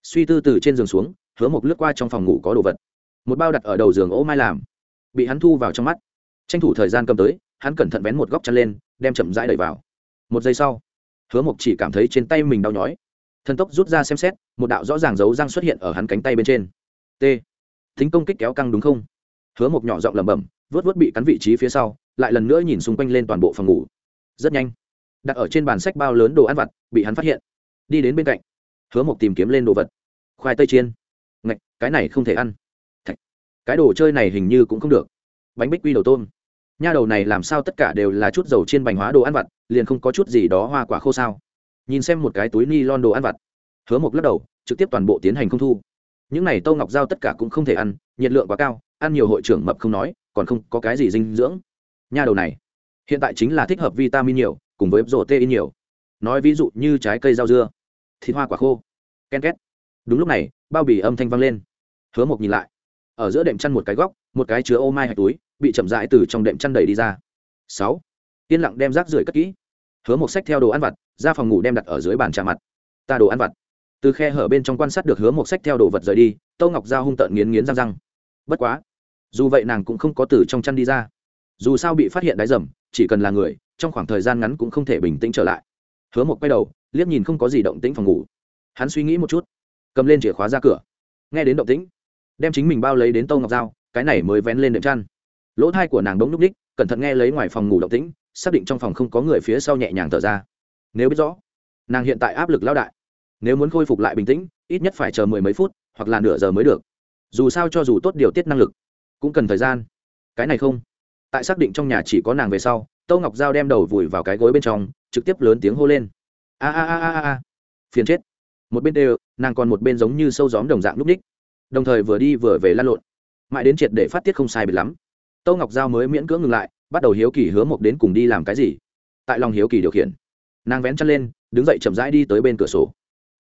Speaker 1: Suy tư từ trên giường xuống, hứa một lướt qua trong phòng ngủ có đồ vật. Một bao đặt ở đầu giường ô mai làm, bị hắn thu vào trong mắt tranh thủ thời gian cầm tới, hắn cẩn thận vén một góc chăn lên, đem chậm rãi đẩy vào. Một giây sau, hứa mộc chỉ cảm thấy trên tay mình đau nhói. Thần tốc rút ra xem xét, một đạo rõ ràng dấu răng xuất hiện ở hắn cánh tay bên trên. T. Thính công kích kéo căng đúng không? Hứa mộc nhỏ giọng lẩm bẩm, vớt vớt bị cắn vị trí phía sau, lại lần nữa nhìn xung quanh lên toàn bộ phòng ngủ. Rất nhanh, đặt ở trên bàn sách bao lớn đồ ăn vặt, bị hắn phát hiện. Đi đến bên cạnh, hứa mộc tìm kiếm lên đồ vật. Khoai tây chiên. Ngạch, cái này không thể ăn. Thạch. cái đồ chơi này hình như cũng không được. Bánh bích quy đầu tôm nha đầu này làm sao tất cả đều là chút dầu chiên bánh hóa đồ ăn vặt, liền không có chút gì đó hoa quả khô sao? Nhìn xem một cái túi ni lon đồ ăn vặt, hứa mộc lắc đầu, trực tiếp toàn bộ tiến hành không thu. Những này tâu ngọc giao tất cả cũng không thể ăn, nhiệt lượng quá cao, ăn nhiều hội trưởng mập không nói, còn không có cái gì dinh dưỡng. Nha đầu này, hiện tại chính là thích hợp vitamin nhiều, cùng với rổ tê in nhiều. Nói ví dụ như trái cây rau dưa, thịt hoa quả khô, ken két. Đúng lúc này, bao bì âm thanh vang lên. Hứa mộc nhìn lại, ở giữa đệm chăn một cái góc một cái chứa ô mai hạch túi, bị chậm rãi từ trong đệm chăn đầy đi ra. Sáu. Yên lặng đem rác rưởi cất kỹ. Hứa một sách theo đồ ăn vặt, ra phòng ngủ đem đặt ở dưới bàn trà mặt. Ta đồ ăn vặt. Từ khe hở bên trong quan sát được hứa một sách theo đồ vật rời đi, tâu ngọc giao hung tợn nghiến nghiến răng răng. Bất quá, dù vậy nàng cũng không có từ trong chăn đi ra. Dù sao bị phát hiện đáy dầm chỉ cần là người, trong khoảng thời gian ngắn cũng không thể bình tĩnh trở lại. Hứa một quay đầu, liếc nhìn không có gì động tĩnh phòng ngủ. Hắn suy nghĩ một chút, cầm lên chìa khóa ra cửa. Nghe đến động tĩnh, đem chính mình bao lấy đến tâu ngọc dao cái này mới vén lên đệm chăn. Lỗ thai của nàng đống núp ních, cẩn thận nghe lấy ngoài phòng ngủ động tĩnh, xác định trong phòng không có người phía sau nhẹ nhàng thở ra. Nếu biết rõ, nàng hiện tại áp lực lao đại. Nếu muốn khôi phục lại bình tĩnh, ít nhất phải chờ mười mấy phút, hoặc là nửa giờ mới được. Dù sao cho dù tốt điều tiết năng lực, cũng cần thời gian. Cái này không. Tại xác định trong nhà chỉ có nàng về sau, tâu ngọc giao đem đầu vùi vào cái gối bên trong, trực tiếp lớn tiếng hô lên. A a a a a. Phiền chết. Một bên đều, nàng còn một bên giống như sâu gióm đồng dạng núp ních. Đồng thời vừa đi vừa về lăn lộn mãi đến triệt để phát tiết không sai biệt lắm. Tâu ngọc giao mới miễn cưỡng ngừng lại, bắt đầu hiếu kỳ hứa mộc đến cùng đi làm cái gì. Tại lòng hiếu kỳ điều khiển, nàng vén chân lên, đứng dậy chậm rãi đi tới bên cửa sổ.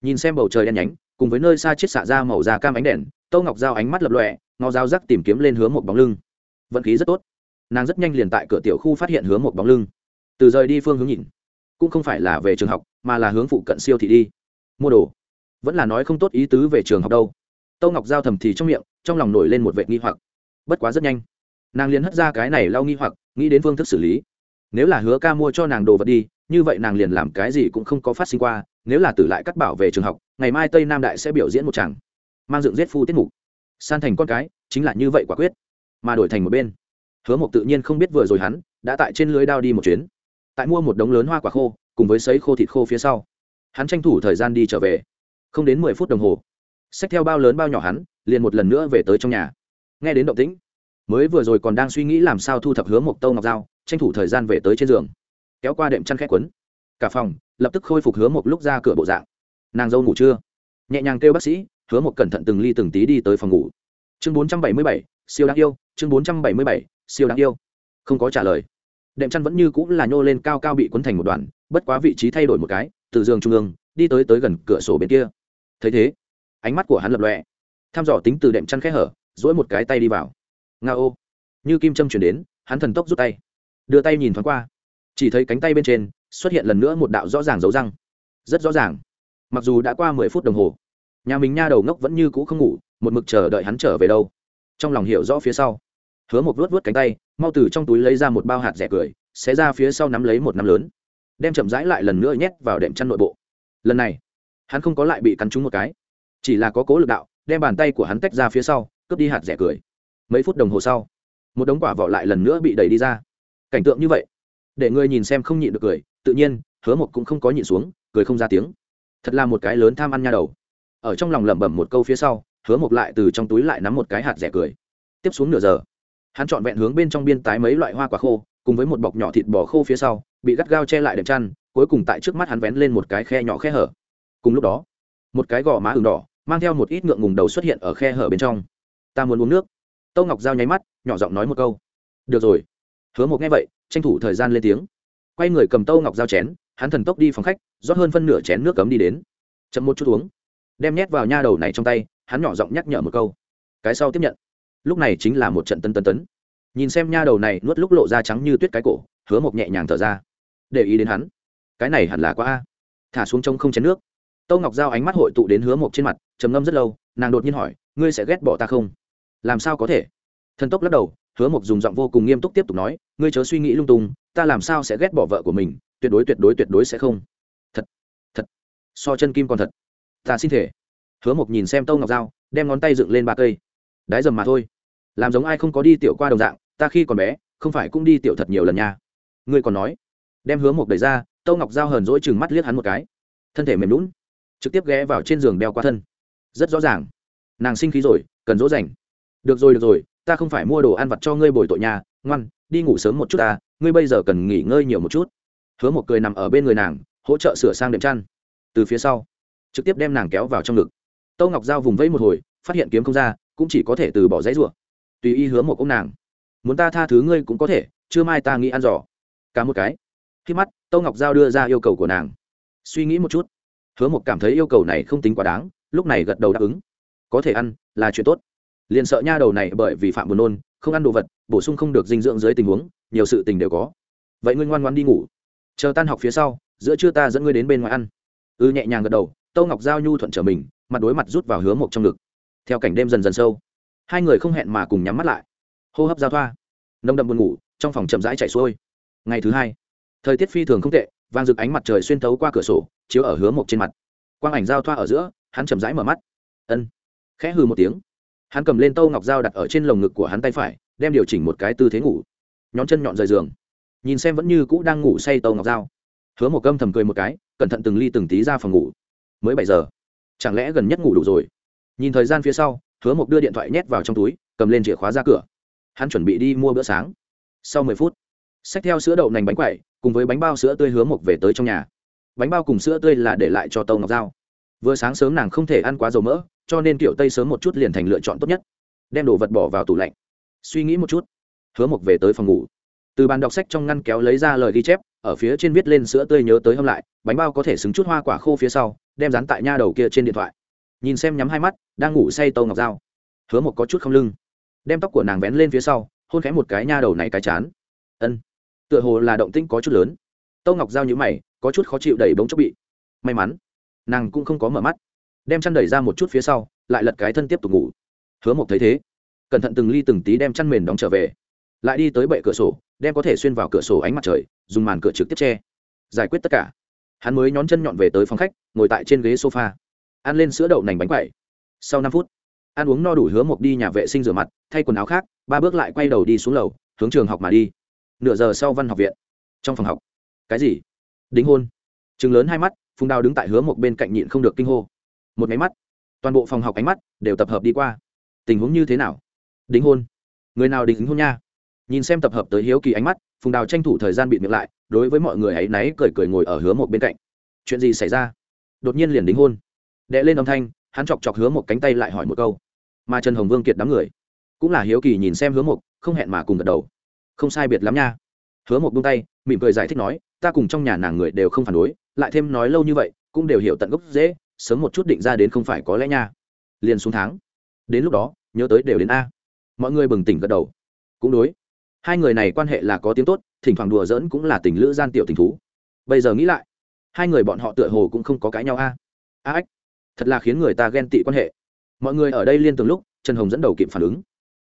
Speaker 1: Nhìn xem bầu trời đen nhánh, cùng với nơi xa chiết xạ ra màu da cam ánh đèn, tâu ngọc giao ánh mắt lập lọe ngò dao rắc tìm kiếm lên hướng một bóng lưng. Vận khí rất tốt. Nàng rất nhanh liền tại cửa tiểu khu phát hiện hướng một bóng lưng. Từ rời đi phương hướng nhìn, cũng không phải là về trường học, mà là hướng phụ cận siêu thị đi. Mua đồ. Vẫn là nói không tốt ý tứ về trường học đâu tâu ngọc giao thầm thì trong miệng, trong lòng nổi lên một vệ nghi hoặc. Bất quá rất nhanh, nàng liền hất ra cái này lau nghi hoặc, nghĩ đến phương thức xử lý. Nếu là hứa ca mua cho nàng đồ vật đi, như vậy nàng liền làm cái gì cũng không có phát sinh qua, nếu là tử lại cắt bảo về trường học, ngày mai tây nam đại sẽ biểu diễn một chàng mang dựng giết phu tiết mục. San thành con cái, chính là như vậy quả quyết. Mà đổi thành một bên, hứa mộc tự nhiên không biết vừa rồi hắn đã tại trên lưới đao đi một chuyến. Tại mua một đống lớn hoa quả khô, cùng với sấy khô thịt khô phía sau. Hắn tranh thủ thời gian đi trở về. Không đến mười phút đồng hồ xách theo bao lớn bao nhỏ hắn, liền một lần nữa về tới trong nhà. Nghe đến động tĩnh, mới vừa rồi còn đang suy nghĩ làm sao thu thập hứa mộc tâu ngọc dao tranh thủ thời gian về tới trên giường. Kéo qua đệm chăn khét quấn. Cả phòng lập tức khôi phục hứa một lúc ra cửa bộ dạng. Nàng dâu ngủ chưa? Nhẹ nhàng kêu bác sĩ, hứa một cẩn thận từng ly từng tí đi tới phòng ngủ. Chương bốn trăm bảy mươi bảy, siêu đáng yêu, chương bốn trăm bảy mươi bảy, siêu đáng yêu. Không có trả lời. Đệm chăn vẫn như cũng là nhô lên cao cao bị quấn thành một đoàn bất quá vị trí thay đổi một cái, từ giường trung ương, đi tới tới gần cửa sổ bên kia. Thấy thế ánh mắt của hắn lập lòe. Thăm dò tính từ đệm chăn khẽ hở dỗi một cái tay đi vào. Nga ô. Như kim châm chuyển đến, hắn thần tốc rút tay. Đưa tay nhìn thoáng qua. Chỉ thấy cánh tay bên trên xuất hiện lần nữa một đạo rõ ràng dấu răng. Rất rõ ràng. Mặc dù đã qua mười phút đồng hồ, nhà mình nha đầu ngốc vẫn như cũ không ngủ, một mực chờ đợi hắn trở về đâu. Trong lòng hiểu rõ phía sau, hứa một vớt vớt cánh tay, mau từ trong túi lấy ra một bao hạt rẻ cười, xé ra phía sau nắm lấy một nắm lớn, đem chậm rãi lại lần nữa nhét vào đệm chăn nội bộ. Lần này, hắn không có lại bị cắn trúng một cái chỉ là có cố lực đạo, đem bàn tay của hắn tách ra phía sau, cướp đi hạt rẻ cười. Mấy phút đồng hồ sau, một đống quả vỏ lại lần nữa bị đẩy đi ra. Cảnh tượng như vậy, để người nhìn xem không nhịn được cười, tự nhiên, hứa một cũng không có nhịn xuống, cười không ra tiếng. Thật là một cái lớn tham ăn nha đầu. Ở trong lòng lẩm bẩm một câu phía sau, hứa một lại từ trong túi lại nắm một cái hạt rẻ cười. Tiếp xuống nửa giờ, hắn chọn vẹn hướng bên trong biên tái mấy loại hoa quả khô, cùng với một bọc nhỏ thịt bò khô phía sau, bị gắt gao che lại đệm chăn, cuối cùng tại trước mắt hắn vén lên một cái khe nhỏ khe hở. Cùng lúc đó, một cái gò má ừng đỏ mang theo một ít ngượng ngùng đầu xuất hiện ở khe hở bên trong. Ta muốn uống nước. Tâu ngọc giao nháy mắt, nhỏ giọng nói một câu. Được rồi. Hứa một nghe vậy, tranh thủ thời gian lên tiếng. Quay người cầm tâu ngọc giao chén, hắn thần tốc đi phòng khách, rót hơn phân nửa chén nước cấm đi đến. Chậm một chút uống. Đem nhét vào nha đầu này trong tay, hắn nhỏ giọng nhắc nhở một câu. Cái sau tiếp nhận. Lúc này chính là một trận tân tân tấn. Nhìn xem nha đầu này nuốt lúc lộ ra trắng như tuyết cái cổ, hứa một nhẹ nhàng thở ra. Để ý đến hắn. Cái này hẳn là quá a. Thả xuống trông không chén nước tâu ngọc giao ánh mắt hội tụ đến hứa một trên mặt, trầm ngâm rất lâu, nàng đột nhiên hỏi, ngươi sẽ ghét bỏ ta không? Làm sao có thể? Thần tốc lắc đầu, hứa mộc dùng giọng vô cùng nghiêm túc tiếp tục nói, ngươi chớ suy nghĩ lung tung, ta làm sao sẽ ghét bỏ vợ của mình, tuyệt đối tuyệt đối tuyệt đối sẽ không. Thật thật, so chân kim còn thật. Ta xin thể hứa mộc nhìn xem tâu ngọc dao đem ngón tay dựng lên ba cây. Đái dầm mà thôi. Làm giống ai không có đi tiểu qua đồng dạng, ta khi còn bé, không phải cũng đi tiểu thật nhiều lần nha. Ngươi còn nói. Đem hứa mộc đẩy ra, tâu ngọc dao hờn dỗi chừng mắt liếc hắn một cái. Thân thể mềm lún trực tiếp ghé vào trên giường đeo qua thân. Rất rõ ràng. Nàng sinh khí rồi, cần dỗ dành. Được rồi được rồi, ta không phải mua đồ ăn vặt cho ngươi bồi tội nhà ngoan, đi ngủ sớm một chút ta, ngươi bây giờ cần nghỉ ngơi nhiều một chút. Hứa một cười nằm ở bên người nàng, hỗ trợ sửa sang đệm chăn. Từ phía sau, trực tiếp đem nàng kéo vào trong ngực. Tâu ngọc giao vùng vẫy một hồi, phát hiện kiếm không ra, cũng chỉ có thể từ bỏ giấy ruộng tùy y hứa một ông nàng. Muốn ta tha thứ ngươi cũng có thể, chưa mai ta nghĩ ăn giỏ cả một cái. Khi mắt, tâu ngọc giao đưa ra yêu cầu của nàng. Suy nghĩ một chút hứa một cảm thấy yêu cầu này không tính quá đáng lúc này gật đầu đáp ứng. Có thể ăn là chuyện tốt. Liền sợ nha đầu này bởi vì phạm buồn nôn không ăn đồ vật bổ sung không được dinh dưỡng dưới tình huống nhiều sự tình đều có. Vậy ngươi ngoan ngoan đi ngủ. Chờ tan học phía sau giữa trưa ta dẫn ngươi đến bên ngoài ăn. Ư ừ, nhẹ nhàng gật đầu tâu ngọc giao nhu thuận trở mình mặt đối mặt rút vào hứa mộc trong ngực. Theo cảnh đêm dần dần sâu hai người không hẹn mà cùng nhắm mắt lại. Hô hấp giao thoa. Nông đậm buồn ngủ trong phòng chậm rãi chạy xuôi. Ngày thứ hai thời tiết phi thường không tệ vàng rực ánh mặt trời xuyên tấu qua cửa sổ, chiếu ở hứa mộc trên mặt. Quang ảnh giao thoa ở giữa, hắn chậm rãi mở mắt. Ân. Khẽ hừ một tiếng. Hắn cầm lên tâu ngọc dao đặt ở trên lồng ngực của hắn tay phải, đem điều chỉnh một cái tư thế ngủ. Nhón chân nhọn rời giường. Nhìn xem vẫn như cũ đang ngủ say tâu ngọc dao. Hứa một cơm thầm cười một cái, cẩn thận từng ly từng tí ra phòng ngủ. Mới bảy giờ. Chẳng lẽ gần nhất ngủ đủ rồi? Nhìn thời gian phía sau, hứa một đưa điện thoại nhét vào trong túi, cầm lên chìa khóa ra cửa. Hắn chuẩn bị đi mua bữa sáng. Sau mười phút xách theo sữa đậu nành bánh quậy cùng với bánh bao sữa tươi hứa một về tới trong nhà. Bánh bao cùng sữa tươi là để lại cho tâu ngọc dao vừa sáng sớm nàng không thể ăn quá dầu mỡ, cho nên kiểu tây sớm một chút liền thành lựa chọn tốt nhất. Đem đồ vật bỏ vào tủ lạnh. Suy nghĩ một chút, hứa mộc về tới phòng ngủ. Từ bàn đọc sách trong ngăn kéo lấy ra lời ghi chép, ở phía trên viết lên sữa tươi nhớ tới hâm lại, bánh bao có thể xứng chút hoa quả khô phía sau, đem dán tại nha đầu kia trên điện thoại. Nhìn xem nhắm hai mắt, đang ngủ say tâu ngọc dao hứa một có chút không lưng. Đem tóc của nàng vén lên phía sau, hôn khẽ một cái nha đầu này cái chán. Ân tựa hồ là động tĩnh có chút lớn. Tâu ngọc giao nhữ mày, có chút khó chịu đẩy bóng chốc bị. May mắn, nàng cũng không có mở mắt. Đem chăn đẩy ra một chút phía sau, lại lật cái thân tiếp tục ngủ. Hứa mộc thấy thế, cẩn thận từng ly từng tí đem chăn mền đóng trở về. Lại đi tới bệ cửa sổ, đem có thể xuyên vào cửa sổ ánh mặt trời, dùng màn cửa trực tiếp che. Giải quyết tất cả. Hắn mới nhón chân nhọn về tới phòng khách, ngồi tại trên ghế sofa. Ăn lên sữa đậu nành bánh quậy sau năm phút, ăn uống no đủ hứa mộc đi nhà vệ sinh rửa mặt, thay quần áo khác, ba bước lại quay đầu đi xuống lầu, hướng trường học mà đi nửa giờ sau văn học viện. Trong phòng học. Cái gì? Đính hôn. Chừng lớn hai mắt, phùng đào đứng tại hứa một bên cạnh nhịn không được kinh hô. Một máy mắt. Toàn bộ phòng học ánh mắt đều tập hợp đi qua. Tình huống như thế nào? Đính hôn. Người nào đính hôn nha? Nhìn xem tập hợp tới hiếu kỳ ánh mắt, phùng đào tranh thủ thời gian bị miệng lại, đối với mọi người ấy náy cười cười ngồi ở hứa một bên cạnh. Chuyện gì xảy ra? Đột nhiên liền đính hôn. Đệ lên âm thanh, hắn chọc chọc hứa một cánh tay lại hỏi một câu. Mà trần hồng vương kiệt đám người cũng là hiếu kỳ nhìn xem hứa một không hẹn mà cùng gật đầu không sai biệt lắm nha. Hứa một buông tay, mỉm cười giải thích nói, ta cùng trong nhà nàng người đều không phản đối, lại thêm nói lâu như vậy, cũng đều hiểu tận gốc dễ sớm một chút định ra đến không phải có lẽ nha. Liền xuống tháng. Đến lúc đó, nhớ tới đều đến a. Mọi người bừng tỉnh gật đầu. Cũng đối. Hai người này quan hệ là có tiếng tốt, thỉnh thoảng đùa giỡn cũng là tình lữ gian tiểu tình thú. Bây giờ nghĩ lại, hai người bọn họ tựa hồ cũng không có cãi nhau a. A ếch thật là khiến người ta ghen tị quan hệ. Mọi người ở đây liên tưởng lúc, trần hồng dẫn đầu kịp phản ứng.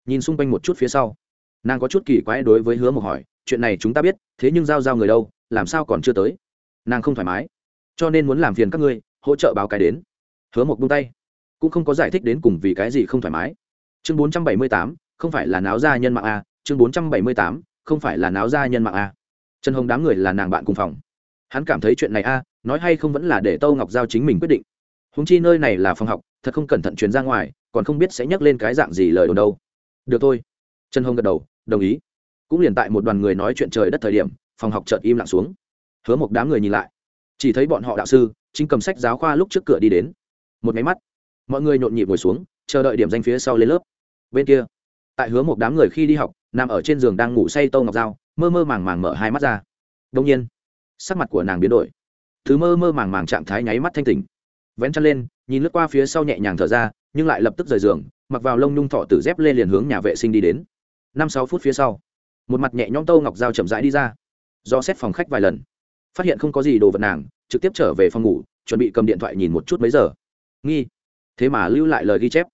Speaker 1: Nhìn xung quanh một chút phía sau nàng có chút kỳ quái đối với hứa Mộc hỏi, chuyện này chúng ta biết, thế nhưng giao giao người đâu, làm sao còn chưa tới? Nàng không thoải mái. Cho nên muốn làm phiền các ngươi, hỗ trợ báo cái đến. Hứa mộc bung tay. Cũng không có giải thích đến cùng vì cái gì không thoải mái. Chương bốn trăm bảy mươi tám, không phải là náo gia nhân mạng a, chương bốn trăm bảy mươi tám, không phải là náo gia nhân mạng a. Trần hồng đám người là nàng bạn cùng phòng. Hắn cảm thấy chuyện này a, nói hay không vẫn là để tâu ngọc giao chính mình quyết định. Húng chi nơi này là phòng học, thật không cẩn thận truyền ra ngoài, còn không biết sẽ nhắc lên cái dạng gì lời đồn đâu. Được thôi trần hồng gật đầu, đồng ý. Cũng liền tại một đoàn người nói chuyện trời đất thời điểm, phòng học chợt im lặng xuống. Hứa một đám người nhìn lại. Chỉ thấy bọn họ đạo sư, chính cầm sách giáo khoa lúc trước cửa đi đến. Một máy mắt, mọi người nhộn nhịp ngồi xuống, chờ đợi điểm danh phía sau lên lớp. Bên kia, tại hứa một đám người khi đi học, nằm ở trên giường đang ngủ say tâu ngọc dao mơ mơ màng màng mở hai mắt ra. Đông nhiên, sắc mặt của nàng biến đổi. Thứ mơ mơ màng màng trạng thái nháy mắt thanh tỉnh. Vén chăn lên, nhìn lướt qua phía sau nhẹ nhàng thở ra, nhưng lại lập tức rời giường, mặc vào lông nhung thọ tử dép lên liền hướng nhà vệ sinh đi đến năm sáu phút phía sau, một mặt nhẹ nhõm tâu ngọc dao chậm rãi đi ra, do xét phòng khách vài lần. Phát hiện không có gì đồ vật nàng, trực tiếp trở về phòng ngủ, chuẩn bị cầm điện thoại nhìn một chút mấy giờ. Nghi. Thế mà lưu lại lời ghi chép.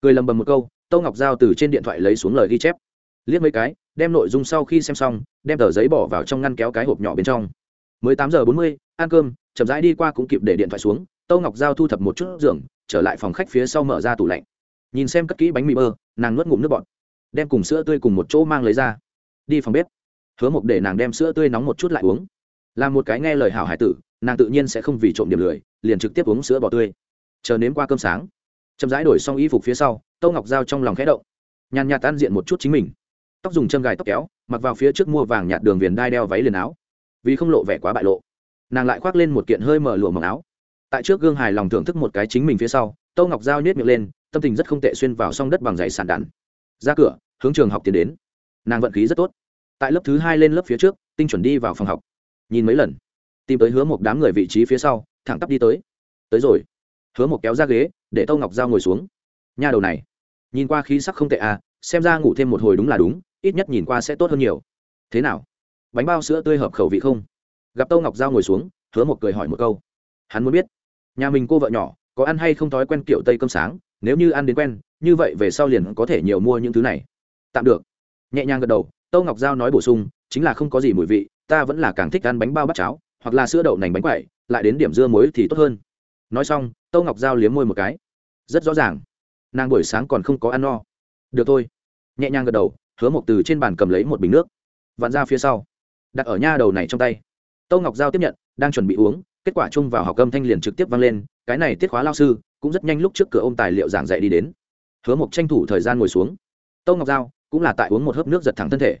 Speaker 1: Cười lầm bầm một câu, tâu ngọc giao từ trên điện thoại lấy xuống lời ghi chép. Liếc mấy cái, đem nội dung sau khi xem xong, đem tờ giấy bỏ vào trong ngăn kéo cái hộp nhỏ bên trong. Mới tám giờ bốn mươi, ăn cơm, chậm rãi đi qua cũng kịp để điện thoại xuống, tâu ngọc giao thu thập một chút giường, trở lại phòng khách phía sau mở ra tủ lạnh. Nhìn xem cất kỹ bánh mì bơ, nàng nuốt ngụm nước bọt đem cùng sữa tươi cùng một chỗ mang lấy ra. Đi phòng bếp. Hứa mộc để nàng đem sữa tươi nóng một chút lại uống. Là một cái nghe lời hảo hải tử, nàng tự nhiên sẽ không vì trộm điểm lười, liền trực tiếp uống sữa bò tươi. Chờ nếm qua cơm sáng, chậm rãi đổi xong y phục phía sau tâu ngọc giao trong lòng khẽ động. Nhàn nhạt tan diện một chút chính mình. Tóc dùng chân gài tóc kéo, mặc vào phía trước mua vàng nhạt đường viền đai đeo váy liền áo. Vì không lộ vẻ quá bại lộ, nàng lại khoác lên một kiện hơi mở lụa mỏng áo. Tại trước gương hài lòng thưởng thức một cái chính mình phía sau tâu ngọc giao nhét miệng lên, tâm tình rất không tệ xuyên vào s đất bằng giày sàn đàn ra cửa, hướng trường học tiến đến. Nàng vận khí rất tốt. Tại lớp thứ hai lên lớp phía trước, tinh chuẩn đi vào phòng học. Nhìn mấy lần, tìm tới hứa một đám người vị trí phía sau, thẳng tắp đi tới. Tới rồi. Hứa một kéo ra ghế, để tâu ngọc giao ngồi xuống. Nha đầu này, nhìn qua khí sắc không tệ à xem ra ngủ thêm một hồi đúng là đúng, ít nhất nhìn qua sẽ tốt hơn nhiều. Thế nào? Bánh bao sữa tươi hợp khẩu vị không? Gặp tâu ngọc giao ngồi xuống, hứa một cười hỏi một câu. Hắn muốn biết, nhà mình cô vợ nhỏ có ăn hay không thói quen kiểu tây cơm sáng nếu như ăn đến quen, như vậy về sau liền có thể nhiều mua những thứ này. Tạm được. Nhẹ nhàng gật đầu, tâu ngọc giao nói bổ sung, chính là không có gì mùi vị, ta vẫn là càng thích ăn bánh bao bát cháo, hoặc là sữa đậu nành bánh quậy lại đến điểm dưa muối thì tốt hơn. Nói xong, tâu ngọc giao liếm môi một cái. Rất rõ ràng. Nàng buổi sáng còn không có ăn no. Được thôi. Nhẹ nhàng gật đầu, hứa một từ trên bàn cầm lấy một bình nước. Vặn ra phía sau. Đặt ở nha đầu này trong tay. Tâu ngọc giao tiếp nhận, đang chuẩn bị uống, kết quả chung vào học âm thanh liền trực tiếp vang lên, cái này tiết khóa lao sư cũng rất nhanh lúc trước cửa ôm tài liệu giảng dạy đi đến. Hứa mộc tranh thủ thời gian ngồi xuống. Tâu ngọc giao cũng là tại uống một hớp nước giật thẳng thân thể.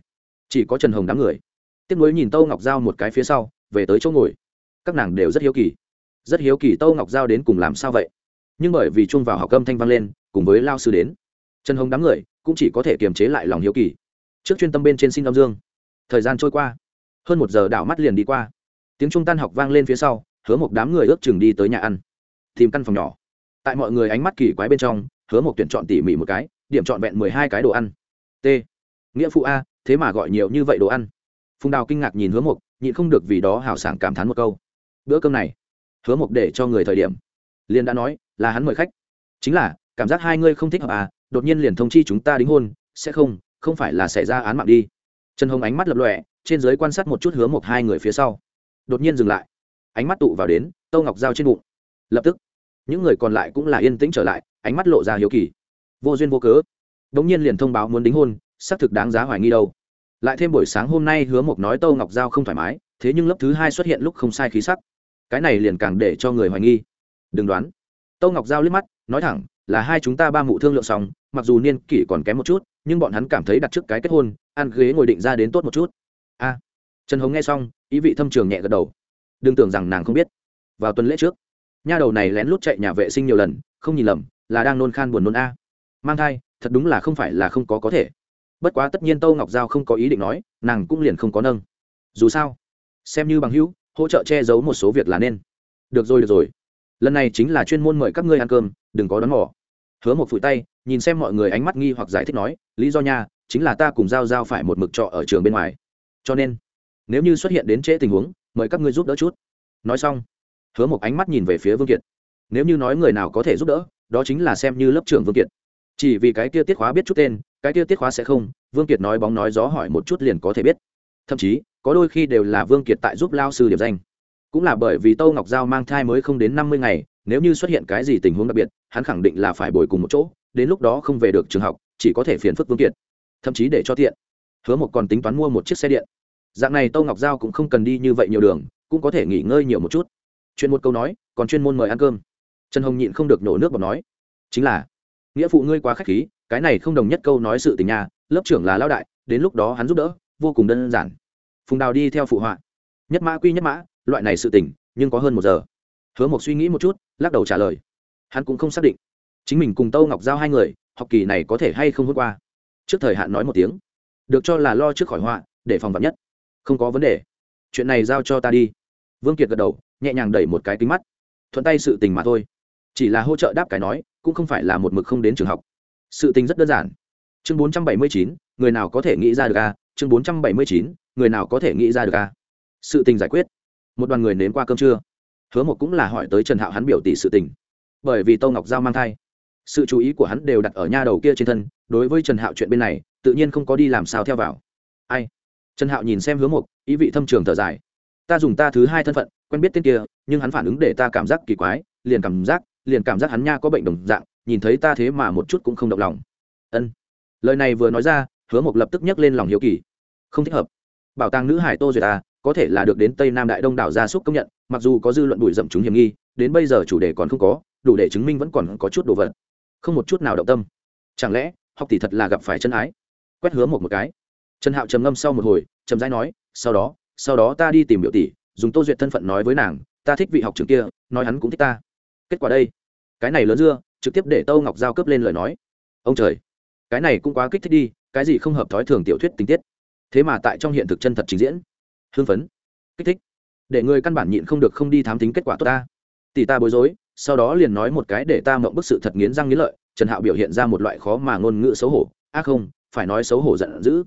Speaker 1: Chỉ có trần hồng đám người. Tiếp nối nhìn tâu ngọc giao một cái phía sau, về tới chỗ ngồi. Các nàng đều rất hiếu kỳ. Rất hiếu kỳ tâu ngọc giao đến cùng làm sao vậy? Nhưng bởi vì chung vào học âm thanh vang lên, cùng với lao sư đến, trần hồng đám người cũng chỉ có thể kiềm chế lại lòng hiếu kỳ. Trước chuyên tâm bên trên xin âm dương. Thời gian trôi qua. Hơn một giờ đảo mắt liền đi qua. Tiếng trung tan học vang lên phía sau, hứa một đám người ước chừng đi tới nhà ăn. Tìm căn phòng nhỏ tại mọi người ánh mắt kỳ quái bên trong hứa một tuyển chọn tỉ mỉ một cái điểm chọn vẹn mười hai cái đồ ăn. T. Nghĩa phụ a thế mà gọi nhiều như vậy đồ ăn. Phùng đào kinh ngạc nhìn hứa một, nhịn không được vì đó hào sảng cảm thán một câu. Bữa cơm này hứa một để cho người thời điểm. Liên đã nói là hắn mời khách. Chính là cảm giác hai ngươi không thích hợp à đột nhiên liền thông chi chúng ta đính hôn sẽ không không phải là xảy ra án mạng đi. Trần hồng ánh mắt lập lọe trên giới quan sát một chút hứa một hai người phía sau. Đột nhiên dừng lại. Ánh mắt tụ vào đến tâu ngọc dao trên bụng. Lập tức những người còn lại cũng là yên tĩnh trở lại, ánh mắt lộ ra hiếu kỳ. Vô duyên vô cớ đ ỗ n g nhiên liền thông báo muốn đính hôn, xác thực đáng giá hoài nghi đâu. Lại thêm buổi sáng hôm nay hứa mộc nói tâu ngọc giao không thoải mái, thế nhưng lớp thứ hai xuất hiện lúc không sai khí sắc. Cái này liền càng để cho người hoài nghi. Đừng đoán. Tâu ngọc giao liếc mắt, nói thẳng, là hai chúng ta ba mụ thương lượng xong, mặc dù niên kỷ còn kém một chút, nhưng bọn hắn cảm thấy đặt trước cái kết hôn, ăn ghế ngồi định ra đến tốt một chút. A. Trần hồng nghe xong, ý vị thâm trường nhẹ gật đầu. Đừng tưởng rằng nàng không biết. Vào tuần lễ trước nha đầu này lén lút chạy nhà vệ sinh nhiều lần, không nhìn lầm, là đang nôn khan buồn nôn a. Mang thai, thật đúng là không phải là không có có thể. Bất quá tất nhiên tâu ngọc giao không có ý định nói, nàng cũng liền không có nâng. Dù sao, xem như bằng hữu, hỗ trợ che giấu một số việc là nên. Được rồi được rồi. Lần này chính là chuyên môn mời các ngươi ăn cơm, đừng có đón mỏ hứa một phụi tay, nhìn xem mọi người ánh mắt nghi hoặc giải thích nói, lý do nha, chính là ta cùng giao giao phải một mực trọ ở trường bên ngoài. Cho nên, nếu như xuất hiện đến trễ tình huống, mời các ngươi giúp đỡ chút. Nói xong hứa một ánh mắt nhìn về phía vương kiệt. Nếu như nói người nào có thể giúp đỡ, đó chính là xem như lớp trưởng vương kiệt. Chỉ vì cái kia tiết khóa biết chút tên, cái kia tiết khóa sẽ không, vương kiệt nói bóng nói gió hỏi một chút liền có thể biết. Thậm chí, có đôi khi đều là vương kiệt tại giúp lao sư điểm danh. Cũng là bởi vì tâu ngọc giao mang thai mới không đến năm mươi ngày, nếu như xuất hiện cái gì tình huống đặc biệt, hắn khẳng định là phải bồi cùng một chỗ, đến lúc đó không về được trường học, chỉ có thể phiền phức vương kiệt. Thậm chí để cho tiện. Hứa một còn tính toán mua một chiếc xe điện. Dạng này tâu ngọc giao cũng không cần đi như vậy nhiều đường, cũng có thể nghỉ ngơi nhiều một chút chuyên một câu nói, còn chuyên môn mời ăn cơm. Trần hồng nhịn không được nổ nước bọc nói, chính là, nghĩa phụ ngươi quá k h á c h khí, cái này không đồng nhất câu nói sự tình nhà lớp trưởng là lao đại, đến lúc đó hắn giúp đỡ, vô cùng đơn giản. Phùng đào đi theo phụ họa. Nhất mã quy nhất mã, loại này sự tình, nhưng có hơn một giờ. Hứa một suy nghĩ một chút, lắc đầu trả lời. Hắn cũng không xác định. Chính mình cùng tâu ngọc giao hai người, học kỳ này có thể hay không vượt qua. Trước thời hạn nói một tiếng. Được cho là lo trước khỏi họa, để phòng vật nhất. Không có vấn đề. Chuyện này giao cho ta đi. Vương kiệt gật đầu nhẹ nhàng đẩy một cái kính mắt. Thuận tay sự tình mà thôi. Chỉ là hỗ trợ đáp cái nói, cũng không phải là một mực không đến trường học. Sự tình rất đơn giản. Chương bốn trăm bảy mươi chín, người nào có thể nghĩ ra được a? Chương bốn trăm bảy mươi chín, người nào có thể nghĩ ra được a? Sự tình giải quyết. Một đoàn người nếm qua cơm trưa. Hứa một cũng là hỏi tới trần hạo hắn biểu tỷ sự tình. Bởi vì tâu ngọc giao mang thai. Sự chú ý của hắn đều đặt ở nha đầu kia trên thân, đối với trần hạo chuyện bên này, tự nhiên không có đi làm sao theo vào. Ai? Trần hạo nhìn xem hứa một ý vị thâm trường thở dài. Ta dùng ta thứ hai thân phận quen biết tên kia nhưng hắn phản ứng để ta cảm giác kỳ quái liền cảm giác liền cảm giác hắn nha có bệnh đồng dạng nhìn thấy ta thế mà một chút cũng không động lòng. Ân. Lời này vừa nói ra hứa mộc lập tức nhấc lên lòng hiếu kỳ. Không thích hợp. Bảo tàng nữ hải tô duyệt à, có thể là được đến tây nam đại đông đảo gia súc công nhận mặc dù có dư luận đuổi dậm chúng hiểm nghi đến bây giờ chủ đề còn không có đủ để chứng minh vẫn còn có chút đồ vật. Không một chút nào động tâm. Chẳng lẽ học tỷ thật là gặp phải chân ái? Quét hứa một một cái. Trần hạo trầm ngâm sau một hồi trầm rãi nói sau đó sau đó ta đi tìm biểu tỷ dùng tô duyệt thân phận nói với nàng, ta thích vị học trưởng kia, nói hắn cũng thích ta. Kết quả đây, cái này lớn dưa, trực tiếp để tâu ngọc giao cấp lên lời nói. Ông trời, cái này cũng quá kích thích đi, cái gì không hợp thói thường tiểu thuyết tình tiết. Thế mà tại trong hiện thực chân thật trình diễn. Hưng phấn, kích thích. Để người căn bản nhịn không được không đi thám tính kết quả tốt ta. Tỷ ta bối rối, sau đó liền nói một cái để ta mộng bức sự thật nghiến răng nghiến lợi, trần hạo biểu hiện ra một loại khó mà ngôn ngữ xấu hổ. Ác không, phải nói xấu hổ giận dữ.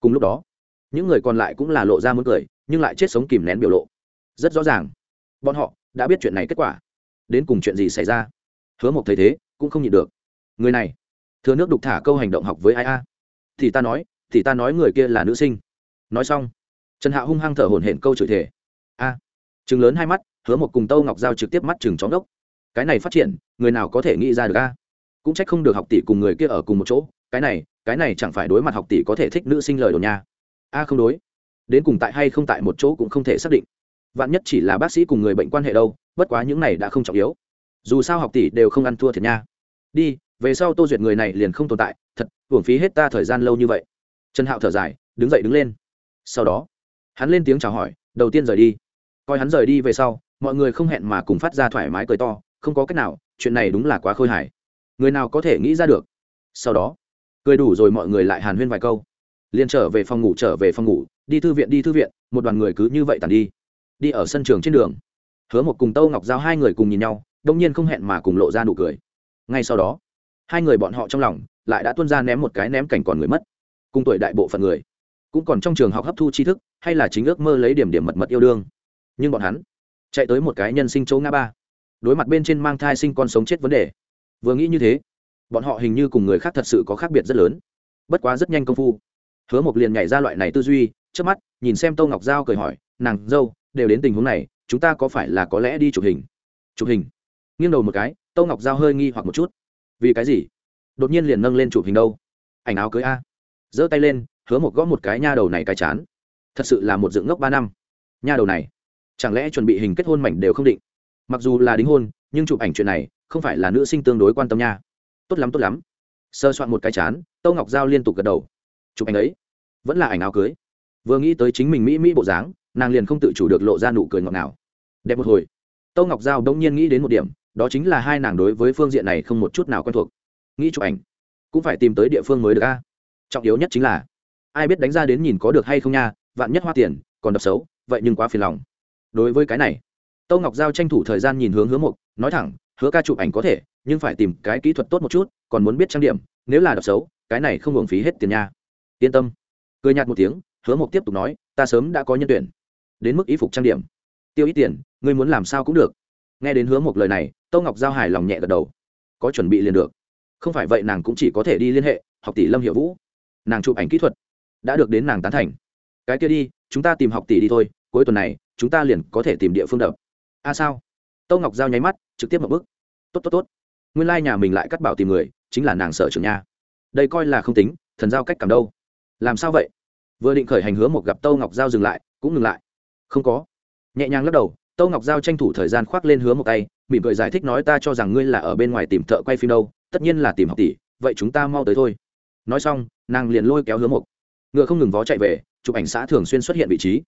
Speaker 1: Cùng lúc đó, những người còn lại cũng là lộ ra muốn cười nhưng lại chết sống kìm nén biểu lộ. Rất rõ ràng. Bọn họ đã biết chuyện này kết quả. Đến cùng chuyện gì xảy ra? Hứa mộc thấy thế, cũng không nhịn được. Người này, thừa nước đục thả câu hành động học với ai a? Thì ta nói, thì ta nói người kia là nữ sinh. Nói xong, trần hạ hung hăng thở hổn hển câu chửi thể a à. chừng lớn hai mắt, hứa một cùng tâu ngọc giao trực tiếp mắt chừng chóng đốc cái này phát triển, người nào có thể nghĩ ra được a? Cũng trách không được học tỷ cùng người kia ở cùng một chỗ. Cái này cái này chẳng phải đối mặt học tỷ có thể thích nữ sinh lời đồn nha. A, không đối đến cùng tại hay không tại một chỗ cũng không thể xác định. Vạn nhất chỉ là bác sĩ cùng người bệnh quan hệ đâu, bất quá những này đã không trọng yếu. Dù sao học tỷ đều không ăn thua thiệt nha. Đi, về sau tô duyệt người này liền không tồn tại, thật, hưởng phí hết ta thời gian lâu như vậy. Trần hạo thở dài, đứng dậy đứng lên. Sau đó, hắn lên tiếng chào hỏi, đầu tiên rời đi. Coi hắn rời đi về sau, mọi người không hẹn mà cùng phát ra thoải mái cười to, không có cách nào, chuyện này đúng là quá khôi hài. Người nào có thể nghĩ ra được? Sau đó, cười đủ rồi mọi người lại hàn huyên vài câu. Liền trở về phòng ngủ, trở về phòng ngủ đi thư viện, đi thư viện, một đoàn người cứ như vậy tàn đi. Đi ở sân trường trên đường. Hứa một cùng tâu ngọc giao hai người cùng nhìn nhau, đông nhiên không hẹn mà cùng lộ ra nụ cười. Ngay sau đó, hai người bọn họ trong lòng lại đã tuân ra ném một cái ném cảnh còn người mất. Cùng tuổi đại bộ phận người, cũng còn trong trường học hấp thu tri thức, hay là chính ước mơ lấy điểm điểm mật mật yêu đương. Nhưng bọn hắn chạy tới một cái nhân sinh chỗ ngã ba. Đối mặt bên trên mang thai sinh con sống chết vấn đề. Vừa nghĩ như thế, bọn họ hình như cùng người khác thật sự có khác biệt rất lớn. Bất quá rất nhanh công phu, hứa một liền nhảy ra loại này tư duy trước mắt, nhìn xem tô ngọc giao cười hỏi, nàng dâu, đều đến tình huống này, chúng ta có phải là có lẽ đi chụp hình? Chụp hình? Nghiêng đầu một cái, tô ngọc giao hơi nghi hoặc một chút. Vì cái gì? Đột nhiên liền nâng lên chụp hình đâu. Ảnh áo cưới a. Giơ tay lên, hứa một gõ một cái nha đầu này cái chán. Thật sự là một dựng ngốc ba năm. Nha đầu này, chẳng lẽ chuẩn bị hình kết hôn mảnh đều không định? Mặc dù là đính hôn, nhưng chụp ảnh chuyện này, không phải là nữ sinh tương đối quan tâm nha. Tốt lắm tốt lắm. Sơ soạn một cái chán tâu ngọc giao liên tục gật đầu. Chụp ảnh ấy vẫn là ảnh áo cưới vừa nghĩ tới chính mình mỹ mỹ bộ dáng, nàng liền không tự chủ được lộ ra nụ cười ngọt ngào. Đẹp một hồi. Tâu ngọc giao đông nhiên nghĩ đến một điểm, đó chính là hai nàng đối với phương diện này không một chút nào quen thuộc. Nghĩ chụp ảnh, cũng phải tìm tới địa phương mới được a. Trọng yếu nhất chính là, ai biết đánh ra đến nhìn có được hay không nha, vạn nhất hoa tiền, còn đập xấu, vậy nhưng quá phiền lòng. Đối với cái này tâu ngọc giao tranh thủ thời gian nhìn hướng hứa mục nói thẳng, hứa ca chụp ảnh có thể, nhưng phải tìm cái kỹ thuật tốt một chút, còn muốn biết trang điểm, nếu là đập xấu, cái này không hưởng phí hết tiền nha. Yên tâm. Cười nhạt một tiếng hứa mộc tiếp tục nói, ta sớm đã có nhân tuyển, đến mức ý phục trang điểm. Tiêu ít tiền, ngươi muốn làm sao cũng được. Nghe đến hứa mộc lời này, tâu ngọc giao hài lòng nhẹ gật đầu. Có chuẩn bị liền được. Không phải vậy nàng cũng chỉ có thể đi liên hệ, học tỷ lâm hiệu vũ. Nàng chụp ảnh kỹ thuật đã được đến nàng tán thành. Cái kia đi, chúng ta tìm học tỷ đi thôi, cuối tuần này, chúng ta liền có thể tìm địa phương đập. A à sao? Tâu ngọc giao nháy mắt, trực tiếp một bước tốt tốt tốt. Nguyên lai、like、nhà mình lại cắt bảo tìm người, chính là nàng sở trưởng nha đây coi là không tính, thần giao cách cảm đâu. Làm sao vậy? Vừa định khởi hành hứa một gặp tâu ngọc giao dừng lại, cũng ngừng lại. Không có. Nhẹ nhàng lắc đầu, tâu ngọc giao tranh thủ thời gian khoác lên hứa một tay, mỉm cười giải thích nói ta cho rằng ngươi là ở bên ngoài tìm thợ quay phim đâu, tất nhiên là tìm học tỷ, vậy chúng ta mau tới thôi. Nói xong, nàng liền lôi kéo hứa một. Ngựa không ngừng vó chạy về, chụp ảnh xã thường xuyên xuất hiện vị trí.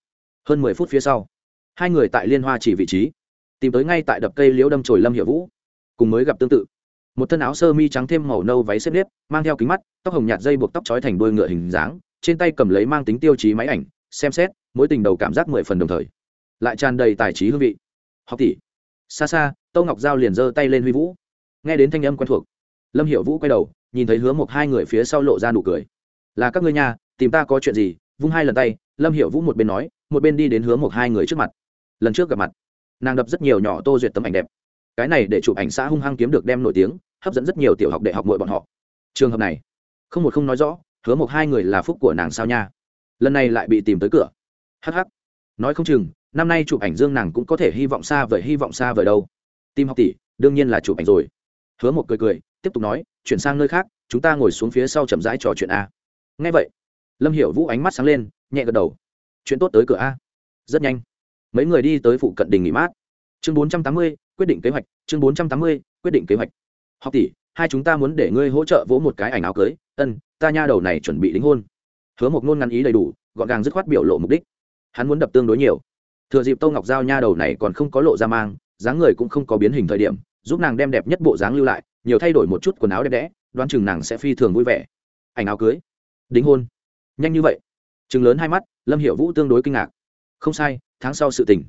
Speaker 1: Hơn mười phút phía sau, hai người tại liên hoa chỉ vị trí, tìm tới ngay tại đập cây liễu đâm trồi lâm hiệu vũ. Cùng mới gặp tương tự. Một thân áo sơ mi trắng thêm màu nâu váy xếp nếp, mang theo kính mắt, tóc hồng nhạt dây buộc tóc trói thành đôi ngựa hình dáng trên tay cầm lấy mang tính tiêu chí máy ảnh, xem xét mỗi tình đầu cảm giác mười phần đồng thời. Lại tràn đầy tài trí hương vị. Học tỷ. Xa xa, tâu ngọc giao liền giơ tay lên huy vũ. Nghe đến thanh âm quen thuộc, lâm hiệu vũ quay đầu, nhìn thấy hứa một hai người phía sau lộ ra nụ cười. Là các ngươi nhà tìm ta có chuyện gì? Vung hai lần tay, lâm hiệu vũ một bên nói, một bên đi đến hứa một hai người trước mặt. Lần trước gặp mặt, nàng đập rất nhiều nhỏ tô duyệt tấm ảnh đẹp. Cái này để chụp ảnh xã hung hăng kiếm được đem nổi tiếng, hấp dẫn rất nhiều tiểu học đại học mội bọn họ. Trường hợp này, không một không nói rõ hứa một hai người là phúc của nàng sao nha? Lần này lại bị tìm tới cửa. Hh nói không chừng, năm nay chụp ảnh dương nàng cũng có thể hy vọng xa vời, hy vọng xa vời đâu. Tim học tỷ, đương nhiên là chụp ảnh rồi. Hứa một cười cười, tiếp tục nói, chuyển sang nơi khác, chúng ta ngồi xuống phía sau chậm rãi trò chuyện a. Ngay vậy, lâm hiểu vũ ánh mắt sáng lên, nhẹ gật đầu. Chuyện tốt tới cửa a. Rất nhanh. Mấy người đi tới phụ cận đình nghỉ mát. Chương bốn trăm tám mươi, quyết định kế hoạch, chương bốn trăm tám mươi, quyết định kế hoạch. Học tỷ, hai chúng ta muốn để ngươi hỗ trợ vỗ một cái ảnh áo cưới. Ân ta nha đầu này chuẩn bị đính hôn. Hứa một ngôn ngăn ý đầy đủ, gọn gàng dứt khoát biểu lộ mục đích. Hắn muốn đập tương đối nhiều. Thừa dịp tô ngọc giao nha đầu này còn không có lộ ra mang, dáng người cũng không có biến hình thời điểm, giúp nàng đem đẹp nhất bộ dáng lưu lại, nhiều thay đổi một chút quần áo đẹp đẽ, đoán chừng nàng sẽ phi thường vui vẻ. Ảnh áo cưới. Đính hôn. Nhanh như vậy. Chừng lớn hai mắt, lâm hiệu vũ tương đối kinh ngạc. Không sai, tháng sau sự tình.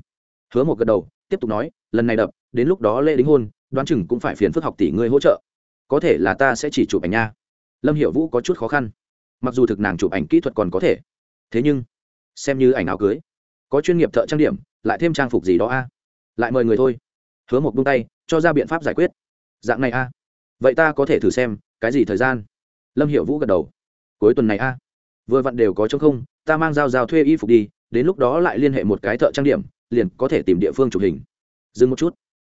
Speaker 1: Hứa một gật đầu, tiếp tục nói, lần này đập, đến lúc đó lễ đính hôn, đoán chừng cũng phải phiền phức học tỷ ngươi hỗ trợ. Có thể là ta sẽ chỉ chụp ảnh nha lâm hiệu vũ có chút khó khăn. Mặc dù thực nàng chụp ảnh kỹ thuật còn có thể, thế nhưng, xem như ảnh áo cưới, có chuyên nghiệp thợ trang điểm, lại thêm trang phục gì đó a. Lại mời người thôi. Hứa một bông tay, cho ra biện pháp giải quyết. Dạng này a. Vậy ta có thể thử xem, cái gì thời gian? Lâm hiệu vũ gật đầu. Cuối tuần này a. Vừa vặn đều có chống không, ta mang dao dao thuê y phục đi, đến lúc đó lại liên hệ một cái thợ trang điểm, liền có thể tìm địa phương chụp hình. Dừng một chút.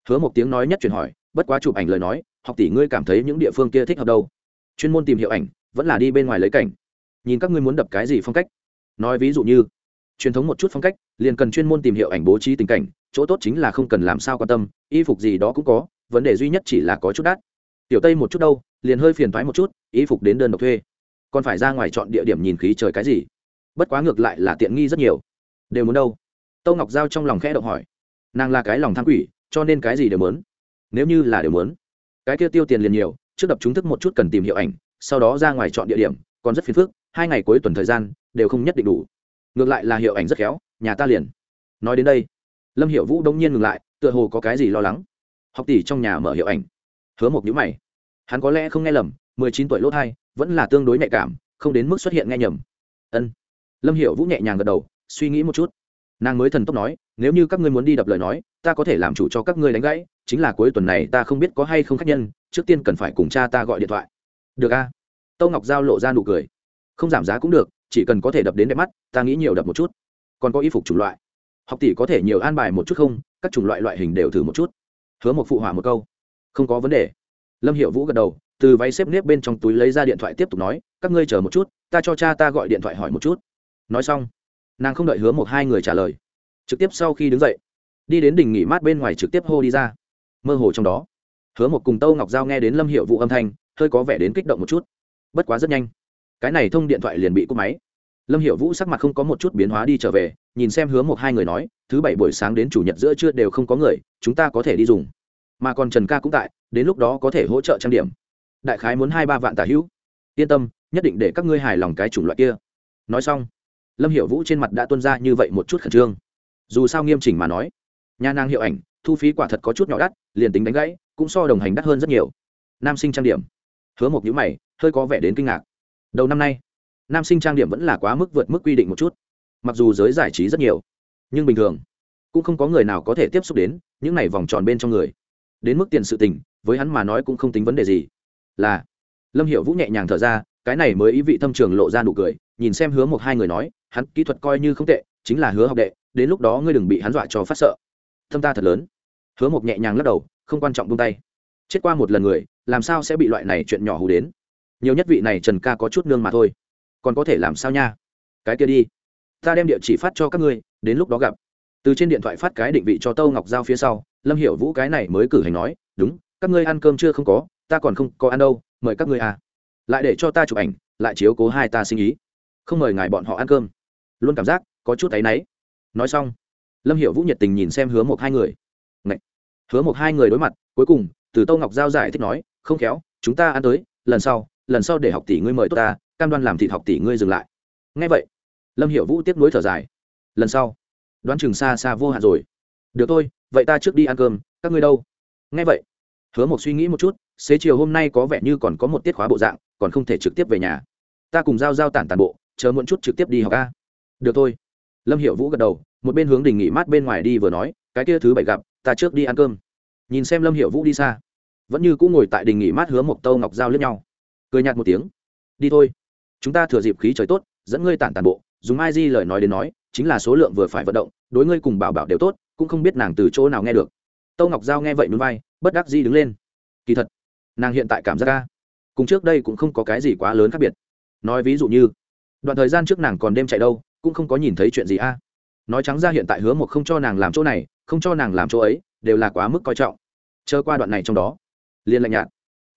Speaker 1: Hứa một tiếng nói nhất chuyển hỏi, bất quá chụp ảnh lời nói, học tỷ ngươi cảm thấy những địa phương kia thích hợp đâu? Chuyên môn tìm hiệu ảnh, vẫn là đi bên ngoài lấy cảnh. Nhìn các ngươi muốn đập cái gì phong cách. Nói ví dụ như, truyền thống một chút phong cách, liền cần chuyên môn tìm hiểu ảnh bố trí tình cảnh, chỗ tốt chính là không cần làm sao quan tâm, y phục gì đó cũng có, vấn đề duy nhất chỉ là có chút đắt. Tiểu tây một chút đâu, liền hơi phiền thoái một chút, y phục đến đơn độc thuê. Còn phải ra ngoài chọn địa điểm nhìn khí trời cái gì. Bất quá ngược lại là tiện nghi rất nhiều. Đều muốn đâu? Tâu ngọc giao trong lòng khẽ động hỏi. Nàng là cái lòng tham quỷ, cho nên cái gì đều muốn. Nếu như là đều muốn, cái kia tiêu tiền liền nhiều trước đập chúng thức một chút cần tìm hiệu ảnh, sau đó ra ngoài chọn địa điểm, còn rất phiền phức, hai ngày cuối tuần thời gian, đều không nhất định đủ. Ngược lại là hiệu ảnh rất khéo, nhà ta liền. Nói đến đây, lâm hiệu vũ đông nhiên ngừng lại, tựa hồ có cái gì lo lắng. Học tỷ trong nhà mở hiệu ảnh. Hứa một nhữ mày. Hắn có lẽ không nghe lầm, mười chín tuổi lỗ thai, vẫn là tương đối nhạy cảm, không đến mức xuất hiện nghe nhầm. Ân. Lâm hiệu vũ nhẹ nhàng gật đầu, suy nghĩ một chút. Nàng mới thần tốc nói, nếu như các ngươi muốn đi đập lời nói, ta có thể làm chủ cho các ngươi đánh gãy, chính là cuối tuần này ta không biết có hay không khách nhân trước tiên cần phải cùng cha ta gọi điện thoại. Được a? Tâu ngọc giao lộ ra nụ cười. Không giảm giá cũng được, chỉ cần có thể đập đến đẹp mắt, ta nghĩ nhiều đập một chút. Còn có y phục chủng loại. Học tỷ có thể nhiều an bài một chút không? Các chủng loại loại hình đều thử một chút. Hứa một phụ hỏa một câu. Không có vấn đề. Lâm hiệu vũ gật đầu, từ váy xếp nếp bên trong túi lấy ra điện thoại tiếp tục nói, các ngươi chờ một chút, ta cho cha ta gọi điện thoại hỏi một chút. Nói xong, nàng không đợi hứa một hai người trả lời. Trực tiếp sau khi đứng dậy, đi đến đỉnh nghỉ mát bên ngoài trực tiếp hô đi ra. Mơ hồ trong đó hứa một cùng tâu ngọc giao nghe đến lâm hiệu vụ âm thanh, hơi có vẻ đến kích động một chút. Bất quá rất nhanh, cái này thông điện thoại liền bị cúp máy. Lâm hiệu vũ sắc mặt không có một chút biến hóa đi trở về, nhìn xem hứa một hai người nói, thứ bảy buổi sáng đến chủ nhật giữa trưa đều không có người, chúng ta có thể đi dùng. Mà còn trần ca cũng tại, đến lúc đó có thể hỗ trợ trang điểm. Đại khái muốn hai ba vạn tả hữu. Yên tâm, nhất định để các ngươi hài lòng cái chủng loại kia. Nói xong, lâm hiệu vũ trên mặt đã tuân ra như vậy một chút khẩn trương. Dù sao nghiêm chỉnh mà nói, nhà nàng hiệu ảnh, thu phí quả thật có chút nhỏ đắt, liền tính đánh gãy cũng so đồng hành đắt hơn rất nhiều. Nam sinh trang điểm. Hứa một nhữ mày, hơi có vẻ đến kinh ngạc. Đầu năm nay, nam sinh trang điểm vẫn là quá mức vượt mức quy định một chút. Mặc dù giới giải trí rất nhiều, nhưng bình thường cũng không có người nào có thể tiếp xúc đến những này vòng tròn bên trong người. Đến mức tiền sự tình, với hắn mà nói cũng không tính vấn đề gì. Là, lâm hiệu vũ nhẹ nhàng thở ra, cái này mới ý vị thâm trường lộ ra nụ cười, nhìn xem hứa một hai người nói, hắn kỹ thuật coi như không tệ, chính là hứa học đệ, đến lúc đó ngươi đừng bị hắn dọa cho phát sợ. Thâm ta thật lớn. Hứa một nhẹ nhàng lắc đầu không quan trọng buông tay. Chết qua một lần người, làm sao sẽ bị loại này chuyện nhỏ hù đến? Nhiều nhất vị này trần ca có chút nương mà thôi. Còn có thể làm sao nha? Cái kia đi. Ta đem địa chỉ phát cho các ngươi, đến lúc đó gặp. Từ trên điện thoại phát cái định vị cho tâu ngọc giao phía sau, lâm hiểu vũ cái này mới cử hành nói, đúng, các ngươi ăn cơm chưa không có, ta còn không có ăn đâu, mời các ngươi à. Lại để cho ta chụp ảnh, lại chiếu cố hai ta sinh ý. Không mời ngài bọn họ ăn cơm. Luôn cảm giác có chút áy náy. Nói xong, lâm hiểu vũ nhiệt tình nhìn xem hứa một hai người hứa một hai người đối mặt, cuối cùng, từ tâu ngọc giao giải thích nói, không khéo, chúng ta ăn tới, lần sau lần sau để học tỷ ngươi mời tốt ta, cam đoan làm thịt học tỷ ngươi dừng lại. Ngay vậy, lâm hiểu vũ tiếp nối thở dài. Lần sau, đoán chừng xa xa vô hạn rồi. Được thôi, vậy ta trước đi ăn cơm, các ngươi đâu? Ngay vậy, hứa một suy nghĩ một chút, xế chiều hôm nay có vẻ như còn có một tiết khóa bộ dạng, còn không thể trực tiếp về nhà. Ta cùng giao giao tản tàn bộ, chờ muộn chút trực tiếp đi học ca được thôi. Lâm hiệu vũ gật đầu, một bên hướng đình nghỉ mát bên ngoài đi vừa nói, cái kia thứ bảy gặp, ta trước đi ăn cơm nhìn xem lâm hiệu vũ đi xa vẫn như cũng ngồi tại đình nghỉ mát hứa một tâu ngọc giao lướt nhau cười nhạt một tiếng đi thôi chúng ta thừa dịp khí trời tốt dẫn ngươi tản tàn bộ dùng ai di lời nói đến nói chính là số lượng vừa phải vận động đối ngươi cùng bảo bảo đều tốt cũng không biết nàng từ chỗ nào nghe được tâu ngọc giao nghe vậy núi vai bất đắc di đứng lên kỳ thật nàng hiện tại cảm giác ca cùng trước đây cũng không có cái gì quá lớn khác biệt nói ví dụ như đoạn thời gian trước nàng còn đêm chạy đâu cũng không có nhìn thấy chuyện gì a nói trắng ra hiện tại hứa một không cho nàng làm chỗ này không cho nàng làm chỗ ấy đều là quá mức coi trọng chờ qua đoạn này trong đó liên lạnh nhạt.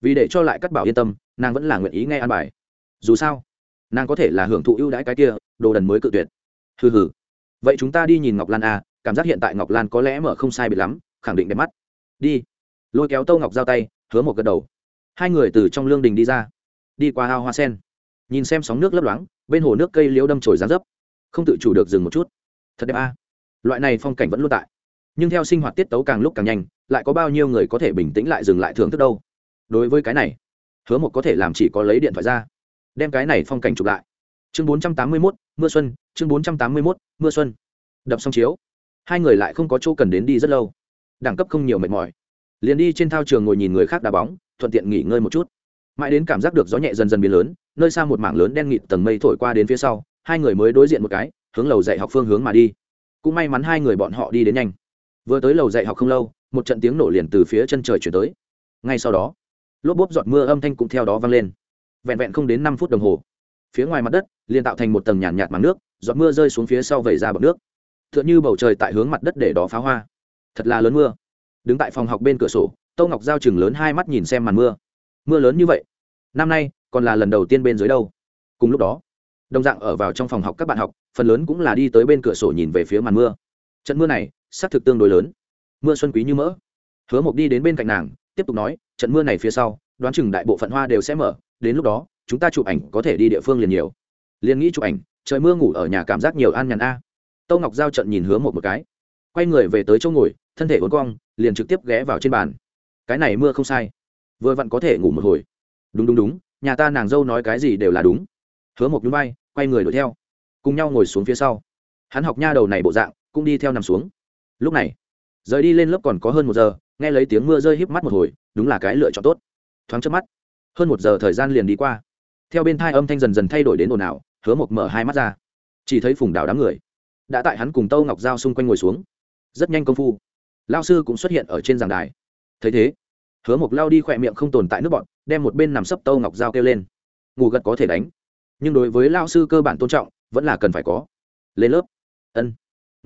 Speaker 1: Vì để cho lại cắt bảo yên tâm, nàng vẫn là nguyện ý nghe an bài. Dù sao, nàng có thể là hưởng thụ ưu đãi cái kia, đồ đần mới cự tuyệt. Hừ hừ. Vậy chúng ta đi nhìn ngọc lan a cảm giác hiện tại ngọc lan có lẽ mở không sai biệt lắm, khẳng định đẹp mắt. Đi. Lôi kéo tâu ngọc giao tay, hứa một gật đầu. Hai người từ trong lương đình đi ra. Đi qua ao hoa sen. Nhìn xem sóng nước lấp loáng, bên hồ nước cây liễu đâm trồi rán dấp. Không tự chủ được dừng một chút. Thật đẹp a loại này phong cảnh vẫn luôn tại nhưng theo sinh hoạt tiết tấu càng lúc càng nhanh, lại có bao nhiêu người có thể bình tĩnh lại dừng lại thưởng thức đâu? Đối với cái này, hứa một có thể làm chỉ có lấy điện thoại ra, đem cái này phong cảnh chụp lại. Chương bốn trăm tám mươi mốt, mưa xuân, chương bốn trăm tám mươi mốt, mưa xuân. Đập xong chiếu, hai người lại không có chỗ cần đến đi rất lâu. Đẳng cấp không nhiều mệt mỏi. Liền đi trên thao trường ngồi nhìn người khác đá bóng, thuận tiện nghỉ ngơi một chút. Mãi đến cảm giác được gió nhẹ dần dần biến lớn, nơi xa một mảng lớn đen nghịt tầng mây thổi qua đến phía sau, hai người mới đối diện một cái, hướng lầu dạy học phương hướng mà đi. Cũng may mắn hai người bọn họ đi đến nhanh vừa tới lầu dạy học không lâu một trận tiếng nổ liền từ phía chân trời chuyển tới. Ngay sau đó lốp bốp giọt mưa âm thanh cũng theo đó vang lên. Vẹn vẹn không đến năm phút đồng hồ phía ngoài mặt đất liền tạo thành một tầng nhàn nhạt, nhạt màng nước giọt mưa rơi xuống phía sau vẩy ra bọc nước. T h ư ợ n h ư bầu trời tại hướng mặt đất để đó pháo hoa. Thật là lớn mưa. Đứng tại phòng học bên cửa sổ tâu ngọc giao chừng lớn hai mắt nhìn xem màn mưa. Mưa lớn như vậy? Năm nay còn là lần đầu tiên bên dưới đâu. Cùng lúc đó đồng dạng ở vào trong phòng học các bạn học phần lớn cũng là đi tới bên cửa sổ nhìn về phía màn mưa. Trận mưa này xác thực tương đối lớn. Mưa xuân quý như mỡ. Hứa mộc đi đến bên cạnh nàng, tiếp tục nói, trận mưa này phía sau, đoán chừng đại bộ phận hoa đều sẽ mở, đến lúc đó, chúng ta chụp ảnh có thể đi địa phương liền nhiều. Liền nghĩ chụp ảnh, trời mưa ngủ ở nhà cảm giác nhiều an nhàn a. Tâu ngọc giao trận nhìn hứa một một cái. Quay người về tới chỗ ngồi, thân thể uốn cong, liền trực tiếp ghé vào trên bàn. Cái này mưa không sai. Vừa vặn có thể ngủ một hồi. Đúng đúng đúng, nhà ta nàng dâu nói cái gì đều là đúng. Hứa một núi bay quay người đuổi theo. Cùng nhau ngồi xuống phía sau. Hắn học nha đầu này bộ dạng, cũng đi theo nằm xuống lúc này, rời đi lên lớp còn có hơn một giờ, nghe lấy tiếng mưa rơi híp mắt một hồi, đúng là cái lựa chọn tốt. Thoáng trước mắt, hơn một giờ thời gian liền đi qua. Theo bên thai âm thanh dần dần thay đổi đến ồn ào, hứa mộc mở hai mắt ra. Chỉ thấy phùng đào đám người, đã tại hắn cùng tâu ngọc giao xung quanh ngồi xuống. Rất nhanh công phu lao sư cũng xuất hiện ở trên giảng đài. Thấy thế, hứa mộc lao đi khỏe miệng không tồn tại nước bọn đem một bên nằm sấp tâu ngọc giao kêu lên. Ngủ gật có thể đánh, nhưng đối với lao sư cơ bản tôn trọng, vẫn là cần phải có. Lên lớp. Ân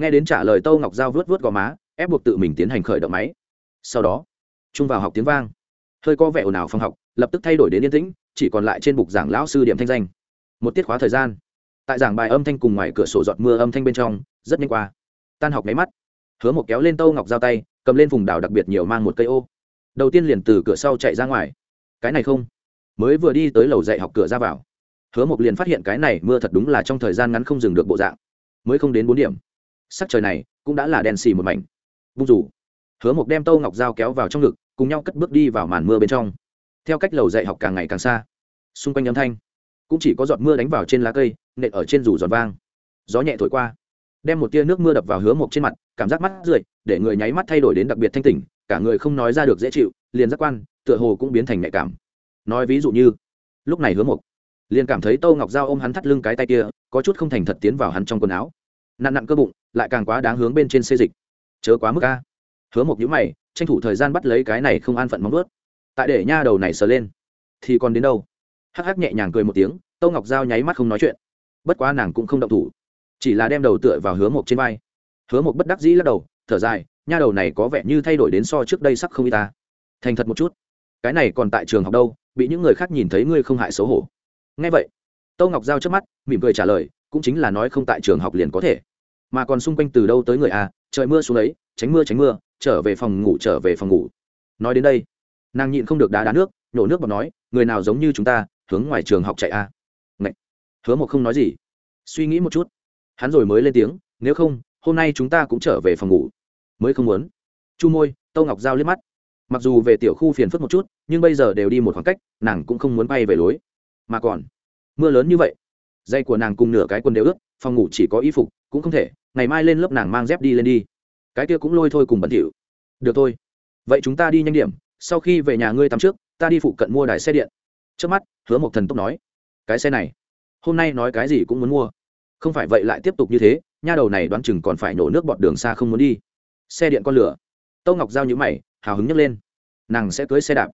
Speaker 1: nghe đến trả lời tâu ngọc giao vớt vớt gò má, ép buộc tự mình tiến hành khởi động máy. Sau đó trung vào học tiếng vang. Hơi có vẻ ồn ào phòng học, lập tức thay đổi đến yên tĩnh, chỉ còn lại trên bục giảng lão sư điểm thanh danh. Một tiết khóa thời gian. Tại giảng bài âm thanh cùng ngoài cửa sổ giọt mưa âm thanh bên trong, rất nhanh qua. Tan học máy mắt. Hứa một kéo lên tâu ngọc giao tay, cầm lên vùng đảo đặc biệt nhiều mang một cây ô. Đầu tiên liền từ cửa sau chạy ra ngoài. Cái này không? Mới vừa đi tới lầu dạy học cửa ra vào. Hứa một liền phát hiện cái này mưa thật đúng là trong thời gian ngắn không dừng được bộ dạng. Mới không đến bốn điểm sắc trời này cũng đã là đèn xì một mảnh. Vung rủ hứa mộc đem tâu ngọc dao kéo vào trong ngực, cùng nhau cất bước đi vào màn mưa bên trong. Theo cách lầu dạy học càng ngày càng xa, xung quanh âm thanh cũng chỉ có giọt mưa đánh vào trên lá cây, nện ở trên rủ giọt vang. Gió nhẹ thổi qua, đem một tia nước mưa đập vào hứa mộc trên mặt, cảm giác mắt rượi, để người nháy mắt thay đổi đến đặc biệt thanh tỉnh, cả người không nói ra được dễ chịu, liền giác quan, tựa hồ cũng biến thành nhạy cảm. Nói ví dụ như, lúc này hứa mộc liền cảm thấy tâu ngọc dao ôm hắn thắt lưng cái tay kia, có chút không thành thật tiến vào hắn trong quần áo. Nặn nặn cơ bụng lại càng quá đáng hướng bên trên xê dịch. Chớ quá mức ca hứa mộc nhữ mày, tranh thủ thời gian bắt lấy cái này không an phận móng ướt tại để nha đầu này sờ lên, thì còn đến đâu? Hắc hắc nhẹ nhàng cười một tiếng, tâu ngọc giao nháy mắt không nói chuyện. Bất quá nàng cũng không động thủ, chỉ là đem đầu tựa vào hứa mộc trên vai. Hứa mộc bất đắc dĩ lắc đầu, thở dài, nha đầu này có vẻ như thay đổi đến so trước đây sắc không y ta. Thành thật một chút, cái này còn tại trường học đâu, bị những người khác nhìn thấy ngươi không hại xấu hổ. Ngay vậy, tâu ngọc giao trước mắt, mỉm cười trả lời, cũng chính là nói không tại trường học liền có thể mà còn xung quanh từ đâu tới người à trời mưa xuống đấy tránh mưa tránh mưa, trở về phòng ngủ, trở về phòng ngủ. Nói đến đây, nàng nhịn không được đá đá nước nhổ nước bọt nói, người nào giống như chúng ta, hướng ngoài trường học chạy a. À? Ngậy. hứa một không nói gì. Suy nghĩ một chút, hắn rồi mới lên tiếng, nếu không, hôm nay chúng ta cũng trở về phòng ngủ. Mới không muốn. Chu môi, tâu ngọc giao liếc mắt. Mặc dù về tiểu khu phiền phức một chút, nhưng bây giờ đều đi một khoảng cách, nàng cũng không muốn bay về lối. Mà còn, mưa lớn như vậy, dây của nàng cùng nửa cái quần đều ướt, phòng ngủ chỉ có y phục, cũng không thể ngày mai lên lớp nàng mang dép đi lên đi. Cái kia cũng lôi thôi cùng bẩn thỉu được thôi. Vậy chúng ta đi nhanh điểm, sau khi về nhà ngươi tắm trước, ta đi phụ cận mua đài xe điện. Trước mắt, hứa một thần tốc nói, cái xe này, hôm nay nói cái gì cũng muốn mua. Không phải vậy lại tiếp tục như thế, nha đầu này đoán chừng còn phải nổ nước bọt đường xa không muốn đi. Xe điện con lửa. Tâu ngọc giao nhữ mày, hào hứng nhấc lên. Nàng sẽ cưới xe đạp.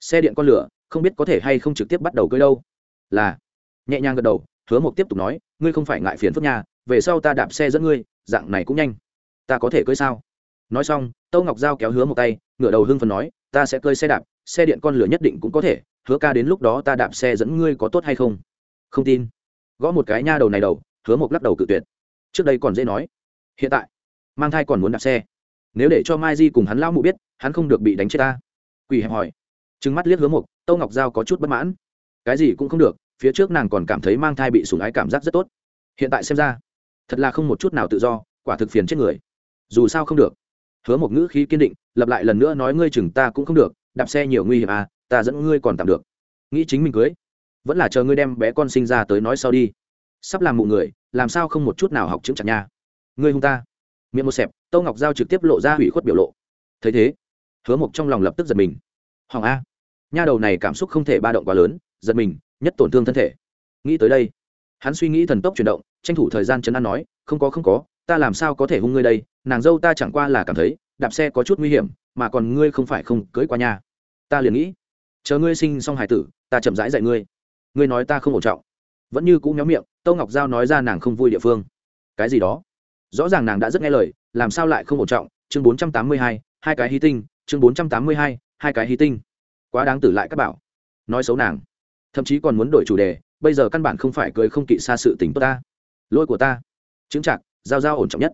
Speaker 1: Xe điện con lửa, không biết có thể hay không trực tiếp bắt đầu cưới đâu. Là, nhẹ nhàng gật đầu, hứa mộc tiếp tục nói, ngươi không phải ngại phiền phức nhà về sau ta đạp xe dẫn ngươi, dạng này cũng nhanh. Ta có thể cưới sao? Nói xong, tâu ngọc giao kéo hứa một tay, ngửa đầu hưng phần nói, ta sẽ cơi xe đạp, xe điện con lửa nhất định cũng có thể, hứa ca đến lúc đó ta đạp xe dẫn ngươi có tốt hay không? Không tin. Gõ một cái nha đầu này đầu, hứa một lắc đầu cự tuyệt. Trước đây còn dễ nói. Hiện tại, mang thai còn muốn đạp xe. Nếu để cho mai di cùng hắn lão mụ biết, hắn không được bị đánh chết ta. Quỳ hẹp hỏi trừng mắt liếc hứa một, tâu ngọc giao có chút bất mãn. Cái gì cũng không được, phía trước nàng còn cảm thấy mang thai bị sủng ái cảm giác rất tốt. Hiện tại xem ra thật là không một chút nào tự do, quả thực phiền chết người. Dù sao không được. Hứa một ngữ khí kiên định, lặp lại lần nữa nói ngươi chừng ta cũng không được, đạp xe nhiều nguy hiểm à ta dẫn ngươi còn tạm được. Nghĩ chính mình cưới, vẫn là chờ ngươi đem bé con sinh ra tới nói sau đi. Sắp làm mụ người, làm sao không một chút nào học chứng chặt nha. Ngươi hung ta. Miệng một xẹp, tâu ngọc giao trực tiếp lộ ra hủy khuất biểu lộ. Thấy thế, hứa mộc trong lòng lập tức giật mình. Hoàng a, nha đầu này cảm xúc không thể ba động quá lớn, giật mình, nhất tổn thương thân thể. Nghĩ tới đây hắn suy nghĩ thần tốc chuyển động, tranh thủ thời gian chấn an nói, không có không có, ta làm sao có thể hung ngươi đây? Nàng dâu ta chẳng qua là cảm thấy, đạp xe có chút nguy hiểm, mà còn ngươi không phải không cưới qua nhà. Ta liền nghĩ, chờ ngươi sinh xong hải tử, ta chậm rãi dạy ngươi. Ngươi nói ta không ổn trọng. Vẫn như cũng nhóm miệng, tâu ngọc giao nói ra nàng không vui địa phương. Cái gì đó? Rõ ràng nàng đã rất nghe lời, làm sao lại không ổn trọng? Chương bốn trăm tám mươi hai hai cái hy tinh, chương bốn trăm tám mươi hai hai cái hy tinh. Quá đáng tử lại các bảo. Nói xấu nàng. Thậm chí còn muốn đổi chủ đề bây giờ căn bản không phải cười không kỵ xa sự tình tốt ta. Lỗi của ta. Chứng chạc, giao giao ổn trọng nhất.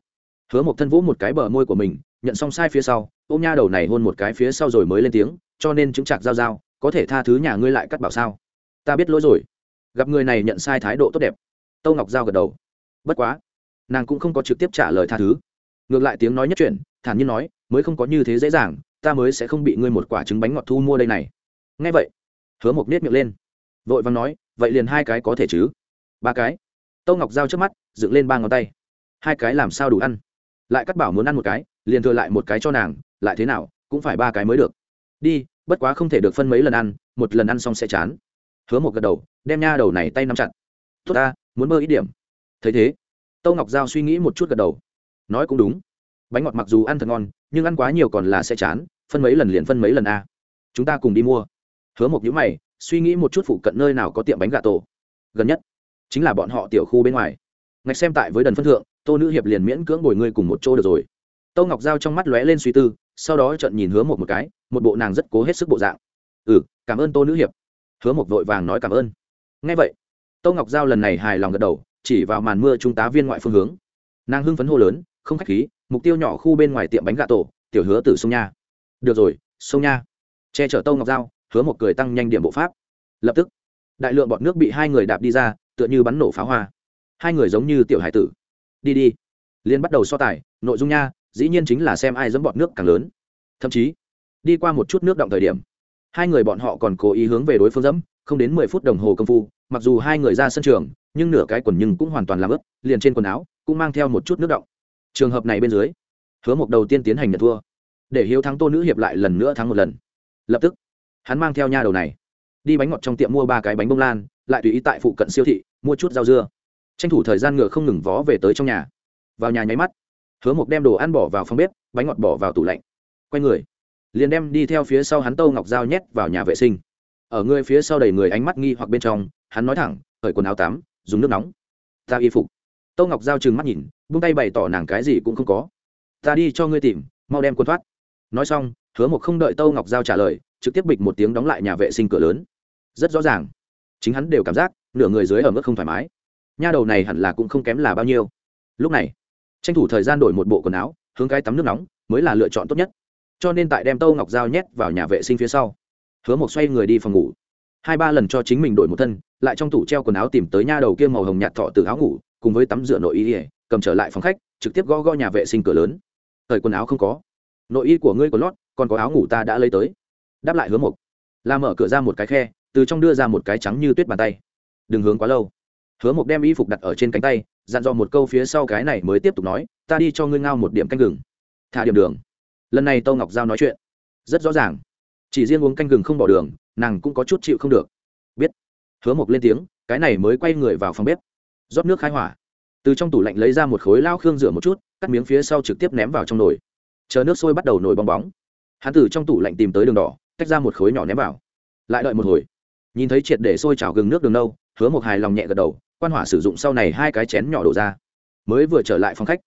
Speaker 1: Hứa một thân vũ một cái bờ môi của mình, nhận xong sai phía sau, ôm nha đầu này hôn một cái phía sau rồi mới lên tiếng, cho nên chứng chạc giao giao, có thể tha thứ nhà ngươi lại cắt bảo sao? Ta biết lỗi rồi. Gặp người này nhận sai thái độ tốt đẹp. Tâu ngọc giao gật đầu. Bất quá, nàng cũng không có trực tiếp trả lời tha thứ. Ngược lại tiếng nói nhất chuyện, thản nhiên nói, mới không có như thế dễ dàng, ta mới sẽ không bị ngươi một quả trứng bánh ngọt thu mua đây này. Ngay vậy, hứa mộc nết miệng lên. Vội vàng nói vậy liền hai cái có thể chứ? Ba cái. Tâu ngọc giao trước mắt, dựng lên ba ngón tay. Hai cái làm sao đủ ăn? Lại cắt bảo muốn ăn một cái, liền thừa lại một cái cho nàng, lại thế nào, cũng phải ba cái mới được. Đi, bất quá không thể được phân mấy lần ăn, một lần ăn xong sẽ chán. Hứa một gật đầu, đem nha đầu này tay nắm chặt. Tốt ta, muốn mơ ít điểm. Thấy thế, tâu ngọc giao suy nghĩ một chút gật đầu. Nói cũng đúng. Bánh ngọt mặc dù ăn thật ngon, nhưng ăn quá nhiều còn là sẽ chán, phân mấy lần liền phân mấy lần a. Chúng ta cùng đi mua. Hứa một nhữ mày suy nghĩ một chút phụ cận nơi nào có tiệm bánh gà tổ. Gần nhất, chính là bọn họ tiểu khu bên ngoài. Ngạch xem tại với đần phân thượng, tô nữ hiệp liền miễn cưỡng bồi ngươi cùng một chỗ được rồi. Tô ngọc giao trong mắt lóe lên suy tư, sau đó trận nhìn hứa một một cái, một bộ nàng rất cố hết sức bộ dạng. Ừ cảm ơn tô nữ hiệp. Hứa một vội vàng nói cảm ơn. Ngay vậy, tô ngọc giao lần này hài lòng gật đầu, chỉ vào màn mưa trung tá viên ngoại phương hướng. Nàng hưng phấn hô lớn, không khách khí, mục tiêu nhỏ khu bên ngoài tiệm bánh gà tổ, tiểu hứa từ sông nha. Được rồi, sông nha. Che chở tô ngọc giao hứa một cười tăng nhanh điểm bộ pháp. Lập tức, đại lượng bọt nước bị hai người đạp đi ra, tựa như bắn nổ pháo hoa. Hai người giống như tiểu hải tử. Đi đi. Liên bắt đầu so tài, nội dung nha, dĩ nhiên chính là xem ai dẫm bọt nước càng lớn. Thậm chí, đi qua một chút nước động thời điểm, hai người bọn họ còn cố ý hướng về đối phương dẫm không đến mười phút đồng hồ công phu, mặc dù hai người ra sân trường, nhưng nửa cái quần nhưng cũng hoàn toàn làm ướp liền trên quần áo cũng mang theo một chút nước động. Trường hợp này bên dưới, hứa mộc đầu tiên tiến hành nhận thua. Để hiếu thắng tô nữ hiệp lại lần nữa thắng một lần. Lập tức hắn mang theo nha đầu này. Đi bánh ngọt trong tiệm mua ba cái bánh bông lan, lại tùy ý tại phụ cận siêu thị, mua chút rau dưa. Tranh thủ thời gian ngựa không ngừng vó về tới trong nhà. Vào nhà nháy mắt, hứa mộc đem đồ ăn bỏ vào phòng bếp, bánh ngọt bỏ vào tủ lạnh. Quay người, liền đem đi theo phía sau hắn tâu ngọc dao nhét vào nhà vệ sinh. Ở người phía sau đầy người ánh mắt nghi hoặc bên trong, hắn nói thẳng khởi quần áo tắm, dùng nước nóng. Ta y phục. Tâu ngọc giao trừng mắt nhìn, buông tay bày tỏ nàng cái gì cũng không có. Ta đi cho ngươi tìm, mau đem quân thoát. Nói xong, hứa một không đợi tâu ngọc giao trả lời trực tiếp bịch một tiếng đóng lại nhà vệ sinh cửa lớn. Rất rõ ràng. Chính hắn đều cảm giác, nửa người dưới ở mức không thoải mái. Nha đầu này hẳn là cũng không kém là bao nhiêu. Lúc này, tranh thủ thời gian đổi một bộ quần áo, hướng cái tắm nước nóng, mới là lựa chọn tốt nhất. Cho nên tại đem tâu ngọc dao nhét vào nhà vệ sinh phía sau, hứa một xoay người đi phòng ngủ. Hai ba lần cho chính mình đổi một thân, lại trong tủ treo quần áo tìm tới nha đầu kia màu hồng nhạt thọ từ áo ngủ, cùng với tắm rửa nội y ỉa cầm trở lại phòng khách, trực tiếp gõ gõ nhà vệ sinh cửa lớn. Thời quần áo không có. Nội y của ngươi có lót, còn có áo ngủ ta đã lấy tới đáp lại hứa một là mở cửa ra một cái khe, từ trong đưa ra một cái trắng như tuyết bàn tay. Đừng hướng quá lâu. Hứa một đem y phục đặt ở trên cánh tay, dặn dò một câu phía sau cái này mới tiếp tục nói, ta đi cho ngươi ngao một điểm canh gừng. Thả điểm đường. Lần này tâu ngọc giao nói chuyện. Rất rõ ràng. Chỉ riêng uống canh gừng không bỏ đường, nàng cũng có chút chịu không được. Biết. Hứa mộc lên tiếng, cái này mới quay người vào phòng bếp. Rót nước khai hỏa. Từ trong tủ lạnh lấy ra một khối lao khương rửa một chút, cắt miếng phía sau trực tiếp ném vào trong nồi. Chờ nước sôi bắt đầu nổi bong bóng. Hắn từ trong tủ lạnh tìm tới đường đỏ tách ra một khối nhỏ ném vào. Lại đợi một hồi. Nhìn thấy triệt để sôi chảo gừng nước đường nâu, hứa một hài lòng nhẹ gật đầu, quan hỏa sử dụng sau này hai cái chén nhỏ đổ ra. Mới vừa trở lại phòng khách,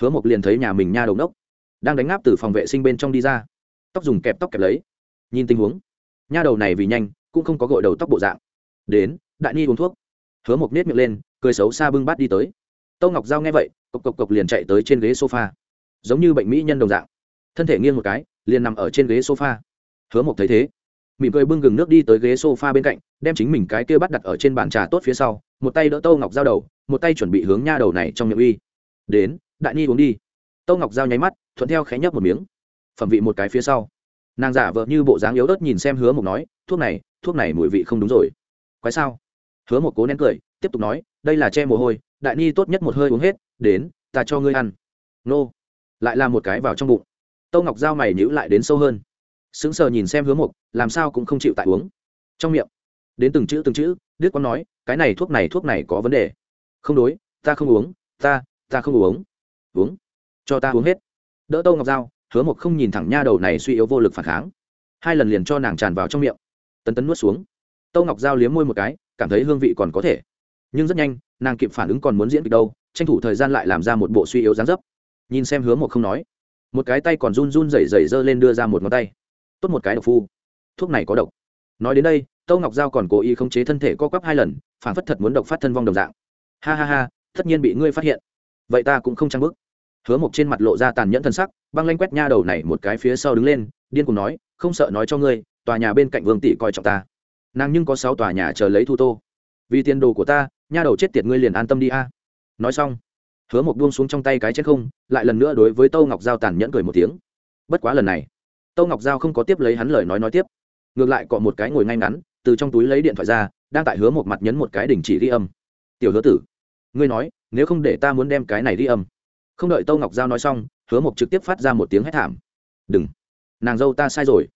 Speaker 1: hứa một liền thấy nhà mình nha đầu nốc, đang đánh ngáp từ phòng vệ sinh bên trong đi ra. Tóc dùng kẹp tóc kẹp lấy. Nhìn tình huống, nha đầu này vì nhanh, cũng không có gội đầu tóc bộ dạng. Đến, đại ni uống thuốc. Hứa một nết miệng lên, cười xấu xa bưng bát đi tới. Tâu ngọc giao nghe vậy, cộc cộc cộc liền chạy tới trên ghế sofa. Giống như bệnh mỹ nhân đồng dạng. Thân thể nghiêng một cái, liền nằm ở trên ghế sofa hứa một thấy thế, mỉm cười bưng gừng nước đi tới ghế sofa bên cạnh, đem chính mình cái kia bắt đặt ở trên bàn trà tốt phía sau, một tay đỡ tâu ngọc giao đầu, một tay chuẩn bị hướng nha đầu này trong miệng uy. Đến, đại ni uống đi. Tâu ngọc giao nháy mắt, thuận theo khẽ nhấp một miếng. Phẩm vị một cái phía sau. Nàng giả vợ như bộ dáng yếu ớt nhìn xem hứa mộc nói, thuốc này thuốc này mùi vị không đúng rồi. Quái sao? Hứa một cố nén cười, tiếp tục nói, đây là che mồ hôi, đại ni tốt nhất một hơi uống hết, đến, ta cho ngươi ăn. Nô. Lại làm một cái vào trong bụng. Tâu ngọc giao mày nhữ lại đến sâu hơn sững sờ nhìn xem hứa mục làm sao cũng không chịu tại uống. Trong miệng, đến từng chữ từng chữ đứt quang nói, cái này thuốc này thuốc này có vấn đề. Không đối, ta không uống, ta ta không uống. Uống? Cho ta uống hết. Đỡ tâu ngọc giao, hứa mộc không nhìn thẳng nha đầu này suy yếu vô lực phản kháng. Hai lần liền cho nàng tràn vào trong miệng. Tấn tấn nuốt xuống. Tâu ngọc giao liếm môi một cái, cảm thấy hương vị còn có thể. Nhưng rất nhanh, nàng kịp phản ứng còn muốn diễn kịch đâu, tranh thủ thời gian lại làm ra một bộ suy yếu dáng dấp. Nhìn xem hứa một không nói. Một cái tay còn run run rẩy rẩy giơ lên đưa ra một ngón tay tốt một cái độc phu. Thuốc này có độc. Nói đến đây, tâu ngọc giao còn cố ý khống chế thân thể co quắp hai lần, phản phất thật muốn độc phát thân vong đồng dạng. Ha ha ha, tất nhiên bị ngươi phát hiện. Vậy ta cũng không trang bức hứa mộc trên mặt lộ ra tàn nhẫn thân sắc, băng lanh quét nha đầu này một cái phía sau đứng lên, điên cùng nói, không sợ nói cho ngươi, tòa nhà bên cạnh vương tỷ coi trọng ta. Nàng nhưng có sáu tòa nhà chờ lấy thu tô. Vì tiền đồ của ta, nha đầu chết tiệt ngươi liền an tâm đi a. Nói xong, hứa mộc buông xuống trong tay cái chết không, lại lần nữa đối với tâu ngọc giao tàn nhẫn cười một tiếng. Bất quá lần này tâu ngọc giao không có tiếp lấy hắn lời nói nói tiếp. Ngược lại cọ một cái ngồi ngay ngắn, từ trong túi lấy điện thoại ra, đang tại hứa một mặt nhấn một cái đình chỉ ghi âm. Tiểu hứa tử, ngươi nói, nếu không để ta muốn đem cái này ghi âm. Không đợi tâu ngọc giao nói xong, hứa một trực tiếp phát ra một tiếng hét thảm. Đừng, nàng dâu ta sai rồi.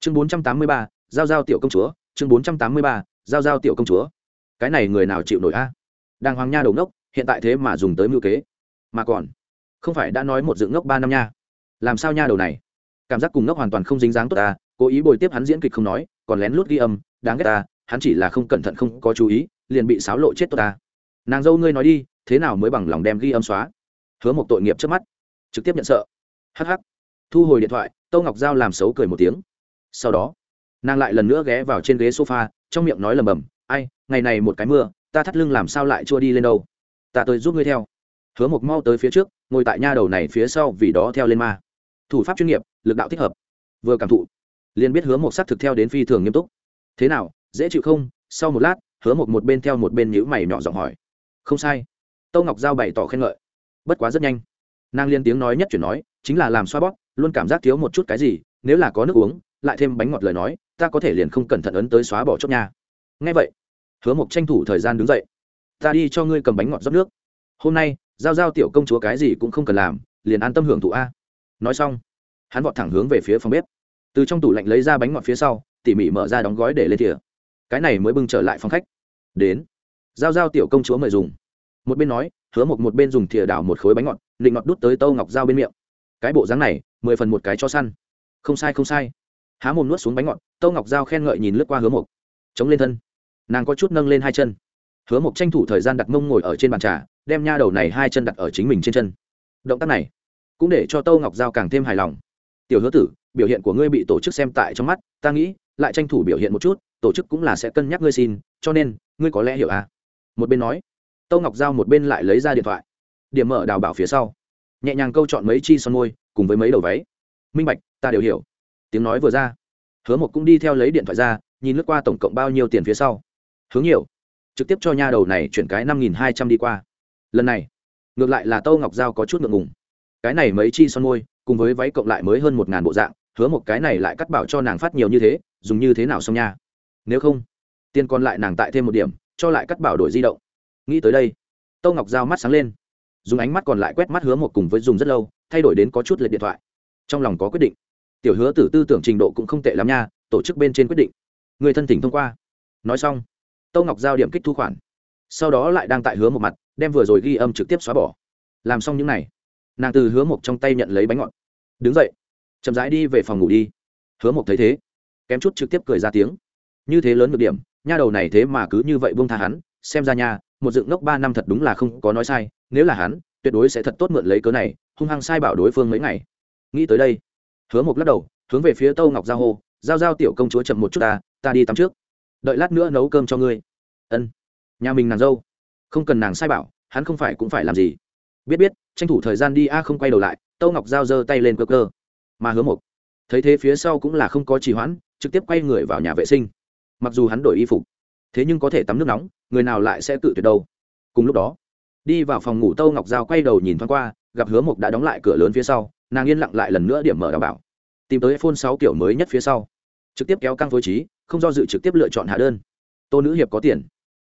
Speaker 1: Chương bốn trăm tám mươi ba, giao giao tiểu công chúa, chương bốn trăm tám mươi ba, giao giao tiểu công chúa. Cái này người nào chịu nổi a? Đang hoàng nha đầu ngốc, hiện tại thế mà dùng tới mưu kế. Mà còn, không phải đã nói một dựng ngốc ba năm nha. Làm sao nha đầu này? Cảm giác cùng ngốc hoàn toàn không dính dáng tốt ta, cố ý bồi tiếp hắn diễn kịch không nói, còn lén lút ghi âm, đáng ghét ta, hắn chỉ là không cẩn thận không có chú ý, liền bị xáo lộ chết tốt ta. Nàng dâu ngươi nói đi, thế nào mới bằng lòng đem ghi âm xóa? Hứa một tội nghiệp trước mắt, trực tiếp nhận sợ. Hh thu hồi điện thoại tâu ngọc giao làm xấu cười một tiếng. Sau đó, nàng lại lần nữa ghé vào trên ghế sofa, trong miệng nói lầm bầm, ai, ngày này một cái mưa, ta thắt lưng làm sao lại chua đi lên đâu? Ta tới giúp ngươi theo. Hứa một mau tới phía trước, ngồi tại nha đầu này phía sau vì đó theo lên ma. Thủ pháp chuyên nghiệp lực đạo thích hợp. Vừa cảm thụ, liền biết hứa một s thực theo đến phi thường nghiêm túc. Thế nào, dễ chịu không? Sau một lát, hứa một một bên theo một bên nhữ mày nhỏ giọng hỏi. Không sai. Tâu ngọc giao bày tỏ khen ngợi. Bất quá rất nhanh. Nàng liên tiếng nói nhất chuyển nói, chính là làm xoa bóp, luôn cảm giác thiếu một chút cái gì, nếu là có nước uống, lại thêm bánh ngọt lời nói, ta có thể liền không cẩn thận ấn tới xóa bỏ chốt nha. Ngay vậy, hứa mộc tranh thủ thời gian đứng dậy. Ta đi cho ngươi cầm bánh ngọt rót nước. Hôm nay, giao giao tiểu công chúa cái gì cũng không cần làm, liền an tâm hưởng thụ a. Nói xong hắn vọt thẳng hướng về phía phòng bếp. Từ trong tủ lạnh lấy ra bánh ngọt phía sau, tỉ mỉ mở ra đóng gói để lên thìa. Cái này mới bưng trở lại phòng khách. Đến. Giao giao tiểu công chúa mời dùng. Một bên nói, hứa một một bên dùng thìa đảo một khối bánh ngọt định ngọt đút tới tâu ngọc dao bên miệng. Cái bộ dáng này, mười phần một cái cho săn. Không sai không sai. Há mồm nuốt xuống bánh ngọt, tâu ngọc dao khen ngợi nhìn lướt qua hứa mộc chống lên thân. Nàng có chút nâng lên hai chân. Hứa mộc tranh thủ thời gian đặt mông ngồi ở trên bàn trà, đem nha đầu này hai chân đặt ở chính mình trên chân. Động tác này, cũng để cho tâu ngọc giao càng thêm hài lòng tiểu hứa tử, biểu hiện của ngươi bị tổ chức xem tại trong mắt, ta nghĩ, lại tranh thủ biểu hiện một chút, tổ chức cũng là sẽ cân nhắc ngươi xin, cho nên, ngươi có lẽ hiểu à? Một bên nói, tâu ngọc giao một bên lại lấy ra điện thoại. Điểm mở đào bảo phía sau. Nhẹ nhàng câu chọn mấy chi son môi, cùng với mấy đầu váy. Minh bạch, ta đều hiểu. Tiếng nói vừa ra, hứa một cũng đi theo lấy điện thoại ra, nhìn lướt qua tổng cộng bao nhiêu tiền phía sau. Hướng nhiều. Trực tiếp cho nha đầu này chuyển cái năm nghìn hai trăm đi qua. Lần này, ngược lại là tâu ngọc giao có chút ngượng ngùng cái này mấy chi son môi, cùng với váy cộng lại mới hơn một ngàn bộ dạng, hứa một cái này lại cắt bảo cho nàng phát nhiều như thế, dùng như thế nào xong nha? Nếu không, tiền còn lại nàng tại thêm một điểm, cho lại cắt bảo đổi di động. Nghĩ tới đây tâu ngọc giao mắt sáng lên. Dùng ánh mắt còn lại quét mắt hứa một cùng với dùng rất lâu, thay đổi đến có chút lệch điện thoại. Trong lòng có quyết định. Tiểu hứa tử tư tưởng trình độ cũng không tệ lắm nha, tổ chức bên trên quyết định. Người thân tỉnh thông qua. Nói xong tâu ngọc giao điểm kích thu khoản. Sau đó lại đang tại hứa một mặt, đem vừa rồi ghi âm trực tiếp xóa bỏ. Làm xong những này nàng từ hứa một trong tay nhận lấy bánh ngọt. Đứng dậy, chậm rãi đi về phòng ngủ đi. Hứa một thấy thế, kém chút trực tiếp cười ra tiếng. Như thế lớn được điểm, nha đầu này thế mà cứ như vậy buông tha hắn, xem ra nha, một dựng ngốc ba năm thật đúng là không có nói sai, nếu là hắn, tuyệt đối sẽ thật tốt mượn lấy cớ này, hung hăng sai bảo đối phương mấy ngày. Nghĩ tới đây, hứa một lắc đầu, hướng về phía tâu ngọc giao hô, giao giao tiểu công chúa chậm một chút ta ta đi tắm trước. Đợi lát nữa nấu cơm cho ngươi. Ân, nhà mình nàng dâu. Không cần nàng sai bảo, hắn không phải cũng phải làm gì biết biết, tranh thủ thời gian đi a, không quay đầu lại, tâu ngọc giao giơ tay lên cơ cơ. Mà hứa mộc thấy thế phía sau cũng là không có trì hoãn, trực tiếp quay người vào nhà vệ sinh. Mặc dù hắn đổi y phục, thế nhưng có thể tắm nước nóng, người nào lại sẽ tự tuyệt đâu. Cùng lúc đó, đi vào phòng ngủ tâu ngọc giao quay đầu nhìn thoáng qua, gặp hứa mộc đã đóng lại cửa lớn phía sau, nàng yên lặng lại lần nữa điểm mở đảm bảo. Tìm tới iphone sáu kiểu mới nhất phía sau. Trực tiếp kéo căng phối trí, không do dự trực tiếp lựa chọn hạ đơn. Tô nữ hiệp có tiền.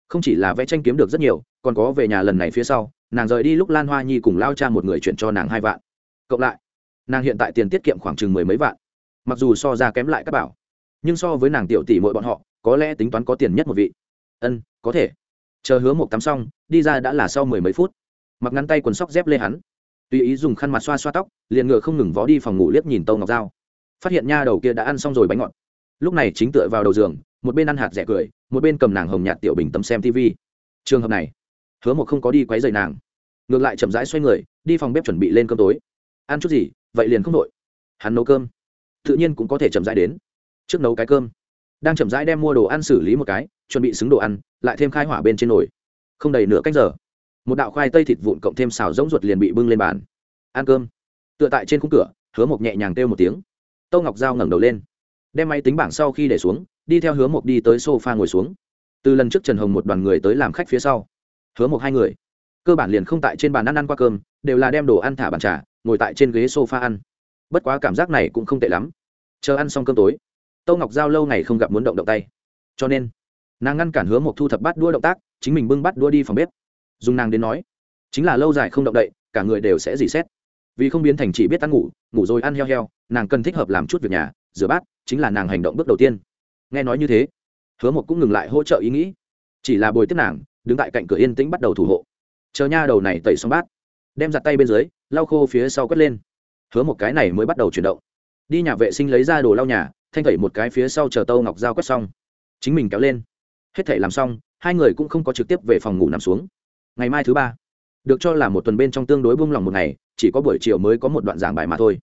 Speaker 1: Không chỉ là vẽ tranh kiếm được rất nhiều, còn có về nhà lần này phía sau nàng rời đi lúc lan hoa nhi cùng lao cha một người chuyển cho nàng hai vạn. Cộng lại, nàng hiện tại tiền tiết kiệm khoảng chừng mười mấy vạn. Mặc dù so ra kém lại các bảo, nhưng so với nàng tiểu tỷ mỗi bọn họ, có lẽ tính toán có tiền nhất một vị. Ân, có thể. Chờ hứa một tắm xong, đi ra đã là sau mười mấy phút. Mặc ngắn tay quần sóc dép lê hắn. Tùy ý dùng khăn mặt xoa xoa tóc, liền ngựa không ngừng vó đi phòng ngủ liếc nhìn tâu ngọc dao phát hiện nha đầu kia đã ăn xong rồi bánh ngọt. Lúc này chính tựa vào đầu giường, một bên ăn hạt rẻ cười, một bên cầm nàng hồng nhạt tiểu bình tấm xem tv trường hợp này hứa một không có đi quấy rầy nàng. Ngược lại chậm rãi xoay người, đi phòng bếp chuẩn bị lên cơm tối. Ăn chút gì, vậy liền không đội hắn nấu cơm. Tự nhiên cũng có thể chậm rãi đến. Trước nấu cái cơm. Đang chậm rãi đem mua đồ ăn xử lý một cái, chuẩn bị xứng đồ ăn, lại thêm khai hỏa bên trên nồi. Không đầy nửa cách giờ, một đạo khoai tây thịt vụn cộng thêm xào rỗng ruột liền bị bưng lên bàn. Ăn cơm. Tựa tại trên khung cửa, hứa mộc nhẹ nhàng kêu một tiếng. Tâu ngọc g ngẩng đầu lên. Đem máy tính bảng sau khi để xuống, đi theo hứa mộc đi tới s o f a ngồi xuống. Từ lần trước trần hồng một đoàn người tới làm khách phía sau hứa một hai người. Cơ bản liền không tại trên bàn ăn ăn qua cơm, đều là đem đồ ăn thả bàn trà, ngồi tại trên ghế s o f a ăn. Bất quá cảm giác này cũng không tệ lắm. Chờ ăn xong cơm tối, tâu ngọc giao lâu ngày không gặp muốn động động tay. Cho nên, nàng ngăn cản hứa một thu thập bát đua động tác, chính mình bưng bát đua đi phòng bếp. Dùng nàng đến nói, chính là lâu dài không động đậy, cả người đều sẽ dỉ xét. Vì không biến thành chỉ biết ăn ngủ ngủ rồi ăn heo heo, nàng cần thích hợp làm chút việc nhà, rửa bát, chính là nàng hành động bước đầu tiên. Nghe nói như thế, hứa một cũng ngừng lại hỗ trợ ý nghĩ. Chỉ là bồi tiếp nàng đứng tại cạnh cửa yên tĩnh bắt đầu thủ hộ. Chờ nha đầu này tẩy xong bát, đem giặt tay bên dưới, lau khô phía sau cất lên. Hứa một cái này mới bắt đầu chuyển động. Đi nhà vệ sinh lấy ra đồ lau nhà, thanh tẩy một cái phía sau chờ tâu ngọc dao quét xong. Chính mình kéo lên. Hết thể làm xong, hai người cũng không có trực tiếp về phòng ngủ nằm xuống. Ngày mai thứ ba, được cho là một tuần bên trong tương đối buông lỏng một ngày, chỉ có buổi chiều mới có một đoạn giảng bài mà thôi.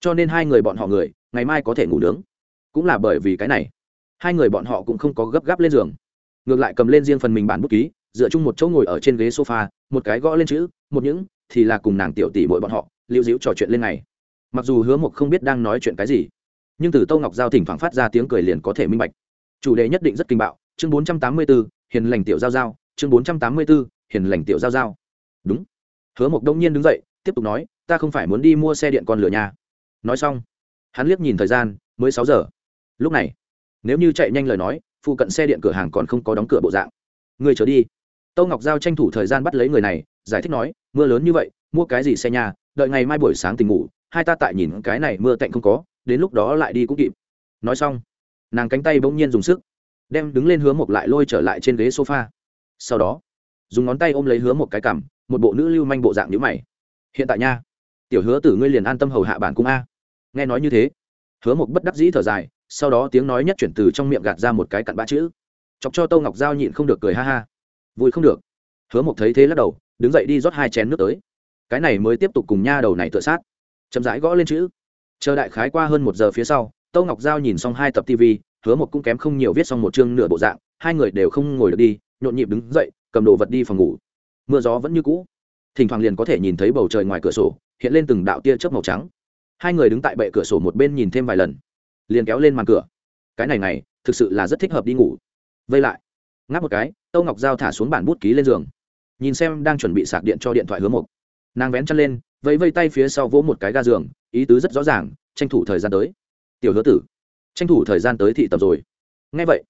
Speaker 1: Cho nên hai người bọn họ người, ngày mai có thể ngủ nướng. Cũng là bởi vì cái này, hai người bọn họ cũng không có gấp gáp lên giường. Ngược lại cầm lên riêng phần mình bản bút ký dựa chung một chỗ ngồi ở trên ghế sofa, một cái gõ lên chữ, một những thì là cùng nàng tiểu tỷ mỗi bọn họ, lưu dĩu trò chuyện lên ngày. Mặc dù hứa mộc không biết đang nói chuyện cái gì, nhưng từ tô ngọc giao thỉnh thoảng phát ra tiếng cười liền có thể minh bạch. Chủ đề nhất định rất kinh bạo, chương bốn trăm tám mươi b ố hiền lành tiểu giao giao, chương bốn trăm tám mươi b ố hiền lành tiểu giao giao. Đúng. Hứa mộc đông nhiên đứng dậy, tiếp tục nói, ta không phải muốn đi mua xe điện con lửa nhà. Nói xong, hắn liếc nhìn thời gian, mới sáu giờ. Lúc này, nếu như chạy nhanh lời nói, phụ cận xe điện cửa hàng còn không có đóng cửa bộ dạng. Người trở đi tâu ngọc giao tranh thủ thời gian bắt lấy người này, giải thích nói, mưa lớn như vậy, mua cái gì xe nhà, đợi ngày mai buổi sáng tỉnh ngủ, hai ta tại nhìn cái này mưa tạnh không có, đến lúc đó lại đi cũng kịp. Nói xong, nàng cánh tay bỗng nhiên dùng sức, đem đứng lên hứa một lại lôi trở lại trên ghế sofa. Sau đó, dùng ngón tay ôm lấy hứa một cái cằm, một bộ nữ lưu manh bộ dạng nhữ mày. Hiện tại nha, tiểu hứa tử ngươi liền an tâm hầu hạ bản cung a. Nghe nói như thế, hứa một bất đắc dĩ thở dài, sau đó tiếng nói nhất chuyển từ trong miệng gạt ra một cái cặn bã chữ. Chọc cho tâu ngọc giao nhịn không được cười ha ha vui không được. Hứa một thấy thế lắc đầu, đứng dậy đi rót hai chén nước tới. Cái này mới tiếp tục cùng nha đầu này tựa sát. Chậm rãi gõ lên chữ. Chờ đại khái qua hơn một giờ phía sau, tâu ngọc giao nhìn xong hai tập tv hứa một cũng kém không nhiều viết xong một chương nửa bộ dạng, hai người đều không ngồi được đi, nhộn nhịp đứng dậy, cầm đồ vật đi phòng ngủ. Mưa gió vẫn như cũ. Thỉnh thoảng liền có thể nhìn thấy bầu trời ngoài cửa sổ, hiện lên từng đạo tia chớp màu trắng. Hai người đứng tại bệ cửa sổ một bên nhìn thêm vài lần, liền kéo lên màn cửa. Cái này này, thực sự là rất thích hợp đi ngủ. Vây lại. Ngáp một cái tâu ngọc giao thả xuống bản bút ký lên giường, nhìn xem đang chuẩn bị sạc điện cho điện thoại hứa Mục. nàng vén chân lên, vẫy vây tay phía sau vỗ một cái ga giường, ý tứ rất rõ ràng, tranh thủ thời gian tới. Tiểu hứa tử, tranh thủ thời gian tới thị tập rồi. Ngay vậy,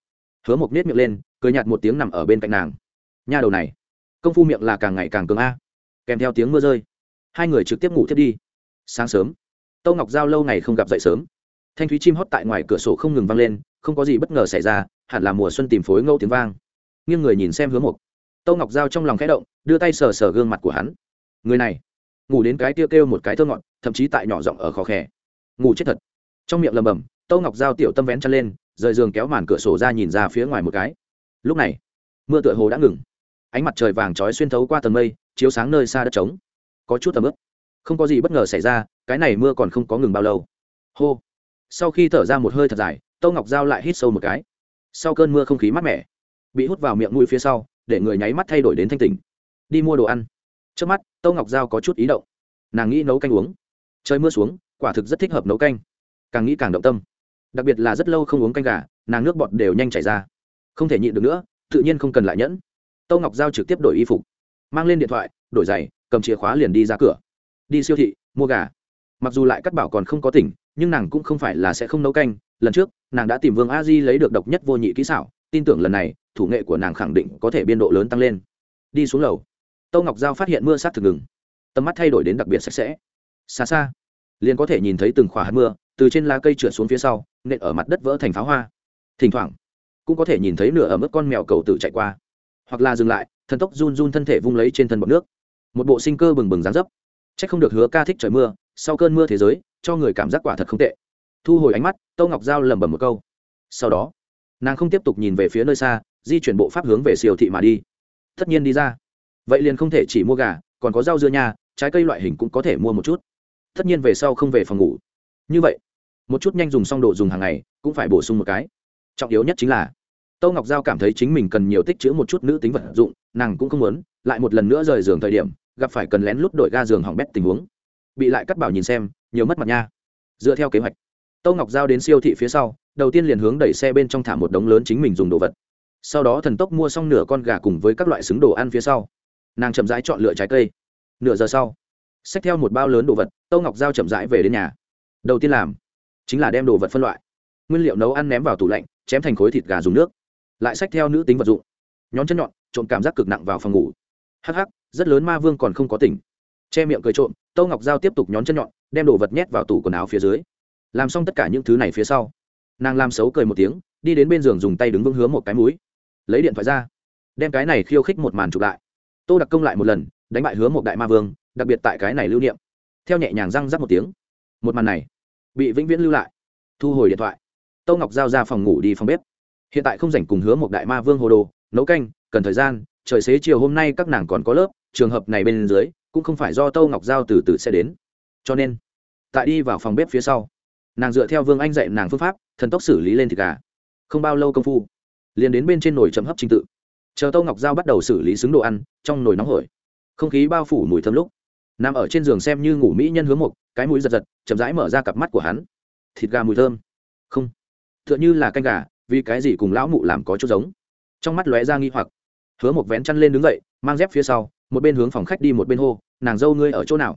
Speaker 1: hứa Mục nết miệng lên, cười nhạt một tiếng nằm ở bên cạnh nàng. Nha đầu này, công phu miệng là càng ngày càng cường a, kèm theo tiếng mưa rơi. Hai người trực tiếp ngủ thiết đi. Sáng sớm, tâu ngọc giao lâu ngày không gặp dậy sớm. Thanh thúy chim hót tại ngoài cửa sổ không ngừng vang lên, không có gì bất ngờ xảy ra, hẳn là mùa xuân tìm phối ngâu tiếng vang nghiêng người nhìn xem hứa một, tâu ngọc giao trong lòng khẽ động đưa tay sờ sờ gương mặt của hắn. Người này ngủ đến cái tiêu kêu một cái thơ ngọt thậm chí tại nhỏ giọng ở khó khẽ ngủ chết thật. Trong miệng lầm bầm tâu ngọc giao tiểu tâm vén chân lên rời giường kéo màn cửa sổ ra nhìn ra phía ngoài một cái. Lúc này mưa tựa hồ đã ngừng. Ánh mặt trời vàng trói xuyên thấu qua tầng mây chiếu sáng nơi xa đất trống. Có chút tầm ướp không có gì bất ngờ xảy ra cái này mưa còn không có ngừng bao lâu. Hô. Sau khi thở ra một hơi thật dài tâu ngọc giao lại hít sâu một cái. Sau cơn mưa không khí mát mẻ bị hút vào miệng mũi phía sau, để người nháy mắt thay đổi đến thanh tình đi mua đồ ăn. Trước mắt, tâu ngọc giao có chút ý động. Nàng nghĩ nấu canh uống. Trời mưa xuống, quả thực rất thích hợp nấu canh. Càng nghĩ càng động tâm. Đặc biệt là rất lâu không uống canh gà, nàng nước bọt đều nhanh chảy ra. Không thể nhịn được nữa, tự nhiên không cần lại nhẫn. Tâu ngọc giao trực tiếp đổi y phục. Mang lên điện thoại, đổi giày, cầm chìa khóa liền đi ra cửa. Đi siêu thị, mua gà. Mặc dù lại cắt bảo còn không có tỉnh, nhưng nàng cũng không phải là sẽ không nấu canh. Lần trước, nàng đã tìm vương a di lấy được độc nhất vô nhị kỹ xảo tin tưởng lần này, thủ nghệ của nàng khẳng định có thể biên độ lớn tăng lên. Đi xuống lầu. Tâu ngọc giao phát hiện mưa sát thực ngừng. Tầm mắt thay đổi đến đặc biệt sạch sẽ. Xa xa, liền có thể nhìn thấy từng khỏa hạt mưa từ trên lá cây trượt xuống phía sau, nện ở mặt đất vỡ thành pháo hoa. Thỉnh thoảng, cũng có thể nhìn thấy nửa ở mức con mèo cầu tự chạy qua. Hoặc là dừng lại, thần tốc run run thân thể vung lấy trên thân bọc nước. Một bộ sinh cơ bừng bừng dán dấp. C h ắ c không được hứa ca thích trời mưa, sau cơn mưa thế giới, cho người cảm giác quả thật không tệ. Thu hồi ánh mắt, tâu ngọc giao lẩm bẩm một câu. Sau đó nàng không tiếp tục nhìn về phía nơi xa, di chuyển bộ pháp hướng về siêu thị mà đi. Tất nhiên đi ra. Vậy liền không thể chỉ mua gà, còn có rau dưa nha, trái cây loại hình cũng có thể mua một chút. Tất nhiên về sau không về phòng ngủ. Như vậy, một chút nhanh dùng xong đồ dùng hàng ngày, cũng phải bổ sung một cái. Trọng yếu nhất chính là, tâu ngọc giao cảm thấy chính mình cần nhiều tích chữ một chút nữ tính vật dụng, nàng cũng không muốn, lại một lần nữa rời giường thời điểm, gặp phải cần lén lút đổi ga giường hỏng bét tình huống. Bị lại cắt bảo nhìn xem, nhiều mất mặt nha. Dựa theo kế hoạch, tâu ngọc giao đến siêu thị phía sau đầu tiên liền hướng đẩy xe bên trong thả một đống lớn chính mình dùng đồ vật. Sau đó thần tốc mua xong nửa con gà cùng với các loại xứng đồ ăn phía sau. Nàng chậm rãi chọn lựa trái cây. Nửa giờ sau, xách theo một bao lớn đồ vật, tâu ngọc giao chậm rãi về đến nhà. Đầu tiên làm chính là đem đồ vật phân loại. Nguyên liệu nấu ăn ném vào tủ lạnh, chém thành khối thịt gà dùng nước. Lại xách theo nữ tính vật dụng. Nhón chân nhọn trộm cảm giác cực nặng vào phòng ngủ. Hắc hắc, rất lớn ma vương còn không có tỉnh. Che miệng cười trộm, tâu ngọc giao tiếp tục nhón chân nhọn, đem đồ vật nhét vào tủ quần áo phía dưới. Làm xong tất cả những thứ này phía sau nàng làm xấu cười một tiếng, đi đến bên giường dùng tay đứng vững hướng một cái mũi. Lấy điện thoại ra, đem cái này khiêu khích một màn chụp lại. Tô đặc công lại một lần, đánh bại hứa một đại ma vương, đặc biệt tại cái này lưu niệm. Theo nhẹ nhàng răng rắc một tiếng, một màn này bị vĩnh viễn lưu lại. Thu hồi điện thoại. Tô ngọc giao ra phòng ngủ đi phòng bếp. Hiện tại không dành cùng hứa một đại ma vương hồ đồ, nấu canh, cần thời gian, trời xế chiều hôm nay các nàng còn có lớp, trường hợp này bên dưới, cũng không phải do tô ngọc giao từ từ sẽ đến. Cho nên, tại đi vào phòng bếp phía sau nàng dựa theo vương anh dạy nàng phương pháp, thần tốc xử lý lên thịt gà. Không bao lâu công phu, liền đến bên trên nồi chấm hấp trình tự. Chờ tô ngọc giao bắt đầu xử lý xứng đồ ăn, trong nồi nóng hổi. Không khí bao phủ mùi thơm lúc, nằm ở trên giường xem như ngủ mỹ nhân hướng một cái mũi giật giật, chậm rãi mở ra cặp mắt của hắn. Thịt gà mùi thơm. Không t h ư ợ n h ư là canh gà, vì cái gì cùng lão mụ làm có chút giống. Trong mắt lóe ra nghi hoặc. Hứa một vén chăn lên đứng dậy, mang dép phía sau, một bên hướng phòng khách đi một bên hô, nàng dâu ngươi ở chỗ nào?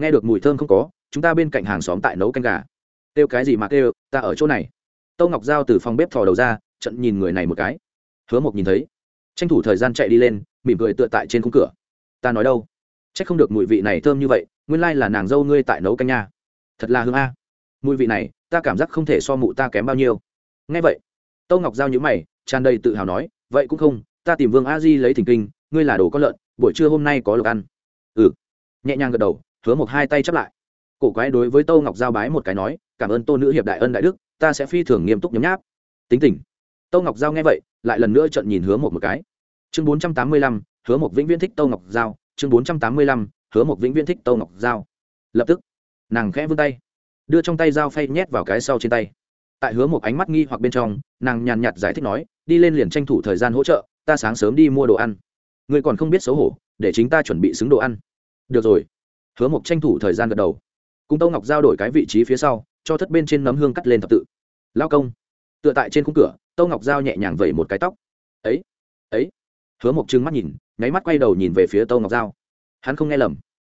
Speaker 1: Nghe được mùi thơm không có, chúng ta bên cạnh hàng xóm tại nấu canh gà kêu cái gì mà kêu, ta ở chỗ này. Tâu ngọc giao từ phòng bếp thò đầu ra trận nhìn người này một cái. Hứa Mộc nhìn thấy. Tranh thủ thời gian chạy đi lên, mỉm cười tựa tại trên khung cửa. Ta nói đâu? C h ắ c không được mùi vị này thơm như vậy, nguyên lai là nàng dâu ngươi tại nấu canh nha. Thật là hương a. Mùi vị này, ta cảm giác không thể so mụ ta kém bao nhiêu. Ngay vậy, tâu ngọc giao nhữ mày, tràn đầy tự hào nói, vậy cũng không, ta tìm vương a di lấy thỉnh kinh, ngươi là đồ con lợn, buổi trưa hôm nay có lộc ăn. Ừ. Nhẹ nhàng gật đầu, hứa một hai tay chắp lại. Cổ quái đối với tâu ngọc giao bái một cái nói cảm ơn tô nữ hiệp đại ân đại đức, ta sẽ phi thường nghiêm túc nhấm nháp. Tính tình. Tô ngọc giao nghe vậy, lại lần nữa trận nhìn hứa một một cái. Chương bốn trăm tám mươi lăm, hứa một vĩnh viễn thích tô ngọc giao. Chương bốn trăm tám mươi lăm, hứa một vĩnh viễn thích tô ngọc giao. Lập tức, nàng khẽ vươn tay, đưa trong tay dao phay nhét vào cái sau trên tay. Tại hứa một ánh mắt nghi hoặc bên trong, nàng nhàn nhạt giải thích nói, đi lên liền tranh thủ thời gian hỗ trợ, ta sáng sớm đi mua đồ ăn. Người còn không biết xấu hổ, để chính ta chuẩn bị xứng đồ ăn. Được rồi. Hứa một tranh thủ thời gian gật đầu. Cùng tâu ngọc giao đổi cái vị trí phía sau cho thất bên trên nấm hương cắt lên thập tự. Lao công, tựa tại trên khung cửa tâu ngọc giao nhẹ nhàng vẩy một cái tóc. Ấy ấy. Hứa một trừng mắt nhìn, nháy mắt quay đầu nhìn về phía tâu ngọc giao. Hắn không nghe lầm.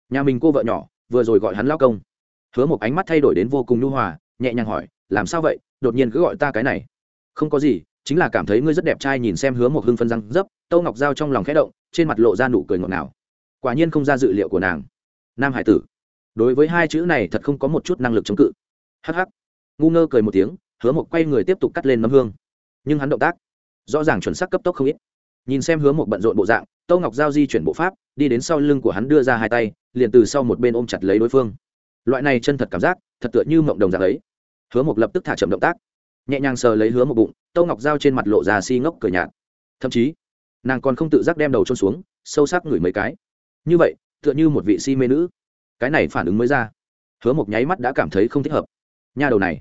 Speaker 1: Nhà mình cô vợ nhỏ, vừa rồi gọi hắn lao công. Hứa một ánh mắt thay đổi đến vô cùng nhu hòa, nhẹ nhàng hỏi, làm sao vậy? Đột nhiên cứ gọi ta cái này. Không có gì, chính là cảm thấy ngươi rất đẹp trai nhìn xem hứa một hưng phân răng dấp tâu ngọc giao trong lòng khẽ động, trên mặt lộ ra nụ cười ngọt ngào. Quả nhiên không ra dự liệu của nàng. Nam hải tử, đối với hai chữ này thật không có một chút năng lực chống cự hắc hắc. Ngu ngơ cười một tiếng, hứa một quay người tiếp tục cắt lên nấm hương. Nhưng hắn động tác, rõ ràng chuẩn xác cấp tốc không ít. Nhìn xem hứa một bận rộn bộ dạng, tâu ngọc giao di chuyển bộ pháp, đi đến sau lưng của hắn đưa ra hai tay, liền từ sau một bên ôm chặt lấy đối phương. Loại này chân thật cảm giác, thật tựa như mộng đồng dạng ấy. Hứa một lập tức thả chậm động tác. Nhẹ nhàng sờ lấy hứa một bụng, tâu ngọc giao trên mặt lộ ra si ngốc cười nhạt. Thậm chí, nàng còn không tự giác đem đầu trôn xuống, sâu sắc ngửi mấy cái. Như vậy, tựa như một vị si mê nữ. Cái này phản ứng mới ra. Hứa một nháy mắt đã cảm thấy không thích hợp nha đầu này.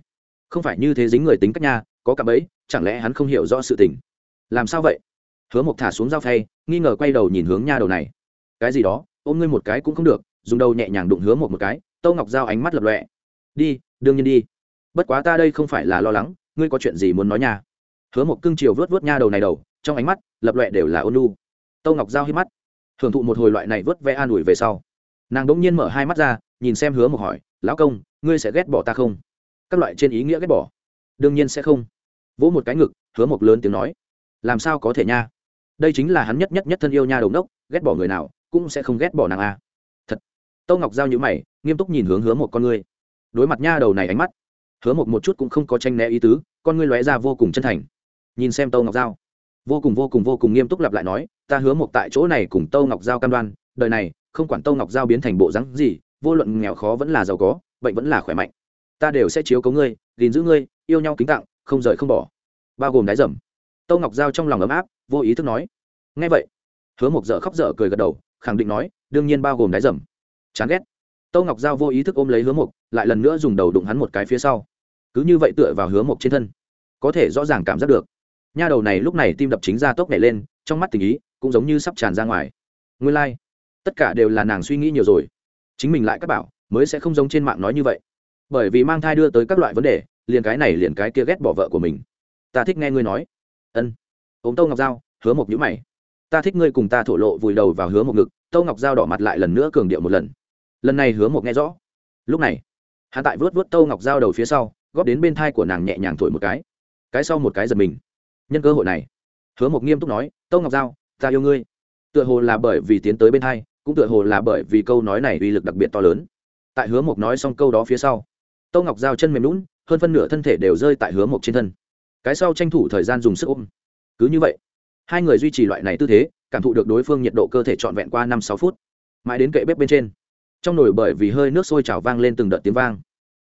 Speaker 1: Không phải như thế dính người tính cách nha, có cả bấy chẳng lẽ hắn không hiểu rõ sự tình? Làm sao vậy? Hứa một thả xuống dao thay nghi ngờ quay đầu nhìn hướng nha đầu này. Cái gì đó, ôm ngươi một cái cũng không được, dùng đầu nhẹ nhàng đụng hứa một một cái tâu ngọc giao ánh mắt lập lọe đi, đương nhiên đi. Bất quá ta đây không phải là lo lắng, ngươi có chuyện gì muốn nói nha? Hứa một cưng chiều vớt vớt nha đầu này đầu, trong ánh mắt, lập lọe đều là ôn lu tâu ngọc giao hít mắt. Hưởng thụ một hồi loại này vớt vẽ an ủi về sau. Nàng đ ỗ n g nhiên mở hai mắt ra, nhìn xem hứa một hỏi, lão công, ngươi sẽ ghét bỏ ta không? Các loại trên ý nghĩa ghét bỏ. Đương nhiên sẽ không. Vỗ một cái ngực, hứa một lớn tiếng nói. Làm sao có thể nha? Đây chính là hắn nhất nhất nhất thân yêu nha đầu đốc ghét bỏ người nào cũng sẽ không ghét bỏ nàng a thật. Tâu ngọc giao nhữ mày, nghiêm túc nhìn hướng hứa một con ngươi. Đối mặt nha đầu này ánh mắt, hứa một một chút cũng không có tranh né ý tứ, con ngươi lóe ra vô cùng chân thành. Nhìn xem tâu ngọc giao. Vô cùng vô cùng vô cùng nghiêm túc lặp lại nói, ta hứa một tại chỗ này cùng tâu ngọc giao cam đoan, đời này không quản tâu ngọc giao biến thành bộ rắn gì, vô luận nghèo khó vẫn là giàu có, bệnh vẫn là khỏe mạnh ta đều sẽ chiếu cấu ngươi, gìn giữ ngươi, yêu nhau kính tặng, không rời không bỏ. Bao gồm đáy dầm. Tâu ngọc giao trong lòng ấm áp, vô ý thức nói. Ngay vậy, hứa mộc dở khóc dở cười gật đầu, khẳng định nói, đương nhiên bao gồm đáy dầm. Chán ghét. Tâu ngọc giao vô ý thức ôm lấy hứa mộc, lại lần nữa dùng đầu đụng hắn một cái phía sau. Cứ như vậy tựa vào hứa mộc trên thân, có thể rõ ràng cảm giác được. Nha đầu này lúc này tim đập chính ra tốc nhảy lên, trong mắt tình ý cũng giống như sắp tràn ra ngoài. Nguyên lai、like. tất cả đều là nàng suy nghĩ nhiều rồi. Chính mình lại các bảo, mới sẽ không giống trên mạng nói như vậy bởi vì mang thai đưa tới các loại vấn đề liền cái này liền cái kia ghét bỏ vợ của mình. Ta thích nghe ngươi nói. Ân. Ôm tâu ngọc giao, hứa một nhữ mày. Ta thích ngươi cùng ta thổ lộ vùi đầu vào hứa một ngực tâu ngọc giao đỏ mặt lại lần nữa cường điệu một lần. Lần này hứa một nghe rõ. Lúc này hạ tại vớt vớt tâu ngọc giao đầu phía sau góp đến bên thai của nàng nhẹ nhàng thổi một cái. Cái sau một cái giật mình. Nhân cơ hội này hứa một nghiêm túc nói tâu ngọc giao ta yêu ngươi. Tựa hồ là bởi vì tiến tới bên thai, cũng tựa hồ là bởi vì câu nói này uy lực đặc biệt to lớn. Tại hứa một nói xong câu đó phía sau tâu ngọc giao chân mềm lún hơn phân nửa thân thể đều rơi tại hứa mộc trên thân. Cái sau tranh thủ thời gian dùng sức ôm. Cứ như vậy, hai người duy trì loại này tư thế, cảm thụ được đối phương nhiệt độ cơ thể trọn vẹn qua năm sáu phút. Mãi đến kệ bếp bên trên, trong nồi bởi vì hơi nước sôi trào vang lên từng đợt tiếng vang.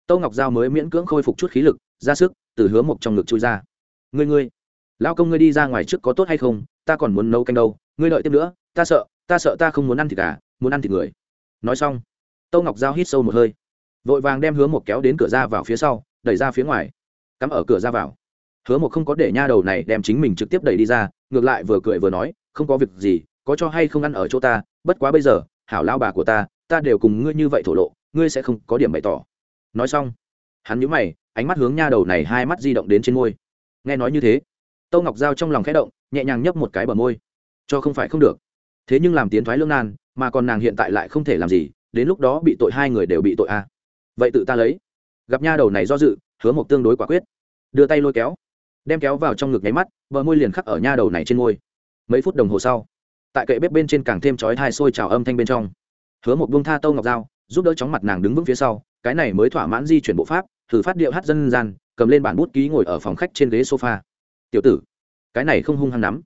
Speaker 1: Tâu ngọc giao mới miễn cưỡng khôi phục chút khí lực, ra sức, từ hứa mộc trong ngực chui ra. Ngươi ngươi lao công ngươi đi ra ngoài trước có tốt hay không? Ta còn muốn nấu canh đâu. Ngươi đợi tiếp nữa, ta sợ ta sợ ta không muốn ăn thịt cả muốn ăn thịt người. Nói xong tâu ngọc giao hít sâu một hơi vội vàng đem hứa một kéo đến cửa ra vào phía sau, đẩy ra phía ngoài. Cắm ở cửa ra vào. Hứa một không có để nha đầu này đem chính mình trực tiếp đẩy đi ra, ngược lại vừa cười vừa nói, không có việc gì, có cho hay không ăn ở chỗ ta, bất quá bây giờ, hảo lao bà của ta ta đều cùng ngươi như vậy thổ lộ, ngươi sẽ không có điểm bày tỏ. Nói xong, hắn nhíu mày, ánh mắt hướng nha đầu này hai mắt di động đến trên môi. Nghe nói như thế, tâu ngọc giao trong lòng khẽ động, nhẹ nhàng nhấp một cái bờ môi. Cho không phải không được. Thế nhưng làm tiến thoái lương nan, mà còn nàng hiện tại lại không thể làm gì, đến lúc đó bị tội hai người đều bị tội a vậy tự ta lấy. Gặp nha đầu này do dự, hứa một tương đối quả quyết. Đưa tay lôi kéo, đem kéo vào trong ngực nháy mắt, bờ môi liền khắc ở nha đầu này trên môi. Mấy phút đồng hồ sau, tại kệ bếp bên trên càng thêm chói thai sôi trào âm thanh bên trong, hứa một buông tha tâu ngọc dao giúp đỡ chóng mặt nàng đứng vững phía sau, cái này mới thỏa mãn di chuyển bộ pháp, thử phát điệu hát dân gian, cầm lên bản bút ký ngồi ở phòng khách trên ghế sofa. Tiểu tử, cái này không hung hăng lắm.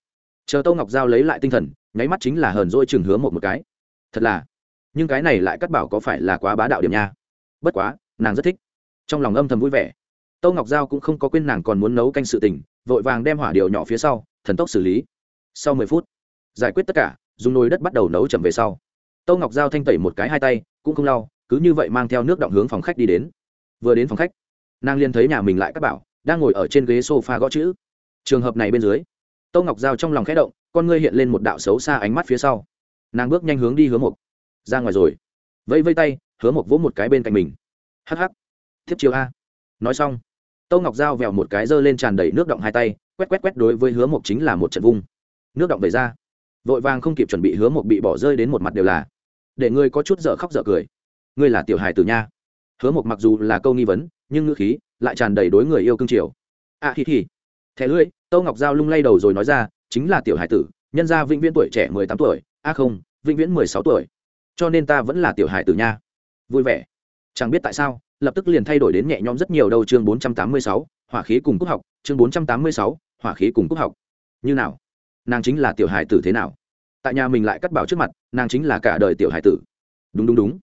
Speaker 1: Chờ tâu ngọc giao lấy lại tinh thần, nháy mắt chính là hờn dỗi chừng hứa một một cái. Thật là, nhưng cái này lại cắt bảo có phải là quá bá đạo điểm nha? Bất quá, nàng rất thích. Trong lòng âm thầm vui vẻ. Tâu ngọc giao cũng không có quên nàng còn muốn nấu canh sự tình, vội vàng đem hỏa điều nhỏ phía sau, thần tốc xử lý. Sau mười phút, giải quyết tất cả, dùng nồi đất bắt đầu nấu chậm về sau. Tâu ngọc giao thanh tẩy một cái hai tay, cũng không lau, cứ như vậy mang theo nước động hướng phòng khách đi đến. Vừa đến phòng khách, nàng liền thấy nhà mình lại các bảo, đang ngồi ở trên ghế s o f a gõ chữ. Trường hợp này bên dưới, tâu ngọc giao trong lòng khẽ động, con ngươi hiện lên một đạo xấu xa ánh mắt phía sau. Nàng bước nhanh hướng đi hướng một ra ngoài rồi. Vẫy vây tay hứa mộc vỗ một cái bên cạnh mình. Hh tiếp chiều a. Nói xong tâu ngọc giao vèo một cái giơ lên tràn đầy nước động hai tay quét quét quét đối với hứa mộc chính là một trận vung. Nước động về ra. Vội vàng không kịp chuẩn bị hứa mộc bị bỏ rơi đến một mặt đều là. Để ngươi có chút dở khóc dở cười. Ngươi là tiểu hài tử nha. Hứa mộc mặc dù là câu nghi vấn nhưng ngữ khí lại tràn đầy đối người yêu cương triều. A à, thì thì thẻ lưỡi tâu ngọc giao lung lay đầu rồi nói ra chính là tiểu hài tử nhân gia vĩnh viễn tuổi trẻ mười tám tuổi. A không vĩnh viễn mười sáu tuổi. Cho nên ta vẫn là tiểu hài tử nha vui vẻ. Chẳng biết tại sao, lập tức liền thay đổi đến nhẹ nhõm rất nhiều đâu, chương bốn trăm tám mươi sáu, hỏa khí cùng cúc học, chương bốn trăm tám mươi sáu, hỏa khí cùng cúc học. Như nào? Nàng chính là tiểu hải tử thế nào? Tại nhà mình lại cắt bảo trước mặt, nàng chính là cả đời tiểu hải tử. Đúng đúng đúng.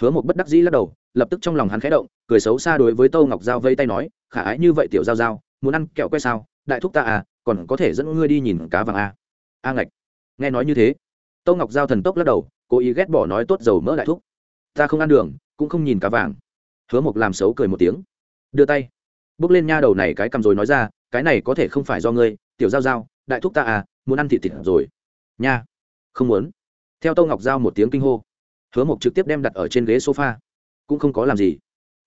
Speaker 1: Hứa một bất đắc dĩ lắc đầu, lập tức trong lòng hắn khẽ động, cười xấu xa đối với tô ngọc giao vây tay nói, khả ái như vậy tiểu giao giao, muốn ăn kẹo que sao? Đại thúc ta à còn có thể dẫn ngươi đi nhìn cá vàng à. a ngạch. Nghe nói như thế, tô ngọc giao thần tốc lắc đầu, cố ý ghét bỏ nói tốt dầu mỡ đại thúc ta không ăn đường, cũng không nhìn cá vàng. Hứa mộc làm xấu cười một tiếng. Đưa tay. Bước lên nha đầu này cái cầm rồi nói ra, cái này có thể không phải do ngươi, tiểu giao giao, đại thúc ta à muốn ăn thịt thịt rồi. Nha. Không muốn. Theo tâu ngọc giao một tiếng kinh hô. Hứa mộc trực tiếp đem đặt ở trên ghế sofa. Cũng không có làm gì.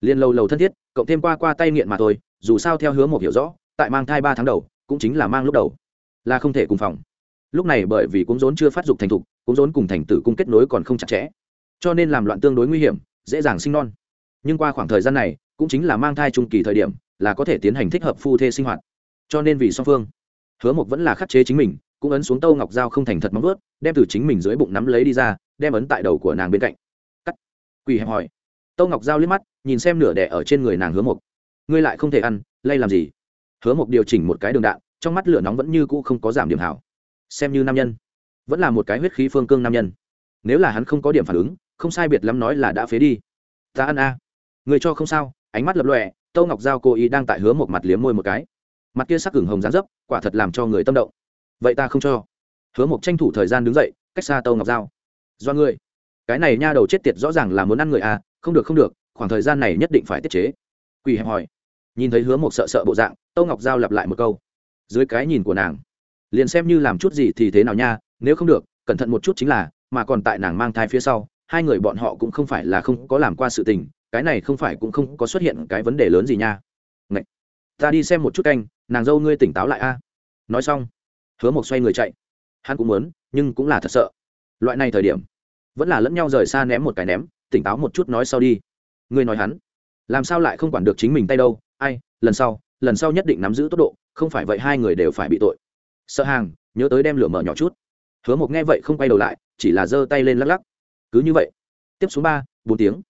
Speaker 1: Liền lâu lâu thân thiết, cộng thêm qua qua tay nghiện mà thôi, dù sao theo hứa mộc hiểu rõ, tại mang thai ba tháng đầu, cũng chính là mang lúc đầu. Là không thể cùng phòng. Lúc này bởi vì cung rốn chưa phát dục thành thục cung rốn cùng thành tử cung kết nối còn không chặt chẽ cho nên làm loạn tương đối nguy hiểm, dễ dàng sinh non. Nhưng qua khoảng thời gian này, cũng chính là mang thai trung kỳ thời điểm, là có thể tiến hành thích hợp phu thê sinh hoạt. Cho nên vì song phương, hứa mộc vẫn là khắc chế chính mình, cũng ấn xuống tâu ngọc dao không thành thật móng vớt đem từ chính mình dưới bụng nắm lấy đi ra, đem ấn tại đầu của nàng bên cạnh. Cắt. Quỳ hẹp hỏi. Tâu ngọc dao liếc mắt, nhìn xem nửa đẻ ở trên người nàng hứa mộc. Ngươi lại không thể ăn, lay làm gì? Hứa mộc điều chỉnh một cái đường đạn, trong mắt lửa nóng vẫn như cũ không có giảm điểm hảo. Xem như nam nhân, vẫn là một cái huyết khí phương cương nam nhân. Nếu là hắn không có điểm phản ứng không sai biệt lắm nói là đã phế đi. Ta ăn a. Người cho không sao, ánh mắt lập lọe tâu ngọc giao cố ý đang tại hứa một mặt liếm môi một cái. Mặt kia sắc cửng hồng dán dấp, quả thật làm cho người tâm động. Vậy ta không cho. Hứa một tranh thủ thời gian đứng dậy, cách xa tâu ngọc giao. Do ngươi. Cái này nha đầu chết tiệt rõ ràng là muốn ăn người à không được không được, khoảng thời gian này nhất định phải tiết chế. Quỳ hẹp hỏi. Nhìn thấy hứa một sợ sợ bộ dạng, tâu ngọc giao lặp lại một câu. Dưới cái nhìn của nàng, liền xem như làm chút gì thì thế nào nha, nếu không được, cẩn thận một chút chính là, mà còn tại nàng mang thai phía sau hai người bọn họ cũng không phải là không có làm qua sự tình, cái này không phải cũng không có xuất hiện cái vấn đề lớn gì nha. Ngậy! ta đi xem một chút canh, nàng dâu ngươi tỉnh táo lại a. Nói xong, hứa một xoay người chạy. Hắn cũng muốn, nhưng cũng là thật sợ. Loại này thời điểm, vẫn là lẫn nhau rời xa ném một cái ném, tỉnh táo một chút nói sau đi. Ngươi nói hắn, làm sao lại không quản được chính mình tay đâu? Ai, lần sau lần sau nhất định nắm giữ tốc độ, không phải vậy hai người đều phải bị tội. Sợ hàng, nhớ tới đem lửa mở nhỏ chút. Hứa một nghe vậy không quay đầu lại, chỉ là giơ tay lên lắc lắc cứ như vậy, tiếp xuống ba, bốn tiếng.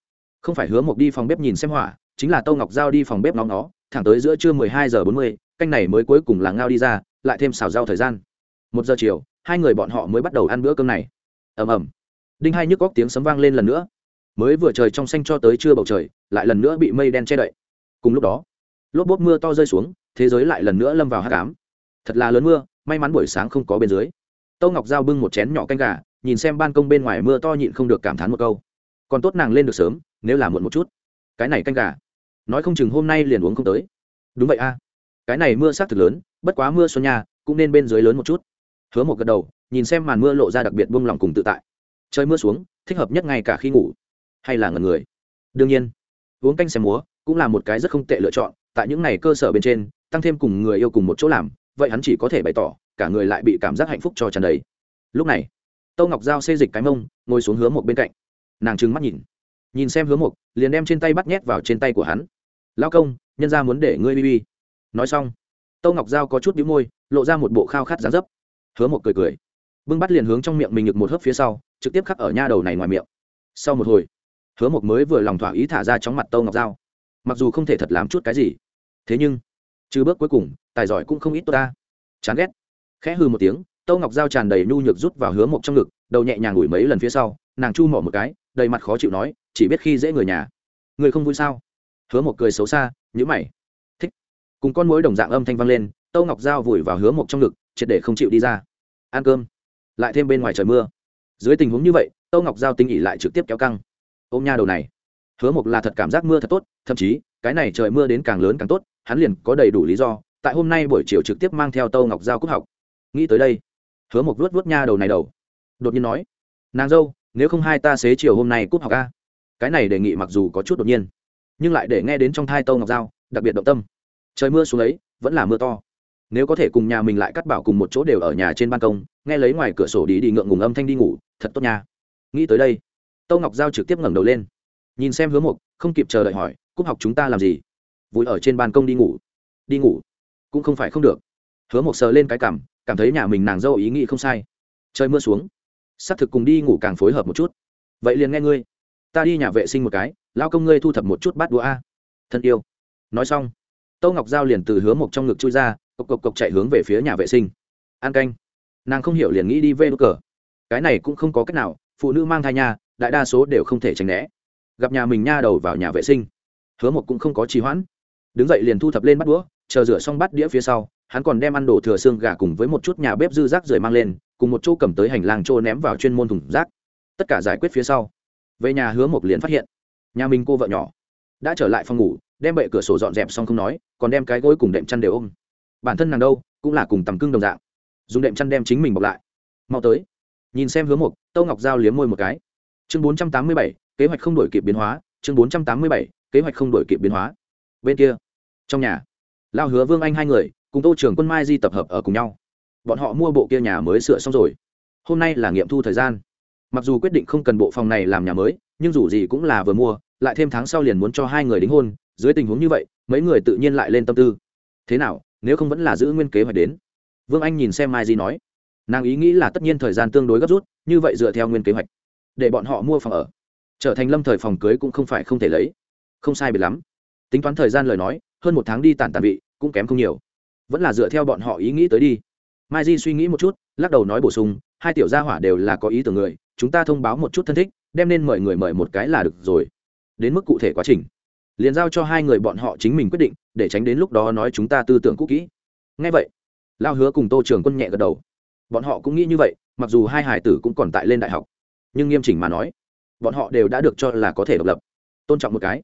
Speaker 1: Không phải hứa một đi phòng bếp nhìn xem hỏa, chính là tâu ngọc giao đi phòng bếp nóng nó thẳng tới giữa trưa mười hai giờ bốn mươi, canh này mới cuối cùng là ngao đi ra, lại thêm xào rau thời gian. Một giờ chiều, hai người bọn họ mới bắt đầu ăn bữa cơm này. Ầm ầm. Đinh hai nhức góc tiếng sấm vang lên lần nữa. Mới vừa trời trong xanh cho tới trưa bầu trời, lại lần nữa bị mây đen che đậy. Cùng lúc đó, lốp bốt mưa to rơi xuống, thế giới lại lần nữa lâm vào hát cám thật là lớn mưa, may mắn buổi sáng không có bên dưới. Tâu ngọc giao bưng một chén nhỏ canh gà nhìn xem ban công bên ngoài mưa to nhịn không được cảm thán một câu. Còn tốt nàng lên được sớm, nếu là muộn một chút. Cái này canh gà. Nói không chừng hôm nay liền uống không tới. Đúng vậy a. Cái này mưa s á c thực lớn, bất quá mưa xuân nhà cũng nên bên dưới lớn một chút. Hứa một gật đầu, nhìn xem màn mưa lộ ra đặc biệt buông lỏng cùng tự tại. Trời mưa xuống, thích hợp nhất ngay cả khi ngủ. Hay là ngần người. Đương nhiên, uống canh xem múa cũng là một cái rất không tệ lựa chọn, tại những ngày cơ sở bên trên, tăng thêm cùng người yêu cùng một chỗ làm, vậy hắn chỉ có thể bày tỏ, cả người lại bị cảm giác hạnh phúc cho tràn đầy. Lúc này tâu ngọc giao xê dịch cái mông, ngồi xuống hứa một bên cạnh. Nàng trừng mắt nhìn. Nhìn xem hứa một liền đem trên tay bắt nhét vào trên tay của hắn. Lao công, nhân ra muốn để ngươi bi bi. Nói xong, tâu ngọc giao có chút đĩu môi, lộ ra một bộ khao khát dán dấp. Hứa một cười cười. Bưng bắt liền hướng trong miệng mình ngực một hớp phía sau, trực tiếp khắc ở nha đầu này ngoài miệng. Sau một hồi, hứa một mới vừa lòng thỏa ý thả ra chóng mặt tâu ngọc giao. Mặc dù không thể thật làm chút cái gì, thế nhưng, trừ bước cuối cùng, tài giỏi cũng không ít tốt ta. Chán ghét. Khẽ hư một tiếng tâu ngọc dao tràn đầy nhu nhược rút vào hứa mộc trong ngực, đầu nhẹ nhàng ủi mấy lần phía sau, nàng chu mỏ một cái, đầy mặt khó chịu nói, chỉ biết khi dễ người nhà. Người không vui sao? Hứa mộc cười xấu xa, nhữ mày. Thích. Cùng con mối đồng dạng âm thanh vang lên, tâu ngọc dao vùi vào hứa mộc trong ngực, triệt để không chịu đi ra. Ăn cơm. Lại thêm bên ngoài trời mưa. Dưới tình huống như vậy, tâu ngọc giao tinh ỉ lại trực tiếp kéo căng. Ôm nha đầu này. Hứa mộc là thật cảm giác mưa thật tốt, thậm chí, cái này trời mưa đến càng lớn càng tốt, hắn liền có đầy đủ lý do, tại hôm nay buổi chiều trực tiếp mang theo tâu ngọc giao cúc học. Nghĩ tới đây hứa một vuốt vuốt nha đầu này đầu. Đột nhiên nói, nàng dâu, nếu không hai ta xế chiều hôm nay cúp học a. Cái này đề nghị mặc dù có chút đột nhiên, nhưng lại để nghe đến trong thai tâu ngọc giao, đặc biệt động tâm. Trời mưa xuống ấy, vẫn là mưa to. Nếu có thể cùng nhà mình lại cắt bảo cùng một chỗ đều ở nhà trên ban công, nghe lấy ngoài cửa sổ đi đi ngượng ngùng âm thanh đi ngủ, thật tốt nha. Nghĩ tới đây tâu ngọc giao trực tiếp ngẩng đầu lên. Nhìn xem hứa mục không kịp chờ đợi hỏi, cúp học chúng ta làm gì? Vui ở trên ban công đi ngủ. Đi ngủ. Cũng không phải không được. Hứa mộc sờ lên cái cảm cảm thấy nhà mình nàng dâu ý nghĩ không sai. Trời mưa xuống s ắ c thực cùng đi ngủ càng phối hợp một chút. Vậy liền nghe ngươi, ta đi nhà vệ sinh một cái, lao công ngươi thu thập một chút bát đũa a. Thân yêu. Nói xong, tâu ngọc giao liền từ hứa mộc trong ngực chui ra, cộc cộc cộc chạy hướng về phía nhà vệ sinh. An canh. Nàng không hiểu liền nghĩ đi vê đ cờ. Cái này cũng không có cách nào, phụ nữ mang thai nhà, đại đa số đều không thể tránh né. Gặp nhà mình nha đầu vào nhà vệ sinh, hứa một cũng không có trì hoãn. Đứng dậy liền thu thập lên bắt đũa, chờ rửa xong bát đĩa phía sau hắn còn đem ăn đổ thừa xương gà cùng với một chút nhà bếp dư rác rời mang lên cùng một chỗ cầm tới hành lang trô ném vào chuyên môn thùng rác. Tất cả giải quyết phía sau. Về nhà hứa một liền phát hiện nhà mình cô vợ nhỏ đã trở lại phòng ngủ đem bệ cửa sổ dọn dẹp xong không nói còn đem cái gối cùng đệm chăn đều ôm. Bản thân nàng đâu cũng là cùng tầm cưng đồng dạng. Dùng đệm chăn đem chính mình bọc lại. Mau tới. Nhìn xem hứa Mục, tâu ngọc giao liếm môi một cái. Chương bốn trăm tám mươi bảy kế hoạch không đổi kịp biến hóa. Chương bốn trăm tám mươi bảy kế hoạch không đổi kịp biến hóa. Bên kia trong nhà lao hứa vương anh hai người cùng tô trưởng quân mai di tập hợp ở cùng nhau. Bọn họ mua bộ kia nhà mới sửa xong rồi. Hôm nay là nghiệm thu thời gian. Mặc dù quyết định không cần bộ phòng này làm nhà mới, nhưng dù gì cũng là vừa mua, lại thêm tháng sau liền muốn cho hai người đính hôn, dưới tình huống như vậy, mấy người tự nhiên lại lên tâm tư. Thế nào, nếu không vẫn là giữ nguyên kế hoạch đến? Vương anh nhìn xem mai di nói. Nàng ý nghĩ là tất nhiên thời gian tương đối gấp rút, như vậy dựa theo nguyên kế hoạch, để bọn họ mua phòng ở. Trở thành lâm thời phòng cưới cũng không phải không thể lấy. Không sai biệt lắm. Tính toán thời gian lời nói, hơn một tháng đi tản tàn vị cũng kém không nhiều vẫn là dựa theo bọn họ ý nghĩ tới đi. Mai di suy nghĩ một chút, lắc đầu nói bổ sung, hai tiểu gia hỏa đều là có ý tưởng người, chúng ta thông báo một chút thân thích, đem nên mời người mời một cái là được rồi. Đến mức cụ thể quá trình, liền giao cho hai người bọn họ chính mình quyết định, để tránh đến lúc đó nói chúng ta tư tưởng cũ kỹ. Ngay vậy, lao hứa cùng tô trường quân nhẹ gật đầu. Bọn họ cũng nghĩ như vậy, mặc dù hai hải tử cũng còn tại lên đại học, nhưng nghiêm chỉnh mà nói, bọn họ đều đã được cho là có thể độc lập. Tôn trọng một cái,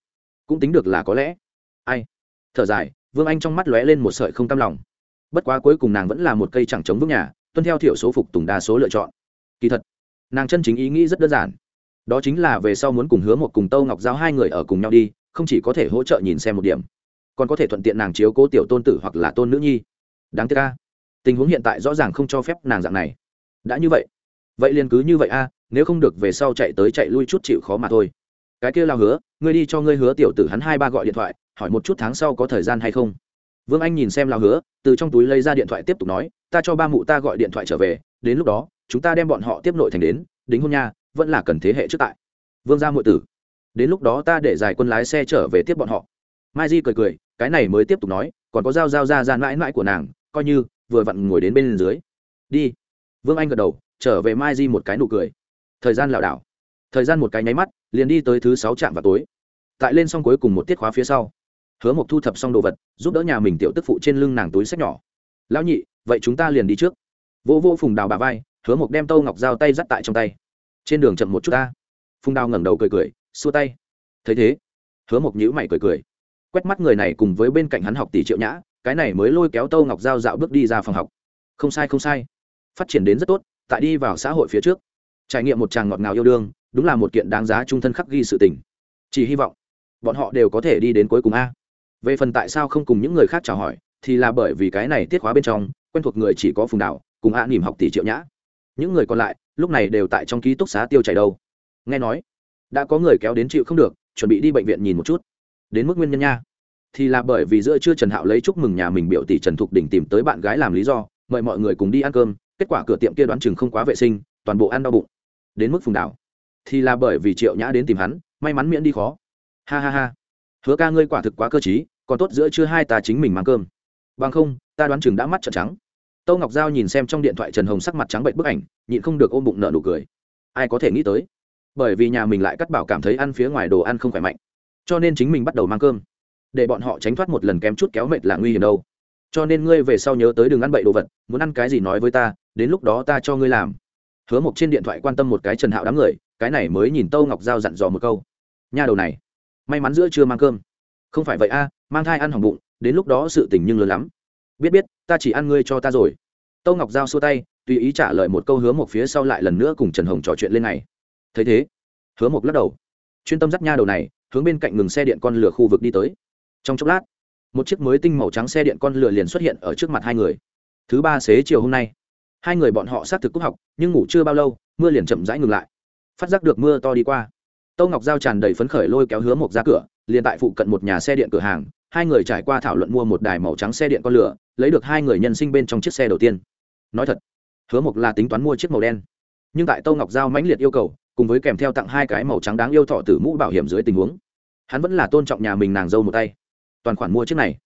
Speaker 1: cũng tính được là có lẽ. Ai? Thở dài vương anh trong mắt lóe lên một sợi không tâm lòng. Bất quá cuối cùng nàng vẫn là một cây chẳng chống vững nhà, tuân theo thiểu số phục tùng đa số lựa chọn. Kỳ thật, nàng chân chính ý nghĩ rất đơn giản. Đó chính là về sau muốn cùng hứa một cùng tâu ngọc giao hai người ở cùng nhau đi, không chỉ có thể hỗ trợ nhìn xem một điểm, còn có thể thuận tiện nàng chiếu cố tiểu tôn tử hoặc là tôn nữ nhi. Đáng tiếc a, tình huống hiện tại rõ ràng không cho phép nàng dạng này. Đã như vậy vậy liền cứ như vậy a, nếu không được về sau chạy tới chạy lui chút chịu khó mà thôi. Cái kia lao hứa, ngươi đi cho ngươi hứa tiểu tử hắn hai ba gọi điện thoại hỏi một chút tháng sau có thời gian hay không? Vương anh nhìn xem lao hứa, từ trong túi lấy ra điện thoại tiếp tục nói, ta cho ba mụ ta gọi điện thoại trở về, đến lúc đó, chúng ta đem bọn họ tiếp nội thành đến, đính hôn nha, vẫn là cần thế hệ trước tại. Vương gia muội tử, đến lúc đó ta để giải quân lái xe trở về tiếp bọn họ. Mai di cười cười, cái này mới tiếp tục nói, còn có dao dao ra ra mãi mãi của nàng, coi như vừa vặn ngồi đến bên dưới. Đi. Vương anh gật đầu, trở về mai di một cái nụ cười. Thời gian lảo đảo. Thời gian một cái nháy mắt, liền đi tới thứ sáu trạm vào tối. Tại lên xong cuối cùng một tiết khóa phía sau hứa mộc thu thập xong đồ vật, giúp đỡ nhà mình tiểu tức phụ trên lưng nàng túi sách nhỏ. Lão nhị, vậy chúng ta liền đi trước. Vô vô phùng đào bà vai, hứa mộc đem tâu ngọc dao tay dắt tại trong tay. Trên đường chậm một chút ta. Phùng đào ngẩng đầu cười cười, xua tay. Thấy thế? Hứa mộc nhữ mày cười cười. Quét mắt người này cùng với bên cạnh hắn học tỷ triệu nhã, cái này mới lôi kéo tâu ngọc dao dạo bước đi ra phòng học. Không sai không sai. Phát triển đến rất tốt, tại đi vào xã hội phía trước. Trải nghiệm một chàng ngọt ngào yêu đương, đúng là một kiện đáng giá trung thân khắc ghi sự tình. Chỉ hy vọng, bọn họ đều có thể đi đến cuối cùng a về phần tại sao không cùng những người khác chào hỏi, thì là bởi vì cái này tiết khóa bên trong, quen thuộc người chỉ có phùng đạo cùng a nỉm học tỷ triệu nhã. Những người còn lại, lúc này đều tại trong ký túc xá tiêu chảy đâu. Nghe nói, đã có người kéo đến chịu không được, chuẩn bị đi bệnh viện nhìn một chút. Đến mức nguyên nhân nha. Thì là bởi vì giữa trưa trần hạo lấy chúc mừng nhà mình biểu tỷ trần thục đỉnh tìm tới bạn gái làm lý do, mời mọi người cùng đi ăn cơm, kết quả cửa tiệm kia đoán chừng không quá vệ sinh, toàn bộ ăn đau bụng. Đến mức phùng đảo thì là bởi vì triệu nhã đến tìm hắn, may mắn miễn đi khó. Ha ha ha hứa ca ngươi quả thực quá cơ t còn tốt giữa chưa hai ta chính mình mang cơm. Bằng không, ta đoán chừng đã mắt trợn trắng. Tâu ngọc giao nhìn xem trong điện thoại trần hồng sắc mặt trắng bệnh bức ảnh, nhịn không được ôm bụng nợ nụ cười. Ai có thể nghĩ tới? Bởi vì nhà mình lại cắt bảo cảm thấy ăn phía ngoài đồ ăn không khỏe mạnh, cho nên chính mình bắt đầu mang cơm. Để bọn họ tránh thoát một lần kém chút kéo mệt là nguy hiểm đâu. Cho nên ngươi về sau nhớ tới đừng ăn bậy đồ vật, muốn ăn cái gì nói với ta, đến lúc đó ta cho ngươi làm. Hứa mộc trên điện thoại quan tâm một cái trần hạo đám người, cái này mới nhìn tâu ngọc giao dặn dò một câu. Nha đầu này may mắn giữa chưa mang cơm. Không phải vậy a, mang thai ăn hỏng bụng, đến lúc đó sự tình nhưng lớn lắm. Biết biết, ta chỉ ăn ngươi cho ta rồi. Tâu ngọc giao xua tay, tùy ý trả lời một câu hứa một phía sau lại lần nữa cùng trần hồng trò chuyện lên này thấy thế, hứa một lắc đầu. Chuyên tâm dắt nha đầu này, hướng bên cạnh ngừng xe điện con lửa khu vực đi tới. Trong chốc lát, một chiếc mới tinh màu trắng xe điện con lửa liền xuất hiện ở trước mặt hai người. Thứ ba xế chiều hôm nay, hai người bọn họ xác thực cúc học, nhưng ngủ chưa bao lâu, mưa liền chậm rãi ngừng lại. Phát giác được mưa to đi qua. Tô ngọc giao tràn đầy phấn khởi lôi kéo hứa mộc ra cửa, liền tại phụ cận một nhà xe điện cửa hàng, hai người trải qua thảo luận mua một đài màu trắng xe điện con lửa, lấy được hai người nhân sinh bên trong chiếc xe đầu tiên. Nói thật, hứa mộc là tính toán mua chiếc màu đen. Nhưng tại Tô ngọc giao mãnh liệt yêu cầu, cùng với kèm theo tặng hai cái màu trắng đáng yêu thọ tử mũ bảo hiểm dưới tình huống, hắn vẫn là tôn trọng nhà mình nàng dâu một tay. Toàn khoản mua chiếc này.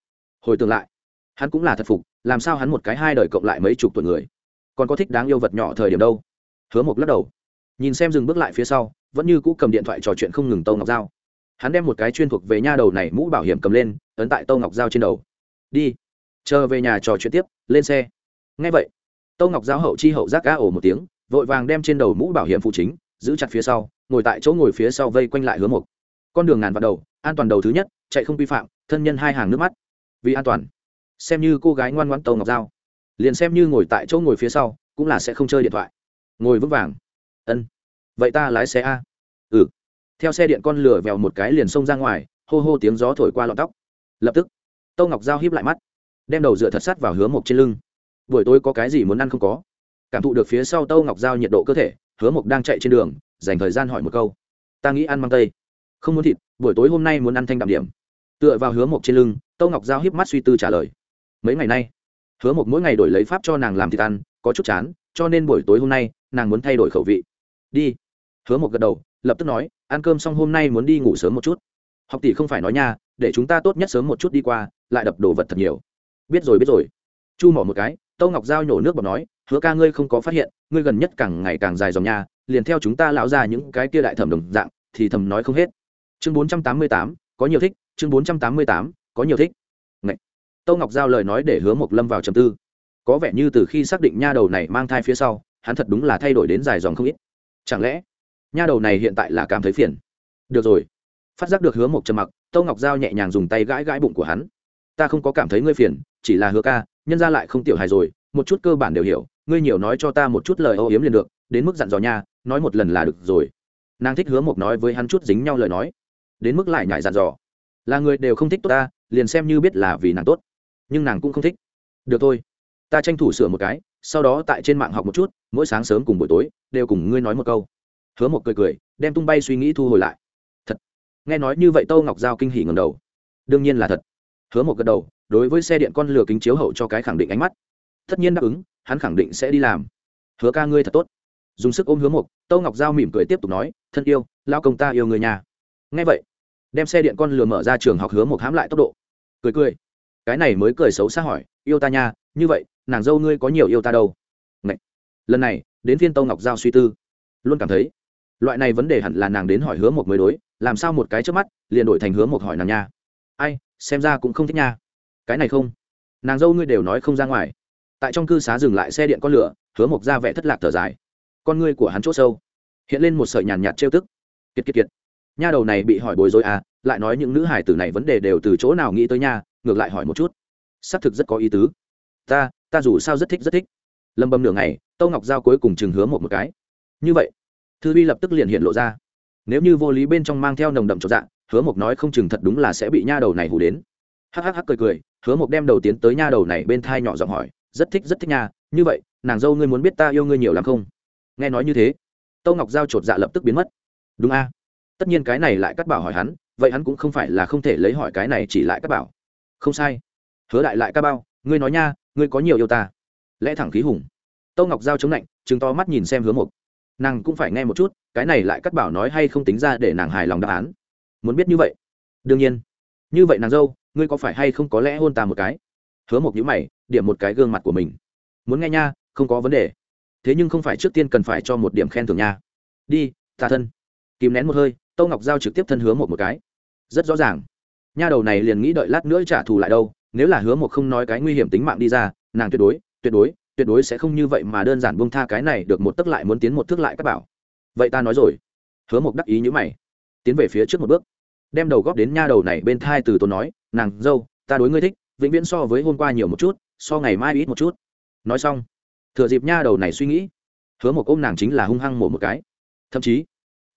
Speaker 1: Hồi tưởng lại, hắn cũng là thật phục, làm sao hắn một cái hai đời cộng lại mấy chục tuổi người. Còn có thích đáng yêu vật nhỏ thời điểm đâu? Hứa mộc lắc đầu, nhìn xem dừng bước lại phía sau vẫn như cũ cầm điện thoại trò chuyện không ngừng tâu ngọc dao hắn đem một cái chuyên thuộc về nha đầu này mũ bảo hiểm cầm lên, ấn tại tâu ngọc dao trên đầu. Đi, chờ về nhà trò chuyện tiếp, lên xe. Ngay vậy, tâu ngọc giao hậu chi hậu giác cá ổ một tiếng, vội vàng đem trên đầu mũ bảo hiểm phụ chính, giữ chặt phía sau, ngồi tại chỗ ngồi phía sau vây quanh lại hướng một. con đường ngàn vào đầu, an toàn đầu thứ nhất, chạy không vi phạm, thân nhân hai hàng nước mắt. Vì an toàn, xem như cô gái ngoan ngoãn tâu ngọc giao, liền xem như ngồi tại chỗ ngồi phía sau, cũng là sẽ không chơi điện thoại. Ngồi vững vàng. Ân vậy ta lái xe a? Ừ. Theo xe điện con lửa vèo một cái liền xông ra ngoài, hô hô tiếng gió thổi qua lọn tóc. Lập tức tâu ngọc giao hiếp lại mắt, đem đầu dựa thật sát vào hứa mộc trên lưng. Buổi tối có cái gì muốn ăn không có? Cảm thụ được phía sau tâu ngọc giao nhiệt độ cơ thể, hứa mộc đang chạy trên đường, dành thời gian hỏi một câu. Ta nghĩ ăn măng tây. Không muốn thịt, buổi tối hôm nay muốn ăn thanh đạm điểm. Tựa vào hứa mộc trên lưng tâu ngọc giao hiếp mắt suy tư trả lời. Mấy ngày nay, hứa mộc mỗi ngày đổi lấy pháp cho nàng làm thịt ăn, có chút chán, cho nên buổi tối hôm nay, nàng muốn thay đổi khẩu vị. Đi hứa mộc gật đầu, lập tức nói, ăn cơm xong hôm nay muốn đi ngủ sớm một chút. Học tỷ không phải nói nha, để chúng ta tốt nhất sớm một chút đi qua, lại đập đồ vật thật nhiều. Biết rồi biết rồi. Chu mỏ một cái, tâu ngọc giao nhổ nước bọt nói, hứa ca ngươi không có phát hiện, ngươi gần nhất càng ngày càng dài dòng nhà liền theo chúng ta lão ra những cái kia đại thẩm đồng dạng, thì thầm nói không hết. Chương bốn trăm tám mươi tám, có nhiều thích, chương bốn trăm tám mươi tám, có nhiều thích. Ngậy. tâu ngọc giao lời nói để hứa mộc lâm vào trầm tư. Có vẻ như từ khi xác định nha đầu này mang thai phía sau, hắn thật đúng là thay đổi đến dài dòng không ít. Chẳng lẽ nha đầu này hiện tại là cảm thấy phiền. Được rồi. Phát giác được hứa một trầm mặc, tâu ngọc giao nhẹ nhàng dùng tay gãi gãi bụng của hắn. Ta không có cảm thấy ngươi phiền, chỉ là hứa ca, nhân ra lại không tiểu hài rồi, một chút cơ bản đều hiểu, ngươi nhiều nói cho ta một chút lời âu yếm liền được, đến mức dặn dò nha, nói một lần là được rồi. Nàng thích hứa một nói với hắn chút dính nhau lời nói, đến mức lại nhại dặn dò. Là người đều không thích tốt ta, liền xem như biết là vì nàng tốt, nhưng nàng cũng không thích. Được thôi, ta tranh thủ sửa một cái, sau đó tại trên mạng học một chút, mỗi sáng sớm cùng buổi tối, đều cùng ngươi nói một câu hứa một cười cười, đem tung bay suy nghĩ thu hồi lại. Thật. Nghe nói như vậy tâu ngọc giao kinh hỉ ngầm đầu. Đương nhiên là thật. Hứa một gật đầu, đối với xe điện con lửa kính chiếu hậu cho cái khẳng định ánh mắt. Tất nhiên đáp ứng, hắn khẳng định sẽ đi làm. Hứa ca ngươi thật tốt. Dùng sức ôm hứa một tâu ngọc giao mỉm cười tiếp tục nói, thân yêu, lao công ta yêu người nhà. Nghe vậy, đem xe điện con lửa mở ra trường học hứa một hãm lại tốc độ. Cười cười. Cái này mới cười xấu xa hỏi, yêu ta nha, như vậy, nàng dâu ngươi có nhiều yêu ta đâu? Ngậy. lần này, đến phiên tâu ngọc giao suy tư, luôn cảm thấy loại này vấn đề hẳn là nàng đến hỏi hứa một mới đối, làm sao một cái trước mắt, liền đổi thành hứa một hỏi nàng nha. Ai, xem ra cũng không thích nha. Cái này không. Nàng dâu ngươi đều nói không ra ngoài. Tại trong cư xá dừng lại xe điện con lửa, hứa một ra vẻ thất lạc thở dài. Con ngươi của hắn chỗ sâu, hiện lên một sợi nhàn nhạt trêu tức. Kiệt kiệt kiệt. Nha đầu này bị hỏi bối rối à lại nói những nữ hải tử này vấn đề đều từ chỗ nào nghĩ tới nha, ngược lại hỏi một chút. Xác thực rất có ý tứ. Ta ta dù sao rất thích rất thích. Lâm bầm nửa ngày, tâu ngọc giao cuối cùng chừng hứa một một cái. Như vậy thư vi lập tức liền hiện lộ ra. Nếu như vô lý bên trong mang theo nồng đậm trọn dạng hứa mộc nói không chừng thật đúng là sẽ bị nha đầu này hù đến. Hắc hắc cười cười, hứa mộc đem đầu tiến tới nha đầu này bên thai nhỏ giọng hỏi, rất thích rất thích nha, như vậy, nàng dâu ngươi muốn biết ta yêu ngươi nhiều lắm không? Nghe nói như thế, tâu ngọc giao chột dạ lập tức biến mất. Đúng a. Tất nhiên cái này lại cắt bảo hỏi hắn, vậy hắn cũng không phải là không thể lấy hỏi cái này chỉ lại cắt bảo. Không sai. Hứa đại lại ca bao, ngươi nói nha, ngươi có nhiều yêu ta. Lẽ thẳng khí hùng. Tâu ngọc giao chống lạnh chứng to mắt nhìn xem hứa mộc nàng cũng phải nghe một chút, cái này lại cắt bảo nói hay không tính ra để nàng hài lòng đáp án. Muốn biết như vậy? Đương nhiên. Như vậy nàng dâu, ngươi có phải hay không có lẽ hôn ta một cái? Hứa một nhữ mày, điểm một cái gương mặt của mình. Muốn nghe nha, không có vấn đề. Thế nhưng không phải trước tiên cần phải cho một điểm khen thưởng nha. Đi ta thân. Kìm nén một hơi, tâu ngọc giao trực tiếp thân hứa một một cái. Rất rõ ràng. Nha đầu này liền nghĩ đợi lát nữa trả thù lại đâu, nếu là hứa một không nói cái nguy hiểm tính mạng đi ra, nàng tuyệt đối tuyệt đối tuyệt đối sẽ không như vậy mà đơn giản buông tha cái này được một tức lại muốn tiến một thước lại các bảo. Vậy ta nói rồi. Hứa một đắc ý như mày, tiến về phía trước một bước, đem đầu góp đến nha đầu này bên thai từ tôi nói, nàng, dâu, ta đối ngươi thích, vĩnh viễn so với hôm qua nhiều một chút, so ngày mai ít một chút. Nói xong, thừa dịp nha đầu này suy nghĩ, hứa một ôm nàng chính là hung hăng mổ một cái. Thậm chí,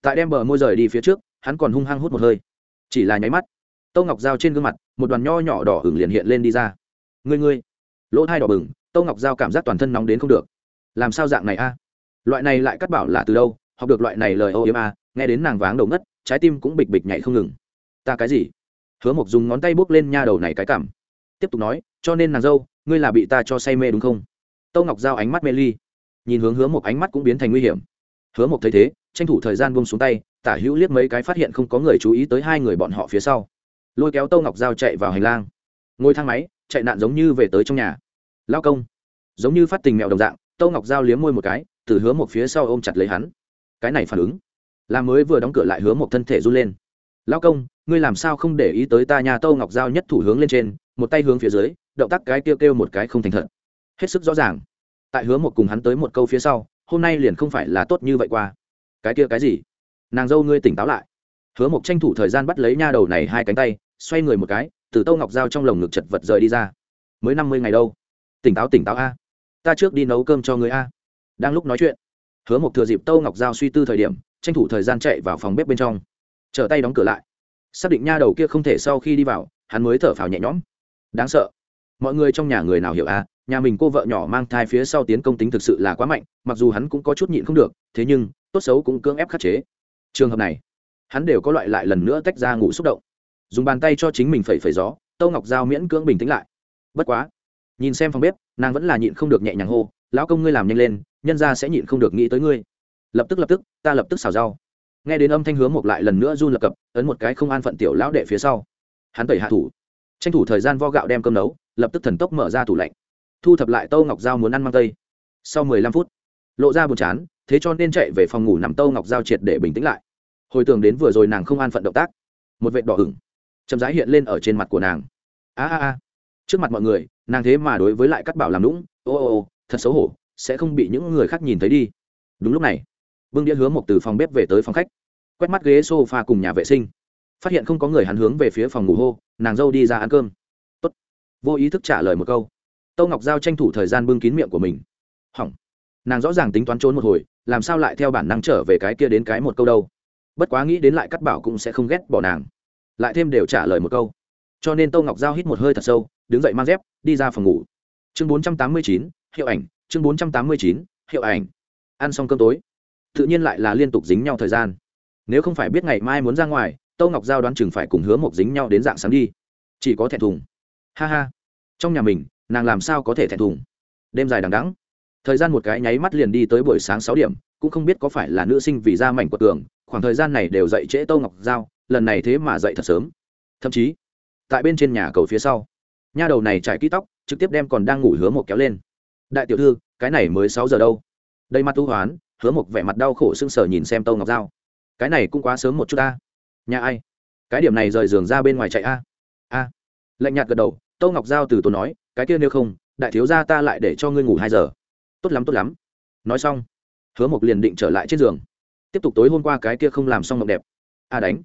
Speaker 1: tại đem bờ môi rời đi phía trước, hắn còn hung hăng hút một hơi. Chỉ là nháy mắt, tâu ngọc dao trên gương mặt, một đoàn nho nhỏ đỏ hửng liền hiện lên đi ra. Ngươi ngươi. Lỗ thai đỏ bừng Tô ngọc Giao cảm giác toàn thân nóng đến không được. Làm sao dạng này a? Loại này lại cắt bảo là từ đâu? Học được loại này lời ô yếm a, nghe đến nàng váng đầu ngất, trái tim cũng bịch bịch nhảy không ngừng. Ta cái gì? Hứa mộc dùng ngón tay bốc lên nha đầu này cái cảm. Tiếp tục nói, cho nên nàng dâu, ngươi là bị ta cho say mê đúng không? Tô ngọc giao ánh mắt mê ly. Nhìn hướng hứa mộc ánh mắt cũng biến thành nguy hiểm. Hứa mộc thấy thế, tranh thủ thời gian buông xuống tay, tả hữu liếc mấy cái phát hiện không có người chú ý tới hai người bọn họ phía sau. Lôi kéo Tô ngọc giao chạy vào hành lang. Ngồi thang máy, chạy nạn giống như về tới trong nhà lao công. Giống như phát tình mẹo đồng dạng tâu ngọc giao liếm môi một cái, từ hứa một phía sau ôm chặt lấy hắn. Cái này phản ứng, là mới vừa đóng cửa lại hứa một thân thể run lên. Lao công, ngươi làm sao không để ý tới ta nhà tâu ngọc giao nhất thủ hướng lên trên, một tay hướng phía dưới, động tác cái kêu kêu một cái không thành thật. Hết sức rõ ràng. Tại hứa một cùng hắn tới một câu phía sau, hôm nay liền không phải là tốt như vậy qua. Cái kia cái gì? Nàng dâu ngươi tỉnh táo lại. Hứa một tranh thủ thời gian bắt lấy nha đầu này hai cánh tay, xoay người một cái, từ tâu ngọc dao trong lồng ngực chật vật rời đi ra. Mới năm mươi ngày đâu? Tỉnh táo tỉnh táo a. Ta trước đi nấu cơm cho người a. Đang lúc nói chuyện, hứa một thừa dịp tâu ngọc Giao suy tư thời điểm, tranh thủ thời gian chạy vào phòng bếp bên trong. Trở tay đóng cửa lại. Xác định nha đầu kia không thể sau khi đi vào, hắn mới thở phào nhẹ nhõm. Đáng sợ. Mọi người trong nhà người nào hiểu à nhà mình cô vợ nhỏ mang thai phía sau tiến công tính thực sự là quá mạnh, mặc dù hắn cũng có chút nhịn không được, thế nhưng, tốt xấu cũng cưỡng ép khắc chế. Trường hợp này, hắn đều có loại lại lần nữa tách ra ngủ xúc động. Dùng bàn tay cho chính mình phẩy phẩy gió, tâu ngọc giao miễn cưỡng bình tĩnh lại. Bất quá nhìn xem phòng bếp, nàng vẫn là nhịn không được nhẹ nhàng hô, lão công ngươi làm nhanh lên, nhân ra sẽ nhịn không được nghĩ tới ngươi. Lập tức lập tức, ta lập tức xào rau. Nghe đến âm thanh hướng một lại lần nữa run lập cập, ấn một cái không an phận tiểu lão đệ phía sau. Hắn tẩy hạ thủ. Tranh thủ thời gian vo gạo đem cơm nấu, lập tức thần tốc mở ra tủ lạnh. Thu thập lại tâu ngọc dao muốn ăn mang tây. Sau mười lăm phút, lộ ra buồn chán, thế cho nên chạy về phòng ngủ nằm tâu ngọc dao triệt để bình tĩnh lại. Hồi tưởng đến vừa rồi nàng không an phận động tác, một vệt đỏ ửng, chậm rãi hiện lên ở trên mặt của nàng. A a a, trước mặt mọi người nàng thế mà đối với lại cắt bảo làm lũng ô ô ô, thật xấu hổ, sẽ không bị những người khác nhìn thấy đi. Đúng lúc này, vương đĩa hứa một từ phòng bếp về tới phòng khách, quét mắt ghế s o f a cùng nhà vệ sinh. Phát hiện không có người hắn hướng về phía phòng ngủ hô, nàng dâu đi ra ăn cơm. Tốt. vô ý thức trả lời một câu. Tâu ngọc giao tranh thủ thời gian bưng kín miệng của mình. Hỏng. Nàng rõ ràng tính toán trốn một hồi, làm sao lại theo bản năng trở về cái kia đến cái một câu đâu. Bất quá nghĩ đến lại cắt bảo cũng sẽ không ghét bỏ nàng. Lại thêm đều trả lời một câu cho nên Tô ngọc giao hít một hơi thật sâu đứng dậy mang dép đi ra phòng ngủ. Chương bốn trăm tám mươi chín hiệu ảnh chương bốn trăm tám mươi chín hiệu ảnh. Ăn xong cơm tối tự nhiên lại là liên tục dính nhau thời gian. Nếu không phải biết ngày mai muốn ra ngoài Tô ngọc giao đoán chừng phải cùng hứa một dính nhau đến dạng sáng đi. Chỉ có thẹn thùng. Ha ha. Trong nhà mình nàng làm sao có thể thẹn thùng? Đêm dài đằng đắng thời gian một cái nháy mắt liền đi tới buổi sáng sáu điểm cũng không biết có phải là nữ sinh vì da mảnh của tường, khoảng thời gian này đều dậy trễ Tô ngọc giao lần này thế mà dậy thật sớm. Thậm chí tại bên trên nhà cầu phía sau. Nha đầu này trải kỹ tóc, trực tiếp đem còn đang ngủ hứa một kéo lên. Đại tiểu thư, cái này mới sáu giờ đâu? Đây mặt tu hoán, hứa một vẻ mặt đau khổ sưng sờ nhìn xem tâu ngọc giao. Cái này cũng quá sớm một chút ta nhà ai? Cái điểm này rời giường ra bên ngoài chạy a. A. Lạnh nhạt gật đầu, tâu ngọc giao từ tốn nói, cái kia nếu không, đại thiếu gia ta lại để cho ngươi ngủ hai giờ. Tốt lắm tốt lắm. Nói xong, hứa mộc liền định trở lại trên giường. Tiếp tục tối hôm qua cái kia không làm xong mộng đẹp. A đánh.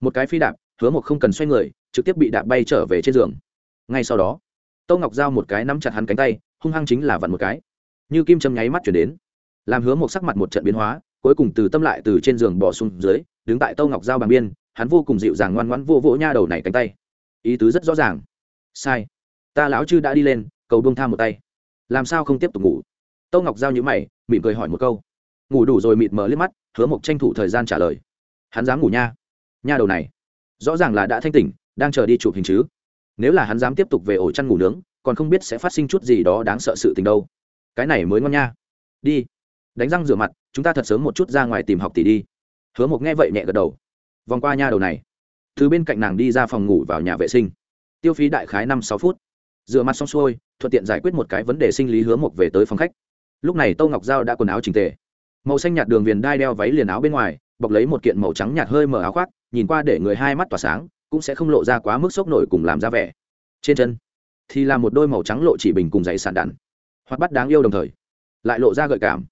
Speaker 1: Một cái phi đạp, hứa mộc không cần xoay người trực tiếp bị đạp bay trở về trên giường. Ngay sau đó tâu ngọc giao một cái nắm chặt hắn cánh tay, hung hăng chính là vặn một cái. Như kim châm nháy mắt chuyển đến, làm hứa một sắc mặt một trận biến hóa, cuối cùng từ tâm lại từ trên giường bỏ xuống dưới, đứng tại tâu ngọc giao bằng biên, hắn vô cùng dịu dàng ngoan ngoãn vô vỗ nha đầu này cánh tay. Ý tứ rất rõ ràng. Sai. Ta lão chư đã đi lên, cầu bông tha một tay. Làm sao không tiếp tục ngủ? Tâu ngọc giao nhữ mày, mỉm cười hỏi một câu. Ngủ đủ rồi mịt mờ liếc mắt, hứa mộc tranh thủ thời gian trả lời. Hắn dám ngủ nha. Nha đầu này, rõ ràng là đã thanh tỉnh đang chờ đi chụp hình chứ. Nếu là hắn dám tiếp tục về ổ chăn ngủ nướng, còn không biết sẽ phát sinh chút gì đó đáng sợ sự tình đâu. Cái này mới ngon nha. Đi. Đánh răng rửa mặt, chúng ta thật sớm một chút ra ngoài tìm học tỷ đi. Hứa mộc nghe vậy nhẹ gật đầu. Vòng qua nha đầu này. Từ bên cạnh nàng đi ra phòng ngủ vào nhà vệ sinh. Tiêu phí đại khái năm sáu phút. Rửa mặt xong xuôi, thuận tiện giải quyết một cái vấn đề sinh lý hứa mộc về tới phòng khách. Lúc này tô ngọc giao đã quần áo trình tề. Màu xanh nhạt đường viền đai đeo váy liền áo bên ngoài, bọc lấy một kiện màu trắng nhạt hơi mở áo khoác, nhìn qua để người hai mắt tỏa sáng cũng sẽ không lộ ra quá mức sốc nổi cùng làm ra vẻ. Trên chân thì là một đôi màu trắng lộ chỉ bình cùng giày sàn đạn. Hoặc bắt đáng yêu đồng thời lại lộ ra gợi cảm.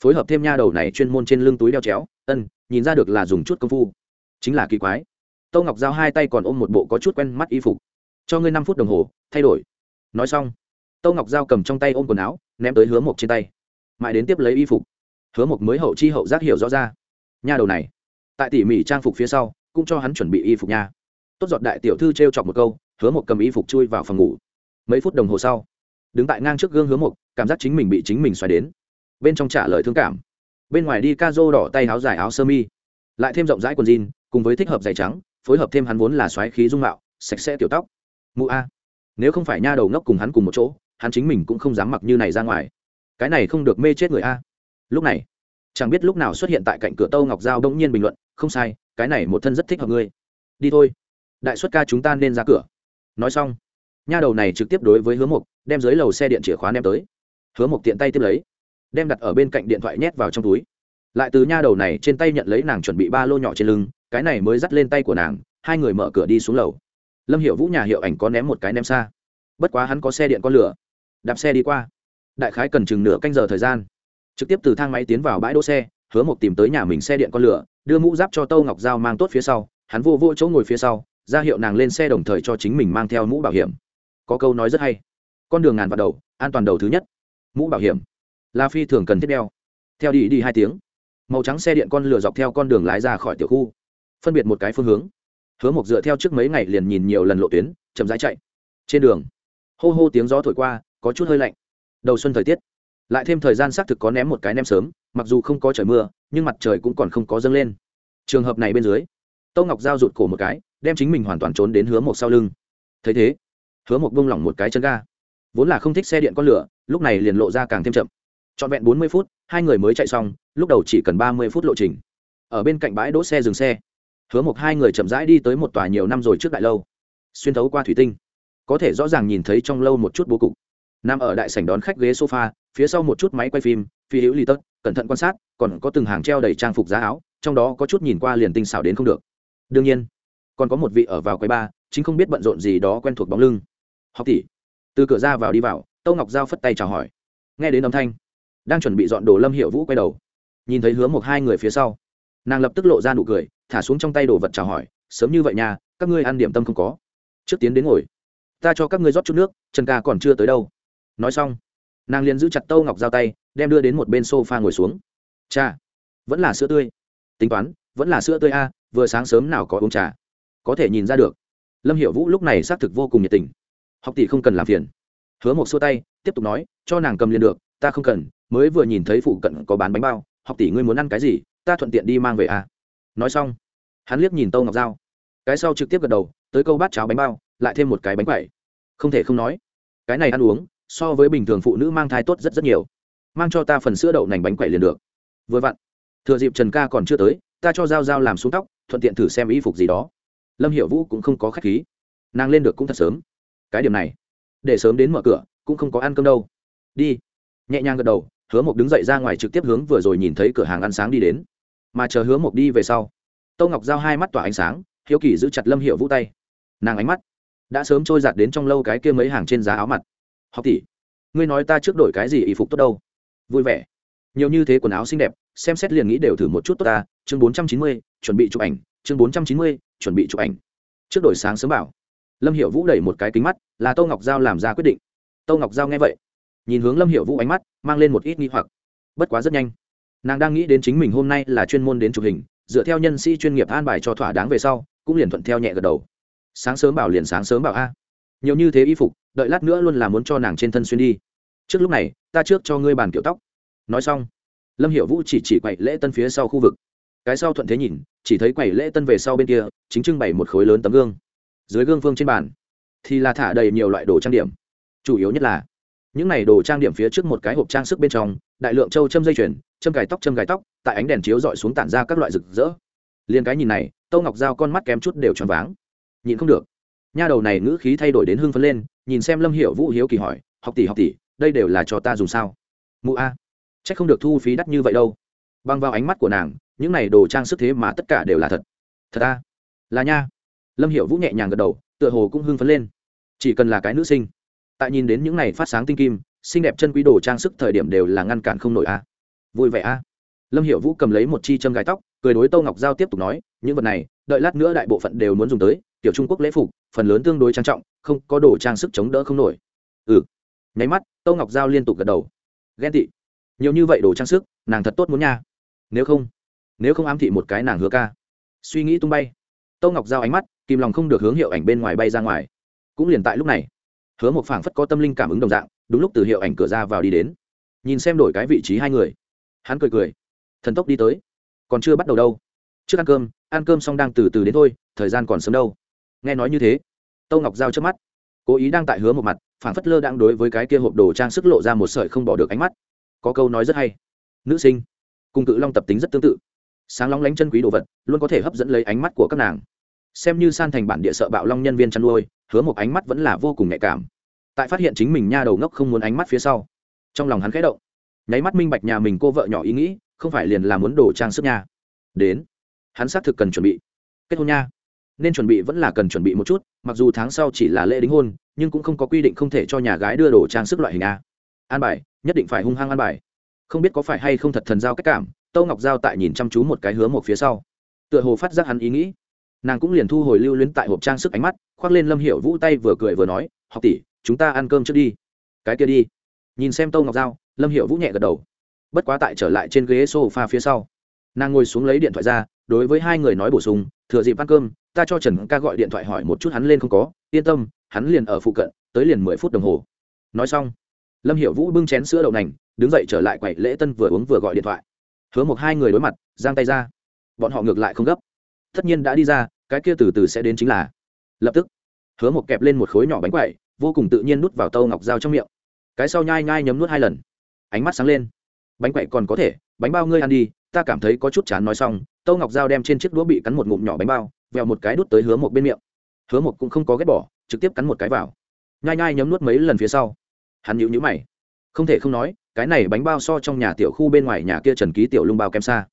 Speaker 1: Phối hợp thêm nha đầu này chuyên môn trên lưng túi đeo chéo, ân, nhìn ra được là dùng chút công phu. Chính là kỳ quái. Tô ngọc giao hai tay còn ôm một bộ có chút quen mắt y phục. Cho ngươi năm phút đồng hồ, thay đổi. Nói xong, tô ngọc giao cầm trong tay ôm quần áo, ném tới hứa mộc trên tay. Mãi đến tiếp lấy y phục. Hứa mộc mới hậu chi hậu giác hiểu rõ ra. Nha đầu này, tại tỉ mỉ trang phục phía sau, cũng cho hắn chuẩn bị y phục nha tốt giọt đại tiểu thư t r e o chọc một câu hứa một cầm y phục chui vào phòng ngủ. Mấy phút đồng hồ sau đứng tại ngang trước gương hứa một, cảm giác chính mình bị chính mình xoài đến. Bên trong trả lời thương cảm. Bên ngoài đi ca rô đỏ tay áo dài áo sơ mi. Lại thêm rộng rãi quần jean cùng với thích hợp giày trắng phối hợp thêm hắn vốn là xoáy khí dung mạo sạch sẽ tiểu tóc. Mụ a. Nếu không phải nha đầu ngốc cùng hắn cùng một chỗ hắn chính mình cũng không dám mặc như này ra ngoài. Cái này không được mê chết người a. Lúc này chẳng biết lúc nào xuất hiện tại cạnh cửa tâu ngọc giao đông nhiên bình luận không sai cái này một thân rất thích hợp ngươi. Đi thôi đại xuất ca chúng ta nên ra cửa. Nói xong, nha đầu này trực tiếp đối với hứa mục đem dưới lầu xe điện chìa khóa đem tới. Hứa mục tiện tay tiếp lấy, đem đặt ở bên cạnh điện thoại nhét vào trong túi. Lại từ nha đầu này trên tay nhận lấy nàng chuẩn bị ba lô nhỏ trên lưng, cái này mới dắt lên tay của nàng, hai người mở cửa đi xuống lầu. Lâm hiệu vũ nhà hiệu ảnh có ném một cái ném xa. Bất quá hắn có xe điện con lửa, đạp xe đi qua. Đại khái cần chừng nửa canh giờ thời gian. Trực tiếp từ thang máy tiến vào bãi đỗ xe, hứa mộc tìm tới nhà mình xe điện con lửa, đưa mũ giáp cho tâu ngọc giao mang tốt phía sau, hắn vô vô chỗ ngồi phía sau ra hiệu nàng lên xe đồng thời cho chính mình mang theo mũ bảo hiểm. Có câu nói rất hay. Con đường ngàn vào đầu, an toàn đầu thứ nhất. Mũ bảo hiểm là phi thường cần thiết đeo. Theo đi đi hai tiếng, màu trắng xe điện con lửa dọc theo con đường lái ra khỏi tiểu khu. Phân biệt một cái phương hướng. Hứa mộc dựa theo trước mấy ngày liền nhìn nhiều lần lộ tuyến, chậm rãi chạy. Trên đường, hô hô tiếng gió thổi qua, có chút hơi lạnh. Đầu xuân thời tiết. Lại thêm thời gian xác thực có ném một cái ném sớm, mặc dù không có trời mưa, nhưng mặt trời cũng còn không có dâng lên. Trường hợp này bên dưới tâu ngọc giao rụt cổ một cái, đem chính mình hoàn toàn trốn đến hứa một sau lưng. Thấy thế, hứa một bông lỏng một cái chân ga. Vốn là không thích xe điện con lửa, lúc này liền lộ ra càng thêm chậm. Trọn vẹn bốn mươi phút, hai người mới chạy xong, lúc đầu chỉ cần ba mươi phút lộ trình. Ở bên cạnh bãi đỗ xe dừng xe. Hứa một hai người chậm rãi đi tới một tòa nhiều năm rồi trước đại lâu. Xuyên thấu qua thủy tinh. Có thể rõ ràng nhìn thấy trong lâu một chút bố cục. Nằm ở đại sảnh đón khách ghế sofa, phía sau một chút máy quay phim, phi hữu ly tất, cẩn thận quan sát, còn có từng hàng treo đầy trang phục giá áo, trong đó có chút nhìn qua liền tinh xảo đến không được đương nhiên, còn có một vị ở vào quầy ba chính không biết bận rộn gì đó quen thuộc bóng lưng. Học tỷ, từ cửa ra vào đi vào, tâu ngọc giao phất tay chào hỏi. Nghe đến âm thanh, đang chuẩn bị dọn đồ lâm hiệu vũ quay đầu, nhìn thấy hứa một hai người phía sau. Nàng lập tức lộ ra nụ cười, thả xuống trong tay đồ vật chào hỏi, sớm như vậy nhà các ngươi ăn điểm tâm không có. Trước tiến đến ngồi. Ta cho các ngươi rót chút nước, trần ca còn chưa tới đâu. Nói xong, nàng liền giữ chặt tâu ngọc giao tay, đem đưa đến một bên s o f a ngồi xuống. Cha, vẫn là sữa tươi. Tính toán, vẫn là sữa tươi a vừa sáng sớm nào có uống trà. Có thể nhìn ra được, lâm hiệu vũ lúc này xác thực vô cùng nhiệt tình. Học tỷ không cần làm phiền. Hứa một xua tay, tiếp tục nói, cho nàng cầm liền được, ta không cần, mới vừa nhìn thấy phụ cận có bán bánh bao, học tỷ ngươi muốn ăn cái gì, ta thuận tiện đi mang về à. Nói xong, hắn liếc nhìn tâu ngọc dao cái sau trực tiếp gật đầu, tới câu bát cháo bánh bao, lại thêm một cái bánh quẩy. không thể không nói, cái này ăn uống, so với bình thường phụ nữ mang thai tốt rất rất nhiều. Mang cho ta phần sữa đậu nành bánh quẩy liền được. Vừa vặn, thừa dịp trần ca còn chưa tới ta cho g i a o g i a o làm xuống tóc, thuận tiện thử xem y phục gì đó. Lâm hiệu vũ cũng không có k h á c h khí. Nàng lên được cũng thật sớm. Cái điểm này, để sớm đến mở cửa, cũng không có ăn cơm đâu. Đi. Nhẹ nhàng gật đầu, hứa mộc đứng dậy ra ngoài trực tiếp hướng vừa rồi nhìn thấy cửa hàng ăn sáng đi đến. Mà chờ hứa mộc đi về sau tâu ngọc giao hai mắt tỏa ánh sáng, hiếu kỳ giữ chặt lâm hiệu vũ tay. Nàng ánh mắt đã sớm trôi giạt đến trong lâu cái kia mấy hàng trên giá áo mặt. Học tỷ, ngươi nói ta trước đổi cái gì y phục tốt đâu? Vui vẻ. Nhiều như thế quần áo xinh đẹp xem xét liền nghĩ đều thử một chút tốt ta. Chương bốn trăm chín mươi, chuẩn bị chụp ảnh. Chương bốn trăm chín mươi, chuẩn bị chụp ảnh. Trước đổi sáng sớm bảo. Lâm hiệu vũ đẩy một cái kính mắt, là tô ngọc giao làm ra quyết định. Tô ngọc giao nghe vậy, nhìn hướng lâm hiệu vũ ánh mắt, mang lên một ít nghi hoặc. Bất quá rất nhanh, nàng đang nghĩ đến chính mình hôm nay là chuyên môn đến chụp hình, dựa theo nhân sĩ chuyên nghiệp an bài cho thỏa đáng về sau, cũng liền thuận theo nhẹ gật đầu. Sáng sớm bảo liền sáng sớm bảo a. Nhiều như thế y phục, đợi lát nữa luôn là muốn cho nàng trên thân xuyên đi. Trước lúc này, ta trước cho ngươi bàn kiểu tóc. Nói xong lâm hiệu vũ chỉ chỉ quậy lễ tân phía sau khu vực. Cái sau thuận thế nhìn, chỉ thấy quầy lễ tân về sau bên kia, chính trưng bày một khối lớn tấm gương. Dưới gương phương trên bàn, thì là thả đầy nhiều loại đồ trang điểm. Chủ yếu nhất là, những này đồ trang điểm phía trước một cái hộp trang sức bên trong, đại lượng châu châm dây chuyền, châm gài tóc, châm gài tóc, tại ánh đèn chiếu dọi xuống tản ra các loại rực rỡ. Liền cái nhìn này, tâu ngọc giao con mắt kém chút đều tròn váng. Nhìn không được. Nha đầu này ngữ khí thay đổi đến hưng phấn lên, nhìn xem lâm hiểu vũ hiếu kỳ hỏi, học tỷ học tỷ, đây đều là cho ta dùng sao? Mụ a c h ắ c không được thu phí đắt như vậy đâu. Băng vào ánh mắt của nàng những này đồ trang sức thế mà tất cả đều là thật. Thật ta, là nha. Lâm hiểu vũ nhẹ nhàng gật đầu tựa hồ cũng hưng phấn lên. Chỉ cần là cái nữ sinh. Tại nhìn đến những này phát sáng tinh kim xinh đẹp chân quý đồ trang sức thời điểm đều là ngăn cản không nổi a vui vẻ a lâm hiểu vũ cầm lấy một chi châm gai tóc cười đối tô ngọc giao tiếp tục nói những vật này đợi lát nữa đại bộ phận đều muốn dùng tới tiểu trung quốc lễ phục phần lớn tương đối trang trọng không có đồ trang sức chống đỡ không nổi. Ừ. Nháy mắt tô ngọc giao liên tục gật đầu. Ghen tị nhiều như vậy đồ trang sức, nàng thật tốt muốn nha. Nếu không nếu không ám thị một cái nàng hứa ca. Suy nghĩ tung bay. Tô ngọc giao ánh mắt, kìm lòng không được hướng hiệu ảnh bên ngoài bay ra ngoài. Cũng liền tại lúc này, hứa một phảng phất có tâm linh cảm ứng đồng dạng, đúng lúc từ hiệu ảnh cửa ra vào đi đến. Nhìn xem đổi cái vị trí hai người. Hắn cười cười. Thần tốc đi tới. Còn chưa bắt đầu đâu. Trước ăn cơm ăn cơm xong đang từ từ đến thôi, thời gian còn sớm đâu. Nghe nói như thế tâu ngọc giao trước mắt. Cố ý đang tại hứa một mặt phản phất lơ đang đối với cái kia hộp đồ trang sức lộ ra một sợi không bỏ được ánh mắt có câu nói rất hay. Nữ sinh, cùng cự long tập tính rất tương tự. Sáng lóng lánh chân quý đồ vật, luôn có thể hấp dẫn lấy ánh mắt của các nàng. Xem như san thành bản địa sợ bạo long nhân viên chăn nuôi, hứa một ánh mắt vẫn là vô cùng nhạy cảm. Tại phát hiện chính mình nha đầu ngốc không muốn ánh mắt phía sau, trong lòng hắn khẽ động. Nháy mắt minh bạch nhà mình cô vợ nhỏ ý nghĩ, không phải liền là muốn đồ trang sức nha. Đến, hắn xác thực cần chuẩn bị. Kết hôn nha. Nên chuẩn bị vẫn là cần chuẩn bị một chút, mặc dù tháng sau chỉ là lễ đính hôn, nhưng cũng không có quy định không thể cho nhà gái đưa đồ trang sức loại hình a. An bài nhất định phải hung hăng an bài. Không biết có phải hay không thật thần giao cách cảm, tâu ngọc giao tại nhìn chăm chú một cái hứa một phía sau. Tựa hồ phát giác hắn ý nghĩ. Nàng cũng liền thu hồi lưu luyến tại hộp trang sức ánh mắt, khoác lên lâm hiệu vũ tay vừa cười vừa nói, học tỷ, chúng ta ăn cơm trước đi. Cái kia đi. Nhìn xem tâu ngọc giao, lâm hiệu vũ nhẹ gật đầu. Bất quá tại trở lại trên ghế s o f a phía sau, nàng ngồi xuống lấy điện thoại ra, đối với hai người nói bổ sung, thừa dịp ăn cơm, ta cho trần ca gọi điện thoại hỏi một chút hắn lên không có, yên tâm, hắn liền ở phụ cận, tới liền mười phút đồng hồ. Nói xong lâm hiệu vũ bưng chén sữa đậu nành, đứng dậy trở lại quầy lễ tân vừa uống vừa gọi điện thoại. Hứa một hai người đối mặt, giang tay ra. Bọn họ ngược lại không gấp. Tất nhiên đã đi ra, cái kia từ từ sẽ đến chính là. Lập tức, hứa một kẹp lên một khối nhỏ bánh quậy, vô cùng tự nhiên nút vào tâu ngọc dao trong miệng. Cái sau nhai nhai nhấm nuốt hai lần. Ánh mắt sáng lên. Bánh quậy còn có thể, bánh bao ngươi ăn đi, ta cảm thấy có chút chán nói xong, tâu ngọc dao đem trên chiếc đũa bị cắn một ngụm nhỏ bánh bao, vèo một cái đút tới hứa một bên miệng. Hứa một cũng không có ghét bỏ, trực tiếp cắn một cái vào. Nhai nhai nhấm nuốt mấy lần phía sau hắn nhữ nhữ mày. Không thể không nói, cái này bánh bao so trong nhà tiểu khu bên ngoài nhà kia trần ký tiểu lung bao kem xa.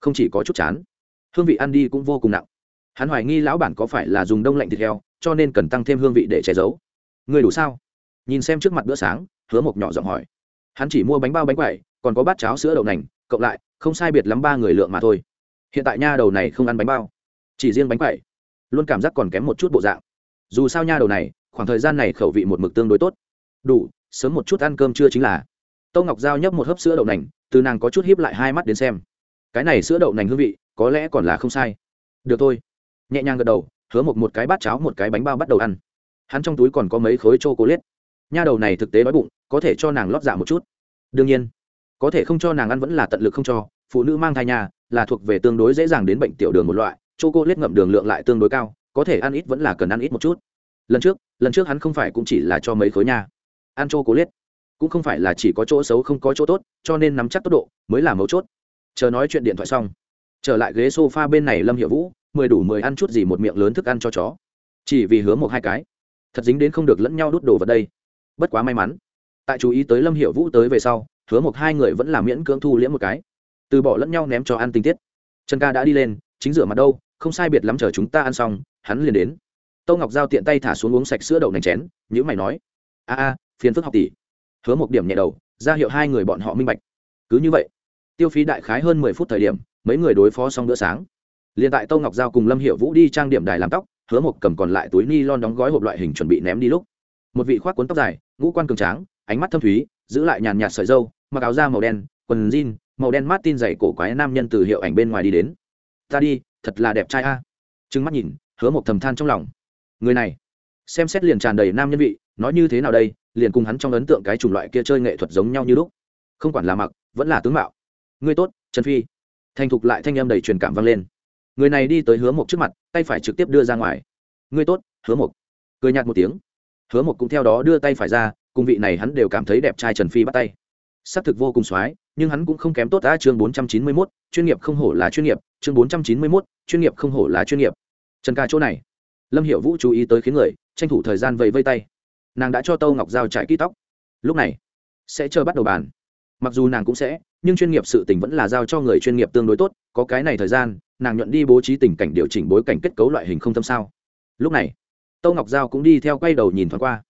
Speaker 1: Không chỉ có chút chán, hương vị ăn đi cũng vô cùng nặng. Hắn hoài nghi lão bản có phải là dùng đông lạnh thịt heo, cho nên cần tăng thêm hương vị để che giấu. Người đủ sao? Nhìn xem trước mặt bữa sáng, hứa một nhỏ giọng hỏi. Hắn chỉ mua bánh bao bánh quậy còn có bát cháo sữa đậu nành, cộng lại, không sai biệt lắm ba người lượng mà thôi. Hiện tại nha đầu này không ăn bánh bao, chỉ riêng bánh quậy luôn cảm giác còn kém một chút bộ dạng. Dù sao nha đầu này, khoảng thời gian này khẩu vị một mực tương đối tốt đủ, sớm một chút ăn cơm chưa chính là. Tâu ngọc giao nhấp một hớp sữa đậu nành, từ nàng có chút hiếp lại hai mắt đến xem. Cái này sữa đậu nành hương vị, có lẽ còn là không sai. Được thôi. Nhẹ nhàng gật đầu, hứa một một cái bát cháo, một cái bánh bao bắt đầu ăn. Hắn trong túi còn có mấy khối chô cố liết nha đầu này thực tế đói bụng, có thể cho nàng lót dạ một chút. Đương nhiên, có thể không cho nàng ăn vẫn là tận lực không cho. Phụ nữ mang thai nhà, là thuộc về tương đối dễ dàng đến bệnh tiểu đường một loại. Chô cô liết ngậm đường lượng lại tương đối cao, có thể ăn ít vẫn là cần ăn ít một chút. Lần trước lần trước hắn không phải cũng chỉ là cho mấy khối nha ăn chô cố liết cũng không phải là chỉ có chỗ xấu không có chỗ tốt, cho nên nắm chắc tốc độ mới là mấu chốt. Chờ nói chuyện điện thoại xong, trở lại ghế s o f a bên này lâm hiệu vũ, mười đủ mười ăn chút gì một miệng lớn thức ăn cho chó. Chỉ vì hứa một hai cái. Thật dính đến không được lẫn nhau đút đồ vào đây. Bất quá may mắn. Tại chú ý tới lâm hiệu vũ tới về sau, hứa một hai người vẫn là miễn cưỡng thu liễm một cái. Từ bỏ lẫn nhau ném cho ăn tinh tiết. Trần ca đã đi lên, chính rửa mặt đâu, không sai biệt lắm chờ chúng ta ăn xong, hắn liền đến. Tô ngọc giao tiện tay thả xuống uống sạch sữa đậu nành chén nhữ mày nói, a a phiền phức học tỷ. Hứa một điểm nhẹ đầu, ra hiệu hai người bọn họ minh bạch. Cứ như vậy, tiêu phí đại khái hơn mười phút thời điểm, mấy người đối phó xong bữa sáng. Liền tại Tô ngọc giao cùng lâm hiệu vũ đi trang điểm đài làm tóc, hứa một cầm còn lại túi ni lon đóng gói hộp loại hình chuẩn bị ném đi lúc. Một vị khoác cuốn tóc dài, ngũ quan cường tráng, ánh mắt thâm thúy, giữ lại nhàn nhạt sợi dâu, mặc áo da màu đen, quần jean, màu đen mát tin dày cổ quái nam nhân từ hiệu ảnh bên ngoài đi đến. Ta đi, thật là đẹp trai a. Trừng mắt nhìn, hứa một thầm than trong lòng. Người này, xem xét liền tràn đầy nam nhân vị, nói như thế nào đây liền cùng hắn trong ấn tượng cái chủng loại kia chơi nghệ thuật giống nhau như lúc. Không quản là mặc, vẫn là tướng mạo. Ngươi tốt, trần phi. Thành thục lại thanh em đầy truyền cảm vang lên. Người này đi tới hứa một trước mặt, tay phải trực tiếp đưa ra ngoài. Ngươi tốt, hứa một cười nhạt một tiếng. Hứa một cũng theo đó đưa tay phải ra, cùng vị này hắn đều cảm thấy đẹp trai trần phi bắt tay. Xác thực vô cùng soái, nhưng hắn cũng không kém tốt đã chương bốn trăm chín mươi mốt, chuyên nghiệp không hổ là chuyên nghiệp, chương bốn trăm chín mươi mốt, chuyên nghiệp không hổ là chuyên nghiệp. Trần ca chỗ này. Lâm hiệu vũ chú ý tới khiến người, tranh thủ thời gian vẫy vây tay nàng đã cho tâu ngọc giao trải kỹ tóc. Lúc này, sẽ chờ bắt đầu bàn. Mặc dù nàng cũng sẽ, nhưng chuyên nghiệp sự tình vẫn là giao cho người chuyên nghiệp tương đối tốt, có cái này thời gian, nàng nhuận đi bố trí tình cảnh điều chỉnh bối cảnh kết cấu loại hình không tâm sao. Lúc này, tâu ngọc giao cũng đi theo quay đầu nhìn thoáng qua.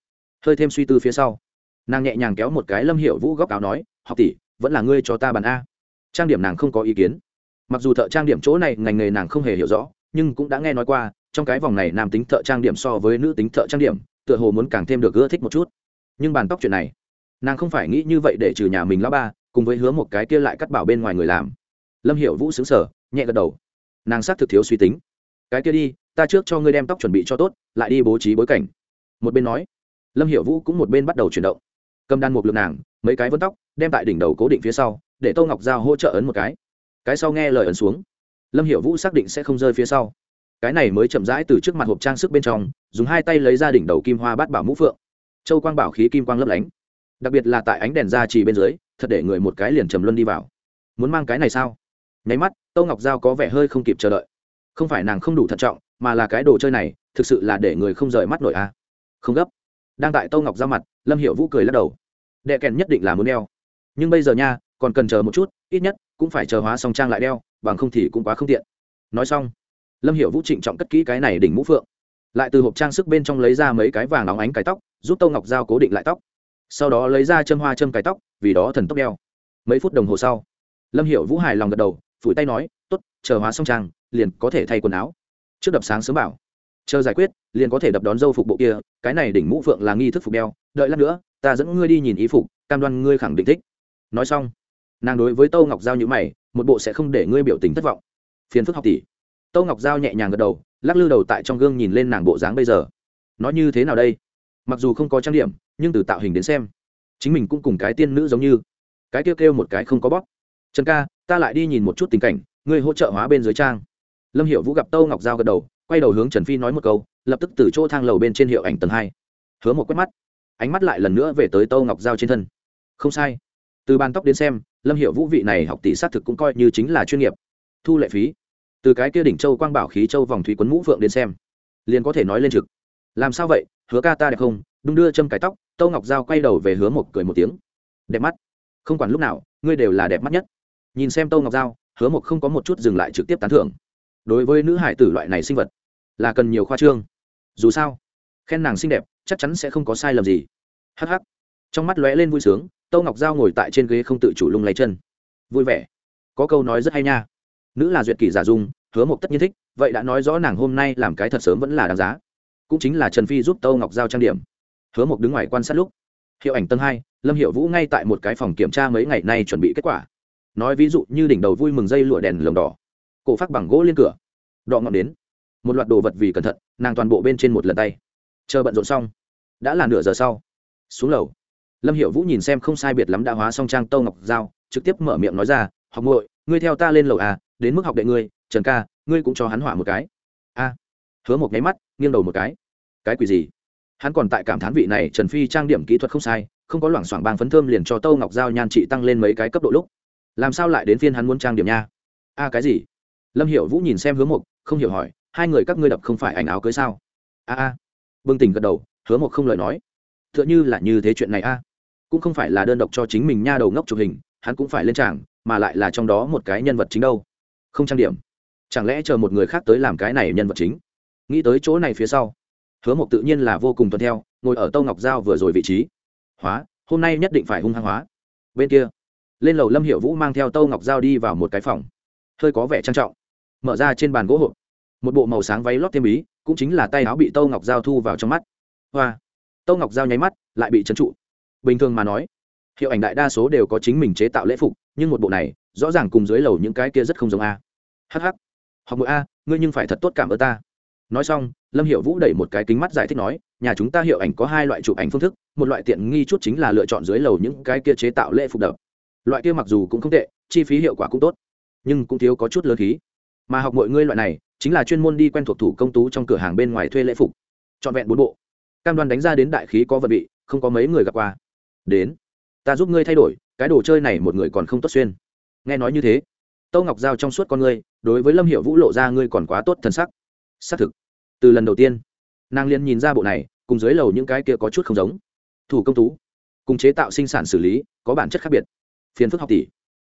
Speaker 1: Hơi thêm suy tư phía sau, nàng nhẹ nhàng kéo một cái lâm hiệu vũ góc áo nói, học tỷ, vẫn là ngươi cho ta bàn a. Trang điểm nàng không có ý kiến. Mặc dù thợ trang điểm chỗ này ngành nghề nàng không hề hiểu rõ, nhưng cũng đã nghe nói qua, trong cái vòng này nam tính thợ trang điểm so với nữ tính thợ trang điểm tựa hồ muốn càng thêm được ưa thích một chút. Nhưng bàn tóc chuyện này, nàng không phải nghĩ như vậy để trừ nhà mình lão ba, cùng với hứa một cái kia lại cắt bảo bên ngoài người làm. Lâm hiệu vũ xứng sở nhẹ gật đầu. Nàng xác thực thiếu suy tính. Cái kia đi, ta trước cho ngươi đem tóc chuẩn bị cho tốt, lại đi bố trí bối cảnh. Một bên nói, lâm hiệu vũ cũng một bên bắt đầu chuyển động. Cầm đan một lượng nàng, mấy cái vân tóc, đem tại đỉnh đầu cố định phía sau, để tô ngọc giao hỗ trợ ấn một cái. Cái sau nghe lời ấn xuống, lâm hiệu vũ xác định sẽ không rơi phía sau cái này mới chậm rãi từ trước mặt hộp trang sức bên trong, dùng hai tay lấy ra đỉnh đầu kim hoa bát bảo mũ phượng. Châu quang bảo khí kim quang lấp lánh. Đặc biệt là tại ánh đèn ra trì bên dưới, thật để người một cái liền trầm luân đi vào. Muốn mang cái này sao? Nháy mắt, tâu ngọc giao có vẻ hơi không kịp chờ đợi. Không phải nàng không đủ thận trọng, mà là cái đồ chơi này, thực sự là để người không rời mắt nổi a. Không gấp. Đang tại tâu ngọc giao mặt, lâm hiệu vũ cười lắc đầu. Đệ kèn nhất định là muốn đeo. Nhưng bây giờ nha, còn cần chờ một chút, ít nhất cũng phải chờ hóa xong trang lại đeo, bằng không thì cũng quá không tiện. Nói xong lâm Hiểu vũ trịnh trọng cất kỹ cái này đỉnh mũ phượng. Lại từ hộp trang sức bên trong lấy ra mấy cái vàng óng ánh cái tóc, giúp tâu ngọc Giao cố định lại tóc. Sau đó lấy ra châm hoa châm cái tóc, vì đó thần tóc đeo. Mấy phút đồng hồ sau, lâm Hiểu vũ hài lòng gật đầu, phủi tay nói t ố t chờ hóa xong trang, liền có thể thay quần áo. Trước đập sáng sớm bảo. Chờ giải quyết, liền có thể đập đón dâu phục bộ kia, cái này đỉnh mũ phượng là nghi thức phục đeo, đợi lát nữa, ta dẫn ngươi đi nhìn ý phục, cam đoan ngươi khẳng định thích. Nói xong, nàng đối với tâu ngọc giao nhữ mày, một bộ sẽ không để ngươi biểu tình thất vọng. Phiền phức học tỷ tâu ngọc giao nhẹ nhàng gật đầu, lắc lư đầu tại trong gương nhìn lên nàng bộ dáng bây giờ. Nó như thế nào đây? Mặc dù không có trang điểm, nhưng từ tạo hình đến xem, chính mình cũng cùng cái tiên nữ giống như. Cái kêu kêu một cái không có bóp. Trần ca, ta lại đi nhìn một chút tình cảnh người hỗ trợ hóa bên dưới trang. Lâm hiệu vũ gặp tâu ngọc giao gật đầu, quay đầu hướng trần phi nói một câu, lập tức từ chỗ thang lầu bên trên hiệu ảnh tầng hai. Hứa một quét mắt. Ánh mắt lại lần nữa về tới tâu ngọc giao trên thân. Không sai. Từ bàn tóc đến xem, lâm hiệu vũ vị này học tỷ xác thực cũng coi như chính là chuyên nghiệp. Thu lệ phí từ cái kia đỉnh châu quang bảo khí châu vòng thủy quấn mũ phượng đến xem, liền có thể nói lên trực. Làm sao vậy? Hứa ca ta đẹp không? Đung đưa châm cái tóc, tâu ngọc giao quay đầu về hứa một cười một tiếng. Đẹp mắt. Không quản lúc nào, ngươi đều là đẹp mắt nhất. Nhìn xem tâu ngọc giao, hứa một không có một chút dừng lại trực tiếp tán thưởng. Đối với nữ hải tử loại này sinh vật, là cần nhiều khoa trương. Dù sao, khen nàng xinh đẹp, chắc chắn sẽ không có sai lầm gì. Hh trong mắt lóe lên vui sướng, tâu ngọc giao ngồi tại trên ghế không tự chủ lung lấy chân. Vui vẻ. Có câu nói rất hay nha nữ là duyệt kỷ giả dung, hứa mộc tất nhiên thích, vậy đã nói rõ nàng hôm nay làm cái thật sớm vẫn là đáng giá. Cũng chính là trần phi giúp tâu ngọc giao trang điểm. Hứa mộc đứng ngoài quan sát lúc, hiệu ảnh tầng hai, lâm hiệu vũ ngay tại một cái phòng kiểm tra mấy ngày nay chuẩn bị kết quả. Nói ví dụ như đỉnh đầu vui mừng dây lụa đèn lồng đỏ, cổ phát bằng gỗ liên cửa, đọ ngọn đến một loạt đồ vật vì cẩn thận, nàng toàn bộ bên trên một lần tay. Chờ bận rộn xong, đã là nửa giờ sau. Xuống lầu, lâm hiệu vũ nhìn xem không sai biệt lắm đã hóa xong trang tâu ngọc giao, trực tiếp mở miệng nói ra, học ngội ngươi theo ta lên lầu à đến mức học đệ ngươi, trần ca, ngươi cũng cho hắn hỏa một cái. A. Hứa một nháy mắt, nghiêng đầu một cái. Cái quỷ gì? Hắn còn tại cảm thán vị này trần phi trang điểm kỹ thuật không sai, không có loảng xoảng bang phấn thơm liền cho tâu ngọc giao nhan trị tăng lên mấy cái cấp độ lúc. Làm sao lại đến phiên hắn muốn trang điểm nha? A, cái gì? Lâm hiểu vũ nhìn xem hứa mộc, không hiểu hỏi, hai người các ngươi đập không phải ảnh áo cưới sao? A a. Bừng tỉnh gật đầu, hứa mộc không lời nói. T h ư ợ n h ư là như thế chuyện này a. Cũng không phải là đơn độc cho chính mình nha đầu ngốc chụp hình, hắn cũng phải lên tràng mà lại là trong đó một cái nhân vật chính đâu? Không trang điểm. Chẳng lẽ chờ một người khác tới làm cái này nhân vật chính? Nghĩ tới chỗ này phía sau hứa mộc tự nhiên là vô cùng tuân theo ngồi ở tâu ngọc giao vừa rồi vị trí. Hóa hôm nay nhất định phải hung hăng hóa. Bên kia lên lầu lâm hiệu vũ mang theo tâu ngọc giao đi vào một cái phòng. Hơi có vẻ trang trọng. Mở ra trên bàn gỗ hộp. Một bộ màu sáng váy lót thêm ý, cũng chính là tay áo bị tâu ngọc giao thu vào trong mắt. Hoa tâu ngọc giao nháy mắt lại bị trấn trụ. Bình thường mà nói hiệu ảnh đại đa số đều có chính mình chế tạo lễ phục, nhưng một bộ này, rõ ràng cùng dưới lầu những cái kia rất không giống a. Hh học mỗi a, ngươi nhưng phải thật tốt cảm ơn ta. Nói xong, lâm hiệu vũ đẩy một cái kính mắt giải thích nói, nhà chúng ta hiệu ảnh có hai loại chụp ảnh phương thức, một loại tiện nghi chút chính là lựa chọn dưới lầu những cái kia chế tạo lễ phục đập. Loại kia mặc dù cũng không tệ, chi phí hiệu quả cũng tốt, nhưng cũng thiếu có chút lớn khí. Mà học mọi ngươi loại này, chính là chuyên môn đi quen thuộc thủ công tú trong cửa hàng bên ngoài thuê lễ phục. Trọn vẹn bốn bộ. Cam đoan đánh ra đến đại khí có vật vị, không có mấy người gặp qua. Đến ta giúp ngươi thay đổi, cái đồ chơi này một người còn không tốt xuyên. Nghe nói như thế, tâu ngọc giao trong suốt con ngươi, đối với lâm hiệu vũ lộ ra ngươi còn quá tốt thần sắc. Xác thực, từ lần đầu tiên, nàng liền nhìn ra bộ này, cùng dưới lầu những cái kia có chút không giống. Thủ công tú, cùng chế tạo sinh sản xử lý, có bản chất khác biệt. Phiền phức học tỷ,